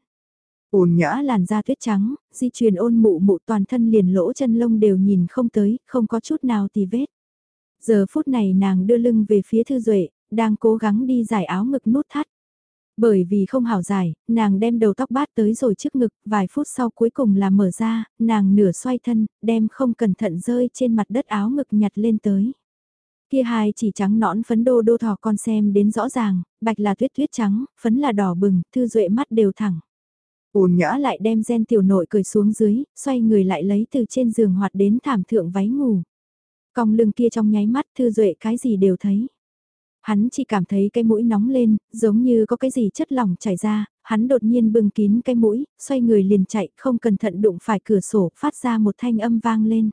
Ôn nhã làn da tuyết trắng, di truyền ôn mụ mụ toàn thân liền lỗ chân lông đều nhìn không tới, không có chút nào tì vết. Giờ phút này nàng đưa lưng về phía thư duệ đang cố gắng đi giải áo ngực nút thắt. Bởi vì không hảo giải, nàng đem đầu tóc bát tới rồi trước ngực, vài phút sau cuối cùng là mở ra, nàng nửa xoay thân, đem không cẩn thận rơi trên mặt đất áo ngực nhặt lên tới. Kia hai chỉ trắng nõn phấn đô đô thỏ con xem đến rõ ràng, bạch là tuyết tuyết trắng, phấn là đỏ bừng, thư duệ mắt đều thẳng. Ôn nhã lại đem gen tiểu nội cười xuống dưới, xoay người lại lấy từ trên giường hoạt đến thảm thượng váy ngủ. Cong lưng kia trong nháy mắt thư duệ cái gì đều thấy. Hắn chỉ cảm thấy cái mũi nóng lên, giống như có cái gì chất lỏng chảy ra, hắn đột nhiên bưng kín cái mũi, xoay người liền chạy, không cẩn thận đụng phải cửa sổ, phát ra một thanh âm vang lên.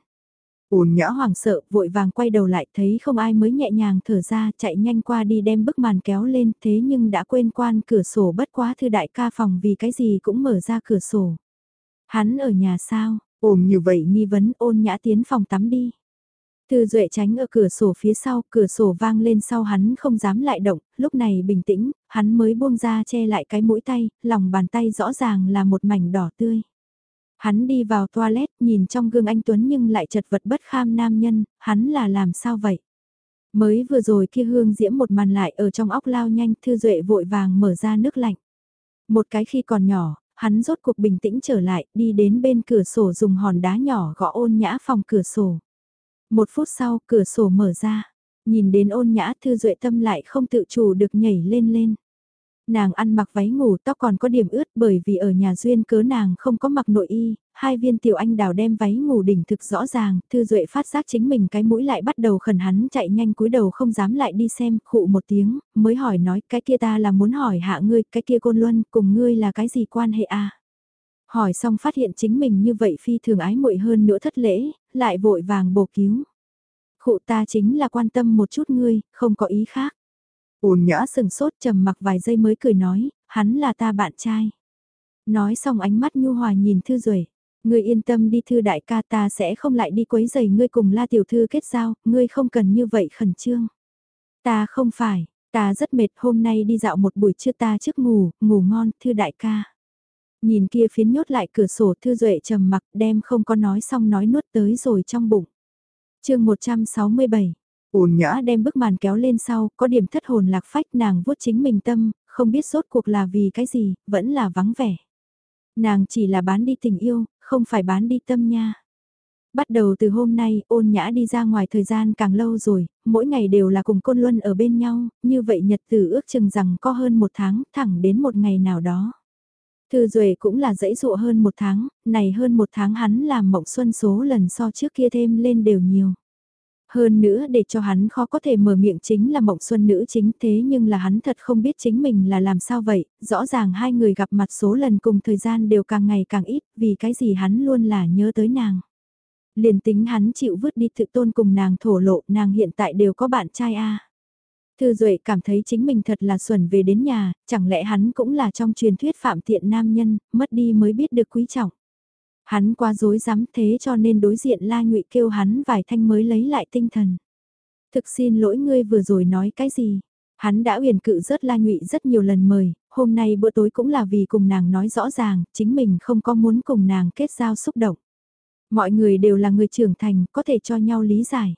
Ôn nhã hoảng sợ, vội vàng quay đầu lại thấy không ai mới nhẹ nhàng thở ra, chạy nhanh qua đi đem bức màn kéo lên, thế nhưng đã quên quan cửa sổ bất quá thư đại ca phòng vì cái gì cũng mở ra cửa sổ. Hắn ở nhà sao, ồm như vậy nghi vấn ôn nhã tiến phòng tắm đi. Thư Duệ tránh ở cửa sổ phía sau, cửa sổ vang lên sau hắn không dám lại động, lúc này bình tĩnh, hắn mới buông ra che lại cái mũi tay, lòng bàn tay rõ ràng là một mảnh đỏ tươi. Hắn đi vào toilet, nhìn trong gương anh Tuấn nhưng lại chật vật bất kham nam nhân, hắn là làm sao vậy? Mới vừa rồi kia hương diễm một màn lại ở trong óc lao nhanh, Thư Duệ vội vàng mở ra nước lạnh. Một cái khi còn nhỏ, hắn rốt cuộc bình tĩnh trở lại, đi đến bên cửa sổ dùng hòn đá nhỏ gõ ôn nhã phòng cửa sổ. Một phút sau, cửa sổ mở ra. Nhìn đến ôn nhã thư duệ tâm lại không tự chủ được nhảy lên lên. Nàng ăn mặc váy ngủ tóc còn có điểm ướt bởi vì ở nhà duyên cớ nàng không có mặc nội y, hai viên tiểu anh đào đem váy ngủ đỉnh thực rõ ràng, thư duệ phát giác chính mình cái mũi lại bắt đầu khẩn hắn chạy nhanh cúi đầu không dám lại đi xem, khụ một tiếng, mới hỏi nói cái kia ta là muốn hỏi hạ ngươi, cái kia côn luân cùng ngươi là cái gì quan hệ a Hỏi xong phát hiện chính mình như vậy phi thường ái muội hơn nữa thất lễ, lại vội vàng bổ cứu. Khụ ta chính là quan tâm một chút ngươi, không có ý khác. Ôn nhã sừng sốt trầm mặc vài giây mới cười nói, hắn là ta bạn trai. Nói xong ánh mắt nhu hòa nhìn thư rồi. Ngươi yên tâm đi thư đại ca ta sẽ không lại đi quấy giày ngươi cùng la tiểu thư kết giao, ngươi không cần như vậy khẩn trương. Ta không phải, ta rất mệt hôm nay đi dạo một buổi trưa ta trước ngủ, ngủ ngon, thư đại ca. Nhìn kia phiến nhốt lại cửa sổ Thư Duệ trầm mặc đem không có nói xong nói nuốt tới rồi trong bụng. chương 167 Ôn nhã đem bức màn kéo lên sau, có điểm thất hồn lạc phách nàng vuốt chính mình tâm, không biết rốt cuộc là vì cái gì, vẫn là vắng vẻ. Nàng chỉ là bán đi tình yêu, không phải bán đi tâm nha. Bắt đầu từ hôm nay, ôn nhã đi ra ngoài thời gian càng lâu rồi, mỗi ngày đều là cùng côn luân ở bên nhau, như vậy nhật tử ước chừng rằng có hơn một tháng, thẳng đến một ngày nào đó. Thư Duệ cũng là dãy dụa hơn một tháng, này hơn một tháng hắn làm mộng xuân số lần so trước kia thêm lên đều nhiều. Hơn nữa để cho hắn khó có thể mở miệng chính là mộng xuân nữ chính thế nhưng là hắn thật không biết chính mình là làm sao vậy, rõ ràng hai người gặp mặt số lần cùng thời gian đều càng ngày càng ít vì cái gì hắn luôn là nhớ tới nàng. Liền tính hắn chịu vứt đi tự tôn cùng nàng thổ lộ nàng hiện tại đều có bạn trai a Thư Duệ cảm thấy chính mình thật là xuẩn về đến nhà, chẳng lẽ hắn cũng là trong truyền thuyết phạm tiện nam nhân, mất đi mới biết được quý trọng. Hắn quá dối dám thế cho nên đối diện La Nhụy kêu hắn vài thanh mới lấy lại tinh thần. Thực xin lỗi ngươi vừa rồi nói cái gì? Hắn đã uyển cự rớt La Nhụy rất nhiều lần mời, hôm nay bữa tối cũng là vì cùng nàng nói rõ ràng, chính mình không có muốn cùng nàng kết giao xúc động. Mọi người đều là người trưởng thành, có thể cho nhau lý giải.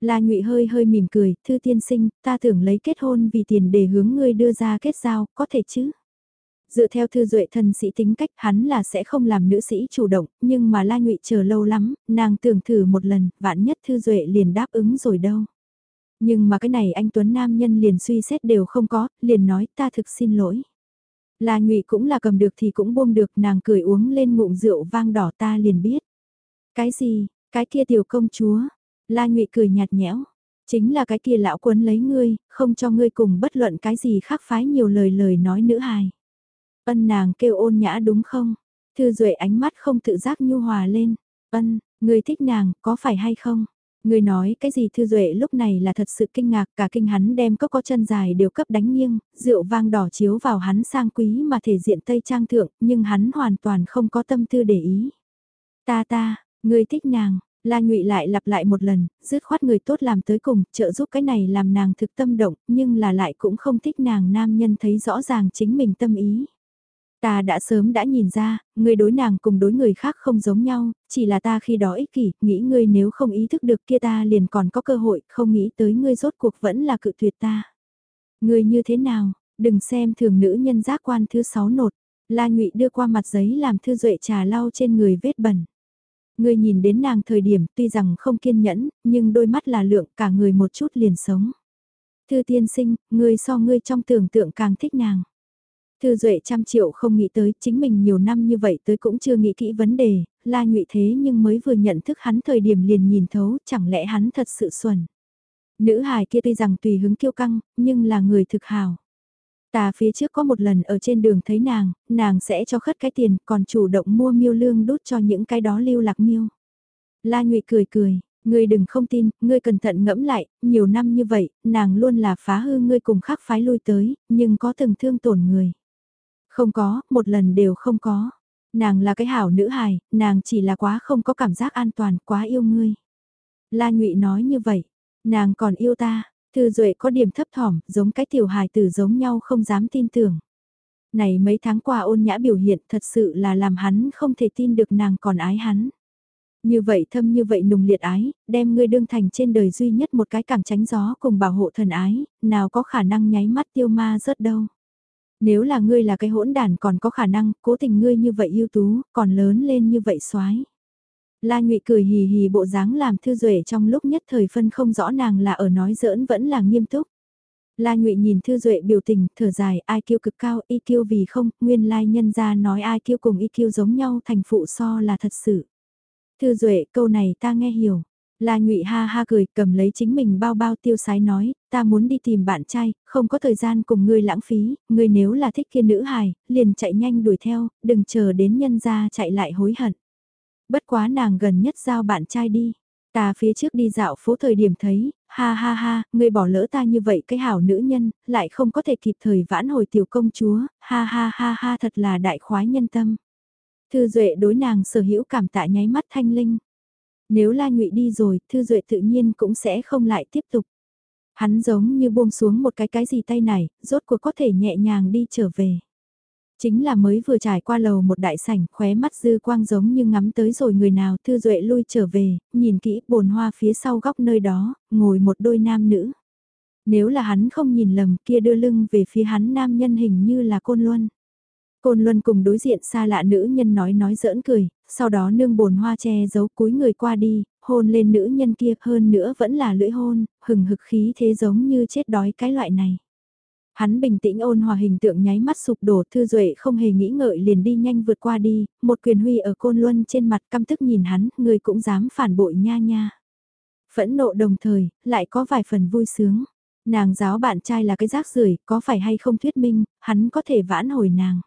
La Nhụy hơi hơi mỉm cười, thư tiên sinh, ta tưởng lấy kết hôn vì tiền để hướng ngươi đưa ra kết giao, có thể chứ? Dựa theo thư duệ thân sĩ tính cách hắn là sẽ không làm nữ sĩ chủ động, nhưng mà la nhụy chờ lâu lắm, nàng tưởng thử một lần, vạn nhất thư duệ liền đáp ứng rồi đâu. Nhưng mà cái này anh Tuấn Nam nhân liền suy xét đều không có, liền nói ta thực xin lỗi. La nhụy cũng là cầm được thì cũng buông được nàng cười uống lên ngụm rượu vang đỏ ta liền biết. Cái gì, cái kia tiểu công chúa, la nhụy cười nhạt nhẽo. Chính là cái kia lão quấn lấy ngươi, không cho ngươi cùng bất luận cái gì khác phái nhiều lời lời nói nữ hài. Ân nàng kêu ôn nhã đúng không? Thư Duệ ánh mắt không tự giác nhu hòa lên. Ân, người thích nàng, có phải hay không? Người nói cái gì Thư Duệ lúc này là thật sự kinh ngạc cả kinh hắn đem có có chân dài đều cấp đánh nghiêng, rượu vang đỏ chiếu vào hắn sang quý mà thể diện tây trang thượng, nhưng hắn hoàn toàn không có tâm tư để ý. Ta ta, người thích nàng, La nhụy lại lặp lại một lần, dứt khoát người tốt làm tới cùng, trợ giúp cái này làm nàng thực tâm động, nhưng là lại cũng không thích nàng nam nhân thấy rõ ràng chính mình tâm ý. Ta đã sớm đã nhìn ra, người đối nàng cùng đối người khác không giống nhau, chỉ là ta khi đó ích kỷ, nghĩ ngươi nếu không ý thức được kia ta liền còn có cơ hội, không nghĩ tới ngươi rốt cuộc vẫn là cự tuyệt ta. Ngươi như thế nào, đừng xem thường nữ nhân giác quan thứ sáu nột, La Nhụy đưa qua mặt giấy làm thư duệ trà lau trên người vết bẩn. Ngươi nhìn đến nàng thời điểm tuy rằng không kiên nhẫn, nhưng đôi mắt là lượng cả người một chút liền sống. Thư tiên sinh, ngươi so ngươi trong tưởng tượng càng thích nàng. Thư Duệ trăm triệu không nghĩ tới chính mình nhiều năm như vậy tới cũng chưa nghĩ kỹ vấn đề, la nhụy thế nhưng mới vừa nhận thức hắn thời điểm liền nhìn thấu chẳng lẽ hắn thật sự xuẩn. Nữ hài kia tuy rằng tùy hứng kiêu căng, nhưng là người thực hào. Ta phía trước có một lần ở trên đường thấy nàng, nàng sẽ cho khất cái tiền còn chủ động mua miêu lương đút cho những cái đó lưu lạc miêu. La nhụy cười cười, ngươi đừng không tin, ngươi cẩn thận ngẫm lại, nhiều năm như vậy, nàng luôn là phá hư ngươi cùng khắc phái lui tới, nhưng có từng thương tổn người. Không có, một lần đều không có. Nàng là cái hảo nữ hài, nàng chỉ là quá không có cảm giác an toàn, quá yêu ngươi. La nhụy nói như vậy, nàng còn yêu ta, thư duệ có điểm thấp thỏm, giống cái tiểu hài tử giống nhau không dám tin tưởng. Này mấy tháng qua ôn nhã biểu hiện thật sự là làm hắn không thể tin được nàng còn ái hắn. Như vậy thâm như vậy nùng liệt ái, đem ngươi đương thành trên đời duy nhất một cái càng tránh gió cùng bảo hộ thần ái, nào có khả năng nháy mắt tiêu ma rớt đâu. Nếu là ngươi là cái hỗn đàn còn có khả năng, cố tình ngươi như vậy ưu tú, còn lớn lên như vậy soái. La Nhụy cười hì hì bộ dáng làm thư duệ trong lúc nhất thời phân không rõ nàng là ở nói giỡn vẫn là nghiêm túc. La Nhụy nhìn Thư Duệ biểu tình, thở dài, ai kiêu cực cao, y kiêu vì không, nguyên lai nhân ra nói ai kiêu cùng y kiêu giống nhau thành phụ so là thật sự. Thư Duệ, câu này ta nghe hiểu. La Nhụy ha ha cười, cầm lấy chính mình bao bao tiêu sái nói, ta muốn đi tìm bạn trai, không có thời gian cùng ngươi lãng phí, ngươi nếu là thích kia nữ hài, liền chạy nhanh đuổi theo, đừng chờ đến nhân gia chạy lại hối hận. Bất quá nàng gần nhất giao bạn trai đi. Ta phía trước đi dạo phố thời điểm thấy, ha ha ha, ngươi bỏ lỡ ta như vậy cái hảo nữ nhân, lại không có thể kịp thời vãn hồi tiểu công chúa, ha ha ha ha thật là đại khoái nhân tâm. Thư Duệ đối nàng sở hữu cảm tạ nháy mắt thanh linh. Nếu La Nhụy đi rồi, Thư Duệ tự nhiên cũng sẽ không lại tiếp tục. Hắn giống như buông xuống một cái cái gì tay này, rốt cuộc có thể nhẹ nhàng đi trở về. Chính là mới vừa trải qua lầu một đại sảnh, khóe mắt dư quang giống như ngắm tới rồi người nào thư duệ lui trở về, nhìn kỹ bồn hoa phía sau góc nơi đó, ngồi một đôi nam nữ. Nếu là hắn không nhìn lầm kia đưa lưng về phía hắn nam nhân hình như là côn luân. Côn Luân cùng đối diện xa lạ nữ nhân nói nói giỡn cười, sau đó nương bồn hoa che giấu cúi người qua đi, hôn lên nữ nhân kia hơn nữa vẫn là lưỡi hôn, hừng hực khí thế giống như chết đói cái loại này. Hắn bình tĩnh ôn hòa hình tượng nháy mắt sụp đổ thư duệ không hề nghĩ ngợi liền đi nhanh vượt qua đi, một quyền huy ở côn luân trên mặt căm tức nhìn hắn, người cũng dám phản bội nha nha. Phẫn nộ đồng thời, lại có vài phần vui sướng. Nàng giáo bạn trai là cái rác rưởi có phải hay không thuyết minh, hắn có thể vãn hồi nàng.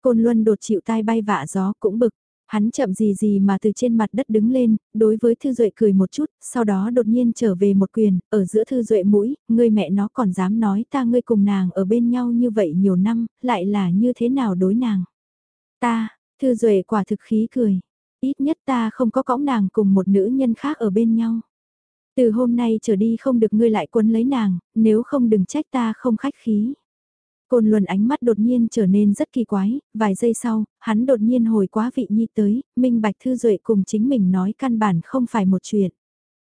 Côn Luân đột chịu tai bay vạ gió cũng bực. Hắn chậm gì gì mà từ trên mặt đất đứng lên, đối với Thư Duệ cười một chút, sau đó đột nhiên trở về một quyền, ở giữa Thư Duệ mũi, ngươi mẹ nó còn dám nói ta ngươi cùng nàng ở bên nhau như vậy nhiều năm, lại là như thế nào đối nàng. Ta, Thư Duệ quả thực khí cười, ít nhất ta không có cõng nàng cùng một nữ nhân khác ở bên nhau. Từ hôm nay trở đi không được ngươi lại quấn lấy nàng, nếu không đừng trách ta không khách khí. Côn Luân ánh mắt đột nhiên trở nên rất kỳ quái, vài giây sau, hắn đột nhiên hồi quá vị nhi tới, minh bạch thư duệ cùng chính mình nói căn bản không phải một chuyện.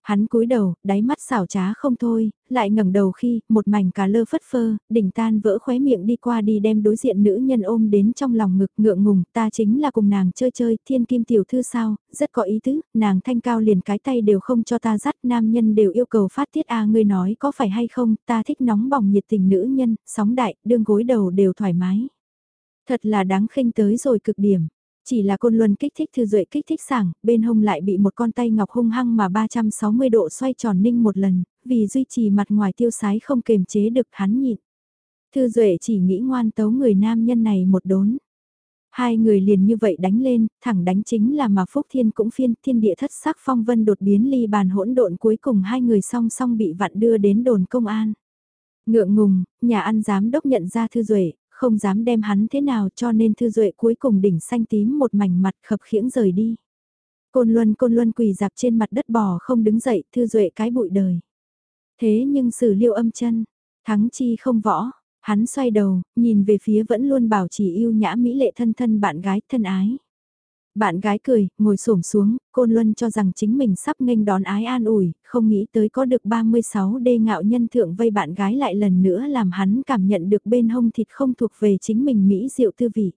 Hắn cúi đầu, đáy mắt xảo trá không thôi, lại ngẩng đầu khi, một mảnh cà lơ phất phơ, đỉnh tan vỡ khóe miệng đi qua đi đem đối diện nữ nhân ôm đến trong lòng ngực ngượng ngùng, ta chính là cùng nàng chơi chơi, thiên kim tiểu thư sao, rất có ý tứ, nàng thanh cao liền cái tay đều không cho ta dắt, nam nhân đều yêu cầu phát tiết a à, ngươi nói có phải hay không, ta thích nóng bỏng nhiệt tình nữ nhân, sóng đại, đương gối đầu đều thoải mái. Thật là đáng khinh tới rồi cực điểm. Chỉ là côn luân kích thích thư duệ kích thích sảng, bên hông lại bị một con tay ngọc hung hăng mà 360 độ xoay tròn ninh một lần, vì duy trì mặt ngoài tiêu sái không kềm chế được hắn nhịn. Thư duệ chỉ nghĩ ngoan tấu người nam nhân này một đốn. Hai người liền như vậy đánh lên, thẳng đánh chính là mà Phúc Thiên cũng phiên thiên địa thất sắc phong vân đột biến ly bàn hỗn độn cuối cùng hai người song song bị vặn đưa đến đồn công an. Ngượng ngùng, nhà ăn giám đốc nhận ra Thư Duệ, không dám đem hắn thế nào cho nên Thư Duệ cuối cùng đỉnh xanh tím một mảnh mặt khập khiễng rời đi. Côn Luân Côn Luân quỳ dạp trên mặt đất bò không đứng dậy, Thư Duệ cái bụi đời. Thế nhưng sử liêu âm chân, thắng chi không võ, hắn xoay đầu, nhìn về phía vẫn luôn bảo trì yêu nhã mỹ lệ thân thân bạn gái thân ái. Bạn gái cười, ngồi xổm xuống, Côn Luân cho rằng chính mình sắp nghênh đón ái an ủi, không nghĩ tới có được 36 đê ngạo nhân thượng vây bạn gái lại lần nữa làm hắn cảm nhận được bên hông thịt không thuộc về chính mình Mỹ diệu tư vị.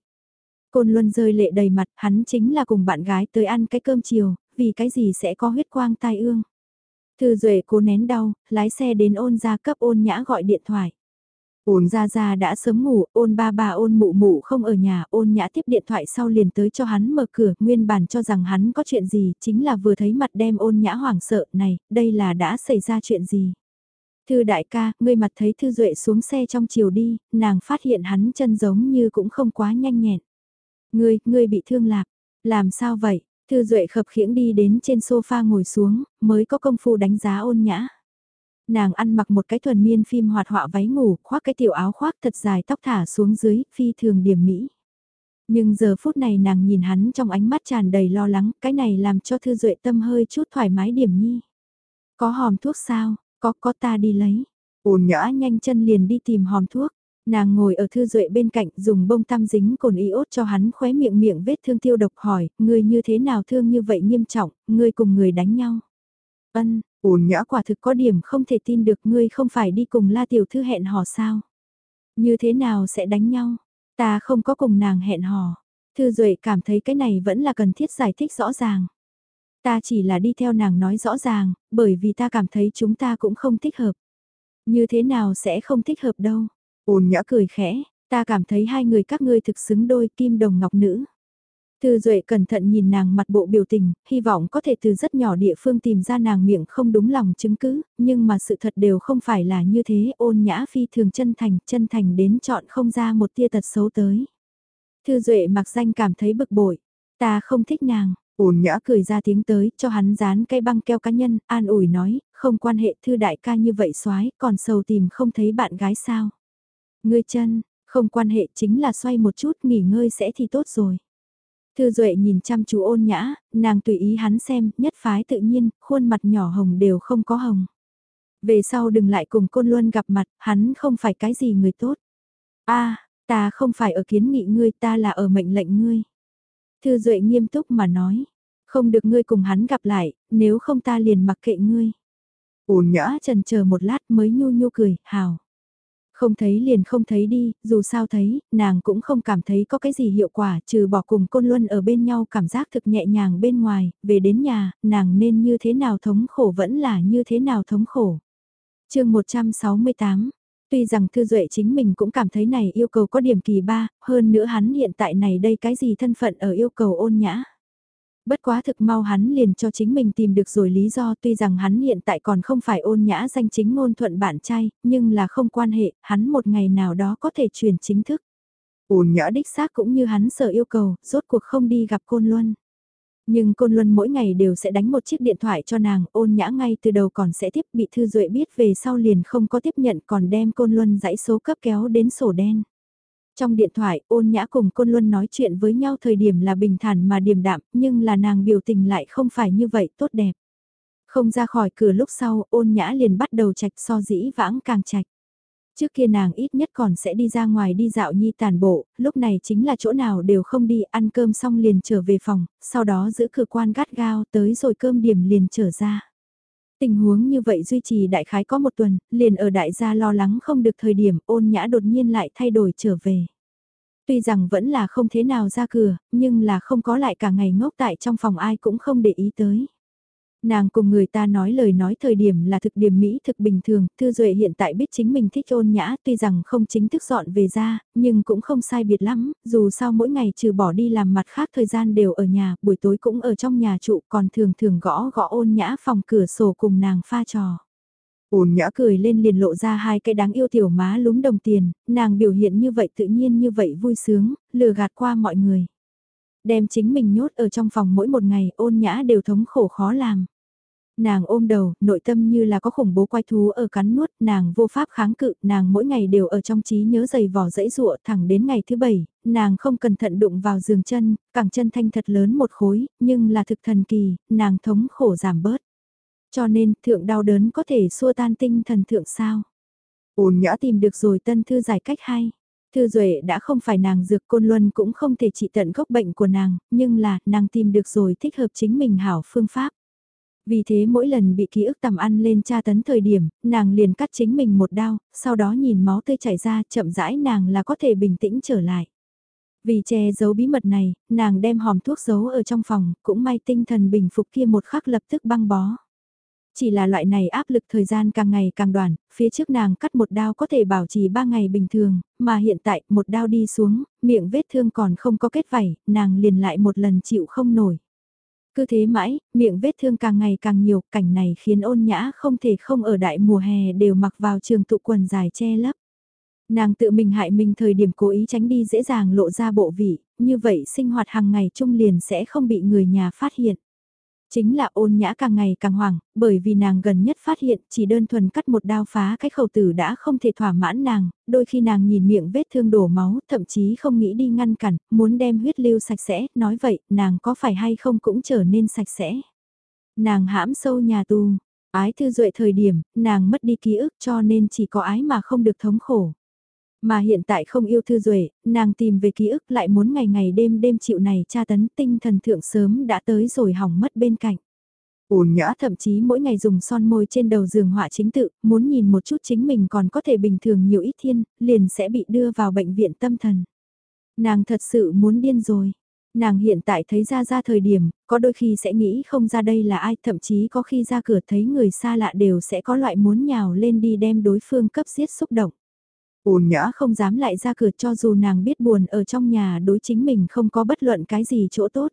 Côn Luân rơi lệ đầy mặt, hắn chính là cùng bạn gái tới ăn cái cơm chiều, vì cái gì sẽ có huyết quang tai ương. Thư Duệ cố nén đau, lái xe đến ôn ra cấp ôn nhã gọi điện thoại. Ôn ra ra đã sớm ngủ, ôn ba ba ôn mụ mụ không ở nhà, ôn nhã tiếp điện thoại sau liền tới cho hắn mở cửa, nguyên bản cho rằng hắn có chuyện gì, chính là vừa thấy mặt đem ôn nhã hoảng sợ, này, đây là đã xảy ra chuyện gì. Thư đại ca, ngươi mặt thấy Thư Duệ xuống xe trong chiều đi, nàng phát hiện hắn chân giống như cũng không quá nhanh nhẹn. Ngươi, ngươi bị thương lạc, làm sao vậy? Thư Duệ khập khiễng đi đến trên sofa ngồi xuống, mới có công phu đánh giá ôn nhã. Nàng ăn mặc một cái thuần miên phim hoạt họa váy ngủ, khoác cái tiểu áo khoác thật dài tóc thả xuống dưới, phi thường điểm mỹ. Nhưng giờ phút này nàng nhìn hắn trong ánh mắt tràn đầy lo lắng, cái này làm cho Thư Duệ tâm hơi chút thoải mái điểm nhi. Có hòm thuốc sao, có có ta đi lấy. Ôn nhã nhanh chân liền đi tìm hòm thuốc. Nàng ngồi ở thư duệ bên cạnh dùng bông tăm dính cồn iốt cho hắn khóe miệng miệng vết thương tiêu độc hỏi, người như thế nào thương như vậy nghiêm trọng, người cùng người đánh nhau. Ân, ôn nhã quả thực có điểm không thể tin được ngươi không phải đi cùng la tiểu thư hẹn hò sao. Như thế nào sẽ đánh nhau, ta không có cùng nàng hẹn hò. Thư Duệ cảm thấy cái này vẫn là cần thiết giải thích rõ ràng. Ta chỉ là đi theo nàng nói rõ ràng, bởi vì ta cảm thấy chúng ta cũng không thích hợp. Như thế nào sẽ không thích hợp đâu. Ôn nhã cười khẽ, ta cảm thấy hai người các ngươi thực xứng đôi kim đồng ngọc nữ. Thư Duệ cẩn thận nhìn nàng mặt bộ biểu tình, hy vọng có thể từ rất nhỏ địa phương tìm ra nàng miệng không đúng lòng chứng cứ, nhưng mà sự thật đều không phải là như thế, ôn nhã phi thường chân thành, chân thành đến chọn không ra một tia tật xấu tới. Thư Duệ mặc danh cảm thấy bực bội, ta không thích nàng, ôn nhã cười ra tiếng tới, cho hắn dán cây băng keo cá nhân, an ủi nói, không quan hệ thư đại ca như vậy soái còn sầu tìm không thấy bạn gái sao. Ngươi chân, không quan hệ chính là xoay một chút nghỉ ngơi sẽ thì tốt rồi. Thư Duệ nhìn chăm chú ôn nhã, nàng tùy ý hắn xem, nhất phái tự nhiên, khuôn mặt nhỏ hồng đều không có hồng. Về sau đừng lại cùng Côn Luân gặp mặt, hắn không phải cái gì người tốt. a Ta không phải ở kiến nghị ngươi, ta là ở mệnh lệnh ngươi. Thư Duệ nghiêm túc mà nói, không được ngươi cùng hắn gặp lại, nếu không ta liền mặc kệ ngươi. Ôn nhã trần chờ một lát mới nhu nhu cười, hào. Không thấy liền không thấy đi, dù sao thấy, nàng cũng không cảm thấy có cái gì hiệu quả, trừ bỏ cùng côn luân ở bên nhau cảm giác thực nhẹ nhàng bên ngoài, về đến nhà, nàng nên như thế nào thống khổ vẫn là như thế nào thống khổ. chương 168 Tuy rằng Thư Duệ chính mình cũng cảm thấy này yêu cầu có điểm kỳ ba, hơn nữa hắn hiện tại này đây cái gì thân phận ở yêu cầu ôn nhã. Bất quá thực mau hắn liền cho chính mình tìm được rồi lý do tuy rằng hắn hiện tại còn không phải ôn nhã danh chính ngôn thuận bạn trai, nhưng là không quan hệ, hắn một ngày nào đó có thể truyền chính thức. Ôn nhã đích xác cũng như hắn sợ yêu cầu, rốt cuộc không đi gặp Côn Luân. Nhưng Côn Luân mỗi ngày đều sẽ đánh một chiếc điện thoại cho nàng, ôn nhã ngay từ đầu còn sẽ tiếp bị Thư Duệ biết về sau liền không có tiếp nhận còn đem Côn Luân dãy số cấp kéo đến sổ đen. Trong điện thoại, ôn nhã cùng Côn Luân nói chuyện với nhau thời điểm là bình thản mà điềm đạm, nhưng là nàng biểu tình lại không phải như vậy tốt đẹp. Không ra khỏi cửa lúc sau, ôn nhã liền bắt đầu chạch so dĩ vãng càng chạch. Trước kia nàng ít nhất còn sẽ đi ra ngoài đi dạo nhi tàn bộ, lúc này chính là chỗ nào đều không đi, ăn cơm xong liền trở về phòng, sau đó giữ cửa quan gắt gao tới rồi cơm điểm liền trở ra. Tình huống như vậy duy trì đại khái có một tuần, liền ở đại gia lo lắng không được thời điểm ôn nhã đột nhiên lại thay đổi trở về. Tuy rằng vẫn là không thế nào ra cửa, nhưng là không có lại cả ngày ngốc tại trong phòng ai cũng không để ý tới. Nàng cùng người ta nói lời nói thời điểm là thực điểm Mỹ thực bình thường, Thư Duệ hiện tại biết chính mình thích ôn nhã tuy rằng không chính thức dọn về ra, nhưng cũng không sai biệt lắm, dù sao mỗi ngày trừ bỏ đi làm mặt khác thời gian đều ở nhà, buổi tối cũng ở trong nhà trụ còn thường thường gõ gõ ôn nhã phòng cửa sổ cùng nàng pha trò. Ôn nhã cười lên liền lộ ra hai cái đáng yêu tiểu má lúm đồng tiền, nàng biểu hiện như vậy tự nhiên như vậy vui sướng, lừa gạt qua mọi người. Đem chính mình nhốt ở trong phòng mỗi một ngày ôn nhã đều thống khổ khó làm. Nàng ôm đầu, nội tâm như là có khủng bố quay thú ở cắn nuốt, nàng vô pháp kháng cự, nàng mỗi ngày đều ở trong trí nhớ giày vỏ dẫy rụa thẳng đến ngày thứ bảy, nàng không cẩn thận đụng vào giường chân, cẳng chân thanh thật lớn một khối, nhưng là thực thần kỳ, nàng thống khổ giảm bớt. Cho nên, thượng đau đớn có thể xua tan tinh thần thượng sao. Ôn nhã tìm được rồi tân thư giải cách hay. Thư Duệ đã không phải nàng dược côn luân cũng không thể trị tận gốc bệnh của nàng, nhưng là nàng tìm được rồi thích hợp chính mình hảo phương pháp. Vì thế mỗi lần bị ký ức tầm ăn lên tra tấn thời điểm, nàng liền cắt chính mình một đao, sau đó nhìn máu tươi chảy ra chậm rãi nàng là có thể bình tĩnh trở lại. Vì che giấu bí mật này, nàng đem hòm thuốc giấu ở trong phòng, cũng may tinh thần bình phục kia một khắc lập tức băng bó. Chỉ là loại này áp lực thời gian càng ngày càng đoàn, phía trước nàng cắt một đao có thể bảo trì 3 ngày bình thường, mà hiện tại một đao đi xuống, miệng vết thương còn không có kết vảy, nàng liền lại một lần chịu không nổi. Cứ thế mãi, miệng vết thương càng ngày càng nhiều, cảnh này khiến ôn nhã không thể không ở đại mùa hè đều mặc vào trường tụ quần dài che lấp. Nàng tự mình hại mình thời điểm cố ý tránh đi dễ dàng lộ ra bộ vị, như vậy sinh hoạt hàng ngày chung liền sẽ không bị người nhà phát hiện. Chính là ôn nhã càng ngày càng hoảng, bởi vì nàng gần nhất phát hiện chỉ đơn thuần cắt một đao phá cái khẩu tử đã không thể thỏa mãn nàng, đôi khi nàng nhìn miệng vết thương đổ máu, thậm chí không nghĩ đi ngăn cản, muốn đem huyết lưu sạch sẽ, nói vậy, nàng có phải hay không cũng trở nên sạch sẽ. Nàng hãm sâu nhà tù, ái thư duệ thời điểm, nàng mất đi ký ức cho nên chỉ có ái mà không được thống khổ. Mà hiện tại không yêu thư duệ nàng tìm về ký ức lại muốn ngày ngày đêm đêm chịu này tra tấn tinh thần thượng sớm đã tới rồi hỏng mất bên cạnh. Ôn nhã thậm chí mỗi ngày dùng son môi trên đầu giường họa chính tự, muốn nhìn một chút chính mình còn có thể bình thường nhiều ít thiên, liền sẽ bị đưa vào bệnh viện tâm thần. Nàng thật sự muốn điên rồi. Nàng hiện tại thấy ra ra thời điểm, có đôi khi sẽ nghĩ không ra đây là ai, thậm chí có khi ra cửa thấy người xa lạ đều sẽ có loại muốn nhào lên đi đem đối phương cấp giết xúc động. Ôn nhã không dám lại ra cửa cho dù nàng biết buồn ở trong nhà đối chính mình không có bất luận cái gì chỗ tốt.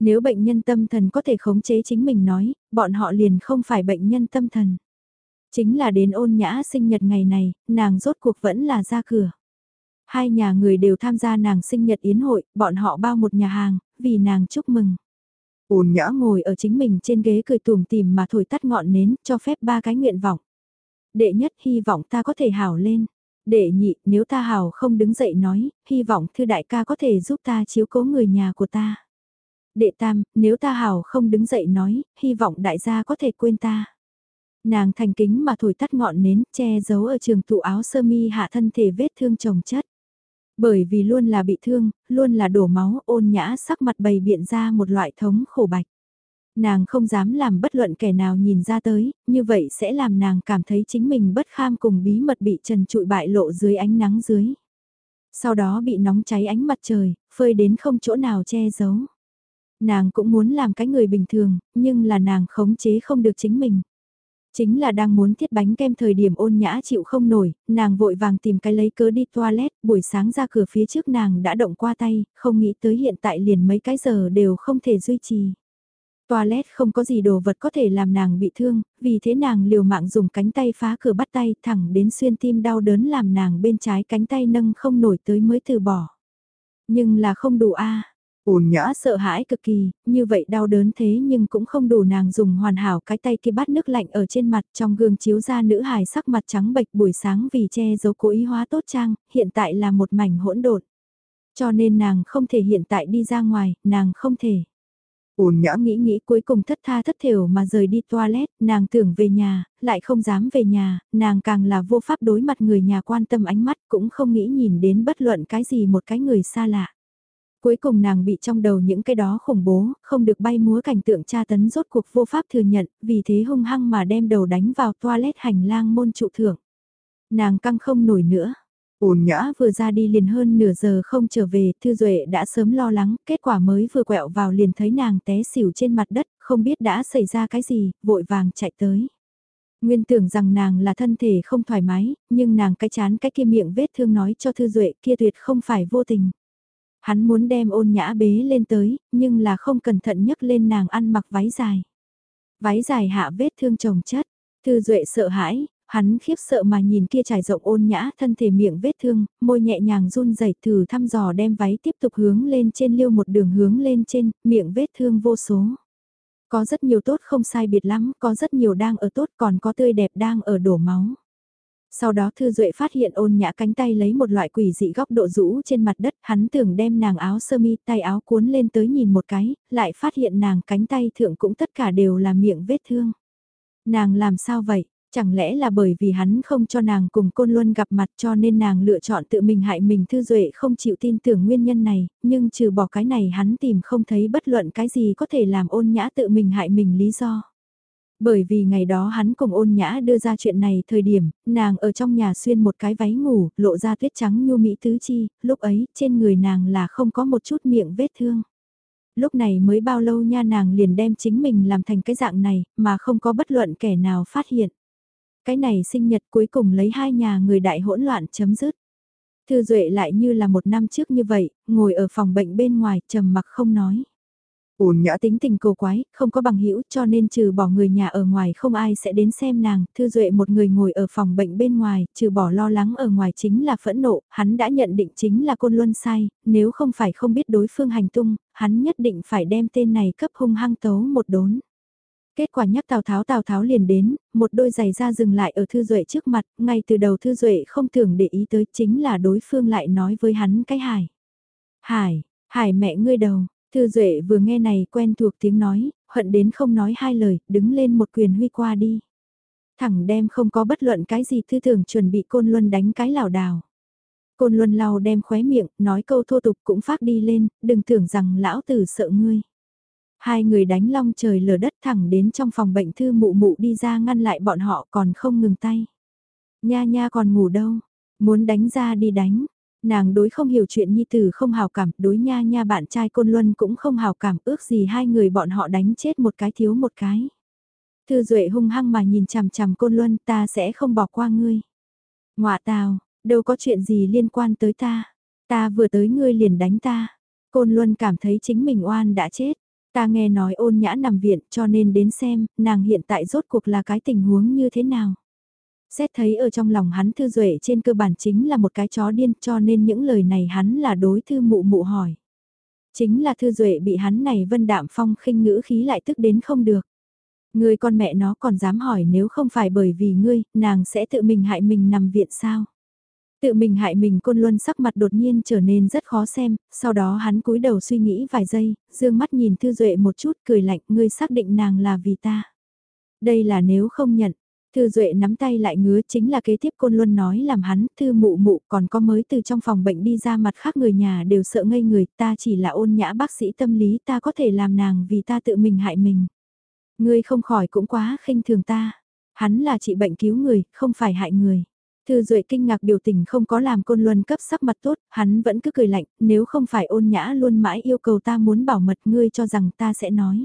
Nếu bệnh nhân tâm thần có thể khống chế chính mình nói, bọn họ liền không phải bệnh nhân tâm thần. Chính là đến ôn nhã sinh nhật ngày này, nàng rốt cuộc vẫn là ra cửa. Hai nhà người đều tham gia nàng sinh nhật yến hội, bọn họ bao một nhà hàng, vì nàng chúc mừng. Ôn nhã ngồi ở chính mình trên ghế cười tùm tìm mà thổi tắt ngọn nến, cho phép ba cái nguyện vọng. Đệ nhất hy vọng ta có thể hảo lên. Đệ nhị, nếu ta hào không đứng dậy nói, hy vọng thư đại ca có thể giúp ta chiếu cố người nhà của ta. Đệ tam, nếu ta hào không đứng dậy nói, hy vọng đại gia có thể quên ta. Nàng thành kính mà thổi tắt ngọn nến, che giấu ở trường tụ áo sơ mi hạ thân thể vết thương chồng chất. Bởi vì luôn là bị thương, luôn là đổ máu ôn nhã sắc mặt bày biện ra một loại thống khổ bạch. Nàng không dám làm bất luận kẻ nào nhìn ra tới, như vậy sẽ làm nàng cảm thấy chính mình bất kham cùng bí mật bị trần trụi bại lộ dưới ánh nắng dưới. Sau đó bị nóng cháy ánh mặt trời, phơi đến không chỗ nào che giấu. Nàng cũng muốn làm cái người bình thường, nhưng là nàng khống chế không được chính mình. Chính là đang muốn thiết bánh kem thời điểm ôn nhã chịu không nổi, nàng vội vàng tìm cái lấy cớ đi toilet, buổi sáng ra cửa phía trước nàng đã động qua tay, không nghĩ tới hiện tại liền mấy cái giờ đều không thể duy trì. Toilet không có gì đồ vật có thể làm nàng bị thương, vì thế nàng liều mạng dùng cánh tay phá cửa bắt tay thẳng đến xuyên tim đau đớn làm nàng bên trái cánh tay nâng không nổi tới mới từ bỏ. Nhưng là không đủ a Ôn nhã sợ hãi cực kỳ, như vậy đau đớn thế nhưng cũng không đủ nàng dùng hoàn hảo cái tay kia bắt nước lạnh ở trên mặt trong gương chiếu ra nữ hài sắc mặt trắng bệch buổi sáng vì che giấu cố ý hóa tốt trang, hiện tại là một mảnh hỗn độn. Cho nên nàng không thể hiện tại đi ra ngoài, nàng không thể. Ôn nhã nghĩ nghĩ cuối cùng thất tha thất thiểu mà rời đi toilet, nàng tưởng về nhà, lại không dám về nhà, nàng càng là vô pháp đối mặt người nhà quan tâm ánh mắt cũng không nghĩ nhìn đến bất luận cái gì một cái người xa lạ. Cuối cùng nàng bị trong đầu những cái đó khủng bố, không được bay múa cảnh tượng tra tấn rốt cuộc vô pháp thừa nhận, vì thế hung hăng mà đem đầu đánh vào toilet hành lang môn trụ thưởng. Nàng căng không nổi nữa. Ôn nhã vừa ra đi liền hơn nửa giờ không trở về, Thư Duệ đã sớm lo lắng, kết quả mới vừa quẹo vào liền thấy nàng té xỉu trên mặt đất, không biết đã xảy ra cái gì, vội vàng chạy tới. Nguyên tưởng rằng nàng là thân thể không thoải mái, nhưng nàng cái chán cái kia miệng vết thương nói cho Thư Duệ kia tuyệt không phải vô tình. Hắn muốn đem ôn nhã bế lên tới, nhưng là không cẩn thận nhấc lên nàng ăn mặc váy dài. Váy dài hạ vết thương chồng chất, Thư Duệ sợ hãi, hắn khiếp sợ mà nhìn kia trải rộng ôn nhã thân thể miệng vết thương, môi nhẹ nhàng run rẩy thử thăm dò đem váy tiếp tục hướng lên trên liêu một đường hướng lên trên, miệng vết thương vô số. Có rất nhiều tốt không sai biệt lắm, có rất nhiều đang ở tốt còn có tươi đẹp đang ở đổ máu. Sau đó Thư Duệ phát hiện ôn nhã cánh tay lấy một loại quỷ dị góc độ rũ trên mặt đất, hắn tưởng đem nàng áo sơ mi tay áo cuốn lên tới nhìn một cái, lại phát hiện nàng cánh tay thượng cũng tất cả đều là miệng vết thương. Nàng làm sao vậy? Chẳng lẽ là bởi vì hắn không cho nàng cùng Côn Luân gặp mặt cho nên nàng lựa chọn tự mình hại mình Thư Duệ không chịu tin tưởng nguyên nhân này, nhưng trừ bỏ cái này hắn tìm không thấy bất luận cái gì có thể làm ôn nhã tự mình hại mình lý do. Bởi vì ngày đó hắn cùng ôn nhã đưa ra chuyện này thời điểm, nàng ở trong nhà xuyên một cái váy ngủ, lộ ra tuyết trắng nhu mỹ tứ chi, lúc ấy trên người nàng là không có một chút miệng vết thương. Lúc này mới bao lâu nha nàng liền đem chính mình làm thành cái dạng này, mà không có bất luận kẻ nào phát hiện. Cái này sinh nhật cuối cùng lấy hai nhà người đại hỗn loạn chấm dứt. Thư Duệ lại như là một năm trước như vậy, ngồi ở phòng bệnh bên ngoài trầm mặc không nói. Ôn nhã tính tình cầu quái, không có bằng hữu cho nên trừ bỏ người nhà ở ngoài không ai sẽ đến xem nàng, thư duệ một người ngồi ở phòng bệnh bên ngoài, trừ bỏ lo lắng ở ngoài chính là phẫn nộ, hắn đã nhận định chính là côn luân sai, nếu không phải không biết đối phương hành tung, hắn nhất định phải đem tên này cấp hung hăng tấu một đốn. Kết quả nhắc Tào Tháo Tào Tháo liền đến, một đôi giày da dừng lại ở Thư Duệ trước mặt, ngay từ đầu Thư Duệ không tưởng để ý tới chính là đối phương lại nói với hắn cái hải. Hải, hải mẹ ngươi đầu, Thư Duệ vừa nghe này quen thuộc tiếng nói, hận đến không nói hai lời, đứng lên một quyền huy qua đi. Thẳng đem không có bất luận cái gì thư thường chuẩn bị Côn Luân đánh cái lảo đảo. Côn Luân lau đem khóe miệng, nói câu thô tục cũng phát đi lên, đừng tưởng rằng lão tử sợ ngươi. Hai người đánh long trời lở đất thẳng đến trong phòng bệnh thư mụ mụ đi ra ngăn lại bọn họ còn không ngừng tay. Nha nha còn ngủ đâu, muốn đánh ra đi đánh, Nàng đối không hiểu chuyện nhi tử không hào cảm, đối nha nha bạn trai côn luân cũng không hào cảm, ước gì hai người bọn họ đánh chết một cái thiếu một cái. Thư Duệ hung hăng mà nhìn chằm chằm côn luân ta sẽ không bỏ qua ngươi. Ngoạ tào, đâu có chuyện gì liên quan tới ta. Ta vừa tới ngươi liền đánh ta. Côn luân cảm thấy chính mình oan đã chết. Ta nghe nói ôn nhã nằm viện cho nên đến xem nàng hiện tại rốt cuộc là cái tình huống như thế nào. Xét thấy ở trong lòng hắn thư duệ trên cơ bản chính là một cái chó điên cho nên những lời này hắn là đối thư mụ mụ hỏi. Chính là thư duệ bị hắn này vân đạm phong khinh ngữ khí lại tức đến không được. Người con mẹ nó còn dám hỏi nếu không phải bởi vì ngươi, nàng sẽ tự mình hại mình nằm viện sao? Tự mình hại mình côn luân sắc mặt đột nhiên trở nên rất khó xem, sau đó hắn cúi đầu suy nghĩ vài giây, dương mắt nhìn Thư Duệ một chút cười lạnh ngươi xác định nàng là vì ta. Đây là nếu không nhận, Thư Duệ nắm tay lại ngứa chính là kế tiếp Côn Luân nói làm hắn, thư mụ mụ còn có mới từ trong phòng bệnh đi ra mặt khác người nhà đều sợ ngây người, ta chỉ là ôn nhã bác sĩ tâm lý ta có thể làm nàng vì ta tự mình hại mình. Ngươi không khỏi cũng quá khinh thường ta, hắn là trị bệnh cứu người, không phải hại người. Thư Duệ kinh ngạc biểu tình không có làm Côn Luân cấp sắc mặt tốt, hắn vẫn cứ cười lạnh, nếu không phải ôn nhã luôn mãi yêu cầu ta muốn bảo mật ngươi cho rằng ta sẽ nói.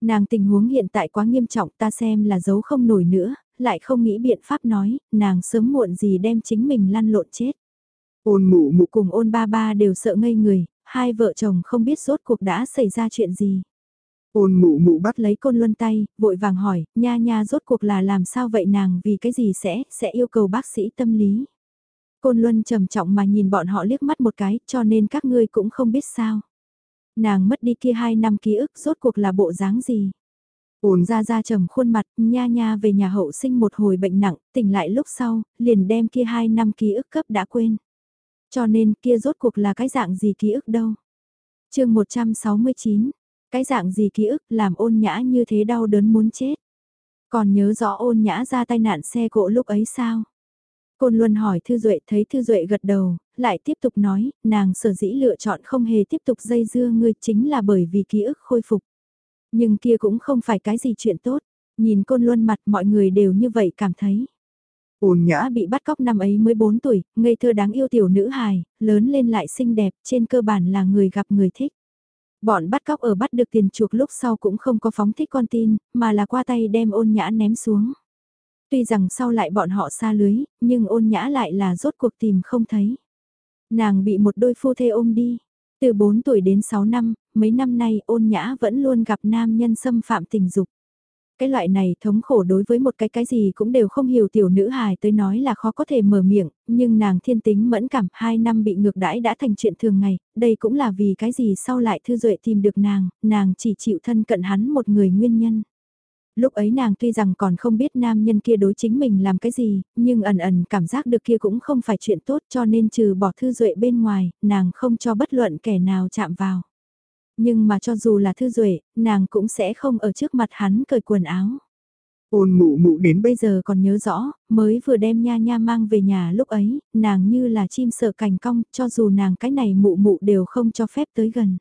Nàng tình huống hiện tại quá nghiêm trọng ta xem là giấu không nổi nữa, lại không nghĩ biện pháp nói, nàng sớm muộn gì đem chính mình lăn lộn chết. Ôn mụ mụ cùng ôn ba ba đều sợ ngây người, hai vợ chồng không biết rốt cuộc đã xảy ra chuyện gì. Ôn mụ mụ bắt lấy côn luân tay, vội vàng hỏi, nha nha rốt cuộc là làm sao vậy nàng vì cái gì sẽ, sẽ yêu cầu bác sĩ tâm lý. Côn luân trầm trọng mà nhìn bọn họ liếc mắt một cái, cho nên các ngươi cũng không biết sao. Nàng mất đi kia hai năm ký ức rốt cuộc là bộ dáng gì. Ôn ra ra trầm khuôn mặt, nha nha về nhà hậu sinh một hồi bệnh nặng, tỉnh lại lúc sau, liền đem kia hai năm ký ức cấp đã quên. Cho nên kia rốt cuộc là cái dạng gì ký ức đâu. chương 169, cái dạng gì ký ức làm ôn nhã như thế đau đớn muốn chết. Còn nhớ rõ ôn nhã ra tai nạn xe cộ lúc ấy sao? Côn Luân hỏi Thư Duệ thấy Thư Duệ gật đầu, lại tiếp tục nói, nàng sở dĩ lựa chọn không hề tiếp tục dây dưa ngươi chính là bởi vì ký ức khôi phục. Nhưng kia cũng không phải cái gì chuyện tốt, nhìn Côn Luân mặt mọi người đều như vậy cảm thấy. Ôn nhã bị bắt cóc năm ấy mới 4 tuổi, ngây thơ đáng yêu tiểu nữ hài, lớn lên lại xinh đẹp, trên cơ bản là người gặp người thích. Bọn bắt cóc ở bắt được tiền chuộc lúc sau cũng không có phóng thích con tin, mà là qua tay đem ôn nhã ném xuống. Tuy rằng sau lại bọn họ xa lưới, nhưng ôn nhã lại là rốt cuộc tìm không thấy. Nàng bị một đôi phu thê ôm đi. Từ 4 tuổi đến 6 năm, mấy năm nay ôn nhã vẫn luôn gặp nam nhân xâm phạm tình dục. Cái loại này thống khổ đối với một cái cái gì cũng đều không hiểu tiểu nữ hài tới nói là khó có thể mở miệng, nhưng nàng thiên tính mẫn cảm hai năm bị ngược đãi đã thành chuyện thường ngày, đây cũng là vì cái gì sau lại thư duệ tìm được nàng, nàng chỉ chịu thân cận hắn một người nguyên nhân. Lúc ấy nàng tuy rằng còn không biết nam nhân kia đối chính mình làm cái gì, nhưng ẩn ẩn cảm giác được kia cũng không phải chuyện tốt cho nên trừ bỏ thư duệ bên ngoài, nàng không cho bất luận kẻ nào chạm vào. Nhưng mà cho dù là thư duệ, nàng cũng sẽ không ở trước mặt hắn cởi quần áo. Ôn mụ mụ đến bây giờ còn nhớ rõ, mới vừa đem nha nha mang về nhà lúc ấy, nàng như là chim sợ cành cong, cho dù nàng cái này mụ mụ đều không cho phép tới gần.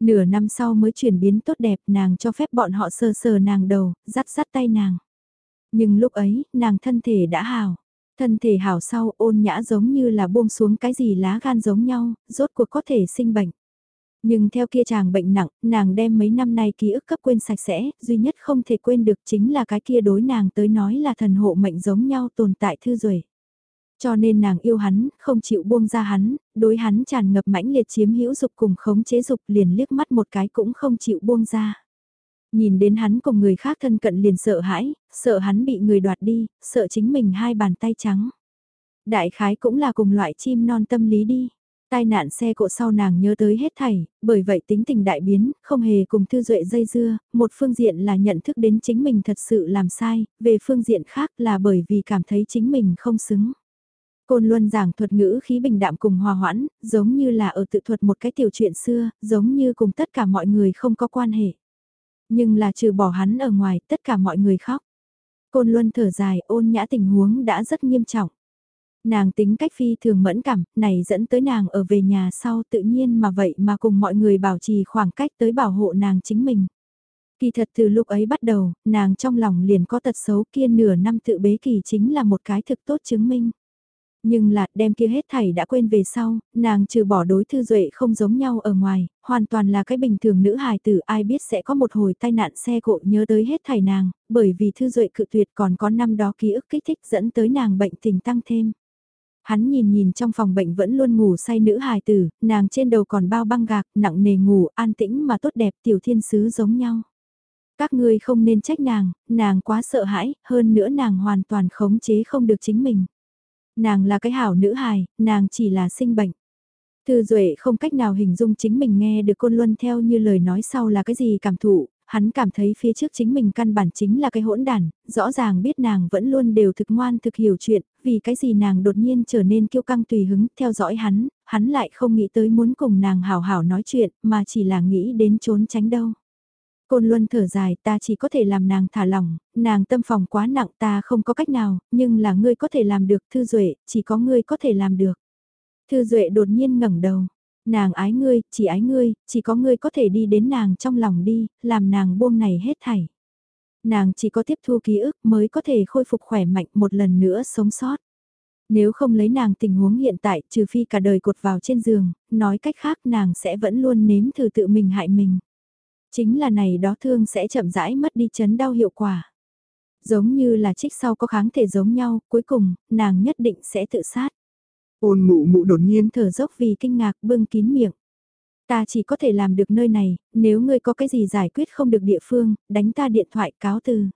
Nửa năm sau mới chuyển biến tốt đẹp nàng cho phép bọn họ sờ sờ nàng đầu, dắt dắt tay nàng. Nhưng lúc ấy, nàng thân thể đã hào. Thân thể hào sau ôn nhã giống như là buông xuống cái gì lá gan giống nhau, rốt cuộc có thể sinh bệnh. Nhưng theo kia chàng bệnh nặng, nàng đem mấy năm nay ký ức cấp quên sạch sẽ, duy nhất không thể quên được chính là cái kia đối nàng tới nói là thần hộ mệnh giống nhau tồn tại thư rồi. Cho nên nàng yêu hắn, không chịu buông ra hắn, đối hắn tràn ngập mãnh liệt chiếm hữu dục cùng khống chế dục liền liếc mắt một cái cũng không chịu buông ra. Nhìn đến hắn cùng người khác thân cận liền sợ hãi, sợ hắn bị người đoạt đi, sợ chính mình hai bàn tay trắng. Đại khái cũng là cùng loại chim non tâm lý đi. Tai nạn xe cộ sau nàng nhớ tới hết thảy, bởi vậy tính tình đại biến, không hề cùng thư duệ dây dưa, một phương diện là nhận thức đến chính mình thật sự làm sai, về phương diện khác là bởi vì cảm thấy chính mình không xứng. Côn Luân giảng thuật ngữ khí bình đạm cùng hòa hoãn, giống như là ở tự thuật một cái tiểu chuyện xưa, giống như cùng tất cả mọi người không có quan hệ. Nhưng là trừ bỏ hắn ở ngoài, tất cả mọi người khóc. Côn Luân thở dài ôn nhã tình huống đã rất nghiêm trọng. Nàng tính cách phi thường mẫn cảm, này dẫn tới nàng ở về nhà sau tự nhiên mà vậy mà cùng mọi người bảo trì khoảng cách tới bảo hộ nàng chính mình. Kỳ thật từ lúc ấy bắt đầu, nàng trong lòng liền có tật xấu kia nửa năm tự bế kỳ chính là một cái thực tốt chứng minh. Nhưng là đem kia hết thảy đã quên về sau, nàng trừ bỏ đối thư duệ không giống nhau ở ngoài, hoàn toàn là cái bình thường nữ hài tử ai biết sẽ có một hồi tai nạn xe cộ nhớ tới hết thảy nàng, bởi vì thư duệ cự tuyệt còn có năm đó ký ức kích thích dẫn tới nàng bệnh tình tăng thêm. Hắn nhìn nhìn trong phòng bệnh vẫn luôn ngủ say nữ hài tử, nàng trên đầu còn bao băng gạc, nặng nề ngủ, an tĩnh mà tốt đẹp tiểu thiên sứ giống nhau. Các ngươi không nên trách nàng, nàng quá sợ hãi, hơn nữa nàng hoàn toàn khống chế không được chính mình. Nàng là cái hảo nữ hài, nàng chỉ là sinh bệnh. Thư Duệ không cách nào hình dung chính mình nghe được Côn Luân theo như lời nói sau là cái gì cảm thụ, hắn cảm thấy phía trước chính mình căn bản chính là cái hỗn đản rõ ràng biết nàng vẫn luôn đều thực ngoan thực hiểu chuyện, vì cái gì nàng đột nhiên trở nên kiêu căng tùy hứng theo dõi hắn, hắn lại không nghĩ tới muốn cùng nàng hào hào nói chuyện mà chỉ là nghĩ đến trốn tránh đâu. Côn Luân thở dài ta chỉ có thể làm nàng thả lỏng, nàng tâm phòng quá nặng ta không có cách nào, nhưng là ngươi có thể làm được Thư Duệ, chỉ có ngươi có thể làm được. Thư Duệ đột nhiên ngẩng đầu, nàng ái ngươi, chỉ ái ngươi, chỉ có ngươi có thể đi đến nàng trong lòng đi, làm nàng buông này hết thảy. Nàng chỉ có tiếp thu ký ức mới có thể khôi phục khỏe mạnh một lần nữa sống sót. Nếu không lấy nàng tình huống hiện tại, trừ phi cả đời cột vào trên giường, nói cách khác nàng sẽ vẫn luôn nếm thử tự mình hại mình. Chính là này đó thương sẽ chậm rãi mất đi chấn đau hiệu quả. Giống như là trích sau có kháng thể giống nhau, cuối cùng, nàng nhất định sẽ tự sát. Ôn mụ mụ đột nhiên thở dốc vì kinh ngạc bưng kín miệng. Ta chỉ có thể làm được nơi này, nếu ngươi có cái gì giải quyết không được địa phương, đánh ta điện thoại cáo từ.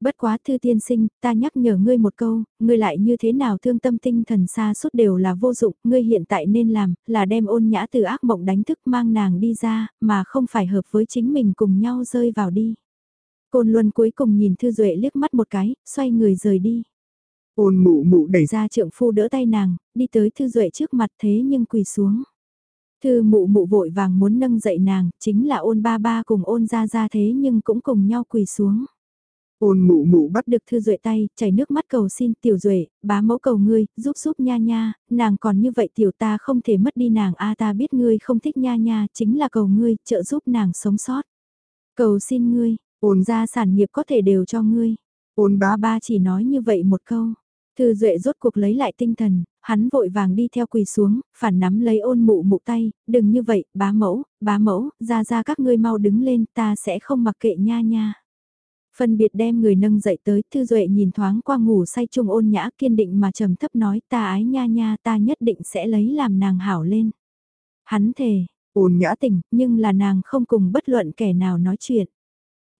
Bất quá thư tiên sinh, ta nhắc nhở ngươi một câu, ngươi lại như thế nào thương tâm tinh thần xa suốt đều là vô dụng, ngươi hiện tại nên làm, là đem ôn nhã từ ác mộng đánh thức mang nàng đi ra, mà không phải hợp với chính mình cùng nhau rơi vào đi. Côn Luân cuối cùng nhìn Thư Duệ liếc mắt một cái, xoay người rời đi. Ôn mụ mụ đẩy ra trượng phu đỡ tay nàng, đi tới Thư Duệ trước mặt thế nhưng quỳ xuống. Thư mụ mụ vội vàng muốn nâng dậy nàng, chính là ôn ba ba cùng ôn ra ra thế nhưng cũng cùng nhau quỳ xuống. Ôn mụ mụ bắt được Thư Duệ tay, chảy nước mắt cầu xin tiểu Duệ, bá mẫu cầu ngươi, giúp giúp nha nha, nàng còn như vậy tiểu ta không thể mất đi nàng a ta biết ngươi không thích nha nha, chính là cầu ngươi, trợ giúp nàng sống sót. Cầu xin ngươi, ôn ra sản nghiệp có thể đều cho ngươi. Ôn bá ba chỉ nói như vậy một câu. Thư Duệ rốt cuộc lấy lại tinh thần, hắn vội vàng đi theo quỳ xuống, phản nắm lấy ôn mụ mụ tay, đừng như vậy, bá mẫu, bá mẫu, ra ra các ngươi mau đứng lên, ta sẽ không mặc kệ nha nha. Phân biệt đem người nâng dậy tới, Thư Duệ nhìn thoáng qua ngủ say chung ôn nhã kiên định mà trầm thấp nói ta ái nha nha ta nhất định sẽ lấy làm nàng hảo lên. Hắn thề, ôn nhã tỉnh, nhưng là nàng không cùng bất luận kẻ nào nói chuyện.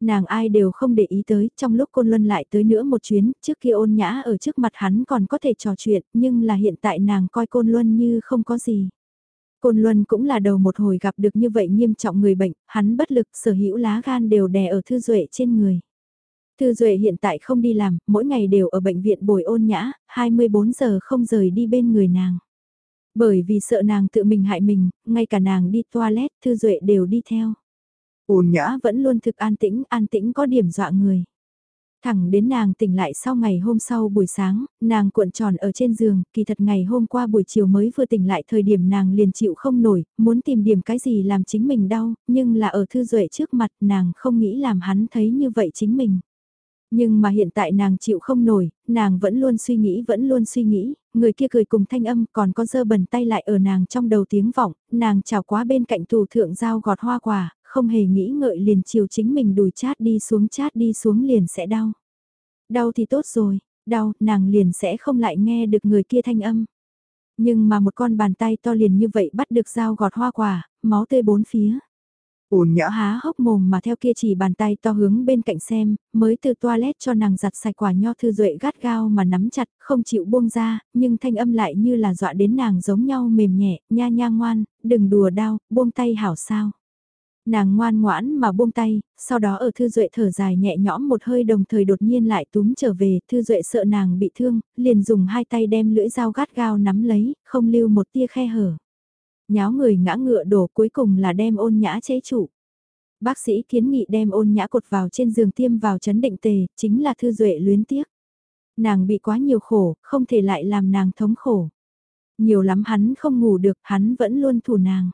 Nàng ai đều không để ý tới, trong lúc Côn Luân lại tới nữa một chuyến, trước kia ôn nhã ở trước mặt hắn còn có thể trò chuyện, nhưng là hiện tại nàng coi Côn Luân như không có gì. Côn Luân cũng là đầu một hồi gặp được như vậy nghiêm trọng người bệnh, hắn bất lực sở hữu lá gan đều đè ở thư duệ trên người. Thư Duệ hiện tại không đi làm, mỗi ngày đều ở bệnh viện bồi ôn nhã, 24 giờ không rời đi bên người nàng. Bởi vì sợ nàng tự mình hại mình, ngay cả nàng đi toilet, Thư Duệ đều đi theo. Ôn nhã vẫn luôn thực an tĩnh, an tĩnh có điểm dọa người. Thẳng đến nàng tỉnh lại sau ngày hôm sau buổi sáng, nàng cuộn tròn ở trên giường, kỳ thật ngày hôm qua buổi chiều mới vừa tỉnh lại thời điểm nàng liền chịu không nổi, muốn tìm điểm cái gì làm chính mình đau, nhưng là ở thư duệ trước mặt nàng không nghĩ làm hắn thấy như vậy chính mình. Nhưng mà hiện tại nàng chịu không nổi, nàng vẫn luôn suy nghĩ vẫn luôn suy nghĩ, người kia cười cùng thanh âm còn có dơ bẩn tay lại ở nàng trong đầu tiếng vọng, nàng chào quá bên cạnh tù thượng giao gọt hoa quả, không hề nghĩ ngợi liền chiều chính mình đùi chát đi xuống chát đi xuống liền sẽ đau. Đau thì tốt rồi, đau, nàng liền sẽ không lại nghe được người kia thanh âm. Nhưng mà một con bàn tay to liền như vậy bắt được dao gọt hoa quả, máu tươi bốn phía. Ôn nhã há hốc mồm mà theo kia chỉ bàn tay to hướng bên cạnh xem, mới từ toilet cho nàng giặt sạch quả nho thư duệ gắt gao mà nắm chặt, không chịu buông ra, nhưng thanh âm lại như là dọa đến nàng giống nhau mềm nhẹ, nha nha ngoan, đừng đùa đau, buông tay hảo sao. Nàng ngoan ngoãn mà buông tay, sau đó ở Thư Duệ thở dài nhẹ nhõm một hơi đồng thời đột nhiên lại túm trở về, Thư Duệ sợ nàng bị thương, liền dùng hai tay đem lưỡi dao gắt gao nắm lấy, không lưu một tia khe hở. Nháo người ngã ngựa đổ cuối cùng là đem ôn nhã chế trụ. Bác sĩ kiến nghị đem ôn nhã cột vào trên giường tiêm vào chấn định tề, chính là Thư Duệ luyến tiếc. Nàng bị quá nhiều khổ, không thể lại làm nàng thống khổ. Nhiều lắm hắn không ngủ được, hắn vẫn luôn thủ nàng.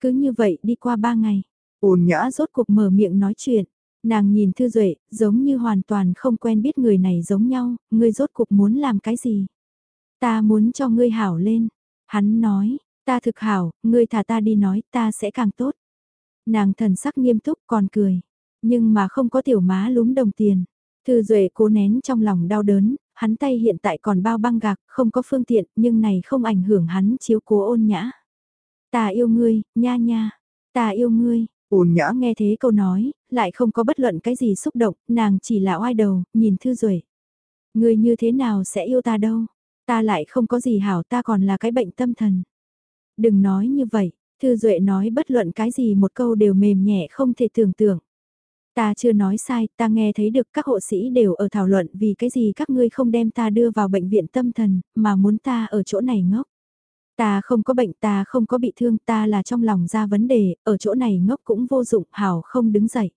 Cứ như vậy đi qua ba ngày Ôn nhã rốt cuộc mở miệng nói chuyện. Nàng nhìn Thư Duệ, giống như hoàn toàn không quen biết người này giống nhau, ngươi rốt cuộc muốn làm cái gì? Ta muốn cho ngươi hảo lên. Hắn nói, ta thực hảo, ngươi thả ta đi nói, ta sẽ càng tốt. Nàng thần sắc nghiêm túc còn cười, nhưng mà không có tiểu má lúm đồng tiền. Thư Duệ cố nén trong lòng đau đớn, hắn tay hiện tại còn bao băng gạc, không có phương tiện, nhưng này không ảnh hưởng hắn chiếu cố ôn nhã. Ta yêu ngươi, nha nha, ta yêu ngươi, Ôn nhã nghe thế câu nói, lại không có bất luận cái gì xúc động, nàng chỉ là oai đầu, nhìn thư duệ. Người như thế nào sẽ yêu ta đâu, ta lại không có gì hảo ta còn là cái bệnh tâm thần. Đừng nói như vậy, Thư Duệ nói bất luận cái gì một câu đều mềm nhẹ không thể tưởng tượng. Ta chưa nói sai, ta nghe thấy được các hộ sĩ đều ở thảo luận vì cái gì các ngươi không đem ta đưa vào bệnh viện tâm thần, mà muốn ta ở chỗ này ngốc. Ta không có bệnh, ta không có bị thương, ta là trong lòng ra vấn đề, ở chỗ này ngốc cũng vô dụng, hảo không đứng dậy.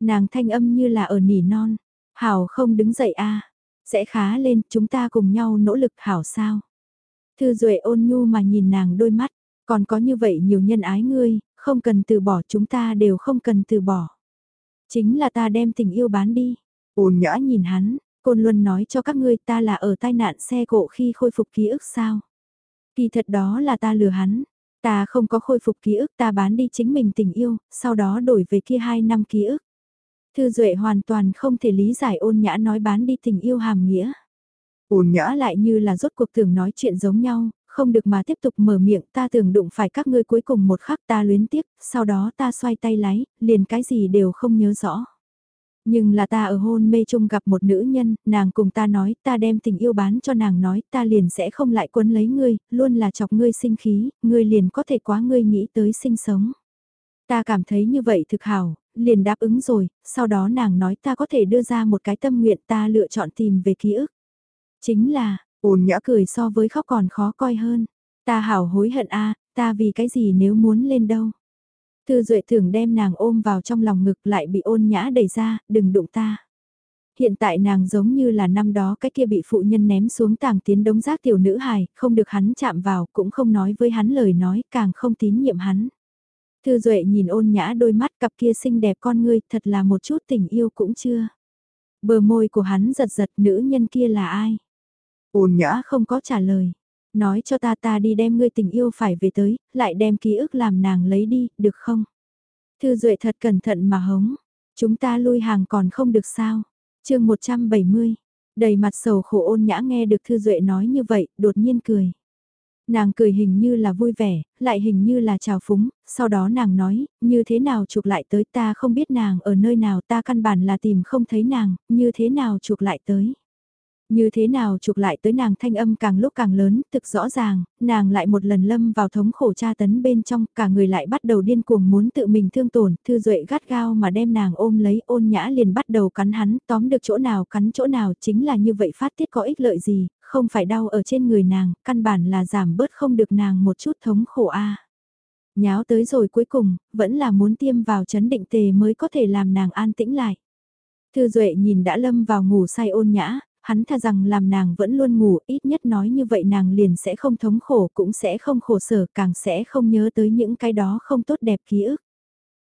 Nàng thanh âm như là ở nỉ non. Hảo không đứng dậy a Sẽ khá lên, chúng ta cùng nhau nỗ lực hảo sao. Thư Duệ ôn nhu mà nhìn nàng đôi mắt, còn có như vậy nhiều nhân ái ngươi, không cần từ bỏ chúng ta đều không cần từ bỏ. Chính là ta đem tình yêu bán đi. Ôn nhã nhìn hắn, Côn Luân nói cho các ngươi ta là ở tai nạn xe cộ khi khôi phục ký ức sao. Kỳ thật đó là ta lừa hắn. Ta không có khôi phục ký ức ta bán đi chính mình tình yêu, sau đó đổi về kia hai năm ký ức. Thư Duệ hoàn toàn không thể lý giải ôn nhã nói bán đi tình yêu hàm nghĩa. Ôn nhã lại như là rốt cuộc tưởng nói chuyện giống nhau, không được mà tiếp tục mở miệng ta tưởng đụng phải các ngươi cuối cùng một khắc ta luyến tiếc, sau đó ta xoay tay lái, liền cái gì đều không nhớ rõ. Nhưng là ta ở hôn mê chung gặp một nữ nhân, nàng cùng ta nói, ta đem tình yêu bán cho nàng nói, ta liền sẽ không lại quấn lấy ngươi, luôn là chọc ngươi sinh khí, ngươi liền có thể quá ngươi nghĩ tới sinh sống. Ta cảm thấy như vậy thực hảo, liền đáp ứng rồi, sau đó nàng nói ta có thể đưa ra một cái tâm nguyện ta lựa chọn tìm về ký ức. Chính là, ôn nhã cười so với khóc còn khó coi hơn. Ta hảo hối hận a ta vì cái gì nếu muốn lên đâu. Thư Duệ thường đem nàng ôm vào trong lòng ngực lại bị ôn nhã đẩy ra, đừng đụng ta. Hiện tại nàng giống như là năm đó cái kia bị phụ nhân ném xuống tàng tiến đống rác tiểu nữ hài, không được hắn chạm vào, cũng không nói với hắn lời nói, càng không tín nhiệm hắn. Thư Duệ nhìn ôn nhã đôi mắt cặp kia xinh đẹp con ngươi, thật là một chút tình yêu cũng chưa. Bờ môi của hắn giật giật nữ nhân kia là ai? Ôn nhã không có trả lời. Nói cho ta ta đi đem ngươi tình yêu phải về tới, lại đem ký ức làm nàng lấy đi, được không? Thư Duệ thật cẩn thận mà hống. Chúng ta lui hàng còn không được sao? chương 170. Đầy mặt sầu khổ ôn nhã nghe được Thư Duệ nói như vậy, đột nhiên cười. Nàng cười hình như là vui vẻ, lại hình như là trào phúng, sau đó nàng nói, như thế nào chụp lại tới ta không biết nàng ở nơi nào ta căn bản là tìm không thấy nàng, như thế nào chụp lại tới. Như thế nào chụp lại tới nàng thanh âm càng lúc càng lớn, thực rõ ràng, nàng lại một lần lâm vào thống khổ tra tấn bên trong, cả người lại bắt đầu điên cuồng muốn tự mình thương tổn, thư duệ gắt gao mà đem nàng ôm lấy ôn nhã liền bắt đầu cắn hắn, tóm được chỗ nào cắn chỗ nào chính là như vậy phát tiết có ích lợi gì, không phải đau ở trên người nàng, căn bản là giảm bớt không được nàng một chút thống khổ a. Nháo tới rồi cuối cùng, vẫn là muốn tiêm vào chấn định tề mới có thể làm nàng an tĩnh lại. Thư Duệ nhìn đã lâm vào ngủ say ôn nhã, hắn tha rằng làm nàng vẫn luôn ngủ, ít nhất nói như vậy nàng liền sẽ không thống khổ cũng sẽ không khổ sở, càng sẽ không nhớ tới những cái đó không tốt đẹp ký ức.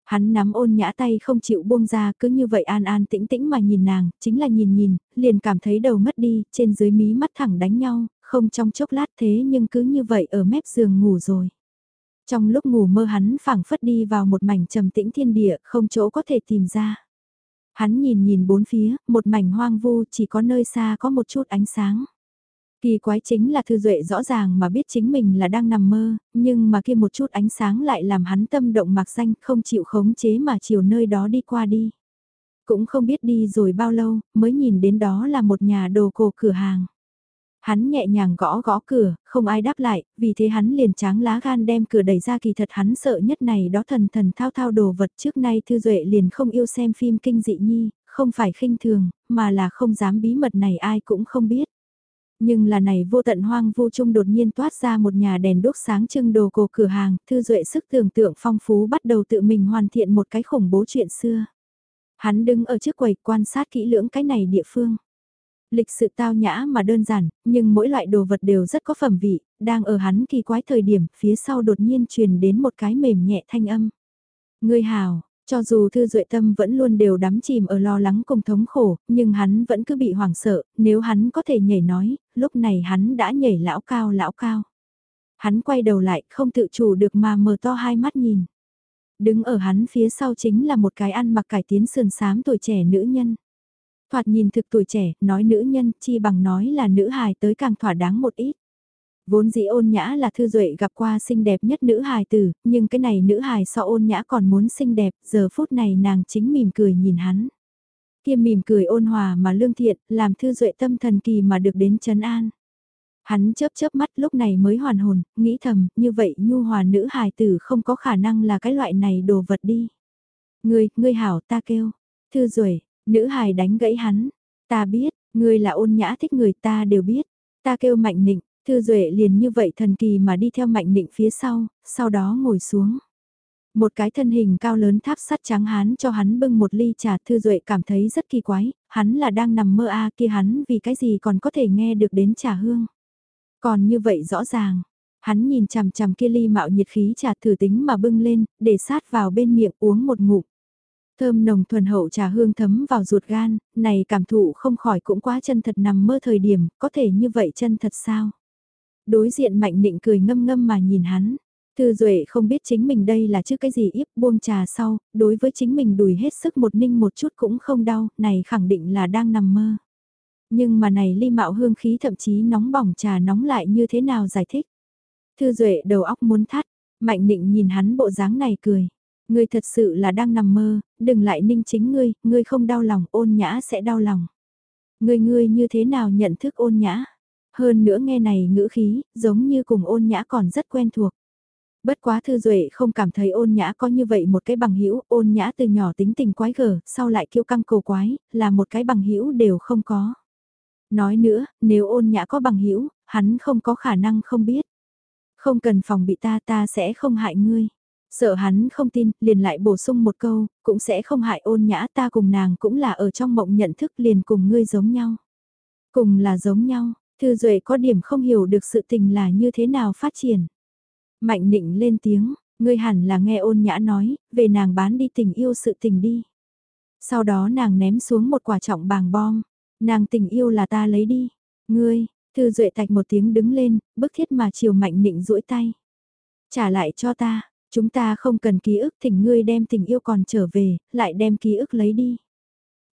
Hắn nắm ôn nhã tay không chịu buông ra cứ như vậy an an tĩnh tĩnh mà nhìn nàng, chính là nhìn nhìn, liền cảm thấy đầu mất đi, trên dưới mí mắt thẳng đánh nhau, không trong chốc lát thế nhưng cứ như vậy ở mép giường ngủ rồi. Trong lúc ngủ mơ hắn phảng phất đi vào một mảnh trầm tĩnh thiên địa, không chỗ có thể tìm ra. Hắn nhìn nhìn bốn phía, một mảnh hoang vu chỉ có nơi xa có một chút ánh sáng. Kỳ quái chính là Thư Duệ rõ ràng mà biết chính mình là đang nằm mơ, nhưng mà kia một chút ánh sáng lại làm hắn tâm động mạc danh không chịu khống chế mà chiều nơi đó đi qua đi. Cũng không biết đi rồi bao lâu, mới nhìn đến đó là một nhà đồ cổ cửa hàng. Hắn nhẹ nhàng gõ gõ cửa, không ai đáp lại, vì thế hắn liền tráng lá gan đem cửa đẩy ra kỳ thật hắn sợ nhất này đó thần thần thao thao đồ vật trước nay Thư Duệ liền không yêu xem phim kinh dị nhi, không phải khinh thường, mà là không dám bí mật này ai cũng không biết. Nhưng là này vô tận hoang vô trung đột nhiên toát ra một nhà đèn đốt sáng trưng đồ cổ cửa hàng, Thư Duệ sức tưởng tượng phong phú bắt đầu tự mình hoàn thiện một cái khủng bố chuyện xưa. Hắn đứng ở trước quầy quan sát kỹ lưỡng cái này địa phương lịch sự tao nhã mà đơn giản, nhưng mỗi loại đồ vật đều rất có phẩm vị, đang ở hắn kỳ quái thời điểm, phía sau đột nhiên truyền đến một cái mềm nhẹ thanh âm. Ngươi hào, cho dù thư duệ tâm vẫn luôn đều đắm chìm ở lo lắng cùng thống khổ, nhưng hắn vẫn cứ bị hoảng sợ, nếu hắn có thể nhảy nói, lúc này hắn đã nhảy lão cao lão cao. Hắn quay đầu lại, không tự chủ được mà mở to hai mắt nhìn. Đứng ở hắn phía sau chính là một cái ăn mặc cải tiến sườn xám tuổi trẻ nữ nhân. Thoạt nhìn thực tuổi trẻ, nói nữ nhân chi bằng nói là nữ hài tới càng thỏa đáng một ít. Vốn dĩ ôn nhã là thư duệ gặp qua xinh đẹp nhất nữ hài tử, nhưng cái này nữ hài so ôn nhã còn muốn xinh đẹp, giờ phút này nàng chính mỉm cười nhìn hắn. Kia mỉm cười ôn hòa mà lương thiện, làm thư duệ tâm thần kỳ mà được đến chấn an. Hắn chớp chớp mắt lúc này mới hoàn hồn, nghĩ thầm, như vậy nhu hòa nữ hài tử không có khả năng là cái loại này đồ vật đi. Ngươi, ngươi hảo ta kêu. Thư duệ Nữ hài đánh gãy hắn. Ta biết, ngươi là ôn nhã thích người ta đều biết. Ta kêu mạnh nịnh, thư duệ liền như vậy thần kỳ mà đi theo mạnh nịnh phía sau, sau đó ngồi xuống. Một cái thân hình cao lớn tháp sắt trắng hán cho hắn bưng một ly trà thư duệ cảm thấy rất kỳ quái, hắn là đang nằm mơ a à, kia hắn vì cái gì còn có thể nghe được đến trà hương. Còn như vậy rõ ràng, hắn nhìn chằm chằm kia ly mạo nhiệt khí trà thử tính mà bưng lên, để sát vào bên miệng uống một ngụm. Thơm nồng thuần hậu trà hương thấm vào ruột gan, này cảm thụ không khỏi cũng quá chân thật nằm mơ thời điểm, có thể như vậy chân thật sao? Đối diện mạnh nịnh cười ngâm ngâm mà nhìn hắn. Thư Duệ không biết chính mình đây là chứ cái gì íp buông trà sau, đối với chính mình đùi hết sức một ninh một chút cũng không đau, này khẳng định là đang nằm mơ. Nhưng mà này ly mạo hương khí thậm chí nóng bỏng trà nóng lại như thế nào giải thích. Thư Duệ đầu óc muốn thắt, mạnh nịnh nhìn hắn bộ dáng này cười. Ngươi thật sự là đang nằm mơ, đừng lại ninh chính ngươi, ngươi không đau lòng, ôn nhã sẽ đau lòng. Ngươi ngươi như thế nào nhận thức ôn nhã? Hơn nữa nghe này ngữ khí, giống như cùng ôn nhã còn rất quen thuộc. Bất quá thư duệ không cảm thấy ôn nhã có như vậy một cái bằng hữu ôn nhã từ nhỏ tính tình quái gở, sau lại kiêu căng cầu quái, là một cái bằng hữu đều không có. Nói nữa, nếu ôn nhã có bằng hữu hắn không có khả năng không biết. Không cần phòng bị ta ta sẽ không hại ngươi. Sợ hắn không tin, liền lại bổ sung một câu, cũng sẽ không hại ôn nhã ta cùng nàng cũng là ở trong mộng nhận thức liền cùng ngươi giống nhau. Cùng là giống nhau, Thư Duệ có điểm không hiểu được sự tình là như thế nào phát triển. Mạnh nịnh lên tiếng, ngươi hẳn là nghe ôn nhã nói, về nàng bán đi tình yêu sự tình đi. Sau đó nàng ném xuống một quả trọng bàng bom, nàng tình yêu là ta lấy đi. Ngươi, Thư Duệ tạch một tiếng đứng lên, bức thiết mà chiều mạnh nịnh duỗi tay. Trả lại cho ta, chúng ta không cần ký ức thỉnh ngươi đem tình yêu còn trở về, lại đem ký ức lấy đi.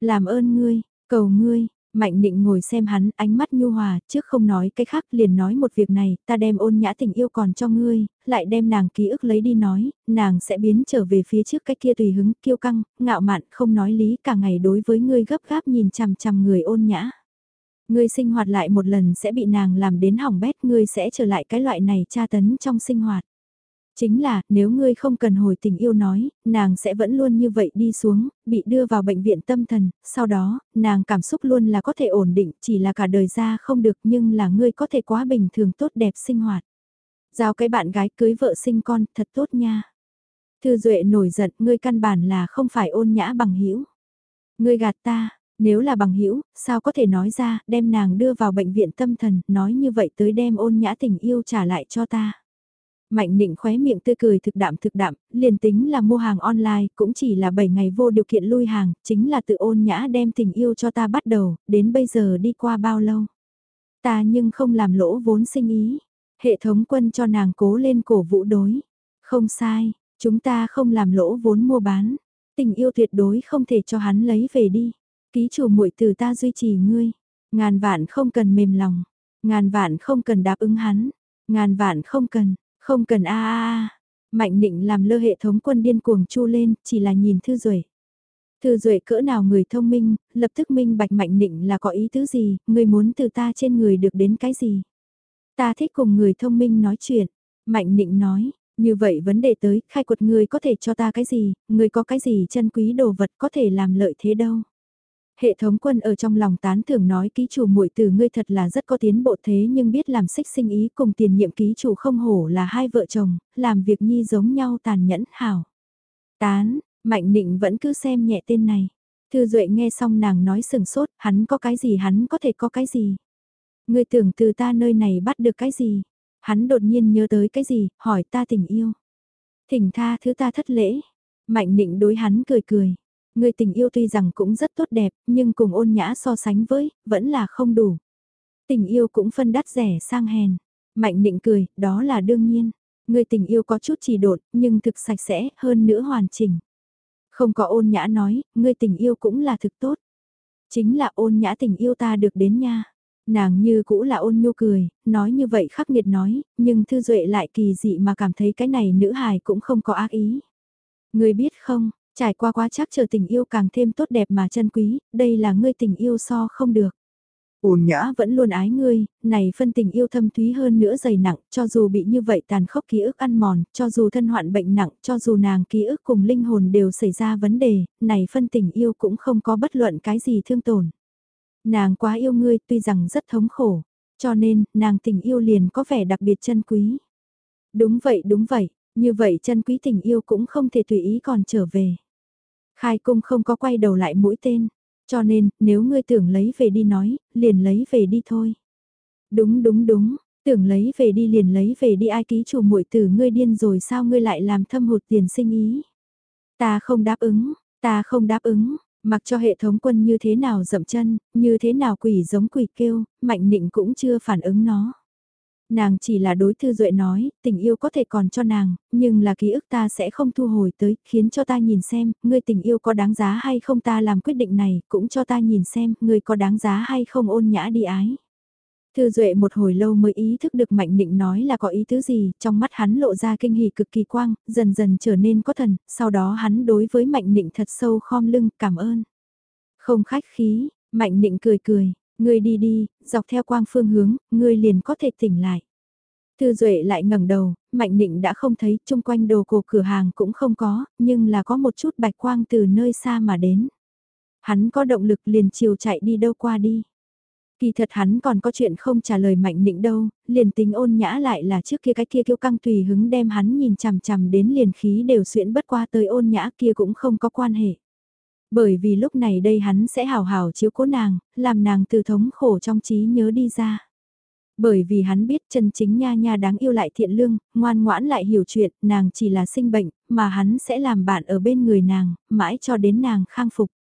Làm ơn ngươi, cầu ngươi, Mạnh định ngồi xem hắn, ánh mắt nhu hòa, trước không nói cái khác liền nói một việc này, ta đem ôn nhã tình yêu còn cho ngươi, lại đem nàng ký ức lấy đi nói, nàng sẽ biến trở về phía trước cái kia tùy hứng, kiêu căng, ngạo mạn, không nói lý cả ngày đối với ngươi gấp gáp nhìn chằm chằm người ôn nhã. Ngươi sinh hoạt lại một lần sẽ bị nàng làm đến hỏng bét, ngươi sẽ trở lại cái loại này tra tấn trong sinh hoạt. Chính là, nếu ngươi không cần hồi tình yêu nói, nàng sẽ vẫn luôn như vậy đi xuống, bị đưa vào bệnh viện tâm thần, sau đó, nàng cảm xúc luôn là có thể ổn định, chỉ là cả đời ra không được nhưng là ngươi có thể quá bình thường tốt đẹp sinh hoạt. Giao cái bạn gái cưới vợ sinh con, thật tốt nha. Thư Duệ nổi giận, ngươi căn bản là không phải ôn nhã bằng hữu Ngươi gạt ta, nếu là bằng hữu sao có thể nói ra, đem nàng đưa vào bệnh viện tâm thần, nói như vậy tới đem ôn nhã tình yêu trả lại cho ta. Mạnh nịnh khóe miệng tươi cười thực đạm thực đạm, liền tính là mua hàng online, cũng chỉ là 7 ngày vô điều kiện lui hàng, chính là tự ôn nhã đem tình yêu cho ta bắt đầu, đến bây giờ đi qua bao lâu. Ta nhưng không làm lỗ vốn sinh ý, hệ thống quân cho nàng cố lên cổ vũ đối. Không sai, chúng ta không làm lỗ vốn mua bán, tình yêu tuyệt đối không thể cho hắn lấy về đi. Ký chủ muội từ ta duy trì ngươi, ngàn vạn không cần mềm lòng, ngàn vạn không cần đáp ứng hắn, ngàn vạn không cần, không cần a a a. Mạnh định làm lơ hệ thống quân điên cuồng chu lên, chỉ là nhìn Thư Duệ. Thư Duệ cỡ nào người thông minh, lập tức minh bạch Mạnh định là có ý tứ gì, người muốn từ ta trên người được đến cái gì. Ta thích cùng người thông minh nói chuyện. Mạnh định nói, như vậy vấn đề tới, khai quật người có thể cho ta cái gì, người có cái gì chân quý đồ vật có thể làm lợi thế đâu. Hệ thống quân ở trong lòng tán thưởng nói ký chủ muội từ ngươi thật là rất có tiến bộ thế nhưng biết làm xích sinh ý cùng tiền nhiệm ký chủ không hổ là hai vợ chồng, làm việc nhi giống nhau tàn nhẫn hảo. Tán, mạnh định vẫn cứ xem nhẹ tên này. Thư Duệ nghe xong nàng nói sừng sốt, hắn có cái gì hắn có thể có cái gì. Ngươi tưởng từ ta nơi này bắt được cái gì. Hắn đột nhiên nhớ tới cái gì, hỏi ta tình yêu. Thỉnh tha thứ ta thất lễ. Mạnh định đối hắn cười cười. Người tình yêu tuy rằng cũng rất tốt đẹp, nhưng cùng ôn nhã so sánh với, vẫn là không đủ. Tình yêu cũng phân đắt rẻ sang hèn. Mạnh định cười, đó là đương nhiên. Người tình yêu có chút chỉ đột, nhưng thực sạch sẽ, hơn nữa hoàn chỉnh. Không có ôn nhã nói, người tình yêu cũng là thực tốt. Chính là ôn nhã tình yêu ta được đến nha. Nàng như cũ là ôn nhu cười, nói như vậy khắc nghiệt nói, nhưng thư duệ lại kỳ dị mà cảm thấy cái này nữ hài cũng không có ác ý. Người biết không, Trải qua quá chắc chờ tình yêu càng thêm tốt đẹp mà chân quý, đây là ngươi tình yêu so không được. Ôn nhã vẫn luôn ái ngươi, này phân tình yêu thâm thúy hơn nữa dày nặng, cho dù bị như vậy tàn khốc ký ức ăn mòn, cho dù thân hoạn bệnh nặng, cho dù nàng ký ức cùng linh hồn đều xảy ra vấn đề, này phân tình yêu cũng không có bất luận cái gì thương tổn. Nàng quá yêu ngươi tuy rằng rất thống khổ, cho nên nàng tình yêu liền có vẻ đặc biệt chân quý. Đúng vậy đúng vậy, Như vậy chân quý tình yêu cũng không thể tùy ý còn trở về. Khai cung không có quay đầu lại mũi tên, cho nên nếu ngươi tưởng lấy về đi nói, liền lấy về đi thôi. Đúng đúng đúng, tưởng lấy về đi liền lấy về đi ai ký chủ muội tử ngươi điên rồi sao ngươi lại làm thâm hụt tiền sinh ý. Ta không đáp ứng, ta không đáp ứng, mặc cho hệ thống quân như thế nào dậm chân, như thế nào quỷ giống quỷ kêu, mạnh nịnh cũng chưa phản ứng nó. Nàng chỉ là đối thư duệ nói, tình yêu có thể còn cho nàng, nhưng là ký ức ta sẽ không thu hồi tới, khiến cho ta nhìn xem, ngươi tình yêu có đáng giá hay không ta làm quyết định này, cũng cho ta nhìn xem, ngươi có đáng giá hay không ôn nhã đi ái. Thư Duệ một hồi lâu mới ý thức được Mạnh định nói là có ý tứ gì, trong mắt hắn lộ ra kinh hỉ cực kỳ quang, dần dần trở nên có thần, sau đó hắn đối với Mạnh định thật sâu khom lưng, cảm ơn. Không khách khí, Mạnh định cười cười, ngươi đi đi, dọc theo quang phương hướng, ngươi liền có thể tỉnh lại. Thư Duệ lại ngẩng đầu, Mạnh định đã không thấy, chung quanh đồ cổ cửa hàng cũng không có, nhưng là có một chút bạch quang từ nơi xa mà đến. Hắn có động lực liền chiều chạy đi đâu qua đi. Kỳ thật hắn còn có chuyện không trả lời mạnh định đâu, liền tính ôn nhã lại là trước kia cái kia kiêu căng tùy hứng đem hắn nhìn chằm chằm đến liền khí đều xuyễn bất qua tới ôn nhã kia cũng không có quan hệ. Bởi vì lúc này đây hắn sẽ hào hào chiếu cố nàng, làm nàng từ thống khổ trong trí nhớ đi ra. Bởi vì hắn biết chân chính nha nha đáng yêu lại thiện lương, ngoan ngoãn lại hiểu chuyện, nàng chỉ là sinh bệnh, mà hắn sẽ làm bạn ở bên người nàng, mãi cho đến nàng khang phục.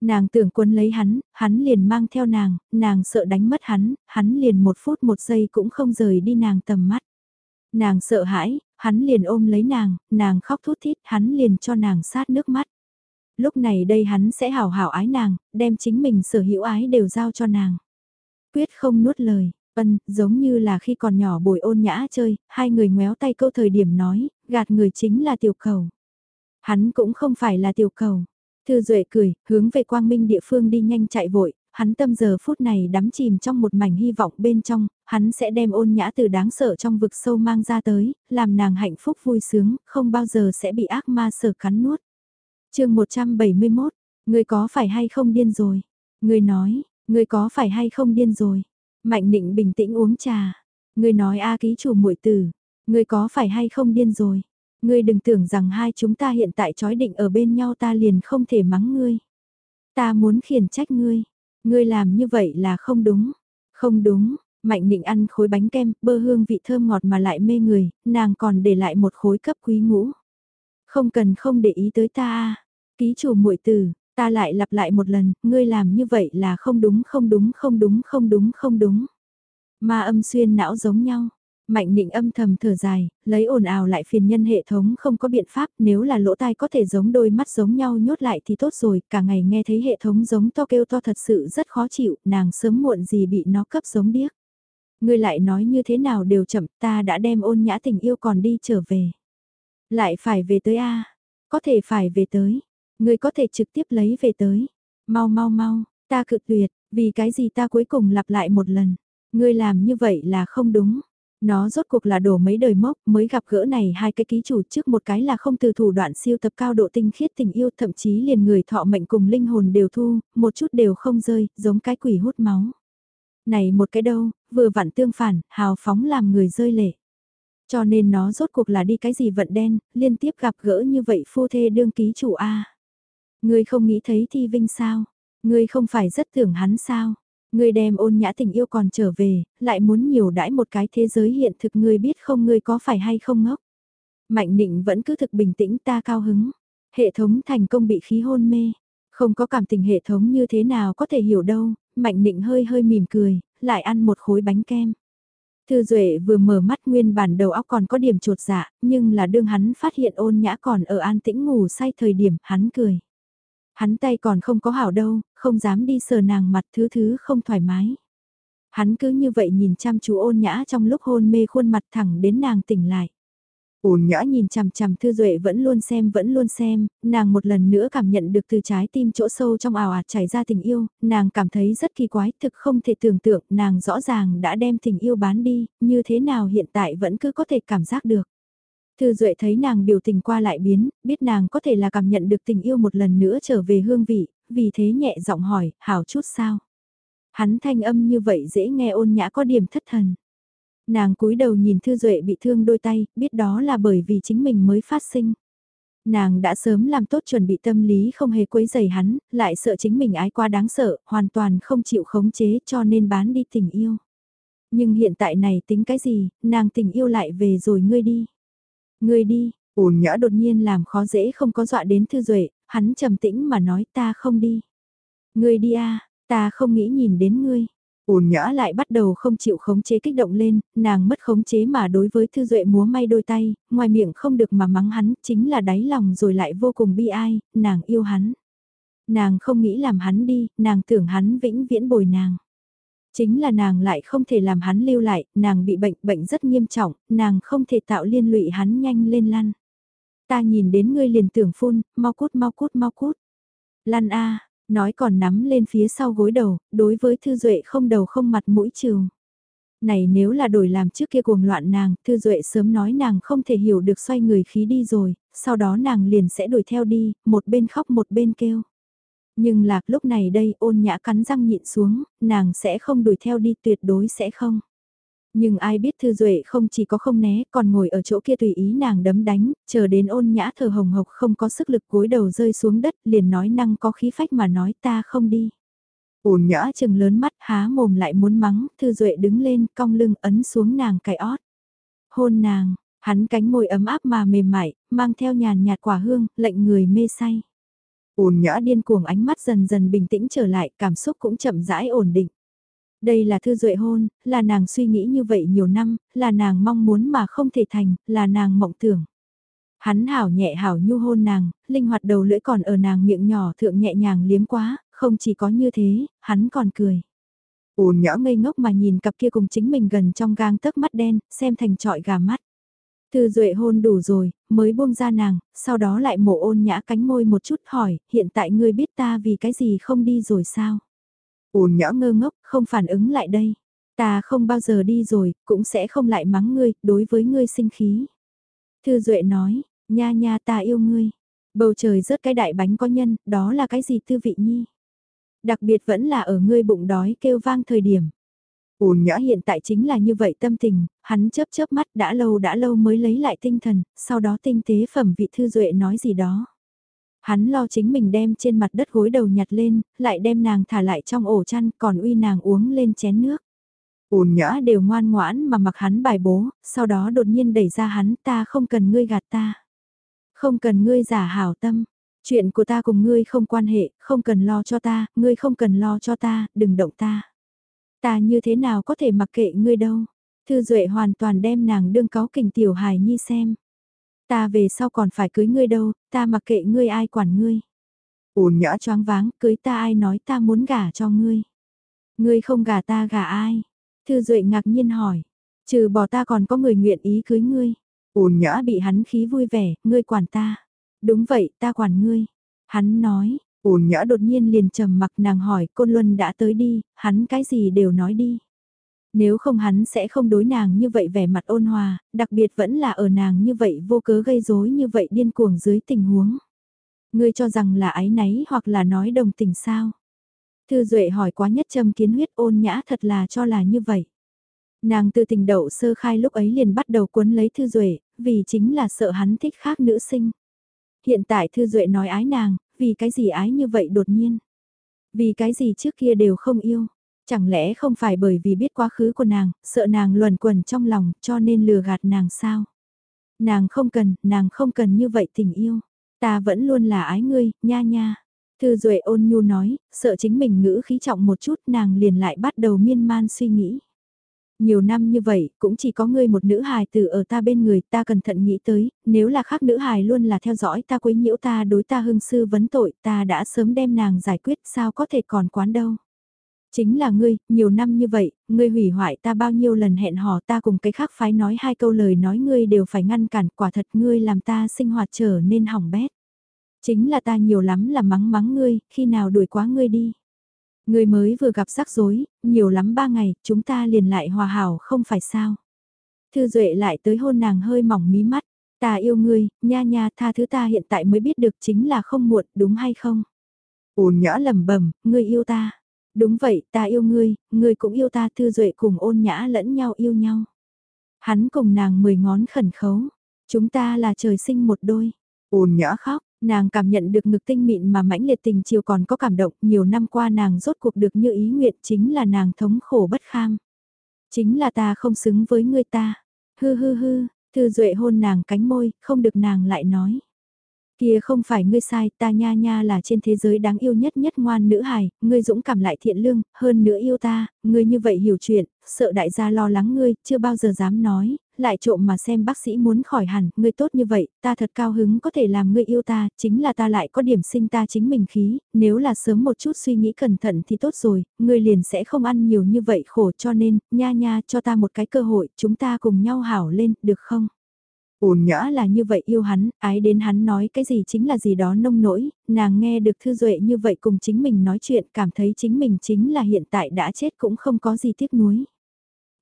Nàng tưởng quân lấy hắn, hắn liền mang theo nàng, nàng sợ đánh mất hắn, hắn liền một phút một giây cũng không rời đi nàng tầm mắt. Nàng sợ hãi, hắn liền ôm lấy nàng, nàng khóc thút thít, hắn liền cho nàng sát nước mắt. Lúc này đây hắn sẽ hảo hảo ái nàng, đem chính mình sở hữu ái đều giao cho nàng. Quyết không nuốt lời, ân, giống như là khi còn nhỏ bồi ôn nhã chơi, hai người ngoéo tay câu thời điểm nói, gạt người chính là tiểu cầu. Hắn cũng không phải là tiểu cầu, Thư Duệ cười, hướng về quang minh địa phương đi nhanh chạy vội, hắn tâm giờ phút này đắm chìm trong một mảnh hy vọng bên trong, hắn sẽ đem ôn nhã từ đáng sợ trong vực sâu mang ra tới, làm nàng hạnh phúc vui sướng, không bao giờ sẽ bị ác ma sở cắn nuốt chương 171, người có phải hay không điên rồi? Người nói, người có phải hay không điên rồi? Mạnh định bình tĩnh uống trà. Người nói A ký chủ muội tử, người có phải hay không điên rồi? Ngươi đừng tưởng rằng hai chúng ta hiện tại chói định ở bên nhau ta liền không thể mắng ngươi. Ta muốn khiển trách ngươi. Ngươi làm như vậy là không đúng. Không đúng, Mạnh định ăn khối bánh kem, bơ hương vị thơm ngọt mà lại mê người, nàng còn để lại một khối cấp quý ngũ. Không cần không để ý tới ta Ký chủ muội tử, ta lại lặp lại một lần, ngươi làm như vậy là không đúng không đúng không đúng không đúng không đúng. Ma âm xuyên não giống nhau. Mạnh định âm thầm thở dài, lấy ồn ào lại phiền nhân hệ thống không có biện pháp nếu là lỗ tai có thể giống đôi mắt giống nhau nhốt lại thì tốt rồi, cả ngày nghe thấy hệ thống giống to kêu to thật sự rất khó chịu, nàng sớm muộn gì bị nó cấp giống điếc. Ngươi lại nói như thế nào đều chậm, ta đã đem ôn nhã tình yêu còn đi trở về. Lại phải về tới A, có thể phải về tới, người có thể trực tiếp lấy về tới. Mau mau mau, ta cự tuyệt, vì cái gì ta cuối cùng lặp lại một lần. Ngươi làm như vậy là không đúng. Nó rốt cuộc là đổ mấy đời mốc mới gặp gỡ này hai cái ký chủ trước một cái là không từ thủ đoạn siêu tập cao độ tinh khiết tình yêu thậm chí liền người thọ mệnh cùng linh hồn đều thu, một chút đều không rơi, giống cái quỷ hút máu. Này một cái đâu, vừa vặn tương phản, hào phóng làm người rơi lệ. Cho nên nó rốt cuộc là đi cái gì vận đen, liên tiếp gặp gỡ như vậy phu thê đương ký chủ A. Người không nghĩ thấy thi vinh sao? Người không phải rất tưởng hắn sao? Ngươi đem ôn nhã tình yêu còn trở về, lại muốn nhiều đãi một cái thế giới hiện thực ngươi biết không ngươi có phải hay không ngốc. Mạnh định vẫn cứ thực bình tĩnh ta cao hứng. Hệ thống thành công bị khí hôn mê. Không có cảm tình hệ thống như thế nào có thể hiểu đâu. Mạnh định hơi hơi mỉm cười, lại ăn một khối bánh kem. Thư Duệ vừa mở mắt nguyên bản đầu óc còn có điểm trột dạ, nhưng là đương hắn phát hiện ôn nhã còn ở an tĩnh ngủ say thời điểm, hắn cười. Hắn tay còn không có hảo đâu, không dám đi sờ nàng mặt thứ thứ không thoải mái. Hắn cứ như vậy nhìn chăm chú ôn nhã trong lúc hôn mê khuôn mặt thẳng đến nàng tỉnh lại. Ôn nhã nhìn chằm chằm Thư Duệ vẫn luôn xem vẫn luôn xem, nàng một lần nữa cảm nhận được từ trái tim chỗ sâu trong ảo ạt chảy ra tình yêu, nàng cảm thấy rất kỳ quái, thực không thể tưởng tượng, nàng rõ ràng đã đem tình yêu bán đi, như thế nào hiện tại vẫn cứ có thể cảm giác được. Thư Duệ thấy nàng biểu tình qua lại biến, biết nàng có thể là cảm nhận được tình yêu một lần nữa trở về hương vị, vì thế nhẹ giọng hỏi, hảo chút sao. Hắn thanh âm như vậy dễ nghe ôn nhã có điểm thất thần. Nàng cúi đầu nhìn Thư Duệ bị thương đôi tay, biết đó là bởi vì chính mình mới phát sinh. Nàng đã sớm làm tốt chuẩn bị tâm lý không hề quấy dày hắn, lại sợ chính mình ái quá đáng sợ, hoàn toàn không chịu khống chế cho nên bán đi tình yêu. Nhưng hiện tại này tính cái gì, nàng tình yêu lại về rồi ngươi đi. Ngươi đi, ồn nhã đột nhiên làm khó dễ không có dọa đến Thư Duệ, hắn trầm tĩnh mà nói ta không đi. Ngươi đi a ta không nghĩ nhìn đến ngươi. Ôn nhã lại bắt đầu không chịu khống chế kích động lên, nàng mất khống chế mà đối với Thư Duệ múa may đôi tay, ngoài miệng không được mà mắng hắn, chính là đáy lòng rồi lại vô cùng bi ai, nàng yêu hắn. Nàng không nghĩ làm hắn đi, nàng tưởng hắn vĩnh viễn bồi nàng. Chính là nàng lại không thể làm hắn lưu lại, nàng bị bệnh, bệnh rất nghiêm trọng, nàng không thể tạo liên lụy hắn nhanh lên lăn. Ta nhìn đến ngươi liền tưởng phun, mau cút mau cút mau cút. Lăn a Nói còn nắm lên phía sau gối đầu, đối với Thư Duệ không đầu không mặt mũi trường. Này nếu là đổi làm trước kia cuồng loạn nàng, Thư Duệ sớm nói nàng không thể hiểu được xoay người khí đi rồi, sau đó nàng liền sẽ đuổi theo đi, một bên khóc một bên kêu. Nhưng lạc lúc này đây ôn nhã cắn răng nhịn xuống, nàng sẽ không đuổi theo đi tuyệt đối sẽ không. Nhưng ai biết Thư Duệ không chỉ có không né, còn ngồi ở chỗ kia tùy ý nàng đấm đánh, chờ đến ôn nhã thờ hồng hộc không có sức lực cúi đầu rơi xuống đất, liền nói năng có khí phách mà nói ta không đi. Ôn nhã chừng lớn mắt há mồm lại muốn mắng, Thư Duệ đứng lên cong lưng ấn xuống nàng cái ót. Hôn nàng, hắn cánh môi ấm áp mà mềm mại, mang theo nhàn nhạt quả hương, lệnh người mê say. Ôn nhã điên cuồng ánh mắt dần dần bình tĩnh trở lại, cảm xúc cũng chậm rãi ổn định. Đây là thư duệ hôn, là nàng suy nghĩ như vậy nhiều năm, là nàng mong muốn mà không thể thành, là nàng mộng tưởng. Hắn hảo nhẹ hảo nhu hôn nàng, linh hoạt đầu lưỡi còn ở nàng miệng nhỏ thượng nhẹ nhàng liếm quá, không chỉ có như thế, hắn còn cười. Ôn nhã ngây ngốc mà nhìn cặp kia cùng chính mình gần trong gang tấc mắt đen, xem thành trọi gà mắt. Thư duệ hôn đủ rồi, mới buông ra nàng, sau đó lại mổ ôn nhã cánh môi một chút hỏi, hiện tại ngươi biết ta vì cái gì không đi rồi sao? Ôn nhã ngơ ngốc, không phản ứng lại đây. Ta không bao giờ đi rồi, cũng sẽ không lại mắng ngươi, đối với ngươi sinh khí. Thư Duệ nói, nha nha ta yêu ngươi. Bầu trời rớt cái đại bánh có nhân, đó là cái gì tư vị nhi? Đặc biệt vẫn là ở ngươi bụng đói kêu vang thời điểm. Ôn nhã hiện tại chính là như vậy tâm tình, hắn chớp chớp mắt đã lâu đã lâu mới lấy lại tinh thần, sau đó tinh tế phẩm vị thư duệ nói gì đó. Hắn lo chính mình đem trên mặt đất gối đầu nhặt lên, lại đem nàng thả lại trong ổ chăn còn uy nàng uống lên chén nước. Ôn nhã đều ngoan ngoãn mà mặc hắn bài bố, sau đó đột nhiên đẩy ra hắn ta không cần ngươi gạt ta. Không cần ngươi giả hảo tâm, chuyện của ta cùng ngươi không quan hệ, không cần lo cho ta, ngươi không cần lo cho ta, đừng động ta. Ta như thế nào có thể mặc kệ ngươi đâu. Thư Duệ hoàn toàn đem nàng đương cáo kình tiểu hài nhi xem. Ta về sau còn phải cưới ngươi đâu, ta mặc kệ ngươi ai quản ngươi. Ôn nhã choáng váng, cưới ta ai nói ta muốn gả cho ngươi. Ngươi không gả ta gả ai? Thư Duệ ngạc nhiên hỏi. Trừ bỏ ta còn có người nguyện ý cưới ngươi. Ôn nhã bị hắn khí vui vẻ, ngươi quản ta. Đúng vậy, ta quản ngươi. Hắn nói, ôn nhã đột nhiên liền trầm mặc nàng hỏi côn luân đã tới đi, hắn cái gì đều nói đi. Nếu không hắn sẽ không đối nàng như vậy vẻ mặt ôn hòa, đặc biệt vẫn là ở nàng như vậy vô cớ gây rối như vậy điên cuồng dưới tình huống. Ngươi cho rằng là ái náy hoặc là nói đồng tình sao? Thư Duệ hỏi quá nhất châm kiến huyết ôn nhã thật là cho là như vậy. Nàng từ tình đậu sơ khai lúc ấy liền bắt đầu cuốn lấy Thư Duệ, vì chính là sợ hắn thích khác nữ sinh. Hiện tại Thư Duệ nói ái nàng, vì cái gì ái như vậy đột nhiên? Vì cái gì trước kia đều không yêu? Chẳng lẽ không phải bởi vì biết quá khứ của nàng, sợ nàng luẩn quẩn trong lòng cho nên lừa gạt nàng sao? Nàng không cần, nàng không cần như vậy tình yêu. Ta vẫn luôn là ái ngươi, nha nha. Thư Duệ ôn nhu nói, sợ chính mình ngữ khí trọng một chút nàng liền lại bắt đầu miên man suy nghĩ. Nhiều năm như vậy, cũng chỉ có ngươi một nữ hài tử ở ta bên người, ta cẩn thận nghĩ tới, nếu là khác nữ hài luôn là theo dõi ta quấy nhiễu ta đối ta hưng sư vấn tội, ta đã sớm đem nàng giải quyết sao có thể còn quán đâu. Chính là ngươi, nhiều năm như vậy, ngươi hủy hoại ta bao nhiêu lần hẹn hò ta cùng cái khác phái nói hai câu lời nói ngươi đều phải ngăn cản, quả thật ngươi làm ta sinh hoạt trở nên hỏng bét. Chính là ta nhiều lắm là mắng mắng ngươi, khi nào đuổi quá ngươi đi. Ngươi mới vừa gặp rắc rối, nhiều lắm ba ngày, chúng ta liền lại hòa hảo không phải sao. Thư Duệ lại tới hôn nàng hơi mỏng mí mắt, ta yêu ngươi, nha nha tha thứ ta hiện tại mới biết được chính là không muộn, đúng hay không? Ôn nhã lầm bẩm ngươi yêu ta. Đúng vậy, ta yêu ngươi, ngươi cũng yêu ta thư duệ cùng ôn nhã lẫn nhau yêu nhau. Hắn cùng nàng mười ngón khẩn khấu. Chúng ta là trời sinh một đôi. Ôn nhã khóc, nàng cảm nhận được ngực tinh mịn mà mãnh liệt tình chiều còn có cảm động. Nhiều năm qua nàng rốt cuộc được như ý nguyện chính là nàng thống khổ bất kham. Chính là ta không xứng với ngươi ta. Hư hư hư, thư duệ hôn nàng cánh môi, không được nàng lại nói. Kia không phải ngươi sai, ta nha nha là trên thế giới đáng yêu nhất nhất ngoan nữ hài, ngươi dũng cảm lại thiện lương, hơn nữa yêu ta, ngươi như vậy hiểu chuyện, sợ đại gia lo lắng ngươi, chưa bao giờ dám nói, lại trộm mà xem bác sĩ muốn khỏi hẳn, ngươi tốt như vậy, ta thật cao hứng có thể làm ngươi yêu ta, chính là ta lại có điểm sinh ta chính mình khí, nếu là sớm một chút suy nghĩ cẩn thận thì tốt rồi, ngươi liền sẽ không ăn nhiều như vậy khổ cho nên, nha nha cho ta một cái cơ hội, chúng ta cùng nhau hảo lên, được không? Ôn nhã là như vậy yêu hắn, ái đến hắn nói cái gì chính là gì đó nông nỗi, nàng nghe được thư duệ như vậy cùng chính mình nói chuyện cảm thấy chính mình chính là hiện tại đã chết cũng không có gì tiếc nuối.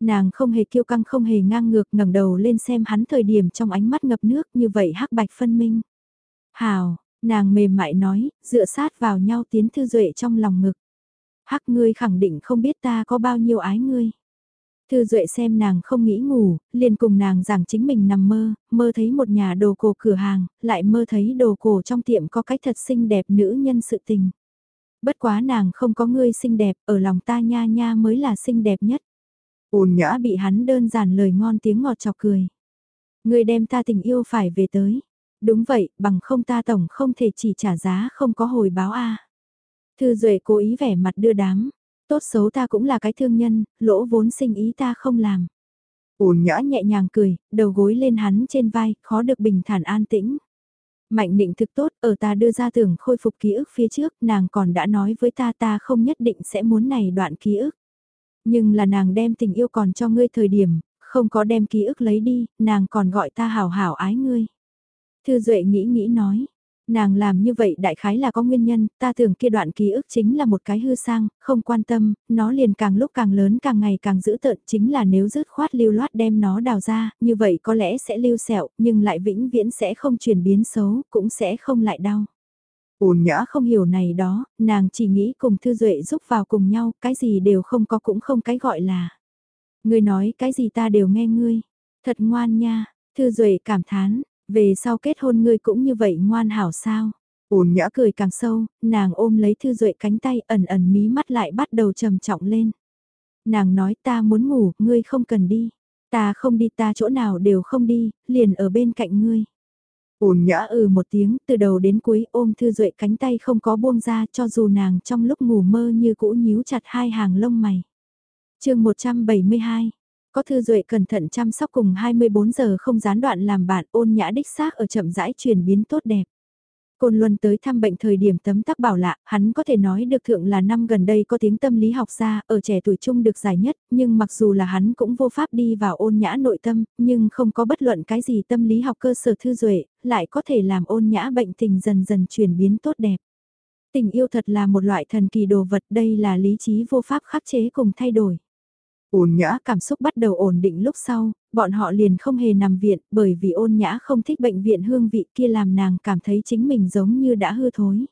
Nàng không hề kiêu căng không hề ngang ngược ngẩng đầu lên xem hắn thời điểm trong ánh mắt ngập nước như vậy hắc bạch phân minh. Hào, nàng mềm mại nói, dựa sát vào nhau tiến thư duệ trong lòng ngực. Hắc ngươi khẳng định không biết ta có bao nhiêu ái ngươi. Thư Duệ xem nàng không nghĩ ngủ, liền cùng nàng giảng chính mình nằm mơ, mơ thấy một nhà đồ cổ cửa hàng, lại mơ thấy đồ cổ trong tiệm có cái thật xinh đẹp nữ nhân sự tình. Bất quá nàng không có ngươi xinh đẹp, ở lòng ta nha nha mới là xinh đẹp nhất. Ôn nhã bị hắn đơn giản lời ngon tiếng ngọt chọc cười. Ngươi đem ta tình yêu phải về tới. Đúng vậy, bằng không ta tổng không thể chỉ trả giá không có hồi báo a. Thư Duệ cố ý vẻ mặt đưa đám, Tốt xấu ta cũng là cái thương nhân, lỗ vốn sinh ý ta không làm. Ôn nhã nhẹ nhàng cười, đầu gối lên hắn trên vai, khó được bình thản an tĩnh. Mạnh định thực tốt, ở ta đưa ra tưởng khôi phục ký ức phía trước, nàng còn đã nói với ta ta không nhất định sẽ muốn này đoạn ký ức. Nhưng là nàng đem tình yêu còn cho ngươi thời điểm, không có đem ký ức lấy đi, nàng còn gọi ta hảo hảo ái ngươi. Thư Duệ nghĩ nghĩ nói, Nàng làm như vậy đại khái là có nguyên nhân, ta tưởng kia đoạn ký ức chính là một cái hư sang, không quan tâm, nó liền càng lúc càng lớn càng ngày càng dữ tợn chính là nếu rứt khoát lưu loát đem nó đào ra, như vậy có lẽ sẽ lưu sẹo, nhưng lại vĩnh viễn sẽ không chuyển biến xấu, cũng sẽ không lại đau. Ôn nhã không hiểu này đó, nàng chỉ nghĩ cùng Thư Duệ giúp vào cùng nhau, cái gì đều không có cũng không cái gọi là. Ngươi nói cái gì ta đều nghe ngươi, thật ngoan nha, Thư Duệ cảm thán, về sau kết hôn ngươi cũng như vậy ngoan hảo sao? Ôn nhã cười càng sâu, nàng ôm lấy thư duệ cánh tay ẩn ẩn mí mắt lại bắt đầu trầm trọng lên. Nàng nói ta muốn ngủ, ngươi không cần đi. Ta không đi ta chỗ nào đều không đi, liền ở bên cạnh ngươi. Ôn nhã ừ một tiếng, từ đầu đến cuối ôm thư duệ cánh tay không có buông ra cho dù nàng trong lúc ngủ mơ như cũ nhíu chặt hai hàng lông mày. chương 172, có thư duệ cẩn thận chăm sóc cùng 24 giờ không gián đoạn làm bạn ôn nhã đích xác ở chậm rãi chuyển biến tốt đẹp. Côn Luân tới thăm bệnh thời điểm tấm tắc bảo lạ, hắn có thể nói được thượng là năm gần đây có tiếng tâm lý học ra, ở trẻ tuổi trung được giải nhất, nhưng mặc dù là hắn cũng vô pháp đi vào ôn nhã nội tâm, nhưng không có bất luận cái gì tâm lý học cơ sở thư duệ, lại có thể làm ôn nhã bệnh tình dần dần chuyển biến tốt đẹp. Tình yêu thật là một loại thần kỳ đồ vật, đây là lý trí vô pháp khắc chế cùng thay đổi. Ôn nhã cảm xúc bắt đầu ổn định lúc sau, bọn họ liền không hề nằm viện bởi vì ôn nhã không thích bệnh viện hương vị kia làm nàng cảm thấy chính mình giống như đã hư thối.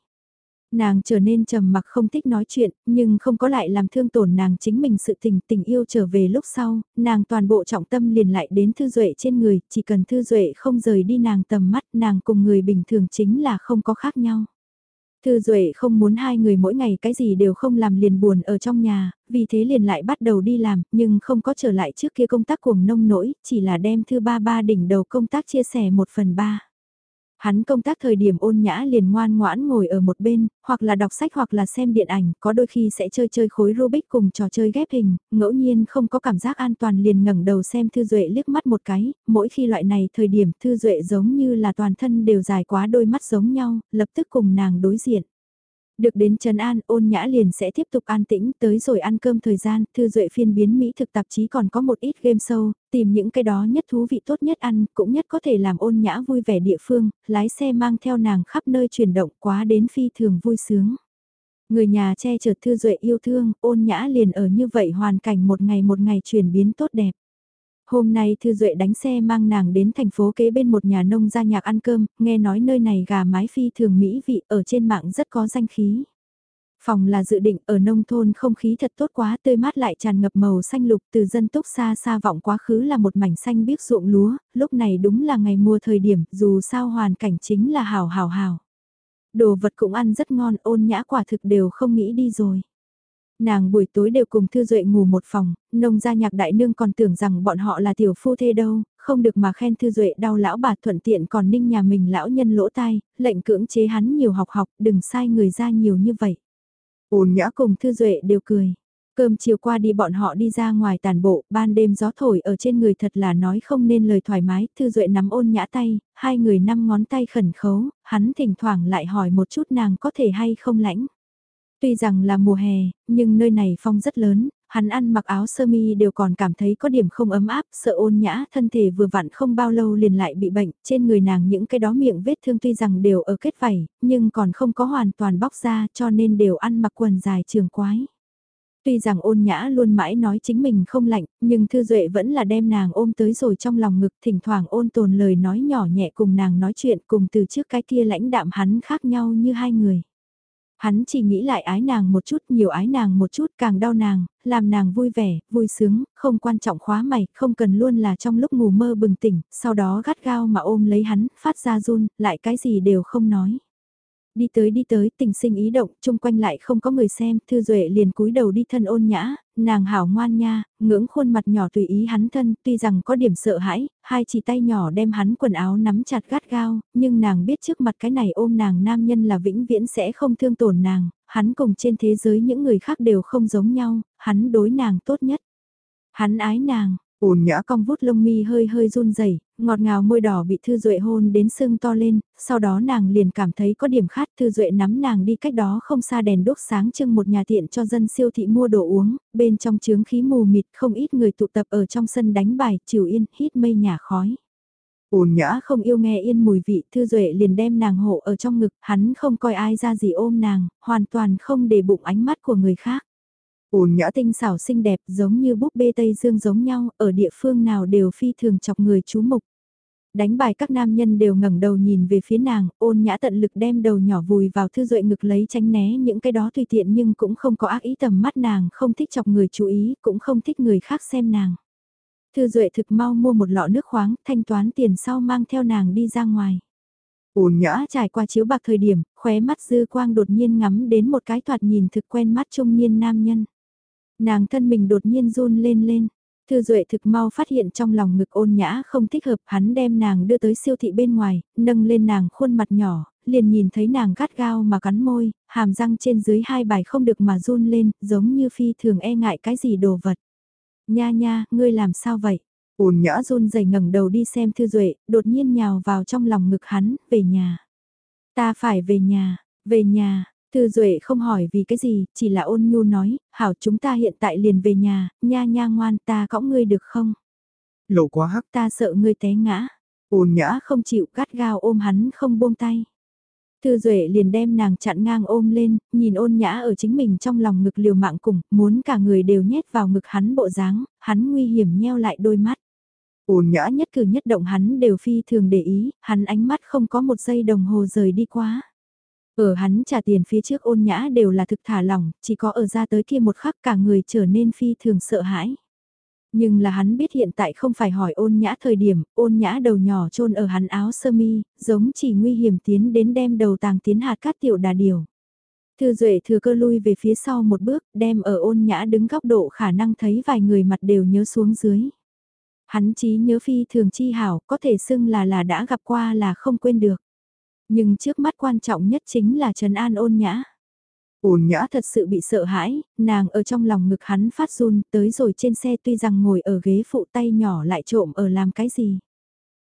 Nàng trở nên trầm mặc không thích nói chuyện, nhưng không có lại làm thương tổn nàng chính mình sự tình tình yêu trở về lúc sau, nàng toàn bộ trọng tâm liền lại đến thư duệ trên người, chỉ cần thư duệ không rời đi nàng tầm mắt nàng cùng người bình thường chính là không có khác nhau. Thư Duệ không muốn hai người mỗi ngày cái gì đều không làm liền buồn ở trong nhà, vì thế liền lại bắt đầu đi làm, nhưng không có trở lại trước kia công tác cuồng nông nỗi, chỉ là đem thư ba ba đỉnh đầu công tác chia sẻ một phần ba. Hắn công tác thời điểm ôn nhã liền ngoan ngoãn ngồi ở một bên, hoặc là đọc sách hoặc là xem điện ảnh, có đôi khi sẽ chơi chơi khối Rubik cùng trò chơi ghép hình, ngẫu nhiên không có cảm giác an toàn liền ngẩng đầu xem Thư Duệ liếc mắt một cái, mỗi khi loại này thời điểm Thư Duệ giống như là toàn thân đều dài quá đôi mắt giống nhau, lập tức cùng nàng đối diện. Được đến Trần An, ôn nhã liền sẽ tiếp tục an tĩnh, tới rồi ăn cơm thời gian, thư duệ phiên biến Mỹ thực tạp chí còn có một ít game show, tìm những cái đó nhất thú vị tốt nhất ăn, cũng nhất có thể làm ôn nhã vui vẻ địa phương, lái xe mang theo nàng khắp nơi chuyển động quá đến phi thường vui sướng. Người nhà che chở thư duệ yêu thương, ôn nhã liền ở như vậy hoàn cảnh một ngày một ngày chuyển biến tốt đẹp. Hôm nay Thư Duệ đánh xe mang nàng đến thành phố kế bên một nhà nông gia nhạc ăn cơm, nghe nói nơi này gà mái phi thường mỹ vị ở trên mạng rất có danh khí. Phòng là dự định ở nông thôn không khí thật tốt quá tươi mát lại tràn ngập màu xanh lục từ dân túc xa xa vọng quá khứ là một mảnh xanh biếc ruộng lúa, lúc này đúng là ngày mùa thời điểm dù sao hoàn cảnh chính là hào hào hào. Đồ vật cũng ăn rất ngon ôn nhã quả thực đều không nghĩ đi rồi. Nàng buổi tối đều cùng Thư Duệ ngủ một phòng, nông gia nhạc đại nương còn tưởng rằng bọn họ là tiểu phu thê đâu, không được mà khen Thư Duệ đau lão bà thuận tiện còn ninh nhà mình lão nhân lỗ tai, lệnh cưỡng chế hắn nhiều học học, đừng sai người ra nhiều như vậy. Ôn nhã cùng Thư Duệ đều cười. Cơm chiều qua đi bọn họ đi ra ngoài tàn bộ, ban đêm gió thổi ở trên người thật là nói không nên lời thoải mái, Thư Duệ nắm ôn nhã tay, hai người năm ngón tay khẩn khấu, hắn thỉnh thoảng lại hỏi một chút nàng có thể hay không lãnh. Tuy rằng là mùa hè, nhưng nơi này phong rất lớn, hắn ăn mặc áo sơ mi đều còn cảm thấy có điểm không ấm áp, sợ ôn nhã, thân thể vừa vặn không bao lâu liền lại bị bệnh, trên người nàng những cái đó miệng vết thương tuy rằng đều ở kết vảy, nhưng còn không có hoàn toàn bóc ra cho nên đều ăn mặc quần dài trường quái. Tuy rằng ôn nhã luôn mãi nói chính mình không lạnh, nhưng Thư Duệ vẫn là đem nàng ôm tới rồi trong lòng ngực thỉnh thoảng ôn tồn lời nói nhỏ nhẹ cùng nàng nói chuyện cùng từ trước cái kia lãnh đạm hắn khác nhau như hai người. Hắn chỉ nghĩ lại ái nàng một chút, nhiều ái nàng một chút, càng đau nàng, làm nàng vui vẻ, vui sướng, không quan trọng khóa mày, không cần luôn là trong lúc ngủ mơ bừng tỉnh, sau đó gắt gao mà ôm lấy hắn, phát ra run, lại cái gì đều không nói. Đi tới đi tới, tình sinh ý động, chung quanh lại không có người xem, Thư Duệ liền cúi đầu đi thân ôn nhã, nàng hảo ngoan nha, ngưỡng khuôn mặt nhỏ tùy ý hắn thân, tuy rằng có điểm sợ hãi, hai chỉ tay nhỏ đem hắn quần áo nắm chặt gắt gao, nhưng nàng biết trước mặt cái này ôm nàng nam nhân là vĩnh viễn sẽ không thương tổn nàng, hắn cùng trên thế giới những người khác đều không giống nhau, hắn đối nàng tốt nhất. Hắn ái nàng, ôn nhã cong vút lông mi hơi hơi run rẩy ngọt ngào môi đỏ bị Thư Duệ hôn đến sưng to lên, sau đó nàng liền cảm thấy có điểm khát Thư Duệ nắm nàng đi cách đó không xa đèn đốt sáng trưng một nhà tiện cho dân siêu thị mua đồ uống, bên trong chướng khí mù mịt không ít người tụ tập ở trong sân đánh bài, chiều yên, hít mây nhà khói. Ôn nhã không yêu nghe yên mùi vị, Thư Duệ liền đem nàng hộ ở trong ngực, hắn không coi ai ra gì ôm nàng, hoàn toàn không để bụng ánh mắt của người khác. Ôn nhã tinh xảo xinh đẹp giống như búp bê Tây Dương giống nhau, ở địa phương nào đều phi thường chọc người chú mục. Đánh bài các nam nhân đều ngẩng đầu nhìn về phía nàng, ôn nhã tận lực đem đầu nhỏ vùi vào thư duệ ngực lấy tránh né những cái đó tùy tiện nhưng cũng không có ác ý tầm mắt nàng, không thích chọc người chú ý, cũng không thích người khác xem nàng. Thư duệ thực mau mua một lọ nước khoáng, thanh toán tiền sau mang theo nàng đi ra ngoài. Ôn nhã trải qua chiếu bạc thời điểm, khóe mắt dư quang đột nhiên ngắm đến một cái thoạt nhìn thực quen mắt trung niên nam nhân. Nàng thân mình đột nhiên run lên lên. Thư Duệ thực mau phát hiện trong lòng ngực ôn nhã không thích hợp hắn đem nàng đưa tới siêu thị bên ngoài, nâng lên nàng khuôn mặt nhỏ, liền nhìn thấy nàng gắt gao mà cắn môi, hàm răng trên dưới hai bài không được mà run lên, giống như phi thường e ngại cái gì đồ vật. Nha nha, ngươi làm sao vậy? Ôn nhã run rẩy ngẩng đầu đi xem Thư Duệ, đột nhiên nhào vào trong lòng ngực hắn, về nhà. Ta phải về nhà, về nhà, Thư Duệ không hỏi vì cái gì, chỉ là ôn nhu nói, hảo chúng ta hiện tại liền về nhà, nha nha ngoan ta cõng ngươi được không? Lộ quá hắc ta sợ ngươi té ngã. Ôn nhã không chịu gắt gao ôm hắn không buông tay. Thư Duệ liền đem nàng chặn ngang ôm lên, nhìn ôn nhã ở chính mình trong lòng ngực liều mạng cùng, muốn cả người đều nhét vào ngực hắn bộ dáng, hắn nguy hiểm nheo lại đôi mắt. Ôn nhã nhất cử nhất động hắn đều phi thường để ý, hắn ánh mắt không có một giây đồng hồ rời đi quá. Ở hắn trả tiền phía trước ôn nhã đều là thực thả lỏng, chỉ có ở ra tới kia một khắc cả người trở nên phi thường sợ hãi. Nhưng là hắn biết hiện tại không phải hỏi ôn nhã thời điểm, ôn nhã đầu nhỏ trôn ở hắn áo sơ mi, giống chỉ nguy hiểm tiến đến đem đầu tàng tiến hạt cát tiểu đà điều. Thư Duệ thừa cơ lui về phía sau một bước, đem ở ôn nhã đứng góc độ khả năng thấy vài người mặt đều nhớ xuống dưới. Hắn chí nhớ phi thường chi hảo, có thể xưng là là đã gặp qua là không quên được. Nhưng trước mắt quan trọng nhất chính là Trần An ôn nhã. Ôn nhã thật sự bị sợ hãi, nàng ở trong lòng ngực hắn phát run, tới rồi trên xe tuy rằng ngồi ở ghế phụ tay nhỏ lại trộm ở làm cái gì.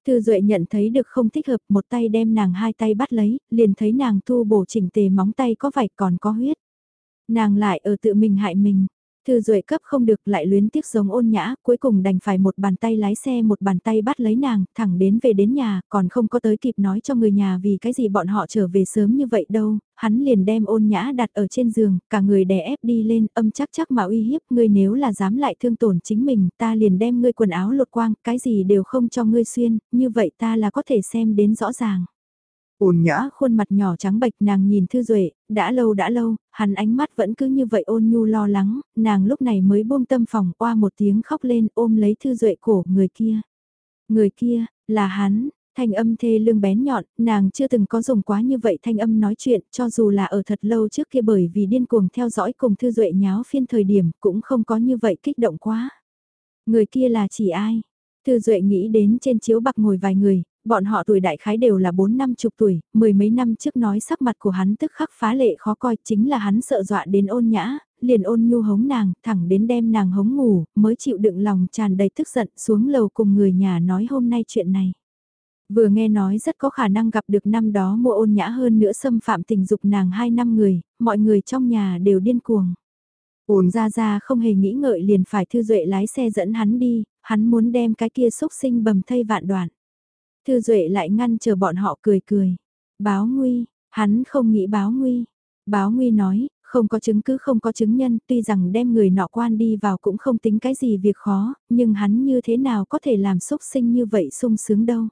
Thư Duệ nhận thấy được không thích hợp, một tay đem nàng hai tay bắt lấy, liền thấy nàng thu bổ chỉnh tề móng tay có vạch còn có huyết. Nàng lại ở tự mình hại mình, Thư Duệ cấp không được lại luyến tiếc giống ôn nhã, cuối cùng đành phải một bàn tay lái xe một bàn tay bắt lấy nàng, thẳng đến về đến nhà, còn không có tới kịp nói cho người nhà vì cái gì bọn họ trở về sớm như vậy đâu, hắn liền đem ôn nhã đặt ở trên giường, cả người đè ép đi lên, âm chắc chắc mà uy hiếp ngươi nếu là dám lại thương tổn chính mình, ta liền đem ngươi quần áo lột quang, cái gì đều không cho ngươi xuyên, như vậy ta là có thể xem đến rõ ràng ôn nhã, Khuôn mặt nhỏ trắng bệch nàng nhìn Thư Duệ, đã lâu đã lâu, hắn ánh mắt vẫn cứ như vậy ôn nhu lo lắng, nàng lúc này mới buông tâm phòng qua một tiếng khóc lên ôm lấy Thư Duệ cổ người kia. Người kia, là hắn, thanh âm thê lương bén nhọn, nàng chưa từng có dùng quá như vậy thanh âm nói chuyện, cho dù là ở thật lâu trước kia bởi vì điên cuồng theo dõi cùng Thư Duệ nháo phiên thời điểm, cũng không có như vậy kích động quá. Người kia là chỉ ai? Thư Duệ nghĩ đến trên chiếu bạc ngồi vài người, bọn họ tuổi đại khái đều là bốn năm chục tuổi, mười mấy năm trước nói sắc mặt của hắn tức khắc phá lệ khó coi chính là hắn sợ dọa đến ôn nhã, liền ôn nhu hống nàng, thẳng đến đem nàng hống ngủ, mới chịu đựng lòng tràn đầy tức giận xuống lầu cùng người nhà nói hôm nay chuyện này. Vừa nghe nói rất có khả năng gặp được năm đó mua ôn nhã hơn nữa xâm phạm tình dục nàng hai năm người, mọi người trong nhà đều điên cuồng. Ôn ra ra không hề nghĩ ngợi liền phải thư duệ lái xe dẫn hắn đi, hắn muốn đem cái kia xúc sinh bầm thây vạn đoạn. Thư duệ lại ngăn chờ bọn họ cười cười. Báo nguy, hắn không nghĩ báo nguy. Báo nguy nói, không có chứng cứ không có chứng nhân, tuy rằng đem người nọ quan đi vào cũng không tính cái gì việc khó, nhưng hắn như thế nào có thể làm xúc sinh như vậy sung sướng đâu.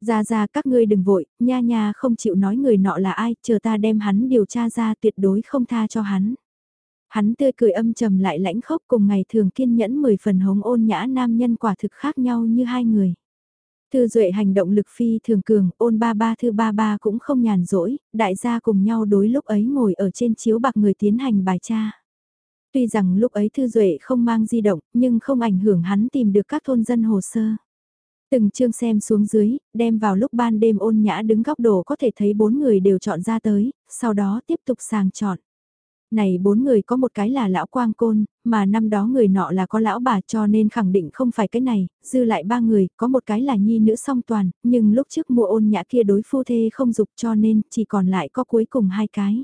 Ra ra các ngươi đừng vội, nha nha không chịu nói người nọ là ai, chờ ta đem hắn điều tra ra tuyệt đối không tha cho hắn. Hắn tươi cười âm trầm lại lãnh khốc cùng ngày thường kiên nhẫn mười phần hống ôn nhã nam nhân quả thực khác nhau như hai người. Thư Duệ hành động lực phi thường cường, ôn ba ba thư ba ba cũng không nhàn rỗi, đại gia cùng nhau đối lúc ấy ngồi ở trên chiếu bạc người tiến hành bài tra. Tuy rằng lúc ấy Thư Duệ không mang di động, nhưng không ảnh hưởng hắn tìm được các thôn dân hồ sơ. Từng chương xem xuống dưới, đem vào lúc ban đêm ôn nhã đứng góc độ có thể thấy bốn người đều chọn ra tới, sau đó tiếp tục sàng chọn. Này bốn người có một cái là lão quang côn, mà năm đó người nọ là có lão bà cho nên khẳng định không phải cái này, dư lại ba người, có một cái là nhi nữ song toàn, nhưng lúc trước mua ôn nhã kia đối phu thê không dục cho nên chỉ còn lại có cuối cùng hai cái.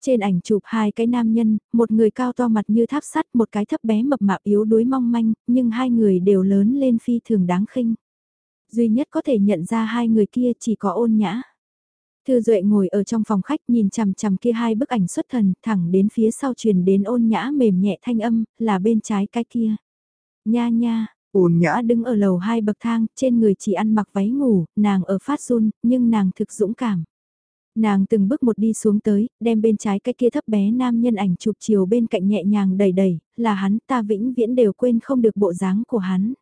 Trên ảnh chụp hai cái nam nhân, một người cao to mặt như tháp sắt, một cái thấp bé mập mạp yếu đuối mong manh, nhưng hai người đều lớn lên phi thường đáng khinh. Duy nhất có thể nhận ra hai người kia chỉ có ôn nhã. Thư Duệ ngồi ở trong phòng khách nhìn chằm chằm kia hai bức ảnh xuất thần, thẳng đến phía sau truyền đến ôn nhã mềm nhẹ thanh âm, là bên trái cái kia. Nha nha, ôn nhã đứng ở lầu hai bậc thang, trên người chỉ ăn mặc váy ngủ, nàng ở phát run, nhưng nàng thực dũng cảm. Nàng từng bước một đi xuống tới, đem bên trái cái kia thấp bé nam nhân ảnh chụp chiều bên cạnh nhẹ nhàng đẩy đẩy, là hắn ta vĩnh viễn đều quên không được bộ dáng của hắn.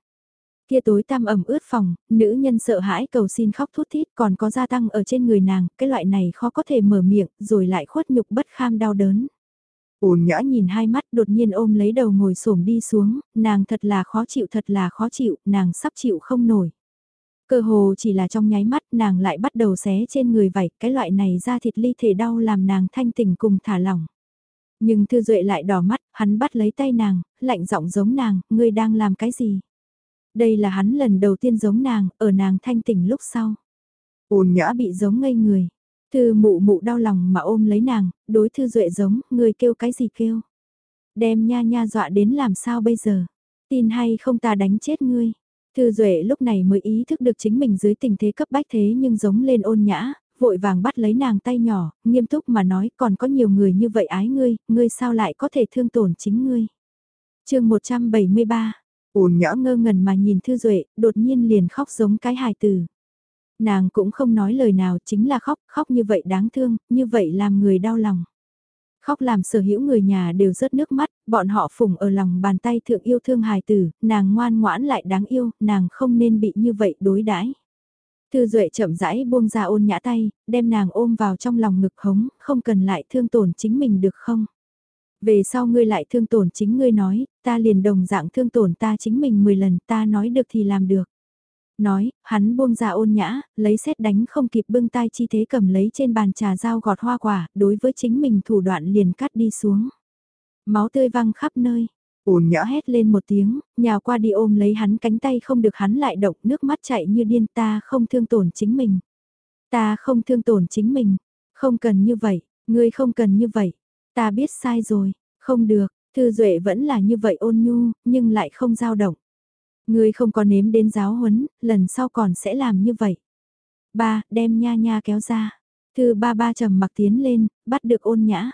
Kia tối tăm ẩm ướt phòng, nữ nhân sợ hãi cầu xin khóc thút thít còn có gia tăng ở trên người nàng, cái loại này khó có thể mở miệng rồi lại khuất nhục bất kham đau đớn. Ôn nhã nhìn hai mắt đột nhiên ôm lấy đầu ngồi xổm đi xuống, nàng thật là khó chịu thật là khó chịu, nàng sắp chịu không nổi. Cơ hồ chỉ là trong nháy mắt nàng lại bắt đầu xé trên người vảy, cái loại này ra thịt ly thể đau làm nàng thanh tỉnh cùng thả lỏng. Nhưng Thư Duệ lại đỏ mắt, hắn bắt lấy tay nàng, lạnh giọng giống nàng, ngươi đang làm cái gì? Đây là hắn lần đầu tiên giống nàng, ở nàng thanh tỉnh lúc sau. Ôn nhã bị giống ngây người. Thư mụ mụ đau lòng mà ôm lấy nàng, đối thư duệ giống, người kêu cái gì kêu. Đem nha nha dọa đến làm sao bây giờ. Tin hay không ta đánh chết ngươi. Thư Duệ lúc này mới ý thức được chính mình dưới tình thế cấp bách thế nhưng giống lên ôn nhã, vội vàng bắt lấy nàng tay nhỏ, nghiêm túc mà nói còn có nhiều người như vậy ái ngươi, ngươi sao lại có thể thương tổn chính ngươi. chương 173, ôn nhã ngơ ngẩn mà nhìn Thư Duệ, đột nhiên liền khóc giống cái hài tử. Nàng cũng không nói lời nào, chính là khóc, khóc như vậy đáng thương, như vậy làm người đau lòng. Khóc làm sở hữu người nhà đều rớt nước mắt, bọn họ phùng ở lòng bàn tay thượng yêu thương hài tử, nàng ngoan ngoãn lại đáng yêu, nàng không nên bị như vậy đối đãi. Thư Duệ chậm rãi buông ra ôn nhã tay, đem nàng ôm vào trong lòng ngực hống, không cần lại thương tổn chính mình được không? Về sau ngươi lại thương tổn chính ngươi nói, ta liền đồng dạng thương tổn ta chính mình 10 lần, ta nói được thì làm được. Nói, hắn buông ra ôn nhã, lấy xét đánh không kịp bưng tay chi thế cầm lấy trên bàn trà dao gọt hoa quả, đối với chính mình thủ đoạn liền cắt đi xuống. Máu tươi văng khắp nơi. Ôn nhã hét lên một tiếng, nhào qua đi ôm lấy hắn cánh tay không được hắn lại động nước mắt chạy như điên ta không thương tổn chính mình. Ta không thương tổn chính mình, không cần như vậy, ngươi không cần như vậy, ta biết sai rồi, không được, Thư Duệ vẫn là như vậy ôn nhu, nhưng lại không dao động. Ngươi không có nếm đến giáo huấn, lần sau còn sẽ làm như vậy. Ba, đem nha nha kéo ra. Thư ba ba trầm mặc tiến lên, bắt được ôn nhã.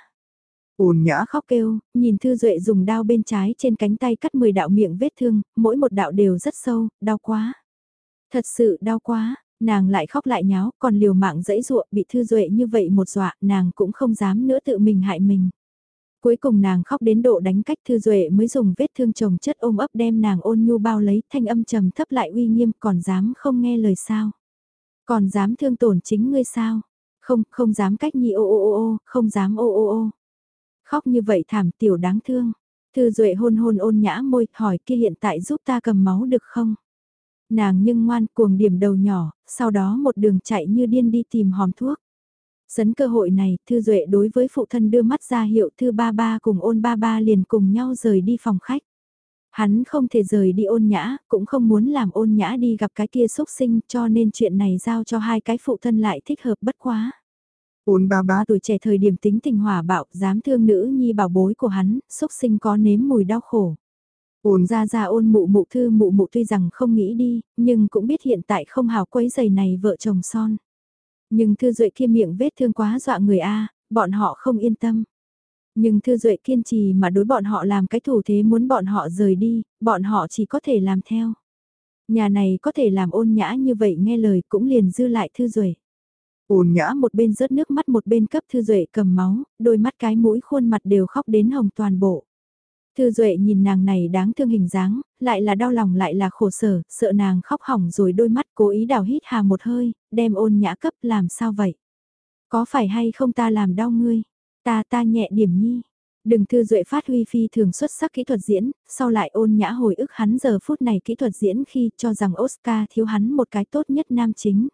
Ôn nhã khóc kêu, nhìn Thư Duệ dùng đao bên trái trên cánh tay cắt 10 đạo miệng vết thương, mỗi một đạo đều rất sâu, đau quá. Thật sự đau quá, Nàng lại khóc lại nháo, còn liều mạng dẫy dụa bị Thư Duệ như vậy một dọa, nàng cũng không dám nữa tự mình hại mình. Cuối cùng nàng khóc đến độ đánh cách Thư Duệ mới dùng vết thương chồng chất ôm ấp đem nàng ôn nhu bao lấy thanh âm trầm thấp lại uy nghiêm còn dám không nghe lời sao. Còn dám thương tổn chính ngươi sao. Không, không dám cách nhi ô ô ô ô, không dám ô ô ô. Khóc như vậy thảm tiểu đáng thương. Thư Duệ hôn hôn ôn nhã môi hỏi kia hiện tại giúp ta cầm máu được không? Nàng nhưng ngoan cuồng điểm đầu nhỏ, sau đó một đường chạy như điên đi tìm hòm thuốc. Sấn cơ hội này, Thư Duệ đối với phụ thân đưa mắt ra hiệu Thư Ba Ba cùng ôn Ba Ba liền cùng nhau rời đi phòng khách. Hắn không thể rời đi ôn nhã, cũng không muốn làm ôn nhã đi gặp cái kia xúc sinh cho nên chuyện này giao cho hai cái phụ thân lại thích hợp bất quá. Ôn ba ba tuổi trẻ thời điểm tính tình hỏa bạo, dám thương nữ nhi bảo bối của hắn, xúc sinh có nếm mùi đau khổ. Uống ra ra ôn mụ mụ thư mụ mụ tuy rằng không nghĩ đi, nhưng cũng biết hiện tại không hào quấy giày này vợ chồng son. Nhưng thư duệ kia miệng vết thương quá dọa người A, bọn họ không yên tâm. Nhưng thư duệ kiên trì mà đối bọn họ làm cái thủ thế muốn bọn họ rời đi, bọn họ chỉ có thể làm theo. Nhà này có thể làm ôn nhã như vậy nghe lời cũng liền dư lại thư duệ ôn nhã một bên rớt nước mắt một bên cấp thư duệ cầm máu, đôi mắt cái mũi khuôn mặt đều khóc đến hồng toàn bộ. Thư Duệ nhìn nàng này đáng thương hình dáng, lại là đau lòng lại là khổ sở, sợ nàng khóc hỏng rồi đôi mắt cố ý đào hít hà một hơi, đem ôn nhã cấp làm sao vậy? Có phải hay không ta làm đau ngươi? Ta ta nhẹ điểm nhi. Đừng Thư Duệ phát huy phi thường xuất sắc kỹ thuật diễn, sau lại ôn nhã hồi ức hắn giờ phút này kỹ thuật diễn khi cho rằng Oscar thiếu hắn một cái tốt nhất nam chính.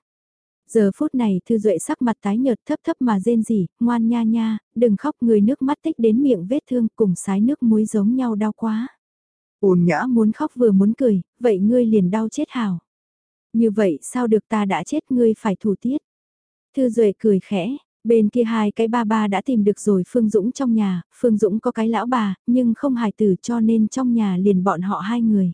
Giờ phút này Thư Duệ sắc mặt tái nhợt thấp thấp mà rên rỉ, ngoan nha nha, đừng khóc người nước mắt tích đến miệng vết thương cùng sái nước muối giống nhau đau quá. Ôn nhã muốn khóc vừa muốn cười, vậy ngươi liền đau chết hào. Như vậy sao được ta đã chết ngươi phải thủ tiết. Thư Duệ cười khẽ, bên kia hai cái ba ba đã tìm được rồi Phương Dũng trong nhà, Phương Dũng có cái lão bà, nhưng không hài tử cho nên trong nhà liền bọn họ hai người.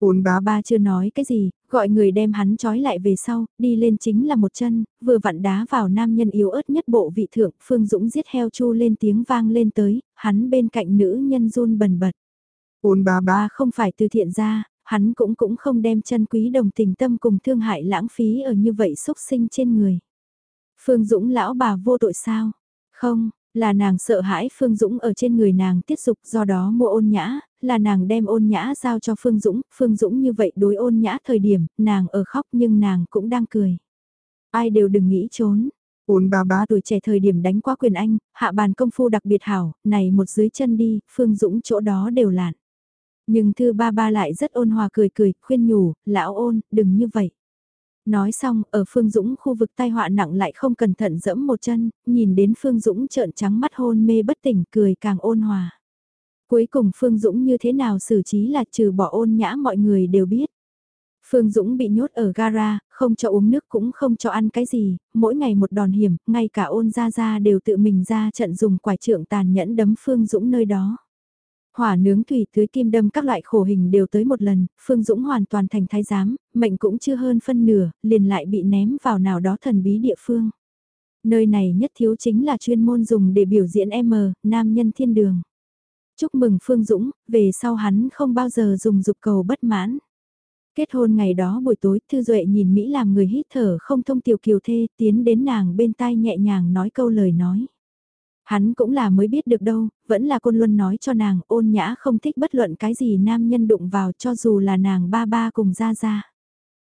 Ôn bá ba chưa nói cái gì, gọi người đem hắn trói lại về sau, đi lên chính là một chân, vừa vặn đá vào nam nhân yếu ớt nhất bộ vị thượng, Phương Dũng giết heo chu lên tiếng vang lên tới, hắn bên cạnh nữ nhân run bần bật. Ôn bá ba không phải từ thiện ra, hắn cũng cũng không đem chân quý đồng tình tâm cùng thương hại lãng phí ở như vậy xúc sinh trên người. Phương Dũng lão bà vô tội sao? Không, là nàng sợ hãi Phương Dũng ở trên người nàng tiết dục do đó mua ôn nhã, là nàng đem ôn nhã giao cho Phương Dũng, Phương Dũng như vậy đối ôn nhã thời điểm, nàng ở khóc nhưng nàng cũng đang cười. Ai đều đừng nghĩ trốn. Ôn ba ba tuổi trẻ thời điểm đánh qua quyền anh, hạ bàn công phu đặc biệt hảo, này một dưới chân đi, Phương Dũng chỗ đó đều lạn. Nhưng thư ba ba lại rất ôn hòa cười cười, khuyên nhủ, lão ôn, đừng như vậy. Nói xong, ở Phương Dũng khu vực tai họa nặng lại không cẩn thận dẫm một chân, nhìn đến Phương Dũng trợn trắng mắt hôn mê bất tỉnh cười càng ôn hòa. Cuối cùng Phương Dũng như thế nào xử trí là trừ bỏ ôn nhã mọi người đều biết. Phương Dũng bị nhốt ở gara, không cho uống nước cũng không cho ăn cái gì, mỗi ngày một đòn hiểm, ngay cả ôn ra ra đều tự mình ra trận dùng quải trượng tàn nhẫn đấm Phương Dũng nơi đó. Hỏa nướng thủy tưới kim đâm các loại khổ hình đều tới một lần, Phương Dũng hoàn toàn thành thái giám, mệnh cũng chưa hơn phân nửa, liền lại bị ném vào nào đó thần bí địa phương. Nơi này nhất thiếu chính là chuyên môn dùng để biểu diễn M, nam nhân thiên đường. Chúc mừng Phương Dũng, về sau hắn không bao giờ dùng dục cầu bất mãn. Kết hôn ngày đó buổi tối, Thư Duệ nhìn Mỹ làm người hít thở không thông tiểu kiều thê, tiến đến nàng bên tai nhẹ nhàng nói câu lời nói. Hắn cũng là mới biết được đâu, vẫn là côn luân nói cho nàng ôn nhã không thích bất luận cái gì nam nhân đụng vào cho dù là nàng ba ba cùng ra ra.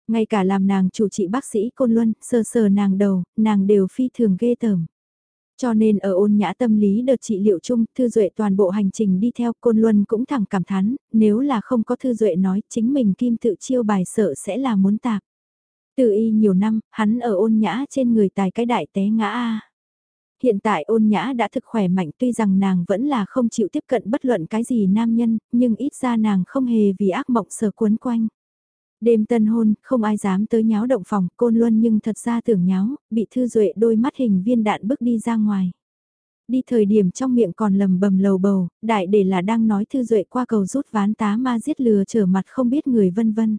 Ngay cả làm nàng chủ trị bác sĩ côn luân, sờ sờ nàng đầu, nàng đều phi thường ghê tởm. Cho nên ở ôn nhã tâm lý đợt trị liệu chung, Thư Duệ toàn bộ hành trình đi theo Côn Luân cũng thẳng cảm thán, nếu là không có Thư Duệ nói chính mình kim tự chiêu bài sợ sẽ là muốn tạp. Từ y nhiều năm, hắn ở ôn nhã trên người tài cái đại té ngã A. Hiện tại ôn nhã đã thực khỏe mạnh tuy rằng nàng vẫn là không chịu tiếp cận bất luận cái gì nam nhân, nhưng ít ra nàng không hề vì ác mộng sờ cuốn quanh. Đêm tân hôn, không ai dám tới nháo động phòng, côn luân nhưng thật ra tưởng nháo, bị thư duệ đôi mắt hình viên đạn bước đi ra ngoài. Đi thời điểm trong miệng còn lầm bầm lầu bầu, đại để là đang nói thư duệ qua cầu rút ván tá ma giết lừa trở mặt không biết người vân vân.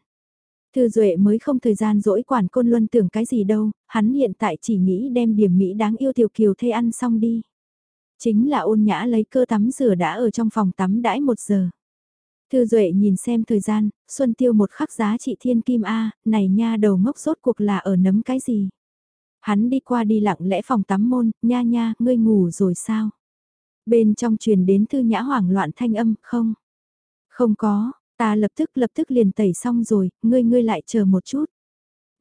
Thư Duệ mới không thời gian dỗi quản côn luân tưởng cái gì đâu, hắn hiện tại chỉ nghĩ đem điểm Mỹ đáng yêu tiểu kiều thê ăn xong đi. Chính là ôn nhã lấy cơ tắm rửa đã ở trong phòng tắm đãi một giờ. Thư Duệ nhìn xem thời gian, Xuân Tiêu một khắc giá trị thiên kim A, này nha đầu ngốc rốt cuộc là ở nấm cái gì? Hắn đi qua đi lặng lẽ phòng tắm môn, nha nha, ngươi ngủ rồi sao? Bên trong truyền đến thư nhã hoảng loạn thanh âm, không? Không có, ta lập tức lập tức liền tẩy xong rồi, ngươi ngươi lại chờ một chút.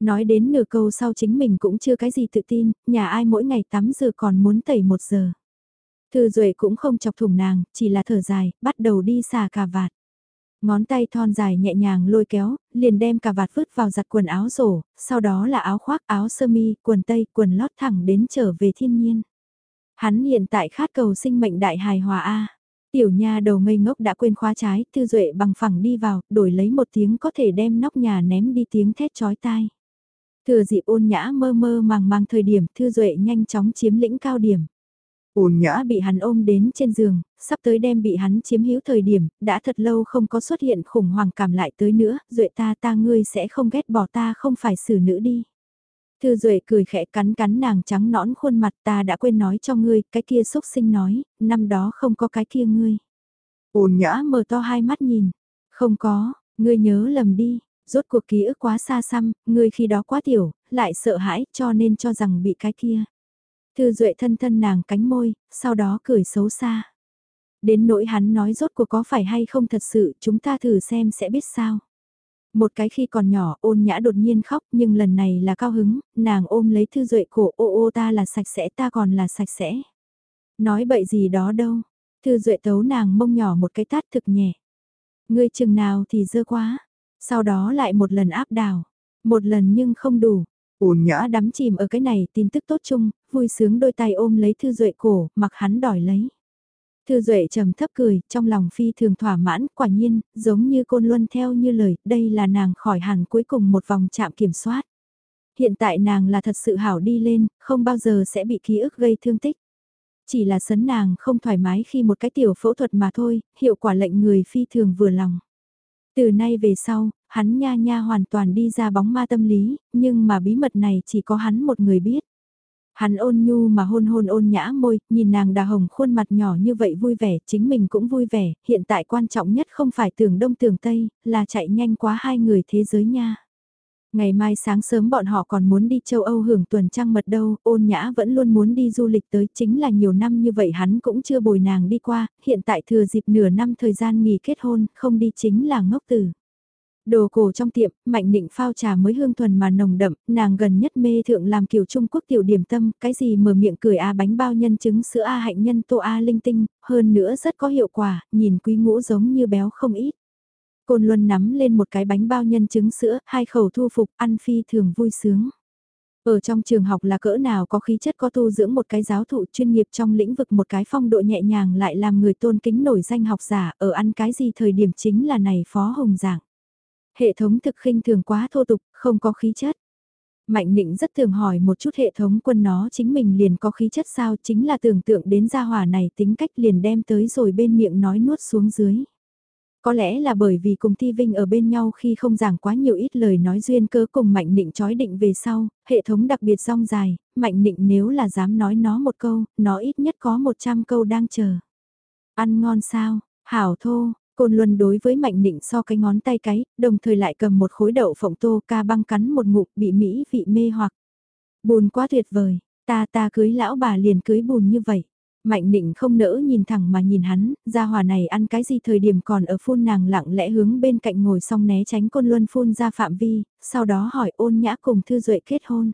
Nói đến nửa câu sau chính mình cũng chưa cái gì tự tin, nhà ai mỗi ngày tắm giờ còn muốn tẩy một giờ. Thư Duệ cũng không chọc thủng nàng, chỉ là thở dài, bắt đầu đi xà cà vạt. Ngón tay thon dài nhẹ nhàng lôi kéo, liền đem cả vạt vứt vào giặt quần áo rổ, sau đó là áo khoác, áo sơ mi, quần tây, quần lót thẳng đến trở về thiên nhiên. Hắn hiện tại khát cầu sinh mệnh đại hài hòa A. Tiểu nha đầu ngây ngốc đã quên khóa trái, Thư Duệ bằng phẳng đi vào, đổi lấy một tiếng có thể đem nóc nhà ném đi tiếng thét chói tai. Thừa dịp ôn nhã mơ mơ màng màng thời điểm Thư Duệ nhanh chóng chiếm lĩnh cao điểm. Ôn nhã bị hắn ôm đến trên giường, sắp tới đem bị hắn chiếm hữu thời điểm, đã thật lâu không có xuất hiện khủng hoảng cảm lại tới nữa, Duệ ta ta ngươi sẽ không ghét bỏ ta không phải xử nữ đi. Thư Duệ cười khẽ cắn cắn nàng trắng nõn khuôn mặt ta đã quên nói cho ngươi, cái kia xúc sinh nói, năm đó không có cái kia ngươi. Ôn nhã mở to hai mắt nhìn, không có, ngươi nhớ lầm đi, rốt cuộc ký ức quá xa xăm, ngươi khi đó quá tiểu, lại sợ hãi cho nên cho rằng bị cái kia. Thư Duệ thân thân nàng cánh môi, sau đó cười xấu xa. Đến nỗi hắn nói rốt cuộc có phải hay không thật sự, chúng ta thử xem sẽ biết sao. Một cái khi còn nhỏ ôn nhã đột nhiên khóc nhưng lần này là cao hứng, nàng ôm lấy Thư Duệ cổ ô ô ta là sạch sẽ ta còn là sạch sẽ. Nói bậy gì đó đâu. Thư Duệ tấu nàng mông nhỏ một cái tát thực nhẹ. Ngươi chừng nào thì dơ quá. Sau đó lại một lần áp đảo. Một lần nhưng không đủ. Ôn nhã đắm chìm ở cái này tin tức tốt chung, vui sướng đôi tay ôm lấy Thư Duệ cổ, mặc hắn đòi lấy. Thư Duệ trầm thấp cười, trong lòng phi thường thỏa mãn, quả nhiên, giống như côn luân theo như lời, đây là nàng khỏi hẳn cuối cùng một vòng chạm kiểm soát. Hiện tại nàng là thật sự hảo đi lên, không bao giờ sẽ bị ký ức gây thương tích. Chỉ là sấn nàng không thoải mái khi một cái tiểu phẫu thuật mà thôi, hiệu quả lệnh người phi thường vừa lòng. Từ nay về sau, hắn nha nha hoàn toàn đi ra bóng ma tâm lý, nhưng mà bí mật này chỉ có hắn một người biết. Hắn ôn nhu mà hôn hôn ôn nhã môi, nhìn nàng đà hồng khuôn mặt nhỏ như vậy vui vẻ, chính mình cũng vui vẻ, hiện tại quan trọng nhất không phải tưởng đông tưởng tây, là chạy nhanh quá hai người thế giới nha. Ngày mai sáng sớm bọn họ còn muốn đi châu Âu hưởng tuần trăng mật đâu, ôn nhã vẫn luôn muốn đi du lịch tới chính là nhiều năm như vậy hắn cũng chưa bồi nàng đi qua, hiện tại thừa dịp nửa năm thời gian nghỉ kết hôn, không đi chính là ngốc tử. Đồ cổ trong tiệm, Mạnh Định phao trà mới hương thuần mà nồng đậm, nàng gần nhất mê thượng làm kiểu Trung Quốc tiểu điểm tâm, cái gì mở miệng cười A bánh bao nhân trứng sữa A hạnh nhân tô A linh tinh, hơn nữa rất có hiệu quả, nhìn quý ngũ giống như béo không ít. Côn Luân nắm lên một cái bánh bao nhân trứng sữa, hai khẩu thu phục, ăn phi thường vui sướng. Ở trong trường học là cỡ nào có khí chất có tu dưỡng một cái giáo thụ chuyên nghiệp trong lĩnh vực một cái phong độ nhẹ nhàng lại làm người tôn kính nổi danh học giả ở ăn cái gì thời điểm chính là này phó hồng giảng. Hệ thống thực khinh thường quá thô tục, không có khí chất. Mạnh định rất thường hỏi một chút hệ thống quân nó chính mình liền có khí chất sao chính là tưởng tượng đến gia hỏa này tính cách liền đem tới rồi bên miệng nói nuốt xuống dưới. Có lẽ là bởi vì cùng Thi Vinh ở bên nhau khi không giảng quá nhiều ít lời nói duyên cơ cùng Mạnh Định chói định về sau, hệ thống đặc biệt rong dài, Mạnh Định nếu là dám nói nó một câu, nó ít nhất có 100 câu đang chờ. Ăn ngon sao, hảo thô, Côn Luân đối với Mạnh Định so cái ngón tay cái, đồng thời lại cầm một khối đậu phộng tô ca băng cắn một ngụm bị Mỹ vị mê hoặc. buồn quá tuyệt vời, ta ta cưới lão bà liền cưới bùn như vậy. Mạnh định không nỡ nhìn thẳng mà nhìn hắn, gia hòa này ăn cái gì thời điểm còn ở phun nàng lặng lẽ hướng bên cạnh ngồi xong né tránh côn luân phun ra phạm vi, sau đó hỏi ôn nhã cùng thư duệ kết hôn.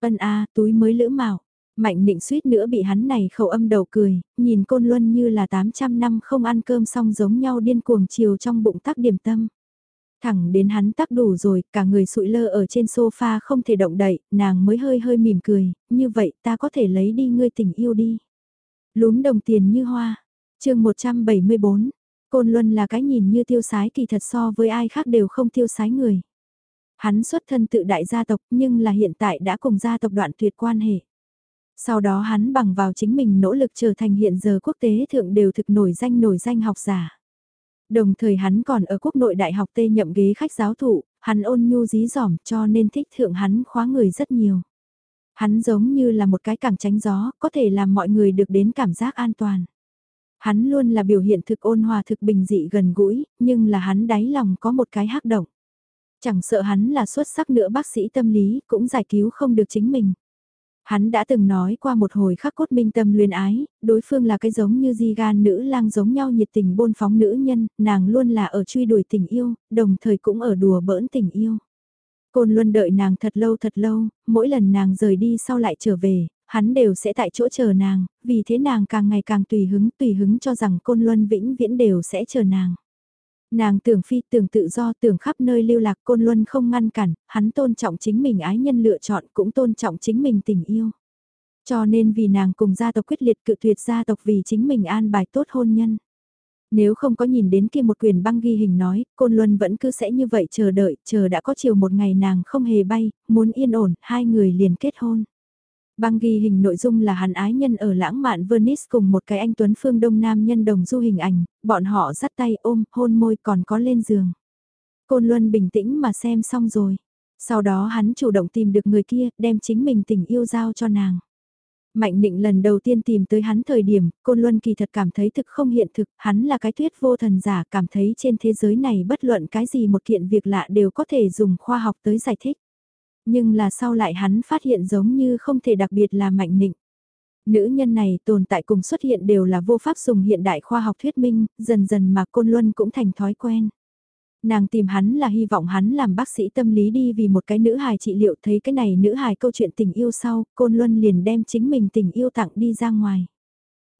Ân a túi mới lữ mạo. Mạnh định suýt nữa bị hắn này khẩu âm đầu cười, nhìn côn luân như là 800 năm không ăn cơm xong giống nhau điên cuồng chiều trong bụng tắc điểm tâm. Thẳng đến hắn tắc đủ rồi, cả người sụi lơ ở trên sofa không thể động đậy, nàng mới hơi hơi mỉm cười, như vậy ta có thể lấy đi ngươi tình yêu đi. Lúm đồng tiền như hoa. chương 174. Côn Luân là cái nhìn như tiêu sái kỳ thật so với ai khác đều không tiêu sái người. Hắn xuất thân tự đại gia tộc nhưng là hiện tại đã cùng gia tộc đoạn tuyệt quan hệ. Sau đó hắn bằng vào chính mình nỗ lực trở thành hiện giờ quốc tế thượng đều thực nổi danh nổi danh học giả. Đồng thời hắn còn ở quốc nội đại học tê nhậm ghế khách giáo thụ, hắn ôn nhu dí dỏm cho nên thích thượng hắn khóa người rất nhiều. Hắn giống như là một cái cảng tránh gió, có thể làm mọi người được đến cảm giác an toàn. Hắn luôn là biểu hiện thực ôn hòa thực bình dị gần gũi, nhưng là hắn đáy lòng có một cái hắc động. Chẳng sợ hắn là xuất sắc nữa bác sĩ tâm lý cũng giải cứu không được chính mình. Hắn đã từng nói qua một hồi khắc cốt minh tâm luyến ái, đối phương là cái giống như di gan nữ lang giống nhau nhiệt tình bôn phóng nữ nhân, nàng luôn là ở truy đuổi tình yêu, đồng thời cũng ở đùa bỡn tình yêu. Côn luôn đợi nàng thật lâu thật lâu, mỗi lần nàng rời đi sau lại trở về, hắn đều sẽ tại chỗ chờ nàng, vì thế nàng càng ngày càng tùy hứng tùy hứng cho rằng côn luân vĩnh viễn đều sẽ chờ nàng. Nàng tưởng phi tưởng tự do tưởng khắp nơi lưu lạc côn luân không ngăn cản, hắn tôn trọng chính mình ái nhân lựa chọn cũng tôn trọng chính mình tình yêu. Cho nên vì nàng cùng gia tộc quyết liệt cự tuyệt gia tộc vì chính mình an bài tốt hôn nhân. Nếu không có nhìn đến kia một quyền băng ghi hình nói, Côn Luân vẫn cứ sẽ như vậy chờ đợi, chờ đã có chiều một ngày nàng không hề bay, muốn yên ổn, hai người liền kết hôn. Băng ghi hình nội dung là hắn ái nhân ở lãng mạn Venice cùng một cái anh Tuấn Phương Đông Nam nhân đồng du hình ảnh, bọn họ dắt tay ôm, hôn môi còn có lên giường. Côn Luân bình tĩnh mà xem xong rồi. Sau đó hắn chủ động tìm được người kia, đem chính mình tình yêu giao cho nàng. Mạnh định lần đầu tiên tìm tới hắn thời điểm, Côn Luân kỳ thật cảm thấy thực không hiện thực, hắn là cái thuyết vô thần giả cảm thấy trên thế giới này bất luận cái gì một kiện việc lạ đều có thể dùng khoa học tới giải thích. Nhưng là sau lại hắn phát hiện giống như không thể đặc biệt là mạnh nịnh. Nữ nhân này tồn tại cùng xuất hiện đều là vô pháp dùng hiện đại khoa học thuyết minh, dần dần mà Côn Luân cũng thành thói quen. Nàng tìm hắn là hy vọng hắn làm bác sĩ tâm lý đi vì một cái nữ hài trị liệu thấy cái này nữ hài câu chuyện tình yêu sau, Côn Luân liền đem chính mình tình yêu tặng đi ra ngoài.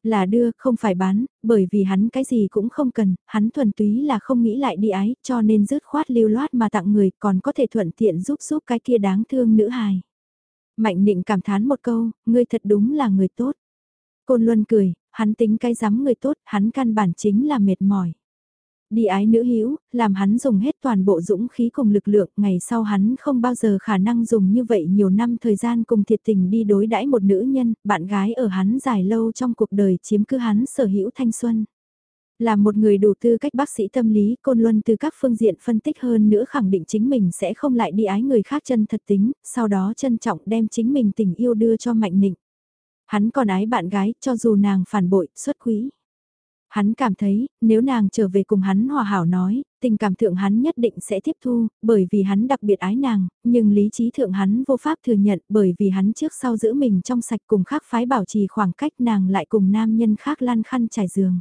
Là đưa, không phải bán, bởi vì hắn cái gì cũng không cần, hắn thuần túy là không nghĩ lại đi ái, cho nên dứt khoát lưu loát mà tặng người còn có thể thuận tiện giúp giúp cái kia đáng thương nữ hài. Mạnh định cảm thán một câu, ngươi thật đúng là người tốt. Côn Luân cười, hắn tính cái dám người tốt, hắn căn bản chính là mệt mỏi. Đi ái nữ hữu làm hắn dùng hết toàn bộ dũng khí cùng lực lượng, ngày sau hắn không bao giờ khả năng dùng như vậy nhiều năm thời gian cùng thiệt tình đi đối đãi một nữ nhân, bạn gái ở hắn dài lâu trong cuộc đời chiếm cứ hắn sở hữu thanh xuân. Là một người đủ tư cách bác sĩ tâm lý, Côn Luân từ các phương diện phân tích hơn nữa khẳng định chính mình sẽ không lại đi ái người khác chân thật tính, sau đó trân trọng đem chính mình tình yêu đưa cho Mạnh Nịnh. Hắn còn ái bạn gái, cho dù nàng phản bội, xuất quỹ. Hắn cảm thấy, nếu nàng trở về cùng hắn hòa hảo nói, tình cảm thượng hắn nhất định sẽ tiếp thu, bởi vì hắn đặc biệt ái nàng, nhưng lý trí thượng hắn vô pháp thừa nhận bởi vì hắn trước sau giữ mình trong sạch cùng khác phái bảo trì khoảng cách nàng lại cùng nam nhân khác lan khăn trải giường.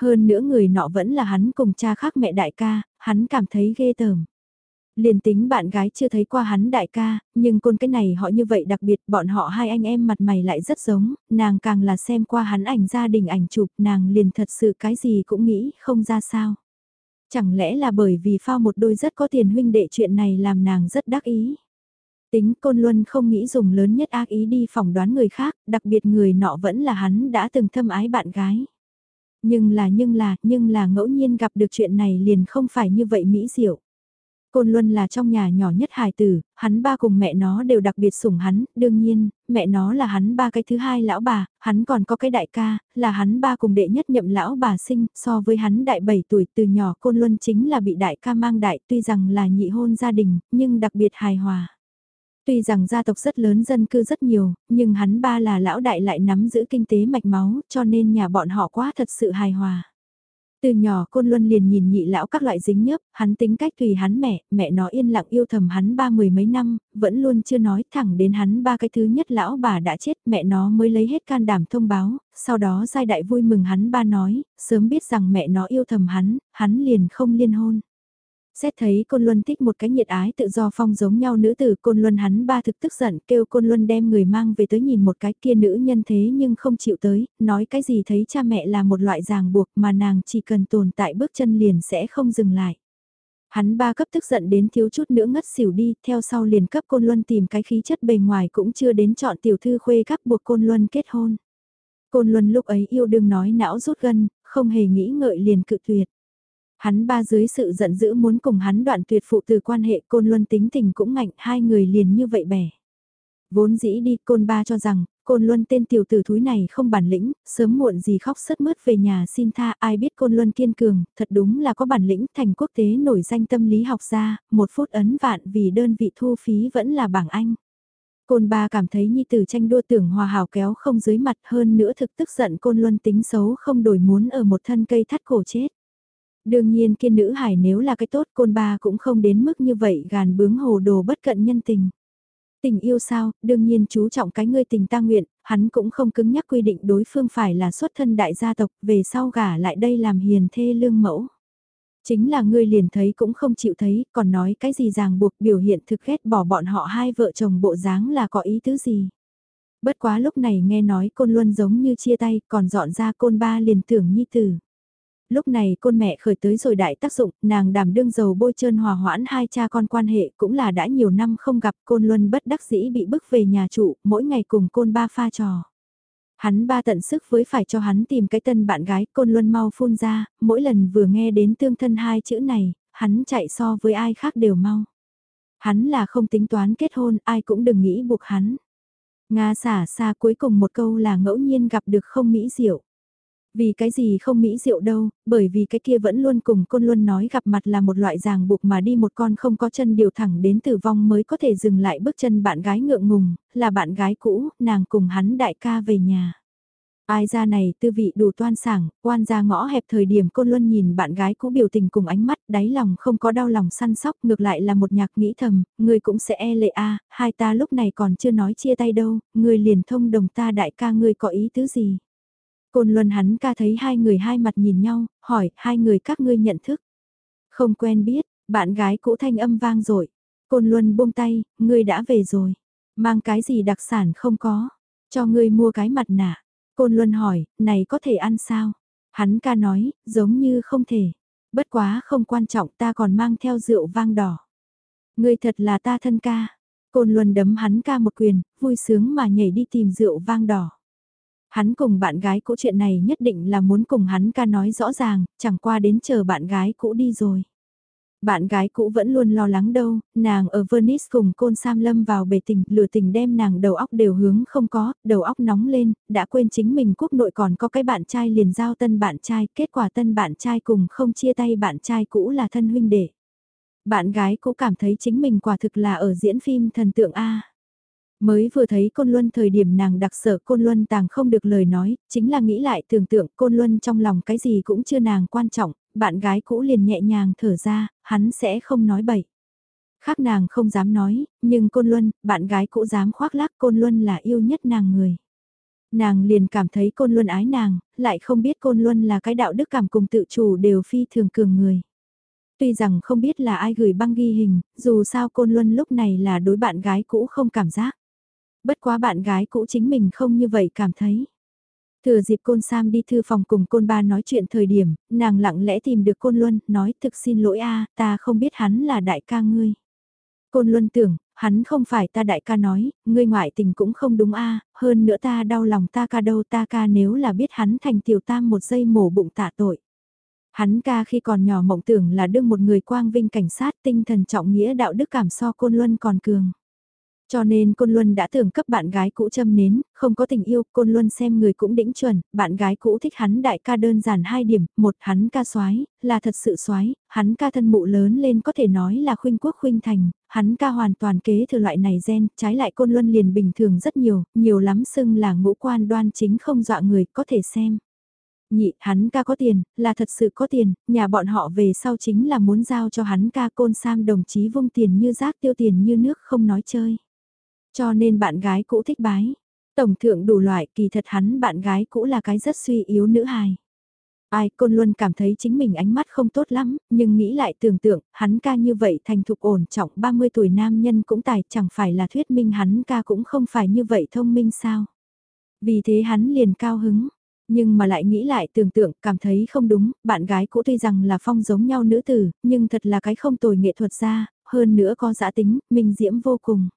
Hơn nữa người nọ vẫn là hắn cùng cha khác mẹ đại ca, hắn cảm thấy ghê tởm. Liền tính bạn gái chưa thấy qua hắn đại ca, nhưng côn cái này họ như vậy đặc biệt bọn họ hai anh em mặt mày lại rất giống, nàng càng là xem qua hắn ảnh gia đình ảnh chụp nàng liền thật sự cái gì cũng nghĩ không ra sao. Chẳng lẽ là bởi vì phao một đôi rất có tiền huynh đệ chuyện này làm nàng rất đắc ý. Tính côn luân không nghĩ dùng lớn nhất ác ý đi phỏng đoán người khác, đặc biệt người nọ vẫn là hắn đã từng thâm ái bạn gái. Nhưng là nhưng là, nhưng là ngẫu nhiên gặp được chuyện này liền không phải như vậy mỹ diệu. Côn Luân là trong nhà nhỏ nhất hài tử, hắn ba cùng mẹ nó đều đặc biệt sủng hắn, đương nhiên, mẹ nó là hắn ba cái thứ hai lão bà, hắn còn có cái đại ca, là hắn ba cùng đệ nhất nhậm lão bà sinh, so với hắn đại 7 tuổi từ nhỏ Côn Luân chính là bị đại ca mang đại tuy rằng là nhị hôn gia đình, nhưng đặc biệt hài hòa. Tuy rằng gia tộc rất lớn dân cư rất nhiều, nhưng hắn ba là lão đại lại nắm giữ kinh tế mạch máu, cho nên nhà bọn họ quá thật sự hài hòa. Từ nhỏ Côn Luân liền nhìn nhị lão các loại dính nhớp, hắn tính cách tùy hắn mẹ, mẹ nó yên lặng yêu thầm hắn ba mười mấy năm, vẫn luôn chưa nói thẳng đến hắn ba cái thứ nhất lão bà đã chết, mẹ nó mới lấy hết can đảm thông báo, sau đó giai đại vui mừng hắn ba nói, sớm biết rằng mẹ nó yêu thầm hắn, hắn liền không liên hôn. Xét thấy Côn Luân thích một cái nhiệt ái tự do phong giống nhau nữ tử Côn Luân hắn ba thực tức giận kêu Côn Luân đem người mang về tới nhìn một cái kia nữ nhân thế nhưng không chịu tới, nói cái gì thấy cha mẹ là một loại ràng buộc mà nàng chỉ cần tồn tại bước chân liền sẽ không dừng lại. Hắn ba cấp tức giận đến thiếu chút nữa ngất xỉu đi, theo sau liền cấp Côn Luân tìm cái khí chất bề ngoài cũng chưa đến chọn tiểu thư khuê các buộc Côn Luân kết hôn. Côn Luân lúc ấy yêu đương nói não rút gân, không hề nghĩ ngợi liền cự tuyệt. Hắn ba dưới sự giận dữ muốn cùng hắn đoạn tuyệt phụ từ quan hệ côn luân tính tình cũng ngạnh hai người liền như vậy bẻ. Vốn dĩ đi côn ba cho rằng, côn luân tên tiểu tử thúi này không bản lĩnh, sớm muộn gì khóc sớt mướt về nhà xin tha ai biết côn luân kiên cường, thật đúng là có bản lĩnh thành quốc tế nổi danh tâm lý học gia, một phút ấn vạn vì đơn vị thu phí vẫn là bảng Anh. Côn ba cảm thấy nhi tử tranh đua tưởng hòa hảo kéo không dưới mặt hơn nữa thực tức giận côn luân tính xấu không đổi muốn ở một thân cây thắt cổ chết. Đương nhiên kia nữ hải nếu là cái tốt côn ba cũng không đến mức như vậy gàn bướng hồ đồ bất cận nhân tình. Tình yêu sao, đương nhiên chú trọng cái ngươi tình ta nguyện, hắn cũng không cứng nhắc quy định đối phương phải là xuất thân đại gia tộc, về sau gả lại đây làm hiền thê lương mẫu. Chính là ngươi liền thấy cũng không chịu thấy, còn nói cái gì ràng buộc biểu hiện thực ghét bỏ bọn họ hai vợ chồng bộ dáng là có ý tứ gì. Bất quá lúc này nghe nói côn luân giống như chia tay, còn dọn ra côn ba liền tưởng nhi tử lúc này côn mẹ khởi tới rồi đại tác dụng, nàng đảm đương dầu bôi trơn hòa hoãn hai cha con quan hệ cũng là đã nhiều năm không gặp côn luân bất đắc dĩ bị bức về nhà trụ, mỗi ngày cùng côn ba pha trò. Hắn ba tận sức với phải cho hắn tìm cái tân bạn gái côn luân mau phun ra, mỗi lần vừa nghe đến tương thân hai chữ này, hắn chạy so với ai khác đều mau. Hắn là không tính toán kết hôn, ai cũng đừng nghĩ buộc hắn. Nga xả xa cuối cùng một câu là ngẫu nhiên gặp được không mỹ diệu. Vì cái gì không mỹ diệu đâu, bởi vì cái kia vẫn luôn cùng côn luân nói gặp mặt là một loại ràng buộc mà đi một con không có chân điều thẳng đến tử vong mới có thể dừng lại bước chân bạn gái ngượng ngùng, là bạn gái cũ, nàng cùng hắn đại ca về nhà. Ai ra này tư vị đủ toan sảng, quan ra ngõ hẹp thời điểm côn luân nhìn bạn gái cũ biểu tình cùng ánh mắt, đáy lòng không có đau lòng săn sóc, ngược lại là một nhạc nghĩ thầm, người cũng sẽ e lệ a hai ta lúc này còn chưa nói chia tay đâu, người liền thông đồng ta đại ca ngươi có ý tứ gì. Côn Luân hắn ca thấy hai người hai mặt nhìn nhau, hỏi, hai người các ngươi nhận thức. Không quen biết, bạn gái cũ thanh âm vang rồi. Côn Luân buông tay, ngươi đã về rồi. Mang cái gì đặc sản không có. Cho ngươi mua cái mặt nạ. Côn Luân hỏi, này có thể ăn sao? Hắn ca nói, giống như không thể. Bất quá không quan trọng ta còn mang theo rượu vang đỏ. Ngươi thật là ta thân ca. Côn Luân đấm hắn ca một quyền, vui sướng mà nhảy đi tìm rượu vang đỏ. Hắn cùng bạn gái cũ chuyện này nhất định là muốn cùng hắn ca nói rõ ràng, chẳng qua đến chờ bạn gái cũ đi rồi. Bạn gái cũ vẫn luôn lo lắng đâu, nàng ở Venice cùng côn Sam Lâm vào bể tình, lửa tình đem nàng đầu óc đều hướng không có, đầu óc nóng lên, đã quên chính mình quốc nội còn có cái bạn trai liền giao tân bạn trai, kết quả tân bạn trai cùng không chia tay bạn trai cũ là thân huynh đệ. Bạn gái cũ cảm thấy chính mình quả thực là ở diễn phim thần tượng A. Mới vừa thấy Côn Luân thời điểm nàng đặc sở Côn Luân tàng không được lời nói, chính là nghĩ lại tưởng tượng Côn Luân trong lòng cái gì cũng chưa nàng quan trọng, bạn gái cũ liền nhẹ nhàng thở ra, hắn sẽ không nói bậy. Khác nàng không dám nói, nhưng Côn Luân, bạn gái cũ dám khoác lác Côn Luân là yêu nhất nàng người. Nàng liền cảm thấy Côn Luân ái nàng, lại không biết Côn Luân là cái đạo đức cảm cùng tự chủ đều phi thường cường người. Tuy rằng không biết là ai gửi băng ghi hình, dù sao Côn Luân lúc này là đối bạn gái cũ không cảm giác. Bất quá bạn gái cũ chính mình không như vậy cảm thấy. Thừa dịp côn Sam đi thư phòng cùng côn ba nói chuyện thời điểm, nàng lặng lẽ tìm được côn Luân, nói thực xin lỗi a ta không biết hắn là đại ca ngươi. Côn Luân tưởng, hắn không phải ta đại ca nói, ngươi ngoại tình cũng không đúng a hơn nữa ta đau lòng ta ca đâu ta ca nếu là biết hắn thành tiểu tam một giây mổ bụng tạ tội. Hắn ca khi còn nhỏ mộng tưởng là đương một người quang vinh cảnh sát tinh thần trọng nghĩa đạo đức cảm so côn luân còn cường. Cho nên Côn Luân đã tưởng cấp bạn gái cũ châm nến, không có tình yêu, Côn Luân xem người cũng đĩnh chuẩn, bạn gái cũ thích hắn đại ca đơn giản hai điểm, một hắn ca soái là thật sự soái hắn ca thân mụ lớn lên có thể nói là khuynh quốc khuynh thành, hắn ca hoàn toàn kế thừa loại này gen, trái lại Côn Luân liền bình thường rất nhiều, nhiều lắm xưng là ngũ quan đoan chính không dọa người, có thể xem. Nhị, hắn ca có tiền, là thật sự có tiền, nhà bọn họ về sau chính là muốn giao cho hắn ca côn sam đồng chí vung tiền như rác tiêu tiền như nước không nói chơi. Cho nên bạn gái cũ thích bái. Tổng thượng đủ loại kỳ thật hắn bạn gái cũ là cái rất suy yếu nữ hài. Ai côn luôn cảm thấy chính mình ánh mắt không tốt lắm, nhưng nghĩ lại tưởng tượng, hắn ca như vậy thành thục ổn trọng 30 tuổi nam nhân cũng tài chẳng phải là thuyết minh hắn ca cũng không phải như vậy thông minh sao. Vì thế hắn liền cao hứng, nhưng mà lại nghĩ lại tưởng tượng cảm thấy không đúng, bạn gái cũ tuy rằng là phong giống nhau nữ tử, nhưng thật là cái không tồi nghệ thuật ra, hơn nữa có giã tính, minh diễm vô cùng.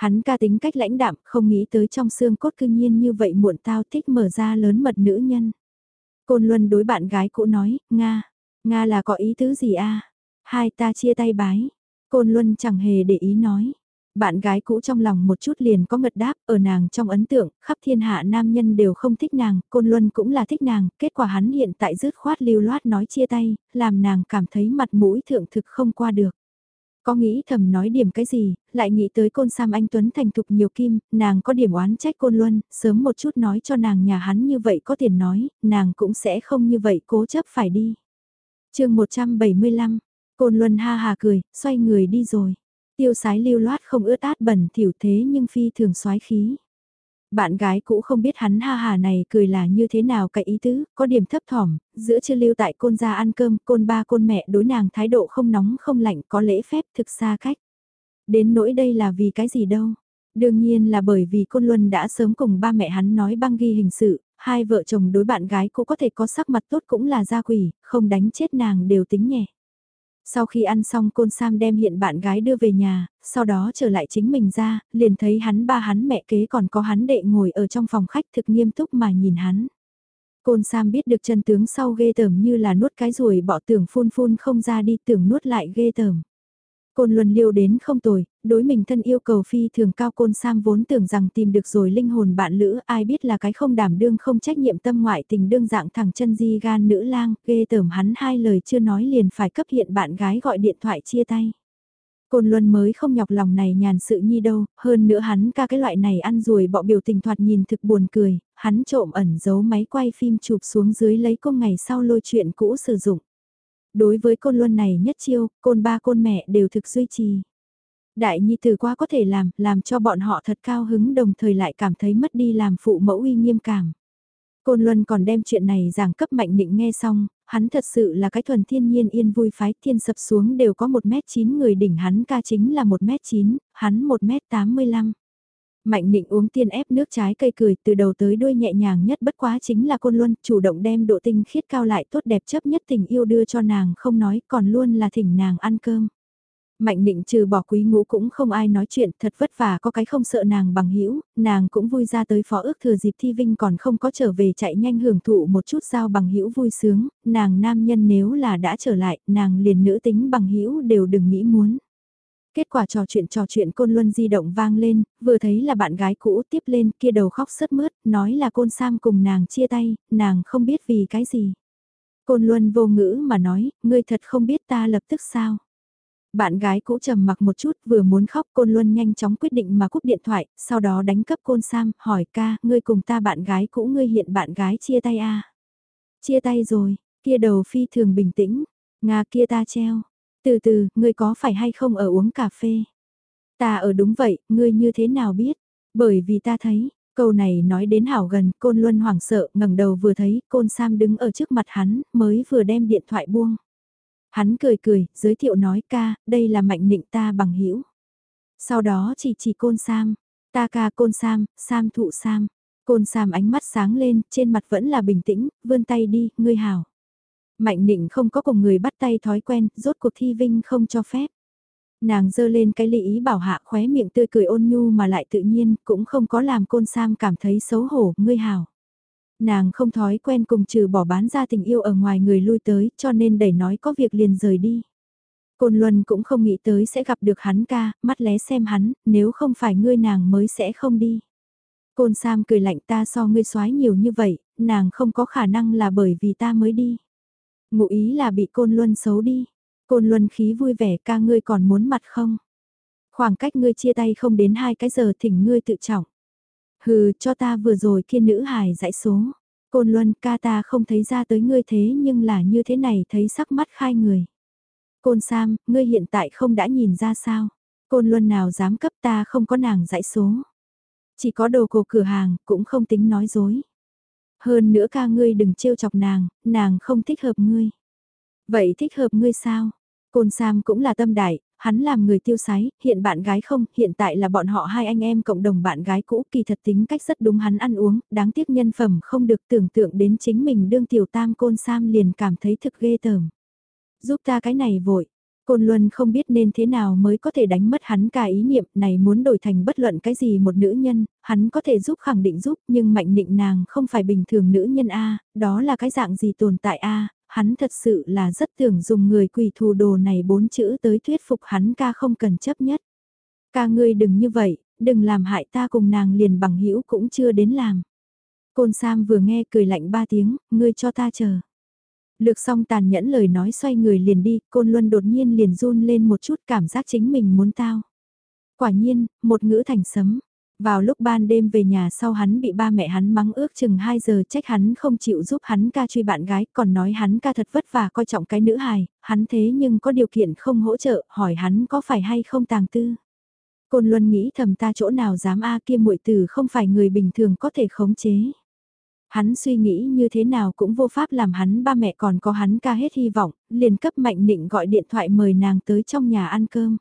Hắn ca tính cách lãnh đạm, không nghĩ tới trong xương cốt cư nhiên như vậy muộn tao thích mở ra lớn mật nữ nhân. Côn Luân đối bạn gái cũ nói, Nga, Nga là có ý tứ gì a Hai ta chia tay bái. Côn Luân chẳng hề để ý nói. Bạn gái cũ trong lòng một chút liền có ngật đáp, ở nàng trong ấn tượng, khắp thiên hạ nam nhân đều không thích nàng, Côn Luân cũng là thích nàng, kết quả hắn hiện tại rứt khoát lưu loát nói chia tay, làm nàng cảm thấy mặt mũi thượng thực không qua được. Có nghĩ thầm nói điểm cái gì, lại nghĩ tới côn Sam anh Tuấn thành thục nhiều kim, nàng có điểm oán trách côn luân, sớm một chút nói cho nàng nhà hắn như vậy có tiền nói, nàng cũng sẽ không như vậy cố chấp phải đi. chương 175, côn luân ha hà cười, xoay người đi rồi. Tiêu sái lưu loát không ướt át bẩn thỉu thế nhưng phi thường soái khí. Bạn gái cũ không biết hắn ha hà này cười là như thế nào cái ý tứ, có điểm thấp thỏm, giữa chưa lưu tại côn gia ăn cơm, côn ba côn mẹ đối nàng thái độ không nóng không lạnh có lễ phép thực xa cách. Đến nỗi đây là vì cái gì đâu. Đương nhiên là bởi vì Côn Luân đã sớm cùng ba mẹ hắn nói băng ghi hình sự, hai vợ chồng đối bạn gái cũng có thể có sắc mặt tốt cũng là gia quỷ, không đánh chết nàng đều tính nhẹ. Sau khi ăn xong côn Sam đem hiện bạn gái đưa về nhà, sau đó trở lại chính mình ra, liền thấy hắn ba hắn mẹ kế còn có hắn đệ ngồi ở trong phòng khách thực nghiêm túc mà nhìn hắn. Côn Sam biết được chân tướng sau ghê tởm như là nuốt cái ruồi bỏ tưởng phun phun không ra đi tưởng nuốt lại ghê tởm. Côn Luân liêu đến không tồi, đối mình thân yêu cầu phi thường cao Côn Sam vốn tưởng rằng tìm được rồi linh hồn bạn lữ, ai biết là cái không đảm đương không trách nhiệm tâm ngoại tình đương dạng thẳng chân di gan nữ lang, ghê tởm hắn hai lời chưa nói liền phải cấp hiện bạn gái gọi điện thoại chia tay. Côn Luân mới không nhọc lòng này nhàn sự nhi đâu, hơn nữa hắn ca cái loại này ăn rồi bọ biểu tình thoạt nhìn thực buồn cười, hắn trộm ẩn giấu máy quay phim chụp xuống dưới lấy công ngày sau lôi chuyện cũ sử dụng. Đối với côn luân này nhất chiêu, côn ba côn mẹ đều thực duy trì. Đại nhi tử qua có thể làm, làm cho bọn họ thật cao hứng đồng thời lại cảm thấy mất đi làm phụ mẫu uy nghiêm cảm. Côn Luân còn đem chuyện này giảng cấp mạnh định nghe xong, hắn thật sự là cái thuần thiên nhiên yên vui phái thiên sập xuống đều có 1m9 người đỉnh hắn ca chính là 1m9, hắn 1m85. Mạnh định uống tiên ép nước trái cây cười từ đầu tới đuôi nhẹ nhàng nhất bất quá chính là côn luân chủ động đem độ tinh khiết cao lại tốt đẹp chấp nhất tình yêu đưa cho nàng không nói còn luôn là thỉnh nàng ăn cơm. Mạnh định trừ bỏ quý ngũ cũng không ai nói chuyện thật vất vả có cái không sợ nàng bằng hữu nàng cũng vui ra tới phó ước thừa dịp thi vinh còn không có trở về chạy nhanh hưởng thụ một chút giao bằng hữu vui sướng, nàng nam nhân nếu là đã trở lại, nàng liền nữ tính bằng hữu đều đừng nghĩ muốn. Kết quả trò chuyện trò chuyện côn luân di động vang lên, vừa thấy là bạn gái cũ tiếp lên kia đầu khóc sớt mướt, nói là côn Sam cùng nàng chia tay, nàng không biết vì cái gì. Côn luân vô ngữ mà nói, ngươi thật không biết ta lập tức sao. Bạn gái cũ trầm mặc một chút vừa muốn khóc côn luân nhanh chóng quyết định mà cúp điện thoại, sau đó đánh cấp côn Sam, hỏi ca, ngươi cùng ta bạn gái cũ ngươi hiện bạn gái chia tay à? Chia tay rồi, kia đầu phi thường bình tĩnh, Nga kia ta treo, từ từ, ngươi có phải hay không ở uống cà phê? Ta ở đúng vậy, ngươi như thế nào biết? Bởi vì ta thấy, câu này nói đến hảo gần, côn luân hoảng sợ, ngẩng đầu vừa thấy, côn Sam đứng ở trước mặt hắn, mới vừa đem điện thoại buông. Hắn cười cười, giới thiệu nói ca, đây là mạnh nịnh ta bằng hữu Sau đó chỉ chỉ côn Sam, ta ca côn Sam, Sam thụ Sam. Côn Sam ánh mắt sáng lên, trên mặt vẫn là bình tĩnh, vươn tay đi, ngươi hảo. Mạnh nịnh không có cùng người bắt tay thói quen, rốt cuộc thi vinh không cho phép. Nàng dơ lên cái lý ý bảo hạ khóe miệng tươi cười ôn nhu mà lại tự nhiên, cũng không có làm côn Sam cảm thấy xấu hổ, ngươi hảo. Nàng không thói quen cùng trừ bỏ bán ra tình yêu ở ngoài người lui tới, cho nên đẩy nói có việc liền rời đi. Côn Luân cũng không nghĩ tới sẽ gặp được hắn ca, mắt lé xem hắn, nếu không phải ngươi nàng mới sẽ không đi. Côn Sam cười lạnh ta so ngươi soái nhiều như vậy, nàng không có khả năng là bởi vì ta mới đi. Ngụ ý là bị Côn Luân xấu đi. Côn Luân khí vui vẻ ca ngươi còn muốn mặt không? Khoảng cách ngươi chia tay không đến hai cái giờ thỉnh ngươi tự trọng. Hừ, cho ta vừa rồi kia nữ hài dãy số. Côn Luân ca ta không thấy ra tới ngươi thế nhưng là như thế này thấy sắc mắt khai người. Côn Sam, ngươi hiện tại không đã nhìn ra sao? Côn Luân nào dám cấp ta không có nàng dãy số. Chỉ có đồ cổ cửa hàng, cũng không tính nói dối. Hơn nữa ca ngươi đừng trêu chọc nàng, nàng không thích hợp ngươi. Vậy thích hợp ngươi sao? Côn Sam cũng là tâm đại, hắn làm người tiêu sái, hiện bạn gái không, hiện tại là bọn họ hai anh em cộng đồng bạn gái cũ kỳ thật tính cách rất đúng hắn ăn uống, đáng tiếc nhân phẩm không được tưởng tượng đến chính mình đương tiểu tam côn Sam liền cảm thấy thực ghê tởm. Giúp ta cái này vội, Côn Luân không biết nên thế nào mới có thể đánh mất hắn cả ý niệm này muốn đổi thành bất luận cái gì một nữ nhân, hắn có thể giúp khẳng định giúp nhưng mạnh định nàng không phải bình thường nữ nhân A, đó là cái dạng gì tồn tại A, hắn thật sự là rất tưởng dùng người quỷ thù đồ này bốn chữ tới thuyết phục hắn ca không cần chấp nhất. Ca ngươi đừng như vậy, đừng làm hại ta cùng nàng liền bằng hữu cũng chưa đến làm. Côn Sam vừa nghe cười lạnh ba tiếng, ngươi cho ta chờ. Lược xong tàn nhẫn lời nói xoay người liền đi, côn luân đột nhiên liền run lên một chút cảm giác chính mình muốn tao. Quả nhiên, một ngữ thành sấm. Vào lúc ban đêm về nhà sau hắn bị ba mẹ hắn mắng ước chừng 2 giờ trách hắn không chịu giúp hắn ca truy bạn gái, còn nói hắn ca thật vất vả coi trọng cái nữ hài, hắn thế nhưng có điều kiện không hỗ trợ, hỏi hắn có phải hay không tàng tư. Côn Luân nghĩ thầm ta chỗ nào dám a kia muội tử không phải người bình thường có thể khống chế. Hắn suy nghĩ như thế nào cũng vô pháp làm hắn ba mẹ còn có hắn ca hết hy vọng, liền cấp Mạnh Nịnh gọi điện thoại mời nàng tới trong nhà ăn cơm.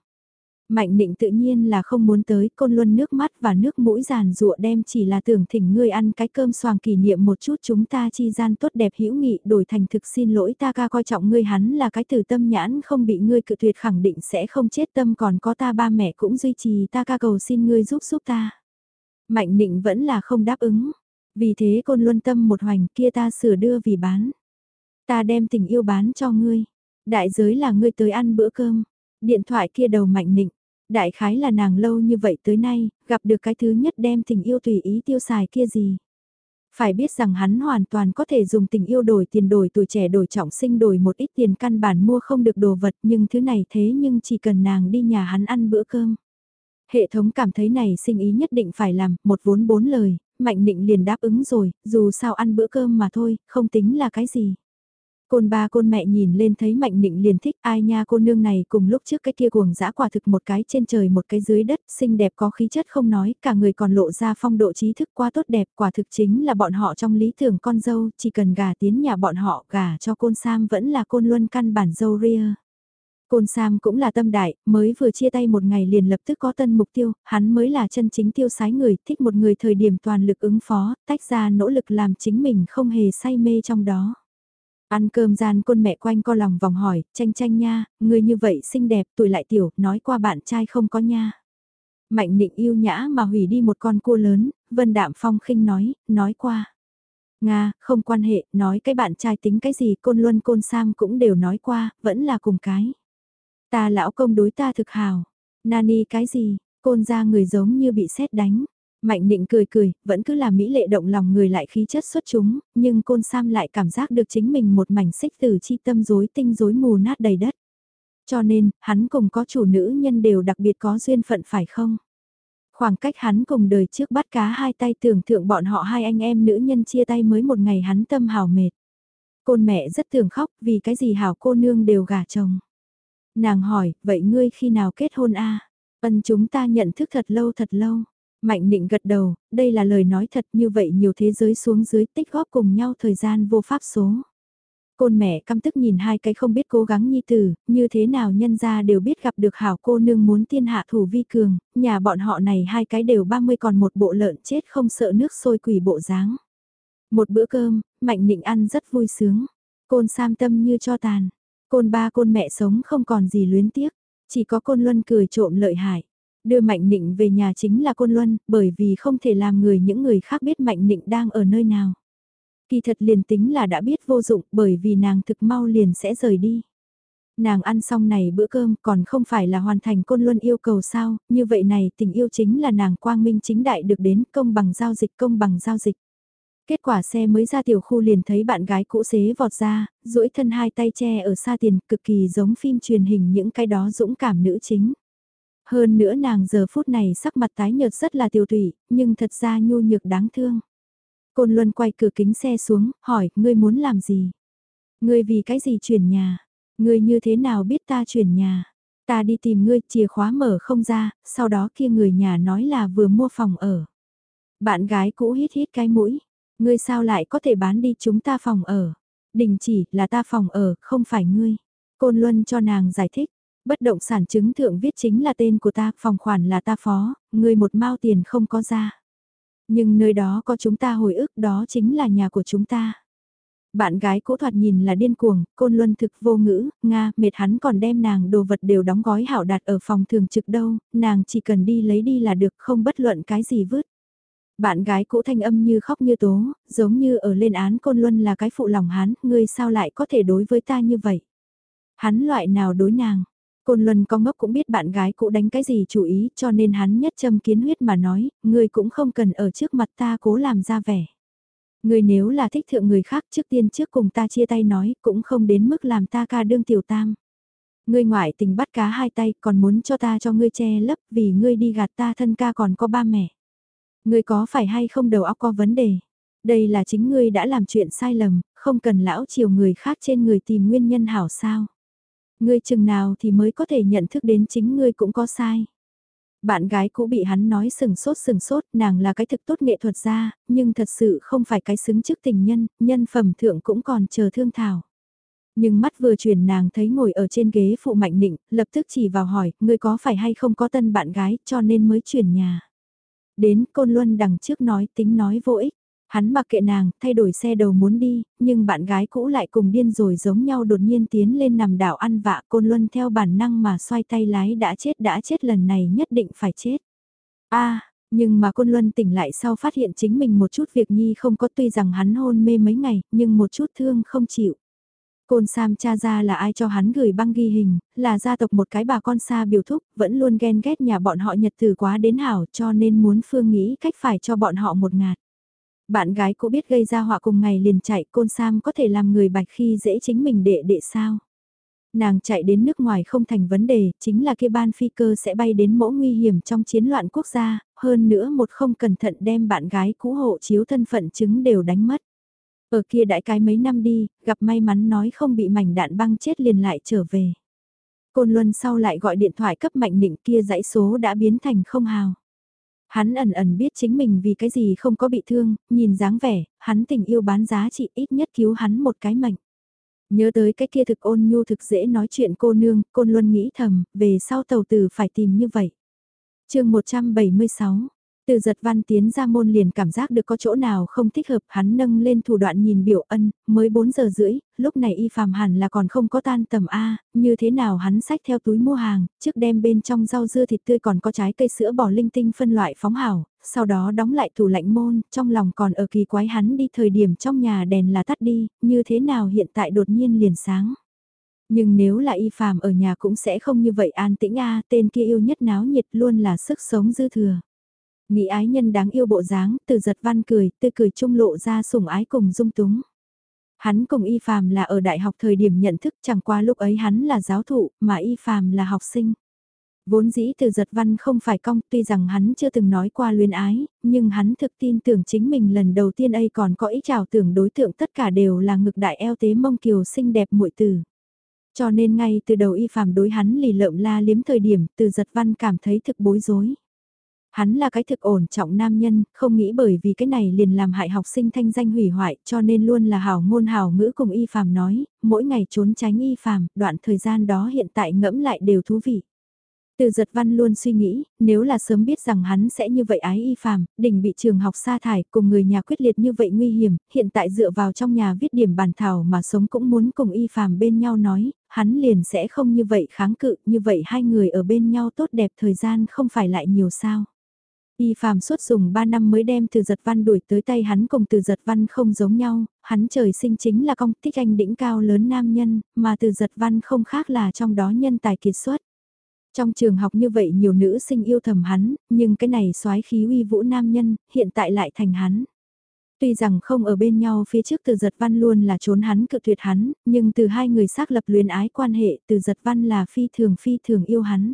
Mạnh định tự nhiên là không muốn tới, côn luân nước mắt và nước mũi giàn rụa đem chỉ là tưởng thỉnh ngươi ăn cái cơm xoàng kỷ niệm một chút chúng ta chi gian tốt đẹp hữu nghị đổi thành thực xin lỗi ta ca coi trọng ngươi hắn là cái từ tâm nhãn không bị ngươi cự tuyệt khẳng định sẽ không chết tâm còn có ta ba mẹ cũng duy trì ta ca cầu xin ngươi giúp giúp ta. Mạnh định vẫn là không đáp ứng, vì thế côn luân tâm một hoành kia ta sửa đưa vì bán. Ta đem tình yêu bán cho ngươi, đại giới là ngươi tới ăn bữa cơm. Điện thoại kia đầu mạnh định Đại khái là nàng lâu như vậy tới nay, gặp được cái thứ nhất đem tình yêu tùy ý tiêu xài kia gì. Phải biết rằng hắn hoàn toàn có thể dùng tình yêu đổi tiền đổi tuổi trẻ đổi trọng sinh đổi một ít tiền căn bản mua không được đồ vật nhưng thứ này thế nhưng chỉ cần nàng đi nhà hắn ăn bữa cơm. Hệ thống cảm thấy này sinh ý nhất định phải làm, một vốn bốn lời, Mạnh Định liền đáp ứng rồi, dù sao ăn bữa cơm mà thôi, không tính là cái gì. Côn ba côn mẹ nhìn lên thấy mạnh nịnh liền thích ai nha cô nương này cùng lúc trước cái kia cuồng dã quả thực một cái trên trời một cái dưới đất, xinh đẹp có khí chất không nói, cả người còn lộ ra phong độ trí thức quá tốt đẹp, quả thực chính là bọn họ trong lý tưởng con dâu, chỉ cần gà tiến nhà bọn họ, gà cho côn Sam vẫn là côn luân căn bản dâu ria. Côn Sam cũng là tâm đại, mới vừa chia tay một ngày liền lập tức có tân mục tiêu, hắn mới là chân chính tiêu sái người, thích một người thời điểm toàn lực ứng phó, tách ra nỗ lực làm chính mình không hề say mê trong đó. Ăn cơm gian côn mẹ quanh co lòng vòng hỏi, tranh tranh nha, người như vậy xinh đẹp, tuổi lại tiểu, nói qua bạn trai không có nha. Mạnh định yêu nhã mà hủy đi một con cua lớn, Vân Đạm Phong khinh nói, nói qua. Nga, không quan hệ, nói cái bạn trai tính cái gì côn luân côn sam cũng đều nói qua, vẫn là cùng cái. Ta lão công đối ta thực hào. Nani cái gì, côn ra người giống như bị sét đánh. Mạnh định cười cười, vẫn cứ là mỹ lệ động lòng người lại khí chất xuất chúng, nhưng côn Sam lại cảm giác được chính mình một mảnh xích từ chi tâm rối tinh rối mù nát đầy đất. Cho nên, hắn cùng có chủ nữ nhân đều đặc biệt có duyên phận phải không? Khoảng cách hắn cùng đời trước bắt cá hai tay tưởng thượng bọn họ hai anh em nữ nhân chia tay mới một ngày hắn tâm hào mệt. Côn mẹ rất thường khóc vì cái gì hảo cô nương đều gả chồng. Nàng hỏi, vậy ngươi khi nào kết hôn a? Ân chúng ta nhận thức thật lâu thật lâu. Mạnh định gật đầu, đây là lời nói thật như vậy nhiều thế giới xuống dưới tích góp cùng nhau thời gian vô pháp số. Côn mẹ căm tức nhìn hai cái không biết cố gắng nhi tử, như thế nào nhân ra đều biết gặp được hảo cô nương muốn tiên hạ thủ vi cường, nhà bọn họ này hai cái đều 30 còn một bộ lợn chết không sợ nước sôi quỷ bộ dáng. Một bữa cơm, Mạnh định ăn rất vui sướng. Côn sam tâm như cho tàn. Côn ba côn mẹ sống không còn gì luyến tiếc. Chỉ có côn luân cười trộm lợi hại. Đưa Mạnh Nịnh về nhà chính là Côn Luân, bởi vì không thể làm người những người khác biết Mạnh Nịnh đang ở nơi nào. Kỳ thật liền tính là đã biết vô dụng bởi vì nàng thực mau liền sẽ rời đi. Nàng ăn xong này bữa cơm còn không phải là hoàn thành Côn Luân yêu cầu sao, như vậy này tình yêu chính là nàng quang minh chính đại được đến công bằng giao dịch công bằng giao dịch. Kết quả xe mới ra tiểu khu liền thấy bạn gái cũ xế vọt ra, duỗi thân hai tay che ở xa tiền cực kỳ giống phim truyền hình những cái đó dũng cảm nữ chính. Hơn nữa nàng giờ phút này sắc mặt tái nhợt rất là tiêu tụy, nhưng thật ra nhu nhược đáng thương. Côn Luân quay cửa kính xe xuống, hỏi, ngươi muốn làm gì? Ngươi vì cái gì chuyển nhà? Ngươi như thế nào biết ta chuyển nhà? Ta đi tìm ngươi, chìa khóa mở không ra, sau đó kia người nhà nói là vừa mua phòng ở. Bạn gái cũ hít hít cái mũi. Ngươi sao lại có thể bán đi chúng ta phòng ở? Đình chỉ là ta phòng ở, không phải ngươi. Côn Luân cho nàng giải thích. Bất động sản chứng thượng viết chính là tên của ta, phòng khoản là ta phó, người một mao tiền không có ra. Nhưng nơi đó có chúng ta hồi ức đó chính là nhà của chúng ta. Bạn gái cũ thoạt nhìn là điên cuồng, côn luân thực vô ngữ, Nga, mệt hắn còn đem nàng đồ vật đều đóng gói hảo đặt ở phòng thường trực đâu, nàng chỉ cần đi lấy đi là được không bất luận cái gì vứt. Bạn gái cũ thanh âm như khóc như tố, giống như ở lên án côn luân là cái phụ lòng hắn, ngươi sao lại có thể đối với ta như vậy. Hắn loại nào đối nàng, Côn Luân có ngốc cũng biết bạn gái cũ đánh cái gì chủ ý cho nên hắn nhất châm kiến huyết mà nói, ngươi cũng không cần ở trước mặt ta cố làm ra vẻ. Ngươi nếu là thích thượng người khác trước tiên trước cùng ta chia tay nói cũng không đến mức làm ta ca đương tiểu tam. Ngươi ngoại tình bắt cá hai tay còn muốn cho ta cho ngươi che lấp vì ngươi đi gạt ta thân ca còn có ba mẹ. Ngươi có phải hay không đầu óc có vấn đề? Đây là chính ngươi đã làm chuyện sai lầm, không cần lão chiều người khác trên người tìm nguyên nhân hảo sao. Ngươi chừng nào thì mới có thể nhận thức đến chính ngươi cũng có sai. Bạn gái cũ bị hắn nói sừng sốt sừng sốt, nàng là cái thực tốt nghệ thuật ra, nhưng thật sự không phải cái xứng trước tình nhân, nhân phẩm thượng cũng còn chờ thương thảo. Nhưng mắt vừa chuyển nàng thấy ngồi ở trên ghế phụ mạnh định, lập tức chỉ vào hỏi, ngươi có phải hay không có tân bạn gái cho nên mới chuyển nhà. Đến Côn Luân đằng trước nói tính nói vô ích. Hắn mặc kệ nàng, thay đổi xe đầu muốn đi, nhưng bạn gái cũ lại cùng điên rồi giống nhau đột nhiên tiến lên nằm đảo ăn vạ Côn Luân theo bản năng mà xoay tay lái đã chết đã chết lần này nhất định phải chết. a nhưng mà Côn Luân tỉnh lại sau phát hiện chính mình một chút việc nhi không có tuy rằng hắn hôn mê mấy ngày, nhưng một chút thương không chịu. Côn Sam cha ra là ai cho hắn gửi băng ghi hình, là gia tộc một cái bà con xa biểu thúc, vẫn luôn ghen ghét nhà bọn họ nhật từ quá đến hảo cho nên muốn phương nghĩ cách phải cho bọn họ một ngạt. Bạn gái cũng biết gây ra họa cùng ngày liền chạy Côn Sam có thể làm người bạch khi dễ chính mình đệ đệ sao. Nàng chạy đến nước ngoài không thành vấn đề, chính là kia ban phi cơ sẽ bay đến mẫu nguy hiểm trong chiến loạn quốc gia, hơn nữa một không cẩn thận đem bạn gái cũ hộ chiếu thân phận chứng đều đánh mất. Ở kia đại cái mấy năm đi, gặp may mắn nói không bị mảnh đạn băng chết liền lại trở về. Côn Luân sau lại gọi điện thoại cấp mạnh định kia dãy số đã biến thành không hào. Hắn ẩn ẩn biết chính mình vì cái gì không có bị thương, nhìn dáng vẻ, hắn tình yêu bán giá trị ít nhất cứu hắn một cái mệnh. Nhớ tới cái kia thực ôn nhu thực dễ nói chuyện cô nương, côn luôn nghĩ thầm, về sau tàu tử phải tìm như vậy. chương 176, từ giật văn tiến ra môn liền cảm giác được có chỗ nào không thích hợp hắn nâng lên thủ đoạn nhìn biểu ân, mới 4 giờ rưỡi, lúc này y phàm hẳn là còn không có tan tầm A, như thế nào hắn xách theo túi mua hàng, trước đem bên trong rau dưa thịt tươi còn có trái cây sữa bò linh tinh phân loại phóng hảo, sau đó đóng lại tủ lạnh môn, trong lòng còn ở kỳ quái hắn đi thời điểm trong nhà đèn là tắt đi, như thế nào hiện tại đột nhiên liền sáng. Nhưng nếu là y phàm ở nhà cũng sẽ không như vậy an tĩnh a tên kia yêu nhất náo nhiệt luôn là sức sống dư thừa. Nghĩ ái nhân đáng yêu bộ dáng, từ giật văn cười, tươi cười trung lộ ra sủng ái cùng dung túng. Hắn cùng y phàm là ở đại học thời điểm nhận thức chẳng qua lúc ấy hắn là giáo thụ, mà y phàm là học sinh. Vốn dĩ từ giật văn không phải cong tuy rằng hắn chưa từng nói qua luyến ái, nhưng hắn thực tin tưởng chính mình lần đầu tiên ấy còn có ý trào tưởng đối tượng tất cả đều là ngực đại eo tế mông kiều xinh đẹp muội tử. Cho nên ngay từ đầu y phàm đối hắn lì lợm la liếm thời điểm từ giật văn cảm thấy thực bối rối. Hắn là cái thực ổn trọng nam nhân, không nghĩ bởi vì cái này liền làm hại học sinh thanh danh hủy hoại cho nên luôn là hảo ngôn hảo ngữ cùng y phàm nói, mỗi ngày trốn tránh y phàm, đoạn thời gian đó hiện tại ngẫm lại đều thú vị. Từ giật văn luôn suy nghĩ, nếu là sớm biết rằng hắn sẽ như vậy ái y phàm, đỉnh bị trường học sa thải cùng người nhà quyết liệt như vậy nguy hiểm, hiện tại dựa vào trong nhà viết điểm bản thảo mà sống cũng muốn cùng y phàm bên nhau nói, hắn liền sẽ không như vậy kháng cự, như vậy hai người ở bên nhau tốt đẹp thời gian không phải lại nhiều sao. Y phàm suốt dùng 3 năm mới đem từ giật văn đuổi tới tay hắn cùng từ giật văn không giống nhau, hắn trời sinh chính là công tích anh đỉnh cao lớn nam nhân, mà từ giật văn không khác là trong đó nhân tài kiệt xuất. Trong trường học như vậy nhiều nữ sinh yêu thầm hắn, nhưng cái này soái khí uy vũ nam nhân, hiện tại lại thành hắn. Tuy rằng không ở bên nhau phía trước từ giật văn luôn là trốn hắn cự tuyệt hắn, nhưng từ hai người xác lập luyến ái quan hệ từ giật văn là phi thường phi thường yêu hắn.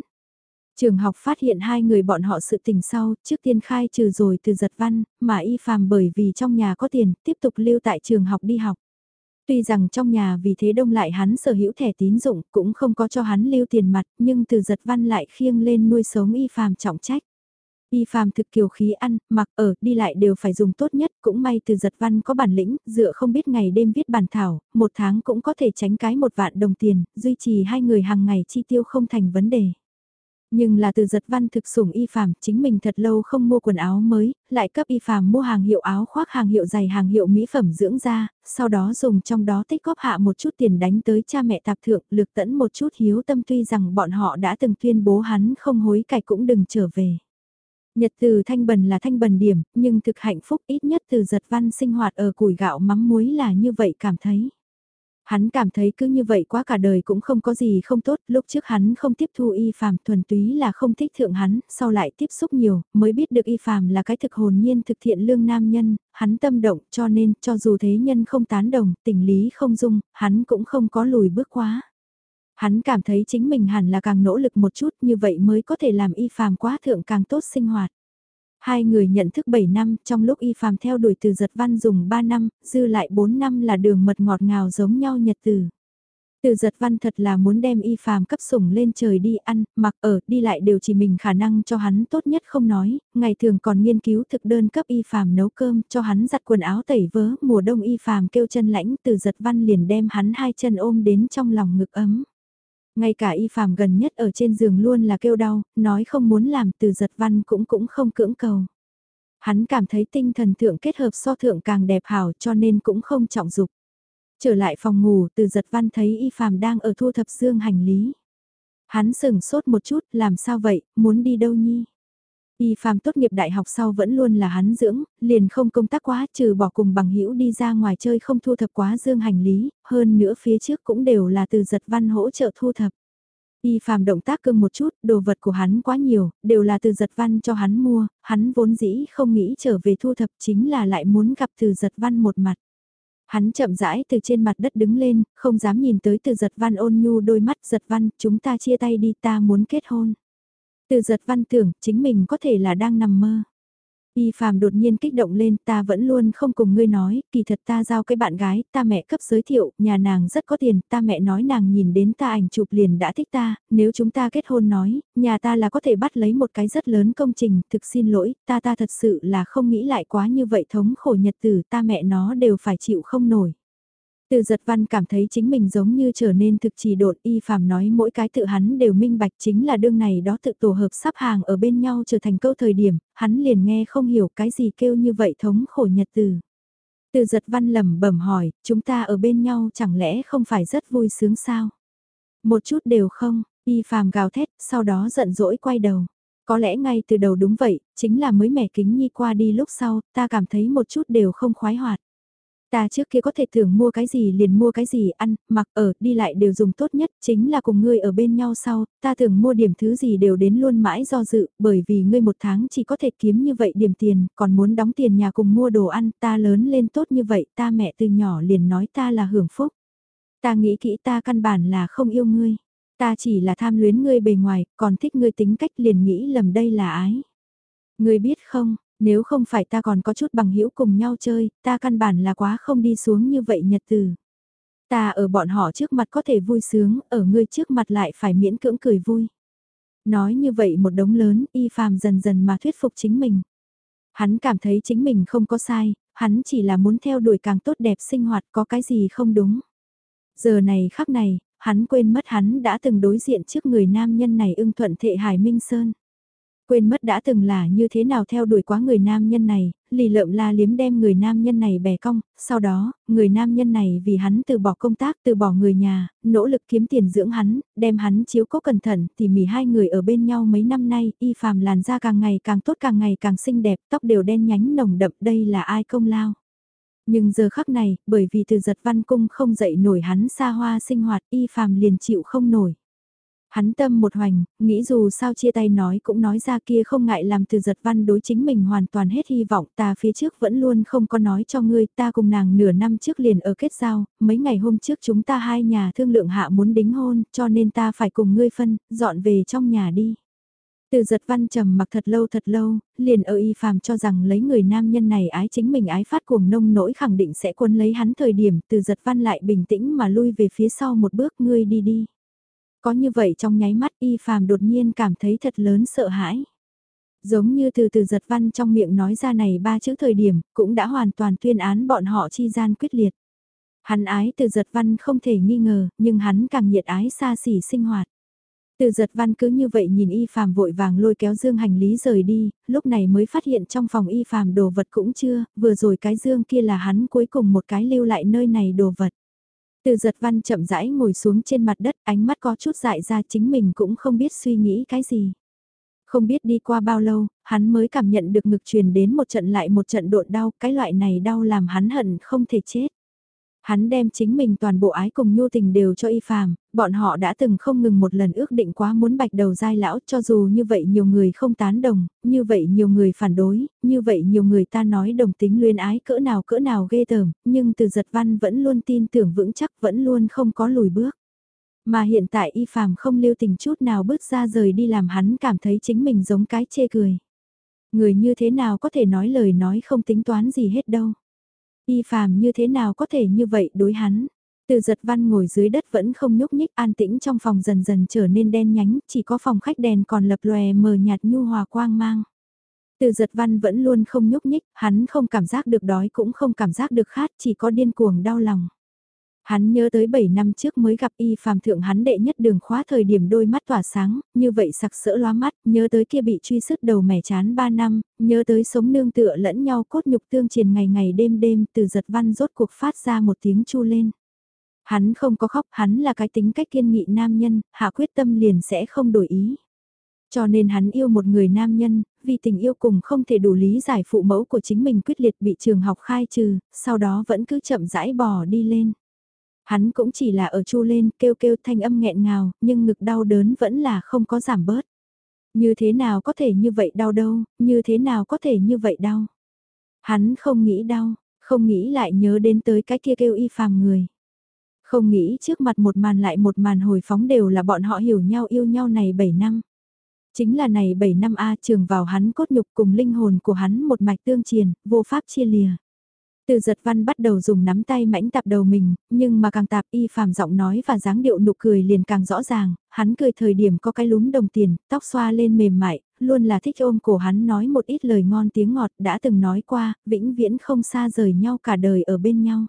Trường học phát hiện hai người bọn họ sự tình sau, trước tiên khai trừ rồi từ giật văn, mà y phàm bởi vì trong nhà có tiền, tiếp tục lưu tại trường học đi học. Tuy rằng trong nhà vì thế đông lại hắn sở hữu thẻ tín dụng cũng không có cho hắn lưu tiền mặt nhưng từ giật văn lại khiêng lên nuôi sống y phàm trọng trách. Y phàm thực kiều khí ăn, mặc ở, đi lại đều phải dùng tốt nhất, cũng may từ giật văn có bản lĩnh, dựa không biết ngày đêm viết bản thảo, một tháng cũng có thể tránh cái một vạn đồng tiền, duy trì hai người hàng ngày chi tiêu không thành vấn đề. Nhưng là từ giật văn thực sủng y phàm, chính mình thật lâu không mua quần áo mới, lại cấp y phàm mua hàng hiệu áo khoác hàng hiệu giày hàng hiệu mỹ phẩm dưỡng da, sau đó dùng trong đó tích góp hạ một chút tiền đánh tới cha mẹ tạp thượng, lực tẫn một chút hiếu tâm tuy rằng bọn họ đã từng tuyên bố hắn không hối cải cũng đừng trở về. Nhật từ thanh bần là thanh bần điểm, nhưng thực hạnh phúc ít nhất từ giật văn sinh hoạt ở củi gạo mắm muối là như vậy cảm thấy. Hắn cảm thấy cứ như vậy quá cả đời cũng không có gì không tốt, lúc trước hắn không tiếp thu y phàm thuần túy là không thích thượng hắn, sau lại tiếp xúc nhiều, mới biết được y phàm là cái thực hồn nhiên thực thiện lương nam nhân, hắn tâm động cho nên cho dù thế nhân không tán đồng, tình lý không dung, hắn cũng không có lùi bước quá. Hắn cảm thấy chính mình hẳn là càng nỗ lực một chút như vậy mới có thể làm y phàm quá thượng càng tốt sinh hoạt. Hai người nhận thức 7 năm, trong lúc y phàm theo đuổi từ giật văn dùng 3 năm, dư lại 4 năm là đường mật ngọt ngào giống nhau nhật từ. Từ giật văn thật là muốn đem y phàm cấp sủng lên trời đi ăn, mặc ở, đi lại đều chỉ mình khả năng cho hắn tốt nhất không nói, ngày thường còn nghiên cứu thực đơn cấp y phàm nấu cơm cho hắn giặt quần áo tẩy vớ, mùa đông y phàm kêu chân lãnh từ giật văn liền đem hắn hai chân ôm đến trong lòng ngực ấm. Ngay cả y phàm gần nhất ở trên giường luôn là kêu đau, nói không muốn làm từ giật văn cũng cũng không cưỡng cầu. Hắn cảm thấy tinh thần thượng kết hợp so thượng càng đẹp hảo cho nên cũng không trọng dục. Trở lại phòng ngủ từ giật văn thấy y phàm đang ở thu thập dương hành lý. Hắn sừng sốt một chút, làm sao vậy, muốn đi đâu nhi? Y Phạm tốt nghiệp đại học sau vẫn luôn là hắn dưỡng, liền không công tác quá trừ bỏ cùng bằng hữu đi ra ngoài chơi không thu thập quá dương hành lý, hơn nữa phía trước cũng đều là từ giật văn hỗ trợ thu thập. Y Phạm động tác cưng một chút, đồ vật của hắn quá nhiều, đều là từ giật văn cho hắn mua, hắn vốn dĩ không nghĩ trở về thu thập chính là lại muốn gặp từ giật văn một mặt. Hắn chậm rãi từ trên mặt đất đứng lên, không dám nhìn tới từ giật văn ôn nhu đôi mắt giật văn, chúng ta chia tay đi ta muốn kết hôn. Từ giật văn tưởng chính mình có thể là đang nằm mơ. Y phàm đột nhiên kích động lên ta vẫn luôn không cùng ngươi nói, kỳ thật ta giao cái bạn gái, ta mẹ cấp giới thiệu, nhà nàng rất có tiền, ta mẹ nói nàng nhìn đến ta ảnh chụp liền đã thích ta, nếu chúng ta kết hôn nói, nhà ta là có thể bắt lấy một cái rất lớn công trình, thực xin lỗi, ta ta thật sự là không nghĩ lại quá như vậy thống khổ nhật tử ta mẹ nó đều phải chịu không nổi. Từ giật văn cảm thấy chính mình giống như trở nên thực trì đột y phàm nói mỗi cái tự hắn đều minh bạch chính là đương này đó tự tổ hợp sắp hàng ở bên nhau trở thành câu thời điểm, hắn liền nghe không hiểu cái gì kêu như vậy thống khổ nhật từ. Từ giật văn lầm bẩm hỏi, chúng ta ở bên nhau chẳng lẽ không phải rất vui sướng sao? Một chút đều không, y phàm gào thét, sau đó giận dỗi quay đầu. Có lẽ ngay từ đầu đúng vậy, chính là mới mẻ kính nhi qua đi lúc sau, ta cảm thấy một chút đều không khoái hoạt. Ta trước kia có thể tưởng mua cái gì liền mua cái gì ăn, mặc ở, đi lại đều dùng tốt nhất, chính là cùng ngươi ở bên nhau sau, ta thường mua điểm thứ gì đều đến luôn mãi do dự, bởi vì ngươi một tháng chỉ có thể kiếm như vậy điểm tiền, còn muốn đóng tiền nhà cùng mua đồ ăn, ta lớn lên tốt như vậy, ta mẹ từ nhỏ liền nói ta là hưởng phúc. Ta nghĩ kỹ ta căn bản là không yêu ngươi, ta chỉ là tham luyến ngươi bề ngoài, còn thích ngươi tính cách liền nghĩ lầm đây là ái. Ngươi biết không, nếu không phải ta còn có chút bằng hữu cùng nhau chơi, ta căn bản là quá không đi xuống như vậy nhật từ. Ta ở bọn họ trước mặt có thể vui sướng, ở ngươi trước mặt lại phải miễn cưỡng cười vui. Nói như vậy một đống lớn, y phàm dần dần mà thuyết phục chính mình. Hắn cảm thấy chính mình không có sai, hắn chỉ là muốn theo đuổi càng tốt đẹp sinh hoạt có cái gì không đúng. Giờ này khắc này, hắn quên mất hắn đã từng đối diện trước người nam nhân này ưng thuận thệ Hải Minh Sơn. Quên mất đã từng là như thế nào theo đuổi quá người nam nhân này, lì lợm la liếm đem người nam nhân này bẻ cong, sau đó, người nam nhân này vì hắn từ bỏ công tác, từ bỏ người nhà, nỗ lực kiếm tiền dưỡng hắn, đem hắn chiếu cố cẩn thận, tỉ mỉ hai người ở bên nhau mấy năm nay, y phàm làn da càng ngày càng tốt càng ngày càng xinh đẹp, tóc đều đen nhánh nồng đậm, đây là ai công lao. Nhưng giờ khắc này, bởi vì từ giật văn cung không dậy nổi hắn xa hoa sinh hoạt, y phàm liền chịu không nổi. Hắn tâm một hoành, nghĩ dù sao chia tay nói cũng nói ra kia không ngại làm từ giật văn đối chính mình hoàn toàn hết hy vọng ta phía trước vẫn luôn không có nói cho ngươi ta cùng nàng nửa năm trước liền ở kết giao, mấy ngày hôm trước chúng ta hai nhà thương lượng hạ muốn đính hôn cho nên ta phải cùng ngươi phân, dọn về trong nhà đi. Từ giật văn trầm mặc thật lâu thật lâu, liền ở y phàm cho rằng lấy người nam nhân này ái chính mình ái phát cuồng nông nỗi khẳng định sẽ quân lấy hắn thời điểm từ giật văn lại bình tĩnh mà lui về phía sau một bước ngươi đi đi. Có như vậy trong nháy mắt y phàm đột nhiên cảm thấy thật lớn sợ hãi. Giống như từ từ giật văn trong miệng nói ra này ba chữ thời điểm, cũng đã hoàn toàn tuyên án bọn họ chi gian quyết liệt. Hắn ái từ giật văn không thể nghi ngờ, nhưng hắn càng nhiệt ái xa xỉ sinh hoạt. Từ giật văn cứ như vậy nhìn y phàm vội vàng lôi kéo dương hành lý rời đi, lúc này mới phát hiện trong phòng y phàm đồ vật cũng chưa, vừa rồi cái dương kia là hắn cuối cùng một cái lưu lại nơi này đồ vật. Từ giật văn chậm rãi ngồi xuống trên mặt đất, ánh mắt có chút dại ra chính mình cũng không biết suy nghĩ cái gì. Không biết đi qua bao lâu, hắn mới cảm nhận được ngực truyền đến một trận lại một trận độn đau, cái loại này đau làm hắn hận không thể chết. Hắn đem chính mình toàn bộ ái cùng nhu tình đều cho y phàm, bọn họ đã từng không ngừng một lần ước định quá muốn bạch đầu dai lão cho dù như vậy nhiều người không tán đồng, như vậy nhiều người phản đối, như vậy nhiều người ta nói đồng tính luyến ái cỡ nào cỡ nào ghê tởm, nhưng từ giật văn vẫn luôn tin tưởng vững chắc vẫn luôn không có lùi bước. Mà hiện tại y phàm không lưu tình chút nào bước ra rời đi làm hắn cảm thấy chính mình giống cái chê cười. Người như thế nào có thể nói lời nói không tính toán gì hết đâu. Y phàm như thế nào có thể như vậy đối hắn. Từ giật văn ngồi dưới đất vẫn không nhúc nhích an tĩnh trong phòng dần dần trở nên đen nhánh, chỉ có phòng khách đèn còn lập lòe mờ nhạt nhu hòa quang mang. Từ giật văn vẫn luôn không nhúc nhích, hắn không cảm giác được đói cũng không cảm giác được khát, chỉ có điên cuồng đau lòng. Hắn nhớ tới 7 năm trước mới gặp y phàm thượng hắn đệ nhất đường khóa thời điểm đôi mắt tỏa sáng, như vậy sặc sỡ loa mắt, nhớ tới kia bị truy sức đầu mẻ chán 3 năm, nhớ tới sống nương tựa lẫn nhau cốt nhục tương triền ngày ngày đêm đêm từ giật văn rốt cuộc phát ra một tiếng chu lên. Hắn không có khóc, hắn là cái tính cách kiên nghị nam nhân, hạ quyết tâm liền sẽ không đổi ý. Cho nên hắn yêu một người nam nhân, vì tình yêu cùng không thể đủ lý giải phụ mẫu của chính mình quyết liệt bị trường học khai trừ, sau đó vẫn cứ chậm rãi bò đi lên. Hắn cũng chỉ là ở chu lên kêu kêu thanh âm nghẹn ngào, nhưng ngực đau đớn vẫn là không có giảm bớt. Như thế nào có thể như vậy đau đâu, như thế nào có thể như vậy đau. Hắn không nghĩ đau, không nghĩ lại nhớ đến tới cái kia kêu y phàm người. Không nghĩ trước mặt một màn lại một màn hồi phóng đều là bọn họ hiểu nhau yêu nhau này 7 năm. Chính là này 7 năm A trường vào hắn cốt nhục cùng linh hồn của hắn một mạch tương triền, vô pháp chia lìa. Từ giật văn bắt đầu dùng nắm tay mãnh tạp đầu mình, nhưng mà càng tạp y phàm giọng nói và dáng điệu nụ cười liền càng rõ ràng, hắn cười thời điểm có cái lúm đồng tiền, tóc xoa lên mềm mại, luôn là thích ôm cổ hắn nói một ít lời ngon tiếng ngọt đã từng nói qua, vĩnh viễn không xa rời nhau cả đời ở bên nhau.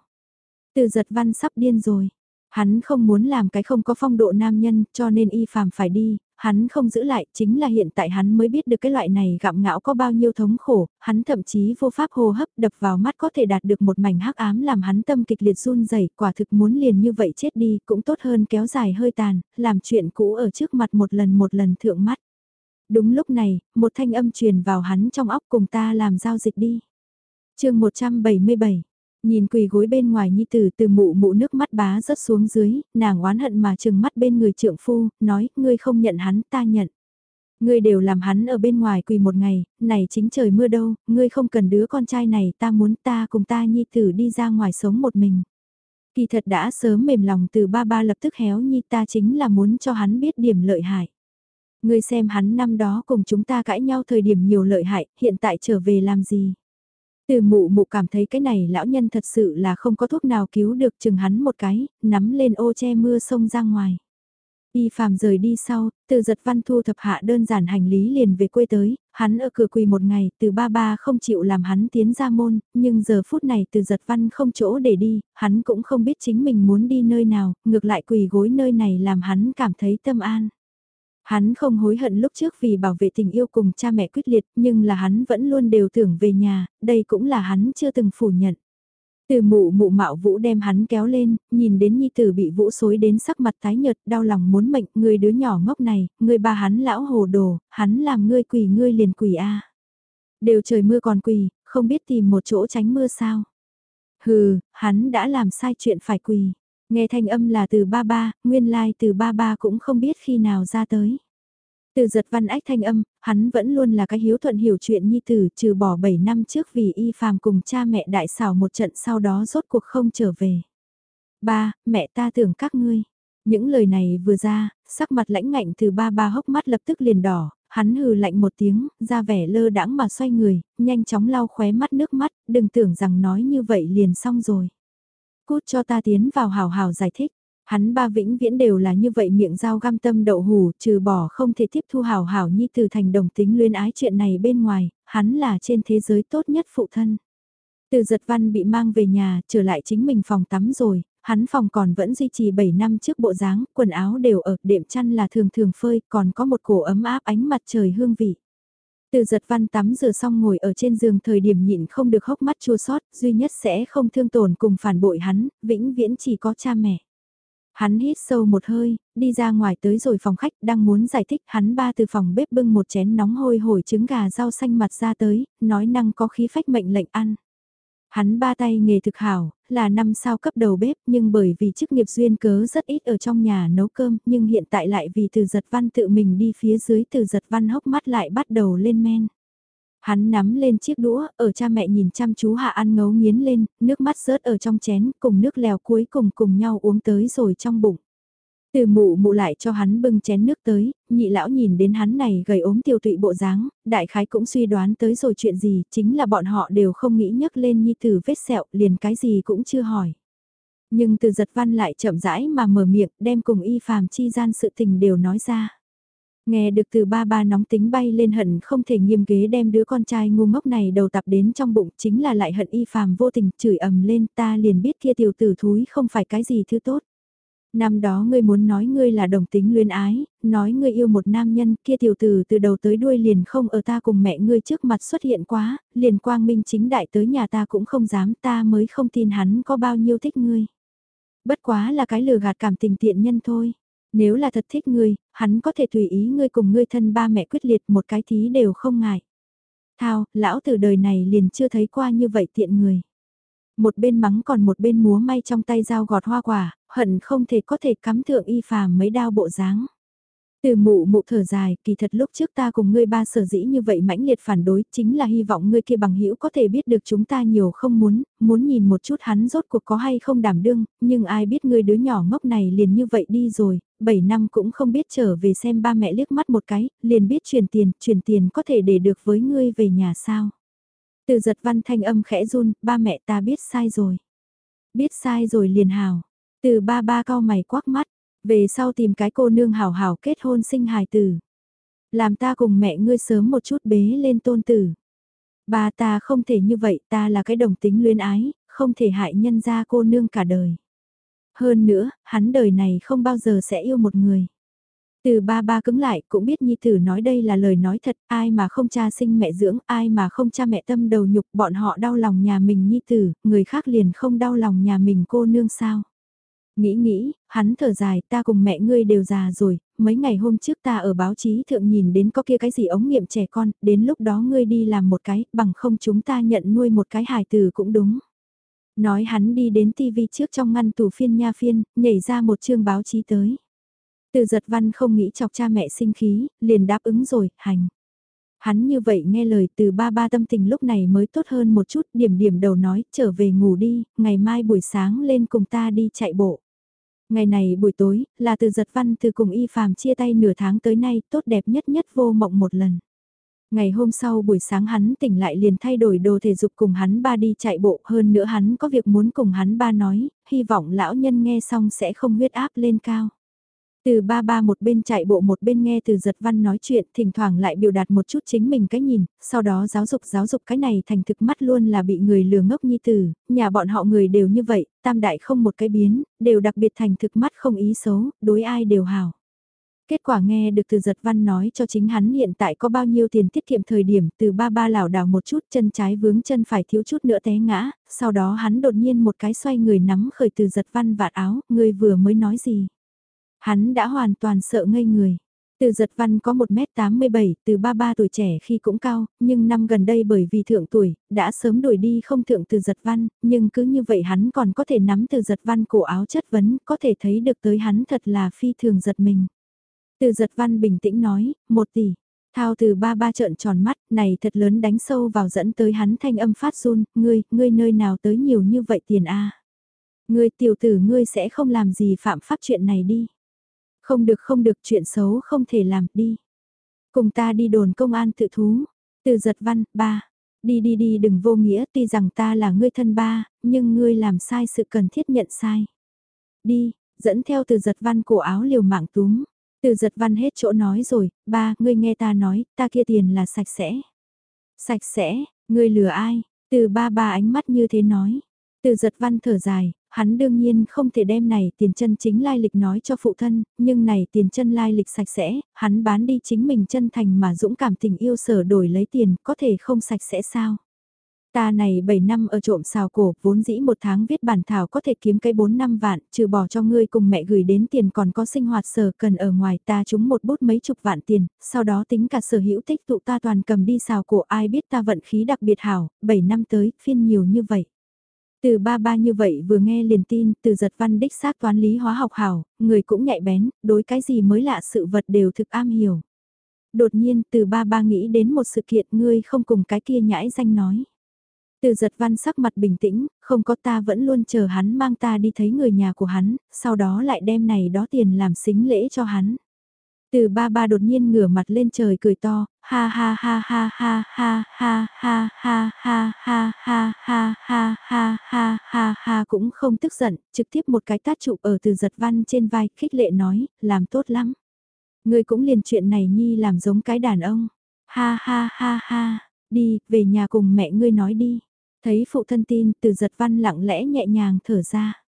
Từ giật văn sắp điên rồi. Hắn không muốn làm cái không có phong độ nam nhân cho nên y phàm phải đi, hắn không giữ lại, chính là hiện tại hắn mới biết được cái loại này gặm ngão có bao nhiêu thống khổ, hắn thậm chí vô pháp hô hấp đập vào mắt có thể đạt được một mảnh hắc ám làm hắn tâm kịch liệt run rẩy quả thực muốn liền như vậy chết đi cũng tốt hơn kéo dài hơi tàn, làm chuyện cũ ở trước mặt một lần một lần thượng mắt. Đúng lúc này, một thanh âm truyền vào hắn trong óc cùng ta làm giao dịch đi. chương 177 Nhìn quỳ gối bên ngoài nhi tử từ mụ mụ nước mắt bá rớt xuống dưới, nàng oán hận mà chừng mắt bên người trượng phu, nói, ngươi không nhận hắn, ta nhận. Ngươi đều làm hắn ở bên ngoài quỳ một ngày, này chính trời mưa đâu, ngươi không cần đứa con trai này, ta muốn ta cùng ta nhi tử đi ra ngoài sống một mình. Kỳ thật đã sớm mềm lòng từ ba ba lập tức héo nhi ta chính là muốn cho hắn biết điểm lợi hại. Ngươi xem hắn năm đó cùng chúng ta cãi nhau thời điểm nhiều lợi hại, hiện tại trở về làm gì? Từ mụ mụ cảm thấy cái này lão nhân thật sự là không có thuốc nào cứu được chừng hắn một cái, nắm lên ô che mưa sông ra ngoài. Y phàm rời đi sau, từ giật văn thu thập hạ đơn giản hành lý liền về quê tới, hắn ở cửa quỳ một ngày, từ ba ba không chịu làm hắn tiến ra môn, nhưng giờ phút này từ giật văn không chỗ để đi, hắn cũng không biết chính mình muốn đi nơi nào, ngược lại quỳ gối nơi này làm hắn cảm thấy tâm an. Hắn không hối hận lúc trước vì bảo vệ tình yêu cùng cha mẹ quyết liệt, nhưng là hắn vẫn luôn đều tưởng về nhà, đây cũng là hắn chưa từng phủ nhận. Từ mụ mụ mạo vũ đem hắn kéo lên, nhìn đến nhi tử bị vũ xối đến sắc mặt tái nhợt, đau lòng muốn mệnh, người đứa nhỏ ngốc này, người ba hắn lão hồ đồ, hắn làm ngươi quỳ ngươi liền quỳ a. Đều trời mưa còn quỳ, không biết tìm một chỗ tránh mưa sao. Hừ, hắn đã làm sai chuyện phải quỳ. Nghe thanh âm là từ ba ba, nguyên lai like từ ba ba cũng không biết khi nào ra tới. Từ giật văn ách thanh âm, hắn vẫn luôn là cái hiếu thuận hiểu chuyện nhi tử trừ bỏ 7 năm trước vì y phàm cùng cha mẹ đại xảo một trận sau đó rốt cuộc không trở về. Ba, mẹ ta tưởng các ngươi. Những lời này vừa ra, sắc mặt lãnh ngạnh từ ba ba hốc mắt lập tức liền đỏ, hắn hừ lạnh một tiếng, ra vẻ lơ đãng mà xoay người, nhanh chóng lau khóe mắt nước mắt, đừng tưởng rằng nói như vậy liền xong rồi. Cút cho ta tiến vào hào hào giải thích. Hắn ba vĩnh viễn đều là như vậy miệng dao găm tâm đậu hủ, trừ bỏ không thể tiếp thu hào hào nhi từ thành đồng tính luyến ái chuyện này bên ngoài, hắn là trên thế giới tốt nhất phụ thân. Từ giật văn bị mang về nhà, trở lại chính mình phòng tắm rồi, hắn phòng còn vẫn duy trì 7 năm trước bộ dáng, quần áo đều ở, đệm chăn là thường thường phơi, còn có một cổ ấm áp ánh mặt trời hương vị. Từ giật văn tắm rửa xong ngồi ở trên giường thời điểm nhịn không được hốc mắt chua sót, duy nhất sẽ không thương tổn cùng phản bội hắn, vĩnh viễn chỉ có cha mẹ. Hắn hít sâu một hơi, đi ra ngoài tới rồi phòng khách đang muốn giải thích hắn ba từ phòng bếp bưng một chén nóng hôi hổi trứng gà rau xanh mặt ra tới, nói năng có khí phách mệnh lệnh ăn. Hắn ba tay nghề thực hảo, là năm sao cấp đầu bếp nhưng bởi vì chức nghiệp duyên cớ rất ít ở trong nhà nấu cơm nhưng hiện tại lại vì từ giật văn tự mình đi phía dưới từ giật văn hốc mắt lại bắt đầu lên men. Hắn nắm lên chiếc đũa, ở cha mẹ nhìn chăm chú hạ ăn ngấu nghiến lên, nước mắt rớt ở trong chén, cùng nước lèo cuối cùng cùng nhau uống tới rồi trong bụng. Từ mụ mụ lại cho hắn bưng chén nước tới, nhị lão nhìn đến hắn này gầy ốm tiêu tụy bộ dáng, đại khái cũng suy đoán tới rồi chuyện gì, chính là bọn họ đều không nghĩ nhấc lên nhi tử vết sẹo, liền cái gì cũng chưa hỏi. Nhưng từ giật văn lại chậm rãi mà mở miệng, đem cùng y phàm chi gian sự tình đều nói ra. Nghe được từ ba ba nóng tính bay lên hận không thể nghiêm ghế đem đứa con trai ngu ngốc này đầu tập đến trong bụng chính là lại hận y phàm vô tình chửi ầm lên ta liền biết kia tiểu tử thúi không phải cái gì thứ tốt. Năm đó ngươi muốn nói ngươi là đồng tính luyến ái, nói ngươi yêu một nam nhân kia tiểu tử từ đầu tới đuôi liền không ở ta cùng mẹ ngươi trước mặt xuất hiện quá, liền quang minh chính đại tới nhà ta cũng không dám ta mới không tin hắn có bao nhiêu thích ngươi. Bất quá là cái lừa gạt cảm tình tiện nhân thôi. Nếu là thật thích ngươi, hắn có thể tùy ý ngươi cùng ngươi thân ba mẹ quyết liệt một cái thí đều không ngại. Thao, lão từ đời này liền chưa thấy qua như vậy tiện người. Một bên mắng còn một bên múa may trong tay dao gọt hoa quả, hận không thể có thể cắm thượng y phàm mấy đao bộ dáng. Từ mụ mụ thở dài, kỳ thật lúc trước ta cùng ngươi ba sở dĩ như vậy mãnh liệt phản đối, chính là hy vọng ngươi kia bằng hữu có thể biết được chúng ta nhiều không muốn, muốn nhìn một chút hắn rốt cuộc có hay không đảm đương, nhưng ai biết ngươi đứa nhỏ ngốc này liền như vậy đi rồi, 7 năm cũng không biết trở về xem ba mẹ liếc mắt một cái, liền biết truyền tiền, truyền tiền có thể để được với ngươi về nhà sao. Từ giật văn thanh âm khẽ run, ba mẹ ta biết sai rồi. Biết sai rồi liền hào. Từ ba ba cao mày quắc mắt, về sau tìm cái cô nương hảo hảo kết hôn sinh hài tử. Làm ta cùng mẹ ngươi sớm một chút bế lên tôn tử. Ba ta không thể như vậy, ta là cái đồng tính luyến ái, không thể hại nhân gia cô nương cả đời. Hơn nữa, hắn đời này không bao giờ sẽ yêu một người. Từ ba ba cứng lại cũng biết Nhi Tử nói đây là lời nói thật, ai mà không cha sinh mẹ dưỡng, ai mà không cha mẹ tâm đầu nhục, bọn họ đau lòng nhà mình Nhi Tử, người khác liền không đau lòng nhà mình cô nương sao. Nghĩ nghĩ, hắn thở dài, ta cùng mẹ ngươi đều già rồi, mấy ngày hôm trước ta ở báo chí thượng nhìn đến có kia cái gì ống nghiệm trẻ con, đến lúc đó ngươi đi làm một cái, bằng không chúng ta nhận nuôi một cái hài tử cũng đúng. Nói hắn đi đến tivi trước trong ngăn tủ phiên nha phiên, nhảy ra một chương báo chí tới. Từ giật văn không nghĩ chọc cha mẹ sinh khí, liền đáp ứng rồi, hành. Hắn như vậy nghe lời từ ba ba tâm tình lúc này mới tốt hơn một chút, điểm điểm đầu nói, trở về ngủ đi, ngày mai buổi sáng lên cùng ta đi chạy bộ. Ngày này buổi tối, là từ giật văn từ cùng y phàm chia tay nửa tháng tới nay, tốt đẹp nhất nhất vô mộng một lần. Ngày hôm sau buổi sáng hắn tỉnh lại liền thay đổi đồ thể dục cùng hắn ba đi chạy bộ hơn nữa hắn có việc muốn cùng hắn ba nói, hy vọng lão nhân nghe xong sẽ không huyết áp lên cao. Từ ba ba một bên chạy bộ một bên nghe từ giật văn nói chuyện, thỉnh thoảng lại biểu đạt một chút chính mình cái nhìn, sau đó giáo dục giáo dục cái này thành thực mắt luôn là bị người lừa ngốc nhi tử, nhà bọn họ người đều như vậy, tam đại không một cái biến, đều đặc biệt thành thực mắt không ý xấu, đối ai đều hào. Kết quả nghe được từ giật văn nói cho chính hắn hiện tại có bao nhiêu tiền tiết kiệm thời điểm từ ba ba lảo đảo một chút chân trái vướng chân phải thiếu chút nữa té ngã, sau đó hắn đột nhiên một cái xoay người nắm khởi từ giật văn vạt áo, người vừa mới nói gì. Hắn đã hoàn toàn sợ ngây người. Từ giật văn có 1m87, từ 33 tuổi trẻ khi cũng cao, nhưng năm gần đây bởi vì thượng tuổi, đã sớm đuổi đi không thượng từ giật văn, nhưng cứ như vậy hắn còn có thể nắm từ giật văn cổ áo chất vấn, có thể thấy được tới hắn thật là phi thường giật mình. Từ giật văn bình tĩnh nói, một tỷ. Thao từ ba ba trợn tròn mắt, này thật lớn đánh sâu vào dẫn tới hắn thanh âm phát run, ngươi, ngươi nơi nào tới nhiều như vậy tiền a Ngươi tiểu tử ngươi sẽ không làm gì phạm pháp chuyện này đi. Không được không được chuyện xấu không thể làm, đi. Cùng ta đi đồn công an tự thú. Từ giật văn, ba. Đi đi đi đừng vô nghĩa tuy rằng ta là ngươi thân ba, nhưng ngươi làm sai sự cần thiết nhận sai. Đi, dẫn theo từ giật văn cổ áo liều mạng túm. Từ giật văn hết chỗ nói rồi, ba, ngươi nghe ta nói, ta kia tiền là sạch sẽ. Sạch sẽ, ngươi lừa ai? Từ ba ba ánh mắt như thế nói. Từ giật văn thở dài, hắn đương nhiên không thể đem này tiền chân chính lai lịch nói cho phụ thân, nhưng này tiền chân lai lịch sạch sẽ, hắn bán đi chính mình chân thành mà dũng cảm tình yêu sở đổi lấy tiền, có thể không sạch sẽ sao? Ta này 7 năm ở trộm xào cổ, vốn dĩ một tháng viết bản thảo có thể kiếm cái 4 năm vạn, trừ bỏ cho ngươi cùng mẹ gửi đến tiền còn có sinh hoạt sở cần ở ngoài ta chúng một bút mấy chục vạn tiền, sau đó tính cả sở hữu tích tụ ta toàn cầm đi xào cổ ai biết ta vận khí đặc biệt hảo, 7 năm tới, phiên nhiều như vậy. Từ ba ba như vậy vừa nghe liền tin, từ giật văn đích xác toán lý hóa học hảo, người cũng nhạy bén, đối cái gì mới lạ sự vật đều thực am hiểu. Đột nhiên từ ba ba nghĩ đến một sự kiện ngươi không cùng cái kia nhãi danh nói. Từ giật văn sắc mặt bình tĩnh, không có ta vẫn luôn chờ hắn mang ta đi thấy người nhà của hắn, sau đó lại đem này đó tiền làm xính lễ cho hắn. Từ ba ba đột nhiên ngửa mặt lên trời cười to, ha ha ha ha ha ha ha ha ha ha ha ha ha ha ha ha ha ha cũng không tức giận, trực tiếp một cái tát chụp ở từ giật văn trên vai, khích lệ nói, làm tốt lắm. Người cũng liền chuyện này nhi làm giống cái đàn ông. Ha ha ha ha, đi, về nhà cùng mẹ ngươi nói đi. Thấy phụ thân tin, từ giật văn lặng lẽ nhẹ nhàng thở ra.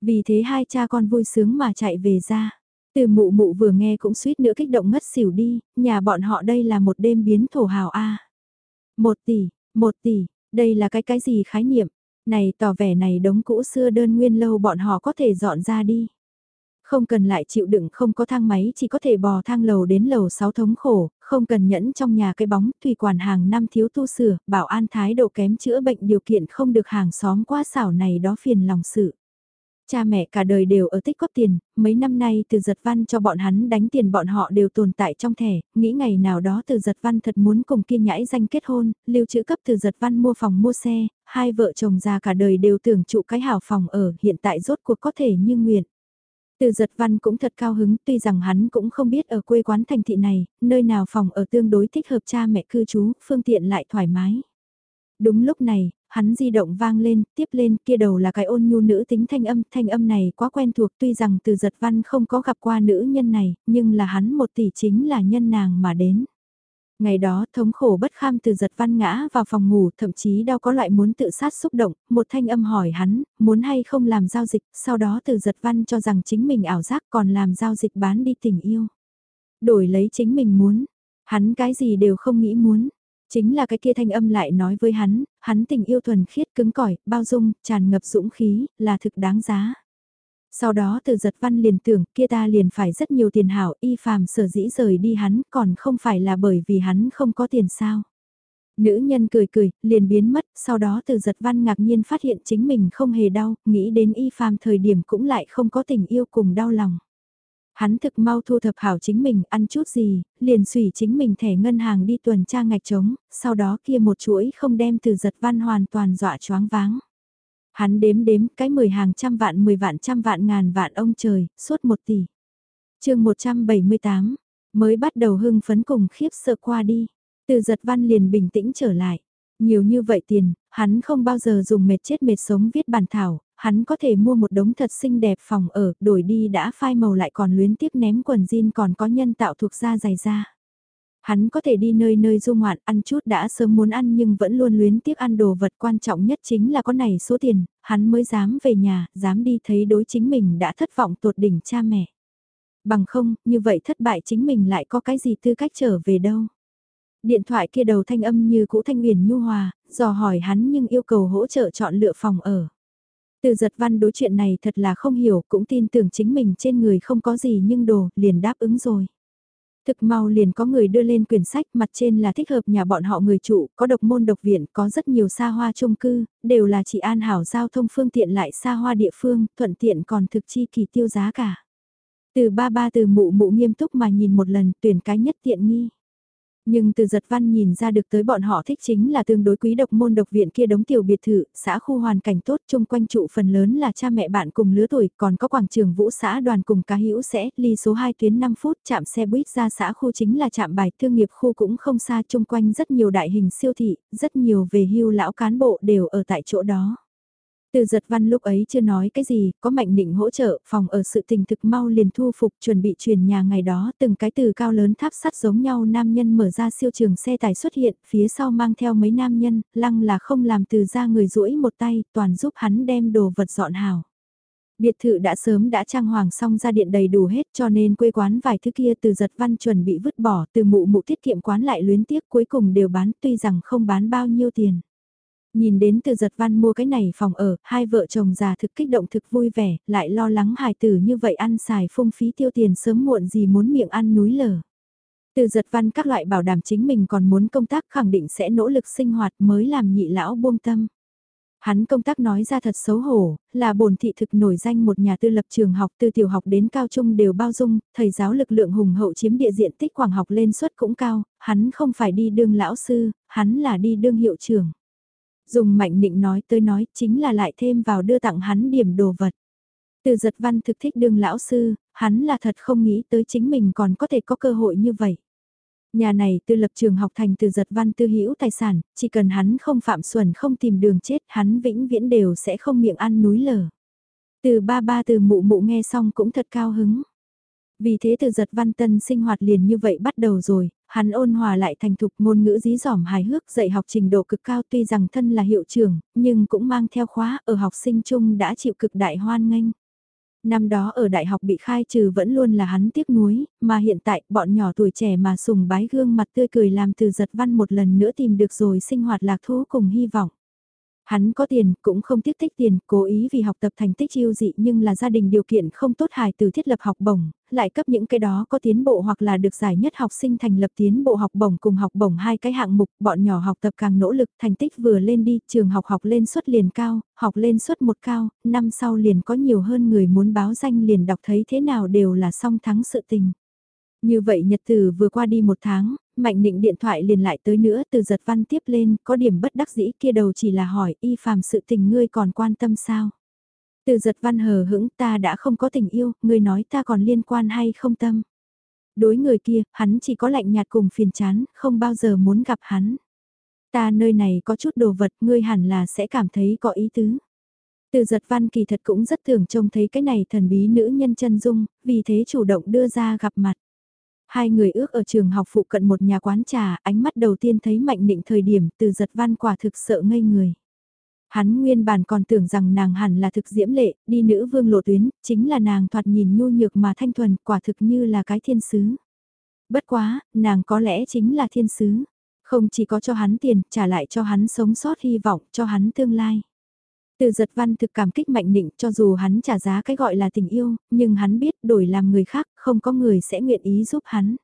Vì thế hai cha con vui sướng mà chạy về ra. Từ mụ mụ vừa nghe cũng suýt nữa kích động ngất xỉu đi, nhà bọn họ đây là một đêm biến thổ hào a. Một tỷ, một tỷ, đây là cái cái gì khái niệm, này tỏ vẻ này đống cũ xưa đơn nguyên lâu bọn họ có thể dọn ra đi. Không cần lại chịu đựng không có thang máy chỉ có thể bò thang lầu đến lầu 6 thống khổ, không cần nhẫn trong nhà cái bóng, thủy quản hàng năm thiếu tu sửa, bảo an thái độ kém chữa bệnh điều kiện không được hàng xóm qua xảo này đó phiền lòng sự. Cha mẹ cả đời đều ở tích góp tiền, mấy năm nay từ giật văn cho bọn hắn đánh tiền bọn họ đều tồn tại trong thẻ, nghĩ ngày nào đó từ giật văn thật muốn cùng kia nhãi danh kết hôn, lưu trữ cấp từ giật văn mua phòng mua xe, hai vợ chồng già cả đời đều tưởng trụ cái hảo phòng ở hiện tại rốt cuộc có thể như nguyện. Từ giật văn cũng thật cao hứng tuy rằng hắn cũng không biết ở quê quán thành thị này, nơi nào phòng ở tương đối thích hợp cha mẹ cư trú, phương tiện lại thoải mái. Đúng lúc này, hắn di động vang lên, tiếp lên kia đầu là cái ôn nhu nữ tính thanh âm, thanh âm này quá quen thuộc tuy rằng từ giật văn không có gặp qua nữ nhân này, nhưng là hắn một tỷ chính là nhân nàng mà đến. Ngày đó thống khổ bất kham từ giật văn ngã vào phòng ngủ thậm chí đau có loại muốn tự sát xúc động, một thanh âm hỏi hắn, muốn hay không làm giao dịch, sau đó từ giật văn cho rằng chính mình ảo giác còn làm giao dịch bán đi tình yêu. Đổi lấy chính mình muốn, hắn cái gì đều không nghĩ muốn, chính là cái kia thanh âm lại nói với hắn, hắn tình yêu thuần khiết cứng cỏi, bao dung, tràn ngập dũng khí, là thực đáng giá. Sau đó từ giật văn liền tưởng kia ta liền phải rất nhiều tiền hảo y phàm sở dĩ rời đi hắn còn không phải là bởi vì hắn không có tiền sao. Nữ nhân cười cười, liền biến mất, sau đó từ giật văn ngạc nhiên phát hiện chính mình không hề đau, nghĩ đến y phàm thời điểm cũng lại không có tình yêu cùng đau lòng. Hắn thực mau thu thập hảo chính mình, ăn chút gì, liền xủy chính mình thẻ ngân hàng đi tuần tra ngạch trống, sau đó kia một chuỗi không đem từ giật văn hoàn toàn dọa choáng váng. Hắn đếm đếm cái mười hàng trăm vạn mười vạn trăm vạn ngàn vạn ông trời, suốt một tỷ. chương 178, mới bắt đầu hưng phấn cùng khiếp sợ qua đi. Từ giật văn liền bình tĩnh trở lại. Nhiều như vậy tiền, hắn không bao giờ dùng mệt chết mệt sống viết bản thảo, hắn có thể mua một đống thật xinh đẹp phòng ở, đổi đi đã phai màu lại còn luyến tiếp ném quần jean còn có nhân tạo thuộc da dày da. Hắn có thể đi nơi nơi du ngoạn ăn chút đã sớm muốn ăn nhưng vẫn luôn luyến tiếp ăn đồ vật quan trọng nhất chính là có này số tiền, hắn mới dám về nhà, dám đi thấy đối chính mình đã thất vọng tột đỉnh cha mẹ. Bằng không, như vậy thất bại chính mình lại có cái gì tư cách trở về đâu. Điện thoại kia đầu thanh âm như cũ thanh huyền nhu hòa, dò hỏi hắn nhưng yêu cầu hỗ trợ chọn lựa phòng ở. Từ giật văn đối chuyện này thật là không hiểu, cũng tin tưởng chính mình trên người không có gì nhưng đồ, liền đáp ứng rồi. Thực mau liền có người đưa lên quyển sách mặt trên là thích hợp nhà bọn họ người trụ, có độc môn độc viện, có rất nhiều xa hoa chung cư, đều là chỉ an hảo giao thông phương tiện lại xa hoa địa phương, thuận tiện còn thực chi kỳ tiêu giá cả. Từ ba ba từ mụ mụ nghiêm túc mà nhìn một lần tuyển cái nhất tiện nghi. Nhưng từ giật văn nhìn ra được tới bọn họ thích chính là tương đối quý độc môn độc viện kia đống tiểu biệt thự, xã khu hoàn cảnh tốt chung quanh trụ phần lớn là cha mẹ bạn cùng lứa tuổi, còn có quảng trường vũ xã đoàn cùng cá hữu sẽ, ly số 2 tuyến 5 phút, chạm xe buýt ra xã khu chính là chạm bài thương nghiệp khu cũng không xa chung quanh rất nhiều đại hình siêu thị, rất nhiều về hưu lão cán bộ đều ở tại chỗ đó. Từ giật văn lúc ấy chưa nói cái gì, có mạnh định hỗ trợ, phòng ở sự tình thực mau liền thu phục chuẩn bị chuyển nhà ngày đó, từng cái từ cao lớn tháp sắt giống nhau nam nhân mở ra siêu trường xe tải xuất hiện, phía sau mang theo mấy nam nhân, lăng là không làm từ ra người rũi một tay, toàn giúp hắn đem đồ vật dọn hào. Biệt thự đã sớm đã trang hoàng xong ra điện đầy đủ hết cho nên quê quán vài thứ kia từ giật văn chuẩn bị vứt bỏ từ mụ mụ tiết kiệm quán lại luyến tiếc cuối cùng đều bán tuy rằng không bán bao nhiêu tiền. Nhìn đến từ giật văn mua cái này phòng ở, hai vợ chồng già thực kích động thực vui vẻ, lại lo lắng hài tử như vậy ăn xài phung phí tiêu tiền sớm muộn gì muốn miệng ăn núi lở. Từ giật văn các loại bảo đảm chính mình còn muốn công tác khẳng định sẽ nỗ lực sinh hoạt mới làm nhị lão buông tâm. Hắn công tác nói ra thật xấu hổ, là bổn thị thực nổi danh một nhà tư lập trường học từ tiểu học đến cao trung đều bao dung, thầy giáo lực lượng hùng hậu chiếm địa diện tích quảng học lên suất cũng cao, hắn không phải đi đương lão sư, hắn là đi đương hiệu trưởng. Dùng mạnh định nói tới nói chính là lại thêm vào đưa tặng hắn điểm đồ vật. Từ giật văn thực thích đương lão sư, hắn là thật không nghĩ tới chính mình còn có thể có cơ hội như vậy. Nhà này tư lập trường học thành từ giật văn tư hữu tài sản, chỉ cần hắn không phạm xuẩn không tìm đường chết hắn vĩnh viễn đều sẽ không miệng ăn núi lở. Từ ba ba từ mụ mụ nghe xong cũng thật cao hứng. Vì thế từ giật văn tân sinh hoạt liền như vậy bắt đầu rồi, hắn ôn hòa lại thành thục ngôn ngữ dí dỏm hài hước dạy học trình độ cực cao tuy rằng thân là hiệu trưởng, nhưng cũng mang theo khóa ở học sinh chung đã chịu cực đại hoan nghênh. Năm đó ở đại học bị khai trừ vẫn luôn là hắn tiếc nuối, mà hiện tại bọn nhỏ tuổi trẻ mà sùng bái gương mặt tươi cười làm từ giật văn một lần nữa tìm được rồi sinh hoạt lạc thú cùng hy vọng. Hắn có tiền, cũng không tiếc tích tiền, cố ý vì học tập thành tích chiêu dị nhưng là gia đình điều kiện không tốt hài từ thiết lập học bổng, lại cấp những cái đó có tiến bộ hoặc là được giải nhất học sinh thành lập tiến bộ học bổng cùng học bổng hai cái hạng mục, bọn nhỏ học tập càng nỗ lực, thành tích vừa lên đi, trường học học lên suất liền cao, học lên suất một cao, năm sau liền có nhiều hơn người muốn báo danh liền đọc thấy thế nào đều là song thắng sự tình. Như vậy nhật từ vừa qua đi một tháng, Mạnh định điện thoại liền lại tới nữa từ giật văn tiếp lên, có điểm bất đắc dĩ kia đầu chỉ là hỏi y phàm sự tình ngươi còn quan tâm sao? Từ giật văn hờ hững ta đã không có tình yêu, ngươi nói ta còn liên quan hay không tâm? Đối người kia, hắn chỉ có lạnh nhạt cùng phiền chán, không bao giờ muốn gặp hắn. Ta nơi này có chút đồ vật, ngươi hẳn là sẽ cảm thấy có ý tứ. Từ giật văn kỳ thật cũng rất thường trông thấy cái này thần bí nữ nhân chân dung, vì thế chủ động đưa ra gặp mặt. Hai người ước ở trường học phụ cận một nhà quán trà, ánh mắt đầu tiên thấy mạnh định thời điểm từ giật văn quả thực sợ ngây người. Hắn nguyên bản còn tưởng rằng nàng hẳn là thực diễm lệ, đi nữ vương lộ tuyến, chính là nàng thoạt nhìn nhu nhược mà thanh thuần, quả thực như là cái thiên sứ. Bất quá, nàng có lẽ chính là thiên sứ. Không chỉ có cho hắn tiền, trả lại cho hắn sống sót hy vọng, cho hắn tương lai. Từ giật văn thực cảm kích mạnh định cho dù hắn trả giá cái gọi là tình yêu, nhưng hắn biết đổi làm người khác, không có người sẽ nguyện ý giúp hắn.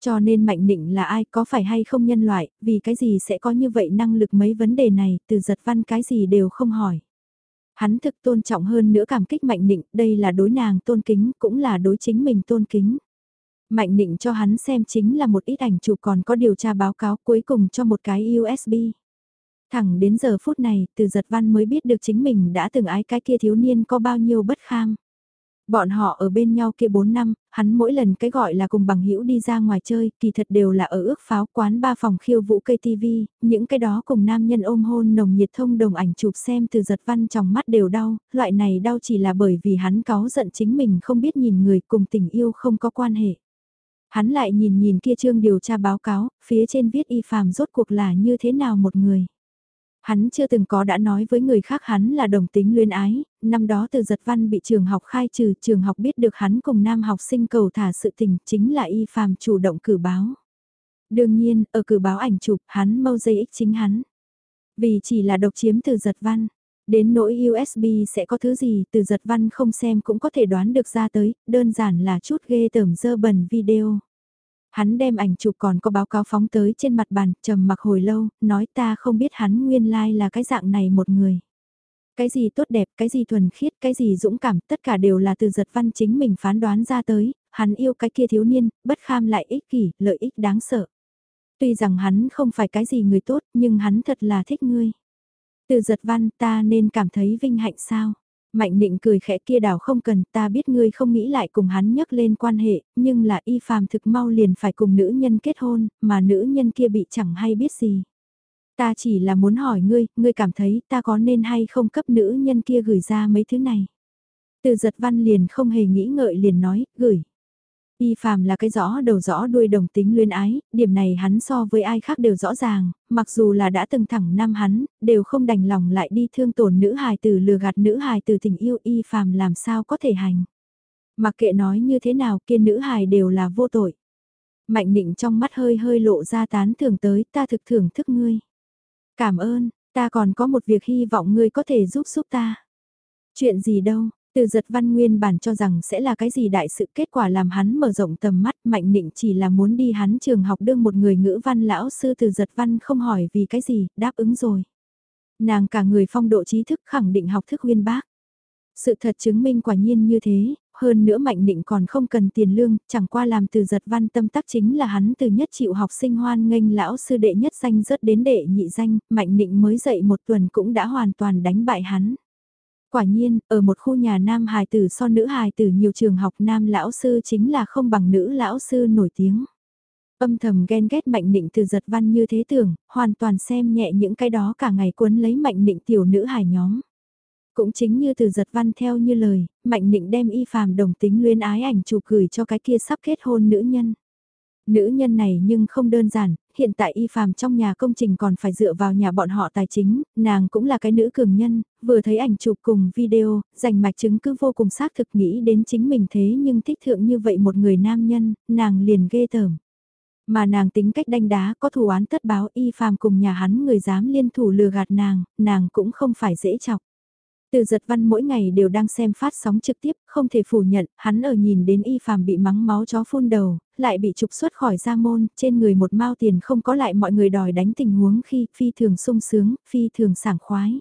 Cho nên mạnh định là ai có phải hay không nhân loại, vì cái gì sẽ có như vậy năng lực mấy vấn đề này, từ giật văn cái gì đều không hỏi. Hắn thực tôn trọng hơn nữa cảm kích mạnh định, đây là đối nàng tôn kính, cũng là đối chính mình tôn kính. Mạnh định cho hắn xem chính là một ít ảnh chụp còn có điều tra báo cáo cuối cùng cho một cái USB. Thẳng đến giờ phút này, từ giật văn mới biết được chính mình đã từng ái cái kia thiếu niên có bao nhiêu bất kham. Bọn họ ở bên nhau kia 4 năm, hắn mỗi lần cái gọi là cùng bằng hữu đi ra ngoài chơi, kỳ thật đều là ở ước pháo quán ba phòng khiêu vũ cây TV, những cái đó cùng nam nhân ôm hôn nồng nhiệt thông đồng ảnh chụp xem từ giật văn trong mắt đều đau, loại này đau chỉ là bởi vì hắn cáu giận chính mình không biết nhìn người cùng tình yêu không có quan hệ. Hắn lại nhìn nhìn kia trương điều tra báo cáo, phía trên viết y phàm rốt cuộc là như thế nào một người. Hắn chưa từng có đã nói với người khác hắn là đồng tính luyến ái, năm đó từ giật văn bị trường học khai trừ, trường học biết được hắn cùng nam học sinh cầu thả sự tình chính là y phàm chủ động cử báo. Đương nhiên, ở cử báo ảnh chụp, hắn mâu dây ích chính hắn. Vì chỉ là độc chiếm từ giật văn. Đến nỗi USB sẽ có thứ gì từ giật văn không xem cũng có thể đoán được ra tới, đơn giản là chút ghê tởm dơ bẩn video. Hắn đem ảnh chụp còn có báo cáo phóng tới trên mặt bàn, trầm mặc hồi lâu, nói ta không biết hắn nguyên lai like là cái dạng này một người. Cái gì tốt đẹp, cái gì thuần khiết, cái gì dũng cảm, tất cả đều là từ giật văn chính mình phán đoán ra tới, hắn yêu cái kia thiếu niên, bất kham lại ích kỷ, lợi ích đáng sợ. Tuy rằng hắn không phải cái gì người tốt, nhưng hắn thật là thích ngươi. Từ giật văn ta nên cảm thấy vinh hạnh sao? Mạnh định cười khẽ kia đảo không cần, ta biết ngươi không nghĩ lại cùng hắn nhắc lên quan hệ, nhưng là y phàm thực mau liền phải cùng nữ nhân kết hôn, mà nữ nhân kia bị chẳng hay biết gì. Ta chỉ là muốn hỏi ngươi, ngươi cảm thấy ta có nên hay không cấp nữ nhân kia gửi ra mấy thứ này. Từ giật văn liền không hề nghĩ ngợi liền nói, gửi. Y phàm là cái rõ đầu rõ đuôi đồng tính luyến ái, điểm này hắn so với ai khác đều rõ ràng, mặc dù là đã từng thẳng năm hắn, đều không đành lòng lại đi thương tổn nữ hài từ lừa gạt nữ hài từ tình yêu y phàm làm sao có thể hành. Mặc kệ nói như thế nào kia nữ hài đều là vô tội. Mạnh định trong mắt hơi hơi lộ ra tán thưởng tới ta thực thưởng thức ngươi. Cảm ơn, ta còn có một việc hy vọng ngươi có thể giúp giúp ta. Chuyện gì đâu, từ giật văn nguyên bản cho rằng sẽ là cái gì đại sự kết quả làm hắn mở rộng tầm mắt mạnh định chỉ là muốn đi hắn trường học đương một người ngữ văn lão sư từ giật văn không hỏi vì cái gì, đáp ứng rồi. Nàng cả người phong độ trí thức khẳng định học thức uyên bác. Sự thật chứng minh quả nhiên như thế, hơn nữa Mạnh Định còn không cần tiền lương, chẳng qua làm từ giật văn tâm tác chính là hắn từ nhất chịu học sinh hoan nghênh lão sư đệ nhất danh rớt đến đệ nhị danh, Mạnh Định mới dậy một tuần cũng đã hoàn toàn đánh bại hắn. Quả nhiên, ở một khu nhà nam hài tử so nữ hài tử nhiều trường học nam lão sư chính là không bằng nữ lão sư nổi tiếng. Âm thầm ghen ghét mạnh định từ giật văn như thế tưởng, hoàn toàn xem nhẹ những cái đó cả ngày cuốn lấy mạnh định tiểu nữ hài nhóm. Cũng chính như từ giật văn theo như lời, mạnh định đem y phàm đồng tính luyến ái ảnh chụp gửi cho cái kia sắp kết hôn nữ nhân. Nữ nhân này nhưng không đơn giản, hiện tại y phàm trong nhà công trình còn phải dựa vào nhà bọn họ tài chính, nàng cũng là cái nữ cường nhân, vừa thấy ảnh chụp cùng video, dành mạch chứng cứ vô cùng xác thực nghĩ đến chính mình thế nhưng thích thượng như vậy một người nam nhân, nàng liền ghê tởm. Mà nàng tính cách đanh đá có thù án tất báo y phàm cùng nhà hắn người dám liên thủ lừa gạt nàng, nàng cũng không phải dễ chọc. Từ giật văn mỗi ngày đều đang xem phát sóng trực tiếp, không thể phủ nhận, hắn ở nhìn đến y phàm bị mắng máu chó phun đầu, lại bị trục xuất khỏi gia môn, trên người một mao tiền không có lại mọi người đòi đánh tình huống khi phi thường sung sướng, phi thường sảng khoái.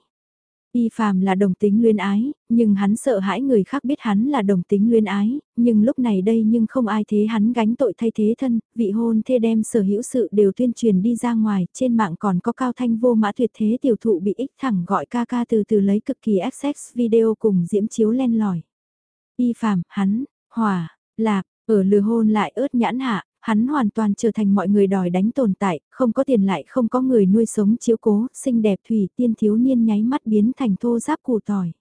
Y phàm là đồng tính luyến ái, nhưng hắn sợ hãi người khác biết hắn là đồng tính luyến ái, nhưng lúc này đây nhưng không ai thế hắn gánh tội thay thế thân, vị hôn thê đem sở hữu sự đều tuyên truyền đi ra ngoài, trên mạng còn có cao thanh vô mã tuyệt thế tiểu thụ bị ích thẳng gọi ca ca từ từ lấy cực kỳ XX video cùng diễm chiếu len lỏi. Y phàm, hắn, hòa, lạc, ở lừa hôn lại ớt nhãn hạ, hắn hoàn toàn trở thành mọi người đòi đánh tồn tại, không có tiền lại không có người nuôi sống chiếu cố, xinh đẹp thủy tiên thiếu niên nháy mắt biến thành thô giáp củ tỏi.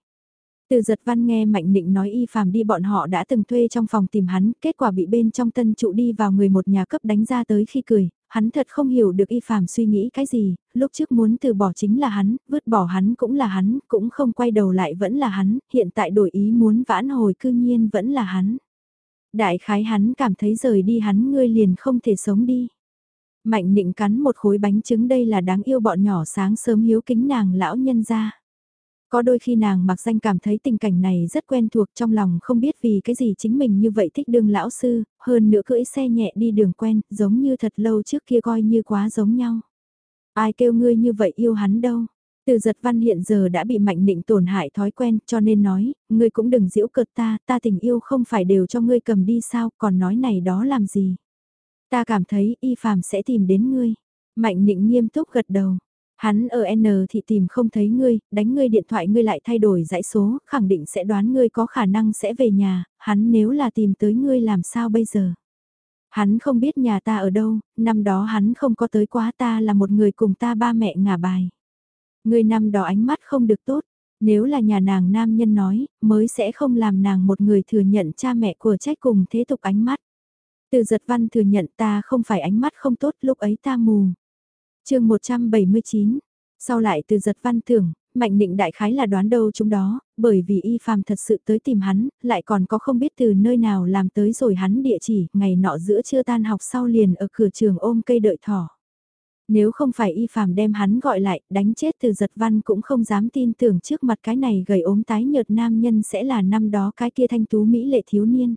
Từ giật văn nghe Mạnh Định nói y phàm đi bọn họ đã từng thuê trong phòng tìm hắn, kết quả bị bên trong tân trụ đi vào người một nhà cấp đánh ra tới khi cười, hắn thật không hiểu được y phàm suy nghĩ cái gì, lúc trước muốn từ bỏ chính là hắn, vứt bỏ hắn cũng là hắn, cũng không quay đầu lại vẫn là hắn, hiện tại đổi ý muốn vãn hồi cư nhiên vẫn là hắn. Đại khái hắn cảm thấy rời đi hắn ngươi liền không thể sống đi. Mạnh nịnh cắn một khối bánh trứng đây là đáng yêu bọn nhỏ sáng sớm hiếu kính nàng lão nhân ra. Có đôi khi nàng mặc danh cảm thấy tình cảnh này rất quen thuộc trong lòng không biết vì cái gì chính mình như vậy thích đường lão sư, hơn nữa cưỡi xe nhẹ đi đường quen, giống như thật lâu trước kia coi như quá giống nhau. Ai kêu ngươi như vậy yêu hắn đâu. Từ giật văn hiện giờ đã bị mạnh định tổn hại thói quen cho nên nói, ngươi cũng đừng giễu cợt ta, ta tình yêu không phải đều cho ngươi cầm đi sao, còn nói này đó làm gì. Ta cảm thấy y phàm sẽ tìm đến ngươi. Mạnh định nghiêm túc gật đầu. Hắn ở N thì tìm không thấy ngươi, đánh ngươi điện thoại ngươi lại thay đổi dãy số, khẳng định sẽ đoán ngươi có khả năng sẽ về nhà, hắn nếu là tìm tới ngươi làm sao bây giờ. Hắn không biết nhà ta ở đâu, năm đó hắn không có tới quá ta là một người cùng ta ba mẹ ngả bài. Người năm đó ánh mắt không được tốt, nếu là nhà nàng nam nhân nói, mới sẽ không làm nàng một người thừa nhận cha mẹ của trách cùng thế tục ánh mắt. Từ giật văn thừa nhận ta không phải ánh mắt không tốt lúc ấy ta mù. chương 179, sau lại từ giật văn tưởng, mạnh định đại khái là đoán đâu chúng đó, bởi vì y phàm thật sự tới tìm hắn, lại còn có không biết từ nơi nào làm tới rồi hắn địa chỉ, ngày nọ giữa trưa tan học sau liền ở cửa trường ôm cây đợi thỏ. Nếu không phải y phàm đem hắn gọi lại, đánh chết từ giật văn cũng không dám tin tưởng trước mặt cái này gầy ốm tái nhợt nam nhân sẽ là năm đó cái kia thanh tú mỹ lệ thiếu niên.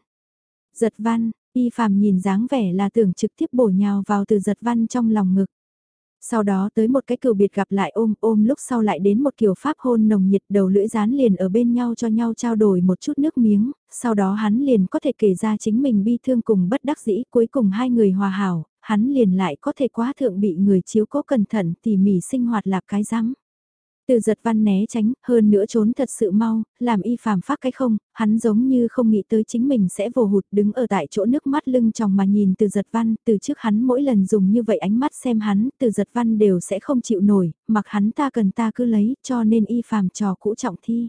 Giật văn, y phàm nhìn dáng vẻ là tưởng trực tiếp bổ nhào vào từ giật văn trong lòng ngực. Sau đó tới một cái cừu biệt gặp lại ôm ôm lúc sau lại đến một kiểu pháp hôn nồng nhiệt đầu lưỡi dán liền ở bên nhau cho nhau trao đổi một chút nước miếng, sau đó hắn liền có thể kể ra chính mình bi thương cùng bất đắc dĩ cuối cùng hai người hòa hảo, hắn liền lại có thể quá thượng bị người chiếu cố cẩn thận tỉ mỉ sinh hoạt lạc cái rắm. Từ giật văn né tránh, hơn nữa trốn thật sự mau, làm y phàm phát cái không, hắn giống như không nghĩ tới chính mình sẽ vồ hụt đứng ở tại chỗ nước mắt lưng tròng mà nhìn từ giật văn, từ trước hắn mỗi lần dùng như vậy ánh mắt xem hắn, từ giật văn đều sẽ không chịu nổi, mặc hắn ta cần ta cứ lấy, cho nên y phàm trò cũ trọng thi.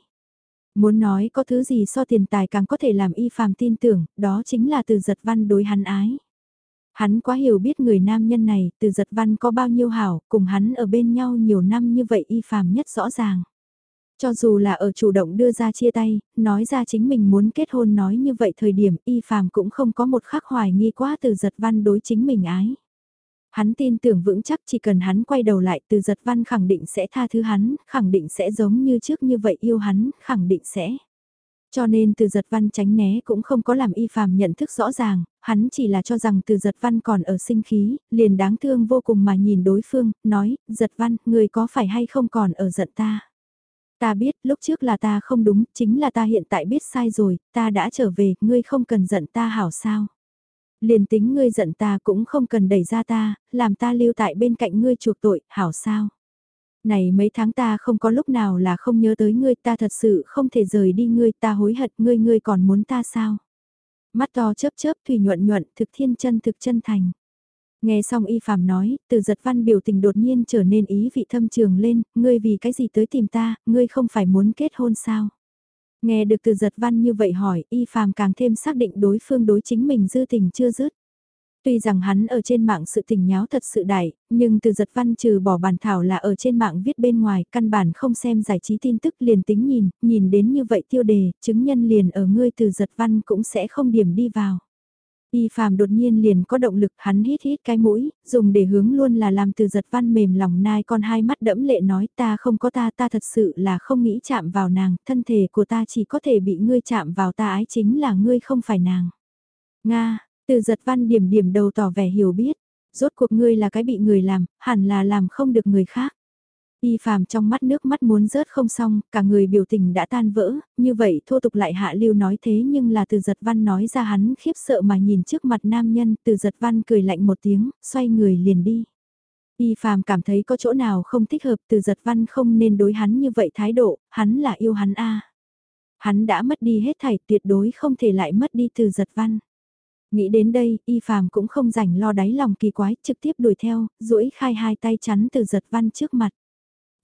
Muốn nói có thứ gì so tiền tài càng có thể làm y phàm tin tưởng, đó chính là từ giật văn đối hắn ái. Hắn quá hiểu biết người nam nhân này, từ giật văn có bao nhiêu hảo, cùng hắn ở bên nhau nhiều năm như vậy y phàm nhất rõ ràng. Cho dù là ở chủ động đưa ra chia tay, nói ra chính mình muốn kết hôn nói như vậy thời điểm y phàm cũng không có một khắc hoài nghi quá từ giật văn đối chính mình ái. Hắn tin tưởng vững chắc chỉ cần hắn quay đầu lại từ giật văn khẳng định sẽ tha thứ hắn, khẳng định sẽ giống như trước như vậy yêu hắn, khẳng định sẽ. Cho nên từ giật văn tránh né cũng không có làm y phàm nhận thức rõ ràng, hắn chỉ là cho rằng từ giật văn còn ở sinh khí, liền đáng thương vô cùng mà nhìn đối phương, nói, giật văn, người có phải hay không còn ở giận ta. Ta biết, lúc trước là ta không đúng, chính là ta hiện tại biết sai rồi, ta đã trở về, ngươi không cần giận ta hảo sao. Liền tính ngươi giận ta cũng không cần đẩy ra ta, làm ta lưu tại bên cạnh ngươi chuộc tội, hảo sao. Này mấy tháng ta không có lúc nào là không nhớ tới ngươi, ta thật sự không thể rời đi ngươi, ta hối hận ngươi, ngươi còn muốn ta sao. Mắt to chớp chớp thủy nhuận nhuận, thực thiên chân thực chân thành. Nghe xong y phàm nói, từ giật văn biểu tình đột nhiên trở nên ý vị thâm trường lên, ngươi vì cái gì tới tìm ta, ngươi không phải muốn kết hôn sao? Nghe được từ giật văn như vậy hỏi, y phàm càng thêm xác định đối phương đối chính mình dư tình chưa dứt. Tuy rằng hắn ở trên mạng sự tình nháo thật sự đại, nhưng từ giật văn trừ bỏ bản thảo là ở trên mạng viết bên ngoài, căn bản không xem giải trí tin tức liền tính nhìn, nhìn đến như vậy tiêu đề, chứng nhân liền ở ngươi từ giật văn cũng sẽ không điểm đi vào. Y phàm đột nhiên liền có động lực hắn hít hít cái mũi, dùng để hướng luôn là làm từ giật văn mềm lòng nai con hai mắt đẫm lệ nói ta không có ta ta thật sự là không nghĩ chạm vào nàng, thân thể của ta chỉ có thể bị ngươi chạm vào ta ái chính là ngươi không phải nàng. Nga, từ giật văn điểm điểm đầu tỏ vẻ hiểu biết, rốt cuộc ngươi là cái bị người làm, hẳn là làm không được người khác. Y phàm trong mắt nước mắt muốn rớt không xong, cả người biểu tình đã tan vỡ, như vậy thô tục lại hạ lưu nói thế nhưng là từ giật văn nói ra hắn khiếp sợ mà nhìn trước mặt nam nhân, từ giật văn cười lạnh một tiếng, xoay người liền đi. Y phàm cảm thấy có chỗ nào không thích hợp từ giật văn không nên đối hắn như vậy thái độ, hắn là yêu hắn a Hắn đã mất đi hết thảy tuyệt đối không thể lại mất đi từ giật văn. Nghĩ đến đây, y phàm cũng không rảnh lo đáy lòng kỳ quái, trực tiếp đuổi theo, duỗi khai hai tay chắn từ giật văn trước mặt.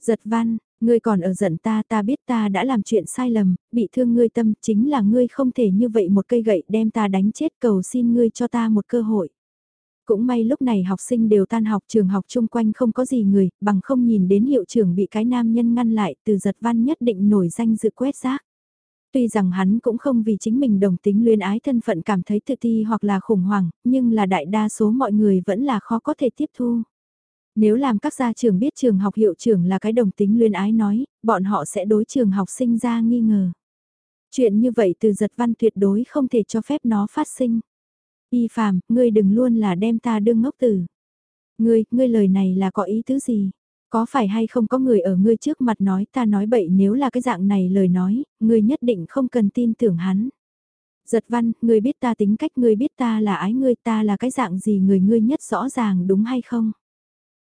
Giật văn, ngươi còn ở giận ta ta biết ta đã làm chuyện sai lầm, bị thương ngươi tâm chính là ngươi không thể như vậy một cây gậy đem ta đánh chết cầu xin ngươi cho ta một cơ hội. Cũng may lúc này học sinh đều tan học trường học chung quanh không có gì người, bằng không nhìn đến hiệu trưởng bị cái nam nhân ngăn lại từ giật văn nhất định nổi danh dự quét rác. Tuy rằng hắn cũng không vì chính mình đồng tính luyên ái thân phận cảm thấy tự ti hoặc là khủng hoảng, nhưng là đại đa số mọi người vẫn là khó có thể tiếp thu. Nếu làm các gia trưởng biết trường học hiệu trưởng là cái đồng tính luyên ái nói, bọn họ sẽ đối trường học sinh ra nghi ngờ. Chuyện như vậy từ giật văn tuyệt đối không thể cho phép nó phát sinh. Y phàm, ngươi đừng luôn là đem ta đương ngốc tử. Ngươi, ngươi lời này là có ý tứ gì? Có phải hay không có người ở ngươi trước mặt nói ta nói bậy nếu là cái dạng này lời nói, ngươi nhất định không cần tin tưởng hắn. Giật văn, ngươi biết ta tính cách ngươi biết ta là ái ngươi ta là cái dạng gì người ngươi nhất rõ ràng đúng hay không?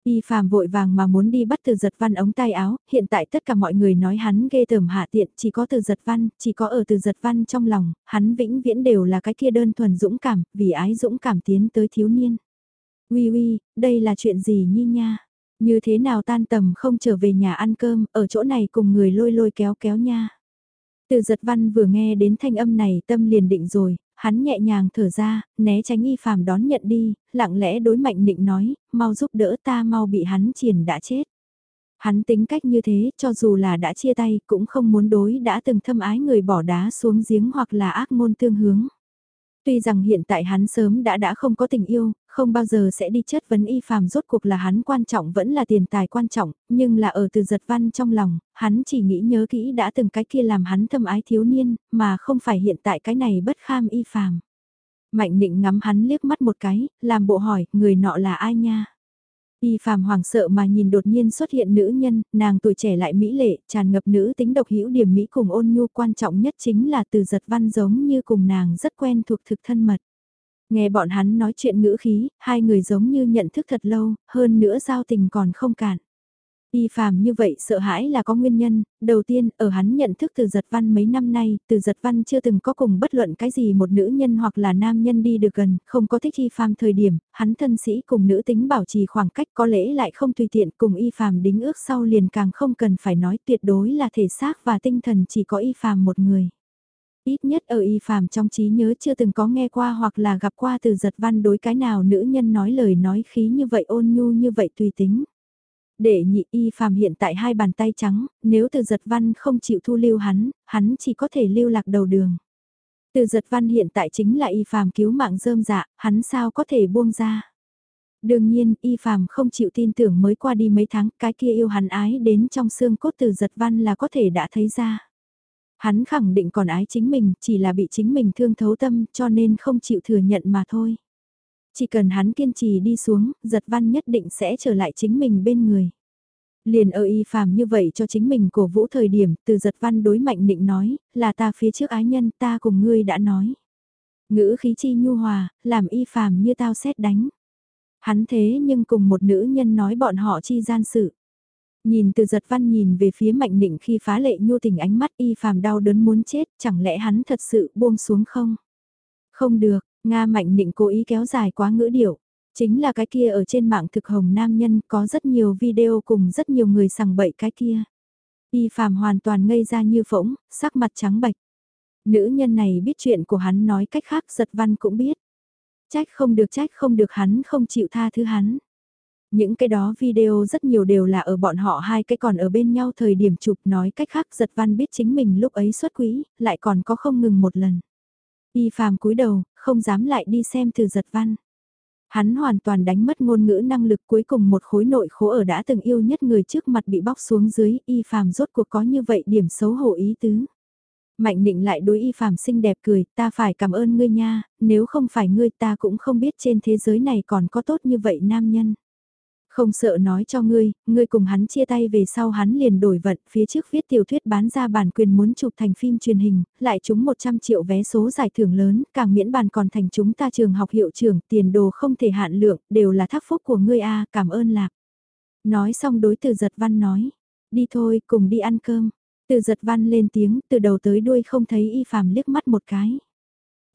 Y phàm vội vàng mà muốn đi bắt từ giật văn ống tay áo, hiện tại tất cả mọi người nói hắn ghê tởm hạ tiện, chỉ có từ giật văn, chỉ có ở từ giật văn trong lòng, hắn vĩnh viễn đều là cái kia đơn thuần dũng cảm, vì ái dũng cảm tiến tới thiếu niên. Uy uy, đây là chuyện gì nhi nha? Như thế nào tan tầm không trở về nhà ăn cơm, ở chỗ này cùng người lôi lôi kéo kéo nha. Từ giật văn vừa nghe đến thanh âm này tâm liền định rồi, hắn nhẹ nhàng thở ra, né tránh y phàm đón nhận đi, lặng lẽ đối mạnh định nói, mau giúp đỡ ta mau bị hắn triển đã chết. Hắn tính cách như thế, cho dù là đã chia tay, cũng không muốn đối đã từng thâm ái người bỏ đá xuống giếng hoặc là ác môn tương hướng. Tuy rằng hiện tại hắn sớm đã đã không có tình yêu, không bao giờ sẽ đi chất vấn y phàm rốt cuộc là hắn quan trọng vẫn là tiền tài quan trọng, nhưng là ở từ giật văn trong lòng, hắn chỉ nghĩ nhớ kỹ đã từng cái kia làm hắn thâm ái thiếu niên, mà không phải hiện tại cái này bất kham y phàm. Mạnh định ngắm hắn liếc mắt một cái, làm bộ hỏi, người nọ là ai nha? Y phàm hoàng sợ mà nhìn đột nhiên xuất hiện nữ nhân, nàng tuổi trẻ lại mỹ lệ, tràn ngập nữ tính độc hữu điểm mỹ cùng ôn nhu quan trọng nhất chính là từ giật văn giống như cùng nàng rất quen thuộc thực thân mật. Nghe bọn hắn nói chuyện ngữ khí, hai người giống như nhận thức thật lâu, hơn nữa giao tình còn không cản. Y phàm như vậy sợ hãi là có nguyên nhân, đầu tiên ở hắn nhận thức từ giật văn mấy năm nay, từ giật văn chưa từng có cùng bất luận cái gì một nữ nhân hoặc là nam nhân đi được gần, không có thích y phàm thời điểm, hắn thân sĩ cùng nữ tính bảo trì khoảng cách có lẽ lại không tùy tiện cùng y phàm đính ước sau liền càng không cần phải nói tuyệt đối là thể xác và tinh thần chỉ có y phàm một người. Ít nhất ở y phàm trong trí nhớ chưa từng có nghe qua hoặc là gặp qua từ giật văn đối cái nào nữ nhân nói lời nói khí như vậy ôn nhu như vậy tùy tính. Để nhị y phàm hiện tại hai bàn tay trắng, nếu từ giật văn không chịu thu lưu hắn, hắn chỉ có thể lưu lạc đầu đường. Từ giật văn hiện tại chính là y phàm cứu mạng rơm dạ, hắn sao có thể buông ra. Đương nhiên, y phàm không chịu tin tưởng mới qua đi mấy tháng, cái kia yêu hắn ái đến trong xương cốt từ giật văn là có thể đã thấy ra. Hắn khẳng định còn ái chính mình, chỉ là bị chính mình thương thấu tâm cho nên không chịu thừa nhận mà thôi. Chỉ cần hắn kiên trì đi xuống, giật văn nhất định sẽ trở lại chính mình bên người. Liền ở y phàm như vậy cho chính mình cổ vũ thời điểm, từ giật văn đối mạnh định nói, là ta phía trước ái nhân ta cùng ngươi đã nói. Ngữ khí chi nhu hòa, làm y phàm như tao xét đánh. Hắn thế nhưng cùng một nữ nhân nói bọn họ chi gian sự. Nhìn từ giật văn nhìn về phía mạnh định khi phá lệ nhu tình ánh mắt y phàm đau đớn muốn chết, chẳng lẽ hắn thật sự buông xuống không? Không được, Nga mạnh định cố ý kéo dài quá ngữ điệu. Chính là cái kia ở trên mạng thực hồng nam nhân có rất nhiều video cùng rất nhiều người sằng bậy cái kia. Y phàm hoàn toàn ngây ra như phỗng, sắc mặt trắng bạch. Nữ nhân này biết chuyện của hắn nói cách khác giật văn cũng biết. Trách không được trách không được hắn không chịu tha thứ hắn. Những cái đó video rất nhiều đều là ở bọn họ hai cái còn ở bên nhau thời điểm chụp nói cách khác giật văn biết chính mình lúc ấy xuất quỹ, lại còn có không ngừng một lần. Y phàm cúi đầu, không dám lại đi xem từ giật văn. Hắn hoàn toàn đánh mất ngôn ngữ năng lực cuối cùng một khối nội khố ở đã từng yêu nhất người trước mặt bị bóc xuống dưới, y phàm rốt cuộc có như vậy điểm xấu hổ ý tứ. Mạnh định lại đối y phàm xinh đẹp cười, ta phải cảm ơn ngươi nha, nếu không phải ngươi ta cũng không biết trên thế giới này còn có tốt như vậy nam nhân. Không sợ nói cho ngươi, ngươi cùng hắn chia tay về sau hắn liền đổi vận, phía trước viết tiểu thuyết bán ra bản quyền muốn chụp thành phim truyền hình, lại trúng 100 triệu vé số giải thưởng lớn, càng miễn bàn còn thành chúng ta trường học hiệu trưởng, tiền đồ không thể hạn lượng, đều là thác phúc của ngươi a cảm ơn lạc. Nói xong đối từ giật văn nói, đi thôi, cùng đi ăn cơm. Từ giật văn lên tiếng, từ đầu tới đuôi không thấy y phàm liếc mắt một cái.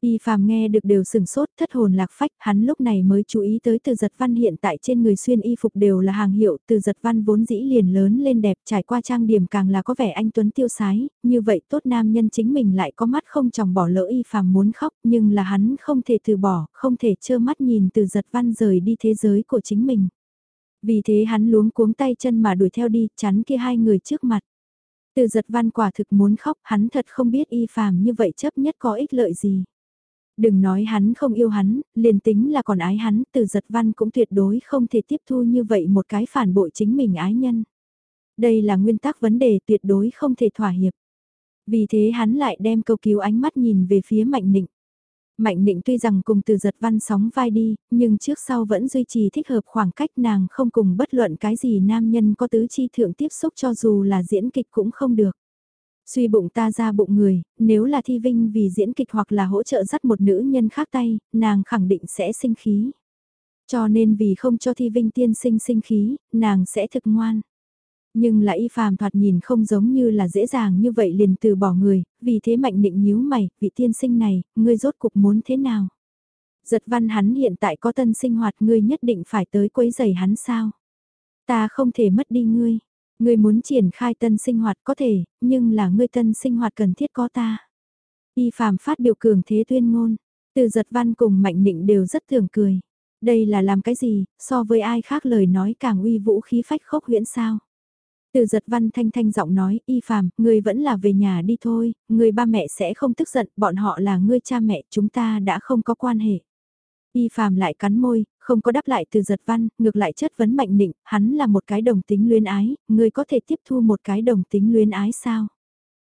Y phàm nghe được đều sừng sốt thất hồn lạc phách, hắn lúc này mới chú ý tới từ giật văn hiện tại trên người xuyên y phục đều là hàng hiệu, từ giật văn vốn dĩ liền lớn lên đẹp trải qua trang điểm càng là có vẻ anh Tuấn tiêu sái, như vậy tốt nam nhân chính mình lại có mắt không chồng bỏ lỡ y phàm muốn khóc nhưng là hắn không thể từ bỏ, không thể trơ mắt nhìn từ giật văn rời đi thế giới của chính mình. Vì thế hắn luống cuống tay chân mà đuổi theo đi, chắn kia hai người trước mặt. Từ giật văn quả thực muốn khóc, hắn thật không biết y phàm như vậy chấp nhất có ích lợi gì. Đừng nói hắn không yêu hắn, liền tính là còn ái hắn, từ giật văn cũng tuyệt đối không thể tiếp thu như vậy một cái phản bội chính mình ái nhân. Đây là nguyên tắc vấn đề tuyệt đối không thể thỏa hiệp. Vì thế hắn lại đem câu cứu ánh mắt nhìn về phía Mạnh Nịnh. Mạnh Nịnh tuy rằng cùng từ giật văn sóng vai đi, nhưng trước sau vẫn duy trì thích hợp khoảng cách nàng không cùng bất luận cái gì nam nhân có tứ chi thượng tiếp xúc cho dù là diễn kịch cũng không được. Suy bụng ta ra bụng người, nếu là thi vinh vì diễn kịch hoặc là hỗ trợ dắt một nữ nhân khác tay, nàng khẳng định sẽ sinh khí. Cho nên vì không cho thi vinh tiên sinh sinh khí, nàng sẽ thực ngoan. Nhưng là y phàm thoạt nhìn không giống như là dễ dàng như vậy liền từ bỏ người, vì thế mạnh định nhíu mày, vị tiên sinh này, ngươi rốt cục muốn thế nào? Giật văn hắn hiện tại có tân sinh hoạt ngươi nhất định phải tới quấy giày hắn sao? Ta không thể mất đi ngươi. Ngươi muốn triển khai tân sinh hoạt có thể, nhưng là ngươi tân sinh hoạt cần thiết có ta. Y phàm phát biểu cường thế tuyên ngôn, từ giật văn cùng mạnh định đều rất thường cười. Đây là làm cái gì, so với ai khác lời nói càng uy vũ khí phách khốc huyễn sao. Từ giật văn thanh thanh giọng nói, y phàm, ngươi vẫn là về nhà đi thôi, người ba mẹ sẽ không tức giận, bọn họ là ngươi cha mẹ, chúng ta đã không có quan hệ. Y phàm lại cắn môi, không có đáp lại từ giật văn, ngược lại chất vấn mạnh định, hắn là một cái đồng tính luyến ái, người có thể tiếp thu một cái đồng tính luyến ái sao?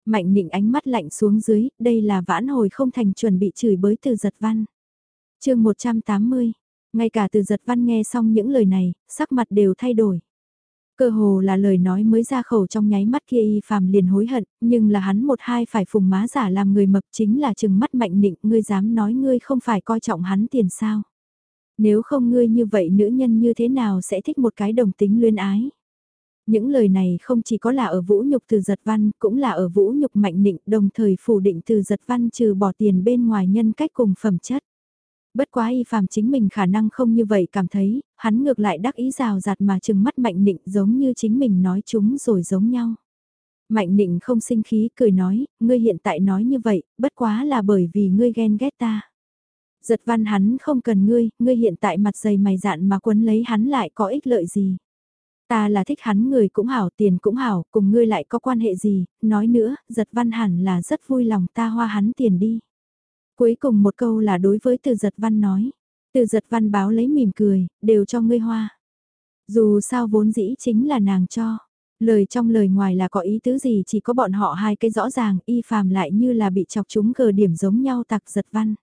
Mạnh định ánh mắt lạnh xuống dưới, đây là vãn hồi không thành chuẩn bị chửi bới từ giật văn. chương 180, ngay cả từ giật văn nghe xong những lời này, sắc mặt đều thay đổi. Cơ hồ là lời nói mới ra khẩu trong nháy mắt kia y phàm liền hối hận, nhưng là hắn một hai phải phùng má giả làm người mập chính là chừng mắt mạnh nịnh, ngươi dám nói ngươi không phải coi trọng hắn tiền sao. Nếu không ngươi như vậy nữ nhân như thế nào sẽ thích một cái đồng tính luyên ái. Những lời này không chỉ có là ở vũ nhục từ giật văn, cũng là ở vũ nhục mạnh định đồng thời phủ định từ giật văn trừ bỏ tiền bên ngoài nhân cách cùng phẩm chất. Bất quá y phàm chính mình khả năng không như vậy cảm thấy, hắn ngược lại đắc ý rào rạt mà chừng mắt mạnh định giống như chính mình nói chúng rồi giống nhau. Mạnh định không sinh khí cười nói, ngươi hiện tại nói như vậy, bất quá là bởi vì ngươi ghen ghét ta. Giật văn hắn không cần ngươi, ngươi hiện tại mặt dày mày dạn mà quấn lấy hắn lại có ích lợi gì. Ta là thích hắn người cũng hảo, tiền cũng hảo, cùng ngươi lại có quan hệ gì, nói nữa, giật văn hẳn là rất vui lòng ta hoa hắn tiền đi. Cuối cùng một câu là đối với từ giật văn nói. Từ giật văn báo lấy mỉm cười, đều cho ngươi hoa. Dù sao vốn dĩ chính là nàng cho. Lời trong lời ngoài là có ý tứ gì chỉ có bọn họ hai cái rõ ràng y phàm lại như là bị chọc chúng cờ điểm giống nhau tặc giật văn.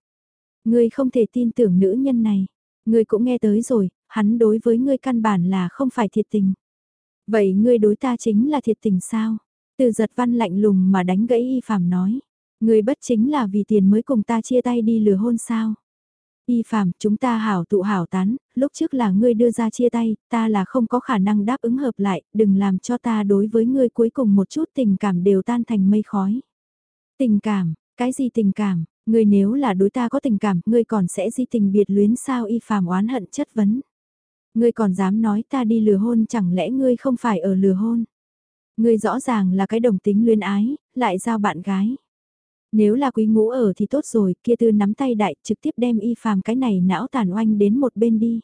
Ngươi không thể tin tưởng nữ nhân này. Ngươi cũng nghe tới rồi, hắn đối với ngươi căn bản là không phải thiệt tình. Vậy ngươi đối ta chính là thiệt tình sao? Từ giật văn lạnh lùng mà đánh gãy y phàm nói. Ngươi bất chính là vì tiền mới cùng ta chia tay đi lừa hôn sao? Y phàm, chúng ta hảo tụ hảo tán, lúc trước là ngươi đưa ra chia tay, ta là không có khả năng đáp ứng hợp lại, đừng làm cho ta đối với ngươi cuối cùng một chút tình cảm đều tan thành mây khói. Tình cảm, cái gì tình cảm, ngươi nếu là đối ta có tình cảm, ngươi còn sẽ di tình biệt luyến sao y phàm oán hận chất vấn. Ngươi còn dám nói ta đi lừa hôn chẳng lẽ ngươi không phải ở lừa hôn. Ngươi rõ ràng là cái đồng tính luyến ái, lại giao bạn gái. Nếu là quý ngũ ở thì tốt rồi, kia tư nắm tay đại trực tiếp đem y phàm cái này não tàn oanh đến một bên đi.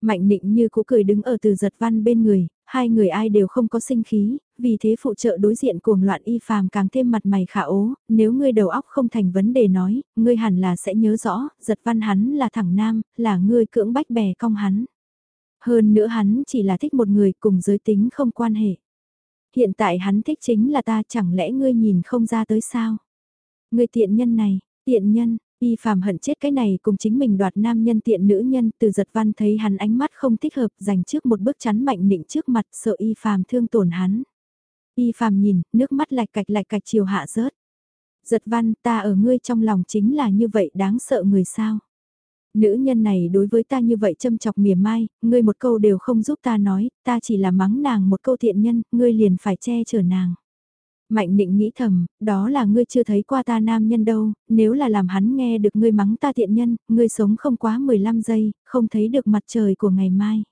Mạnh định như cũ cười đứng ở từ giật văn bên người, hai người ai đều không có sinh khí, vì thế phụ trợ đối diện cuồng loạn y phàm càng thêm mặt mày khả ố, nếu ngươi đầu óc không thành vấn đề nói, ngươi hẳn là sẽ nhớ rõ, giật văn hắn là thẳng nam, là ngươi cưỡng bách bè cong hắn. Hơn nữa hắn chỉ là thích một người cùng giới tính không quan hệ. Hiện tại hắn thích chính là ta chẳng lẽ ngươi nhìn không ra tới sao? Ngươi tiện nhân này, tiện nhân, y phàm hận chết cái này cùng chính mình đoạt nam nhân tiện nữ nhân từ giật văn thấy hắn ánh mắt không thích hợp dành trước một bước chắn mạnh nịnh trước mặt sợ y phàm thương tổn hắn. Y phàm nhìn, nước mắt lạch cạch lạch cạch chiều hạ rớt. Giật văn ta ở ngươi trong lòng chính là như vậy đáng sợ người sao. Nữ nhân này đối với ta như vậy châm chọc mỉa mai, ngươi một câu đều không giúp ta nói, ta chỉ là mắng nàng một câu thiện nhân, ngươi liền phải che chở nàng. Mạnh định nghĩ thầm, đó là ngươi chưa thấy qua ta nam nhân đâu, nếu là làm hắn nghe được ngươi mắng ta thiện nhân, ngươi sống không quá 15 giây, không thấy được mặt trời của ngày mai.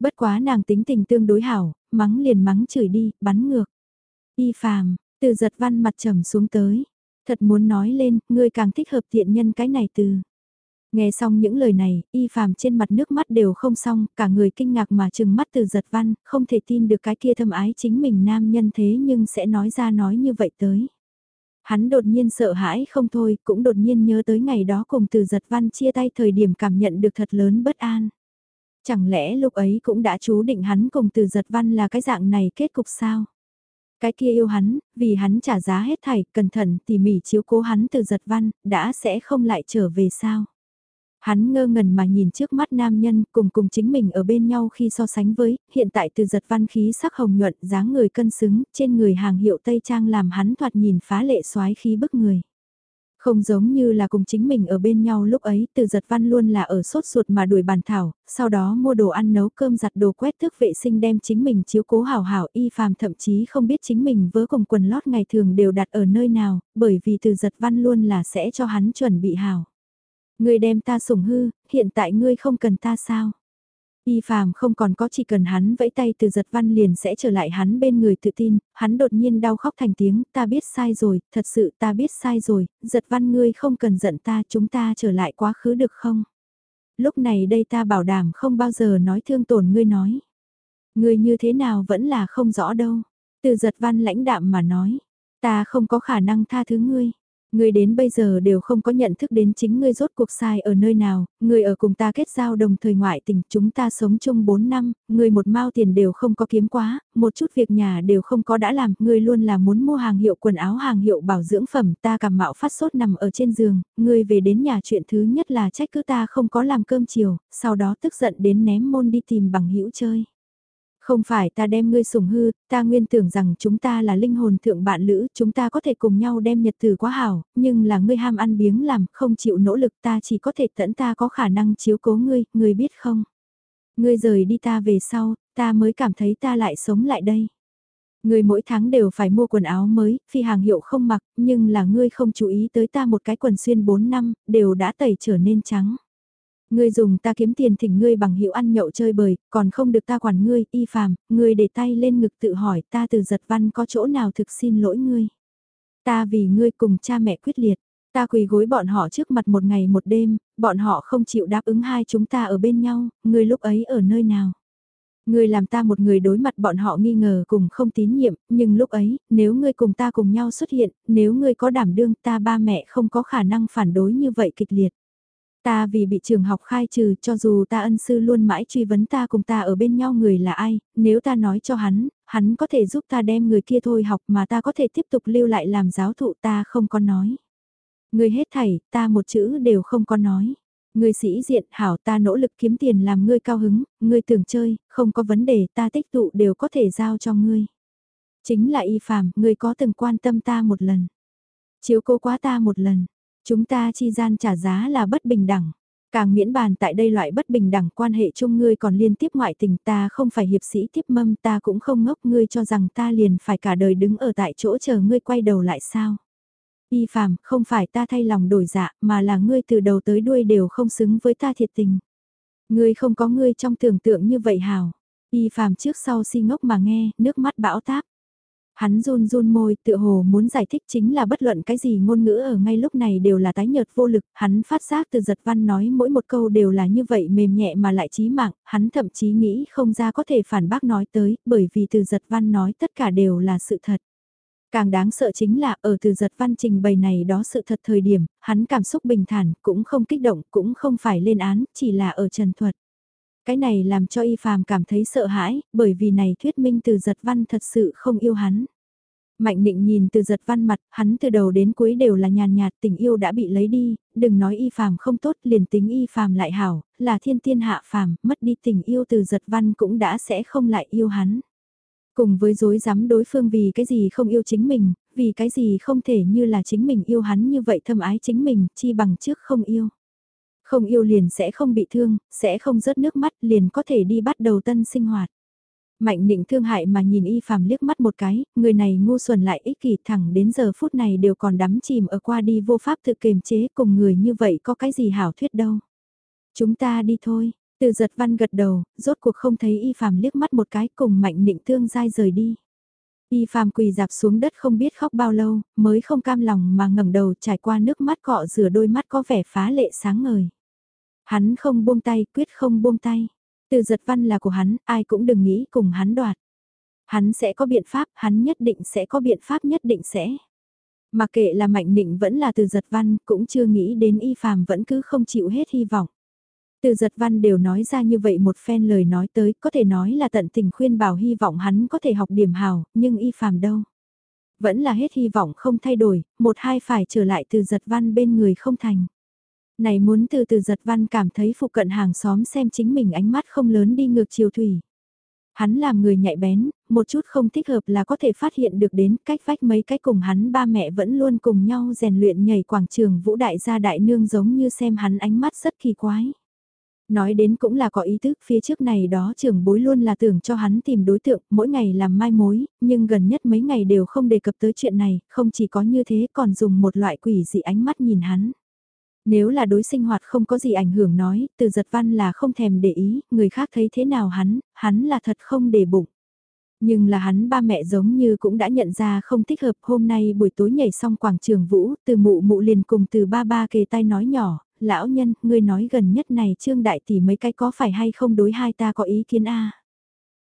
Bất quá nàng tính tình tương đối hảo, mắng liền mắng chửi đi, bắn ngược. Y phàm, từ giật văn mặt trầm xuống tới. Thật muốn nói lên, ngươi càng thích hợp thiện nhân cái này từ. Nghe xong những lời này, y phàm trên mặt nước mắt đều không xong, cả người kinh ngạc mà trừng mắt từ giật văn, không thể tin được cái kia thâm ái chính mình nam nhân thế nhưng sẽ nói ra nói như vậy tới. Hắn đột nhiên sợ hãi không thôi, cũng đột nhiên nhớ tới ngày đó cùng từ giật văn chia tay thời điểm cảm nhận được thật lớn bất an. Chẳng lẽ lúc ấy cũng đã chú định hắn cùng từ giật văn là cái dạng này kết cục sao? Cái kia yêu hắn, vì hắn trả giá hết thảy, cẩn thận tỉ mỉ chiếu cố hắn từ giật văn, đã sẽ không lại trở về sao? Hắn ngơ ngẩn mà nhìn trước mắt nam nhân cùng cùng chính mình ở bên nhau khi so sánh với, hiện tại từ giật văn khí sắc hồng nhuận dáng người cân xứng, trên người hàng hiệu Tây Trang làm hắn thoạt nhìn phá lệ xoái khí bức người. Không giống như là cùng chính mình ở bên nhau lúc ấy, từ giật văn luôn là ở sốt ruột mà đuổi bàn thảo, sau đó mua đồ ăn nấu cơm giặt đồ quét thức vệ sinh đem chính mình chiếu cố hảo hảo y phàm thậm chí không biết chính mình vớ cùng quần lót ngày thường đều đặt ở nơi nào, bởi vì từ giật văn luôn là sẽ cho hắn chuẩn bị hảo. Ngươi đem ta sủng hư, hiện tại ngươi không cần ta sao? Y phàm không còn có chỉ cần hắn vẫy tay từ giật văn liền sẽ trở lại hắn bên người tự tin, hắn đột nhiên đau khóc thành tiếng, ta biết sai rồi, thật sự ta biết sai rồi, giật văn ngươi không cần giận ta, chúng ta trở lại quá khứ được không? Lúc này đây ta bảo đảm không bao giờ nói thương tổn ngươi nói. Ngươi như thế nào vẫn là không rõ đâu. Từ giật văn lãnh đạm mà nói, ta không có khả năng tha thứ ngươi. Ngươi đến bây giờ đều không có nhận thức đến chính ngươi rốt cuộc sai ở nơi nào, ngươi ở cùng ta kết giao đồng thời ngoại tình, chúng ta sống chung 4 năm, ngươi một mao tiền đều không có kiếm quá, một chút việc nhà đều không có đã làm, ngươi luôn là muốn mua hàng hiệu quần áo hàng hiệu bảo dưỡng phẩm, ta cảm mạo phát sốt nằm ở trên giường, ngươi về đến nhà chuyện thứ nhất là trách cứ ta không có làm cơm chiều, sau đó tức giận đến ném môn đi tìm bằng hữu chơi. Không phải ta đem ngươi sủng hư, ta nguyên tưởng rằng chúng ta là linh hồn thượng bạn lữ, chúng ta có thể cùng nhau đem nhật từ quá hảo, nhưng là ngươi ham ăn biếng làm, không chịu nỗ lực ta chỉ có thể tẫn ta có khả năng chiếu cố ngươi, ngươi biết không? Ngươi rời đi ta về sau, ta mới cảm thấy ta lại sống lại đây. Ngươi mỗi tháng đều phải mua quần áo mới, phi hàng hiệu không mặc, nhưng là ngươi không chú ý tới ta một cái quần xuyên 4 năm, đều đã tẩy trở nên trắng. Ngươi dùng ta kiếm tiền thỉnh ngươi bằng hiệu ăn nhậu chơi bời, còn không được ta quản ngươi, y phàm, ngươi để tay lên ngực tự hỏi ta từ giật văn có chỗ nào thực xin lỗi ngươi. Ta vì ngươi cùng cha mẹ quyết liệt, ta quỳ gối bọn họ trước mặt một ngày một đêm, bọn họ không chịu đáp ứng hai chúng ta ở bên nhau, ngươi lúc ấy ở nơi nào. Ngươi làm ta một người đối mặt bọn họ nghi ngờ cùng không tín nhiệm, nhưng lúc ấy, nếu ngươi cùng ta cùng nhau xuất hiện, nếu ngươi có đảm đương ta ba mẹ không có khả năng phản đối như vậy kịch liệt. Ta vì bị trường học khai trừ cho dù ta ân sư luôn mãi truy vấn ta cùng ta ở bên nhau người là ai, nếu ta nói cho hắn, hắn có thể giúp ta đem người kia thôi học mà ta có thể tiếp tục lưu lại làm giáo thụ ta không có nói. người hết thảy, ta một chữ đều không có nói. người sĩ diện hảo ta nỗ lực kiếm tiền làm ngươi cao hứng, ngươi tưởng chơi, không có vấn đề ta tích tụ đều có thể giao cho ngươi. Chính là y phàm, ngươi có từng quan tâm ta một lần. Chiếu cố quá ta một lần. Chúng ta chi gian trả giá là bất bình đẳng. Càng miễn bàn tại đây loại bất bình đẳng quan hệ chung ngươi còn liên tiếp ngoại tình ta không phải hiệp sĩ tiếp mâm ta cũng không ngốc ngươi cho rằng ta liền phải cả đời đứng ở tại chỗ chờ ngươi quay đầu lại sao. Y phàm, không phải ta thay lòng đổi dạ, mà là ngươi từ đầu tới đuôi đều không xứng với ta thiệt tình. Ngươi không có ngươi trong tưởng tượng như vậy hào. Y phàm trước sau si ngốc mà nghe, nước mắt bão táp. Hắn run run môi tựa hồ muốn giải thích chính là bất luận cái gì ngôn ngữ ở ngay lúc này đều là tái nhợt vô lực, hắn phát giác từ giật văn nói mỗi một câu đều là như vậy mềm nhẹ mà lại chí mạng, hắn thậm chí nghĩ không ra có thể phản bác nói tới, bởi vì từ giật văn nói tất cả đều là sự thật. Càng đáng sợ chính là ở từ giật văn trình bày này đó sự thật thời điểm, hắn cảm xúc bình thản, cũng không kích động, cũng không phải lên án, chỉ là ở trần thuật. Cái này làm cho y phàm cảm thấy sợ hãi, bởi vì này thuyết minh từ giật văn thật sự không yêu hắn. Mạnh định nhìn từ giật văn mặt, hắn từ đầu đến cuối đều là nhàn nhạt tình yêu đã bị lấy đi, đừng nói y phàm không tốt liền tính y phàm lại hảo, là thiên tiên hạ phàm, mất đi tình yêu từ giật văn cũng đã sẽ không lại yêu hắn. Cùng với dối dám đối phương vì cái gì không yêu chính mình, vì cái gì không thể như là chính mình yêu hắn như vậy thâm ái chính mình, chi bằng trước không yêu. Không yêu liền sẽ không bị thương, sẽ không rớt nước mắt liền có thể đi bắt đầu tân sinh hoạt. Mạnh định thương hại mà nhìn y phàm liếc mắt một cái, người này ngu xuẩn lại ích kỷ thẳng đến giờ phút này đều còn đắm chìm ở qua đi vô pháp tự kiềm chế cùng người như vậy có cái gì hảo thuyết đâu. Chúng ta đi thôi, từ giật văn gật đầu, rốt cuộc không thấy y phàm liếc mắt một cái cùng mạnh định thương dai rời đi. Y phàm quỳ dạp xuống đất không biết khóc bao lâu, mới không cam lòng mà ngẩng đầu trải qua nước mắt cọ rửa đôi mắt có vẻ phá lệ sáng ngời. Hắn không buông tay, quyết không buông tay. Từ giật văn là của hắn, ai cũng đừng nghĩ cùng hắn đoạt. Hắn sẽ có biện pháp, hắn nhất định sẽ có biện pháp nhất định sẽ. Mà kệ là mạnh định vẫn là từ giật văn, cũng chưa nghĩ đến y phàm vẫn cứ không chịu hết hy vọng. Từ giật văn đều nói ra như vậy một phen lời nói tới, có thể nói là tận tình khuyên bảo hy vọng hắn có thể học điểm hào, nhưng y phàm đâu. Vẫn là hết hy vọng không thay đổi, một hai phải trở lại từ giật văn bên người không thành. Này muốn từ từ giật văn cảm thấy phụ cận hàng xóm xem chính mình ánh mắt không lớn đi ngược chiều thủy. Hắn làm người nhạy bén, một chút không thích hợp là có thể phát hiện được đến cách vách mấy cái cùng hắn ba mẹ vẫn luôn cùng nhau rèn luyện nhảy quảng trường vũ đại gia đại nương giống như xem hắn ánh mắt rất kỳ quái. Nói đến cũng là có ý thức phía trước này đó trưởng bối luôn là tưởng cho hắn tìm đối tượng mỗi ngày làm mai mối, nhưng gần nhất mấy ngày đều không đề cập tới chuyện này, không chỉ có như thế còn dùng một loại quỷ dị ánh mắt nhìn hắn. Nếu là đối sinh hoạt không có gì ảnh hưởng nói, từ giật văn là không thèm để ý, người khác thấy thế nào hắn, hắn là thật không để bụng. Nhưng là hắn ba mẹ giống như cũng đã nhận ra không thích hợp hôm nay buổi tối nhảy xong quảng trường vũ, từ mụ mụ liền cùng từ ba ba kề tay nói nhỏ, lão nhân, ngươi nói gần nhất này trương đại tỷ mấy cái có phải hay không đối hai ta có ý kiến a?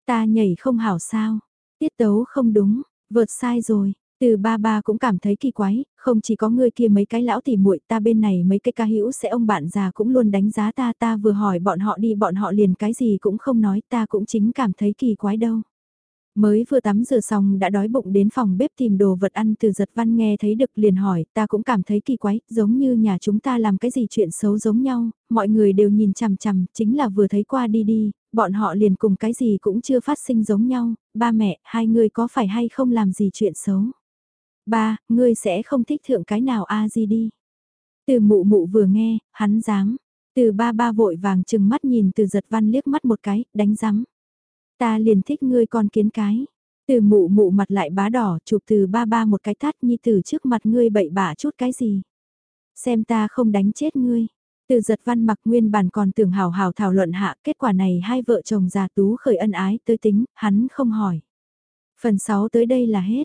Ta nhảy không hảo sao, tiết tấu không đúng, vượt sai rồi, từ ba ba cũng cảm thấy kỳ quái, không chỉ có người kia mấy cái lão tỉ muội ta bên này mấy cái ca hữu sẽ ông bạn già cũng luôn đánh giá ta ta vừa hỏi bọn họ đi bọn họ liền cái gì cũng không nói ta cũng chính cảm thấy kỳ quái đâu. Mới vừa tắm rửa xong đã đói bụng đến phòng bếp tìm đồ vật ăn từ giật văn nghe thấy được liền hỏi, ta cũng cảm thấy kỳ quái, giống như nhà chúng ta làm cái gì chuyện xấu giống nhau, mọi người đều nhìn chằm chằm, chính là vừa thấy qua đi đi, bọn họ liền cùng cái gì cũng chưa phát sinh giống nhau, ba mẹ, hai người có phải hay không làm gì chuyện xấu. Ba, ngươi sẽ không thích thượng cái nào a gì đi. Từ mụ mụ vừa nghe, hắn dám. Từ ba ba vội vàng chừng mắt nhìn từ giật văn liếc mắt một cái, đánh rắm. Ta liền thích ngươi con kiến cái. Từ mụ mụ mặt lại bá đỏ, chụp từ ba ba một cái tát nhi từ trước mặt ngươi bậy bạ chút cái gì. Xem ta không đánh chết ngươi. Từ giật văn mặc nguyên bản còn tưởng hào hào thảo luận hạ kết quả này hai vợ chồng già tú khởi ân ái tới tính, hắn không hỏi. Phần 6 tới đây là hết.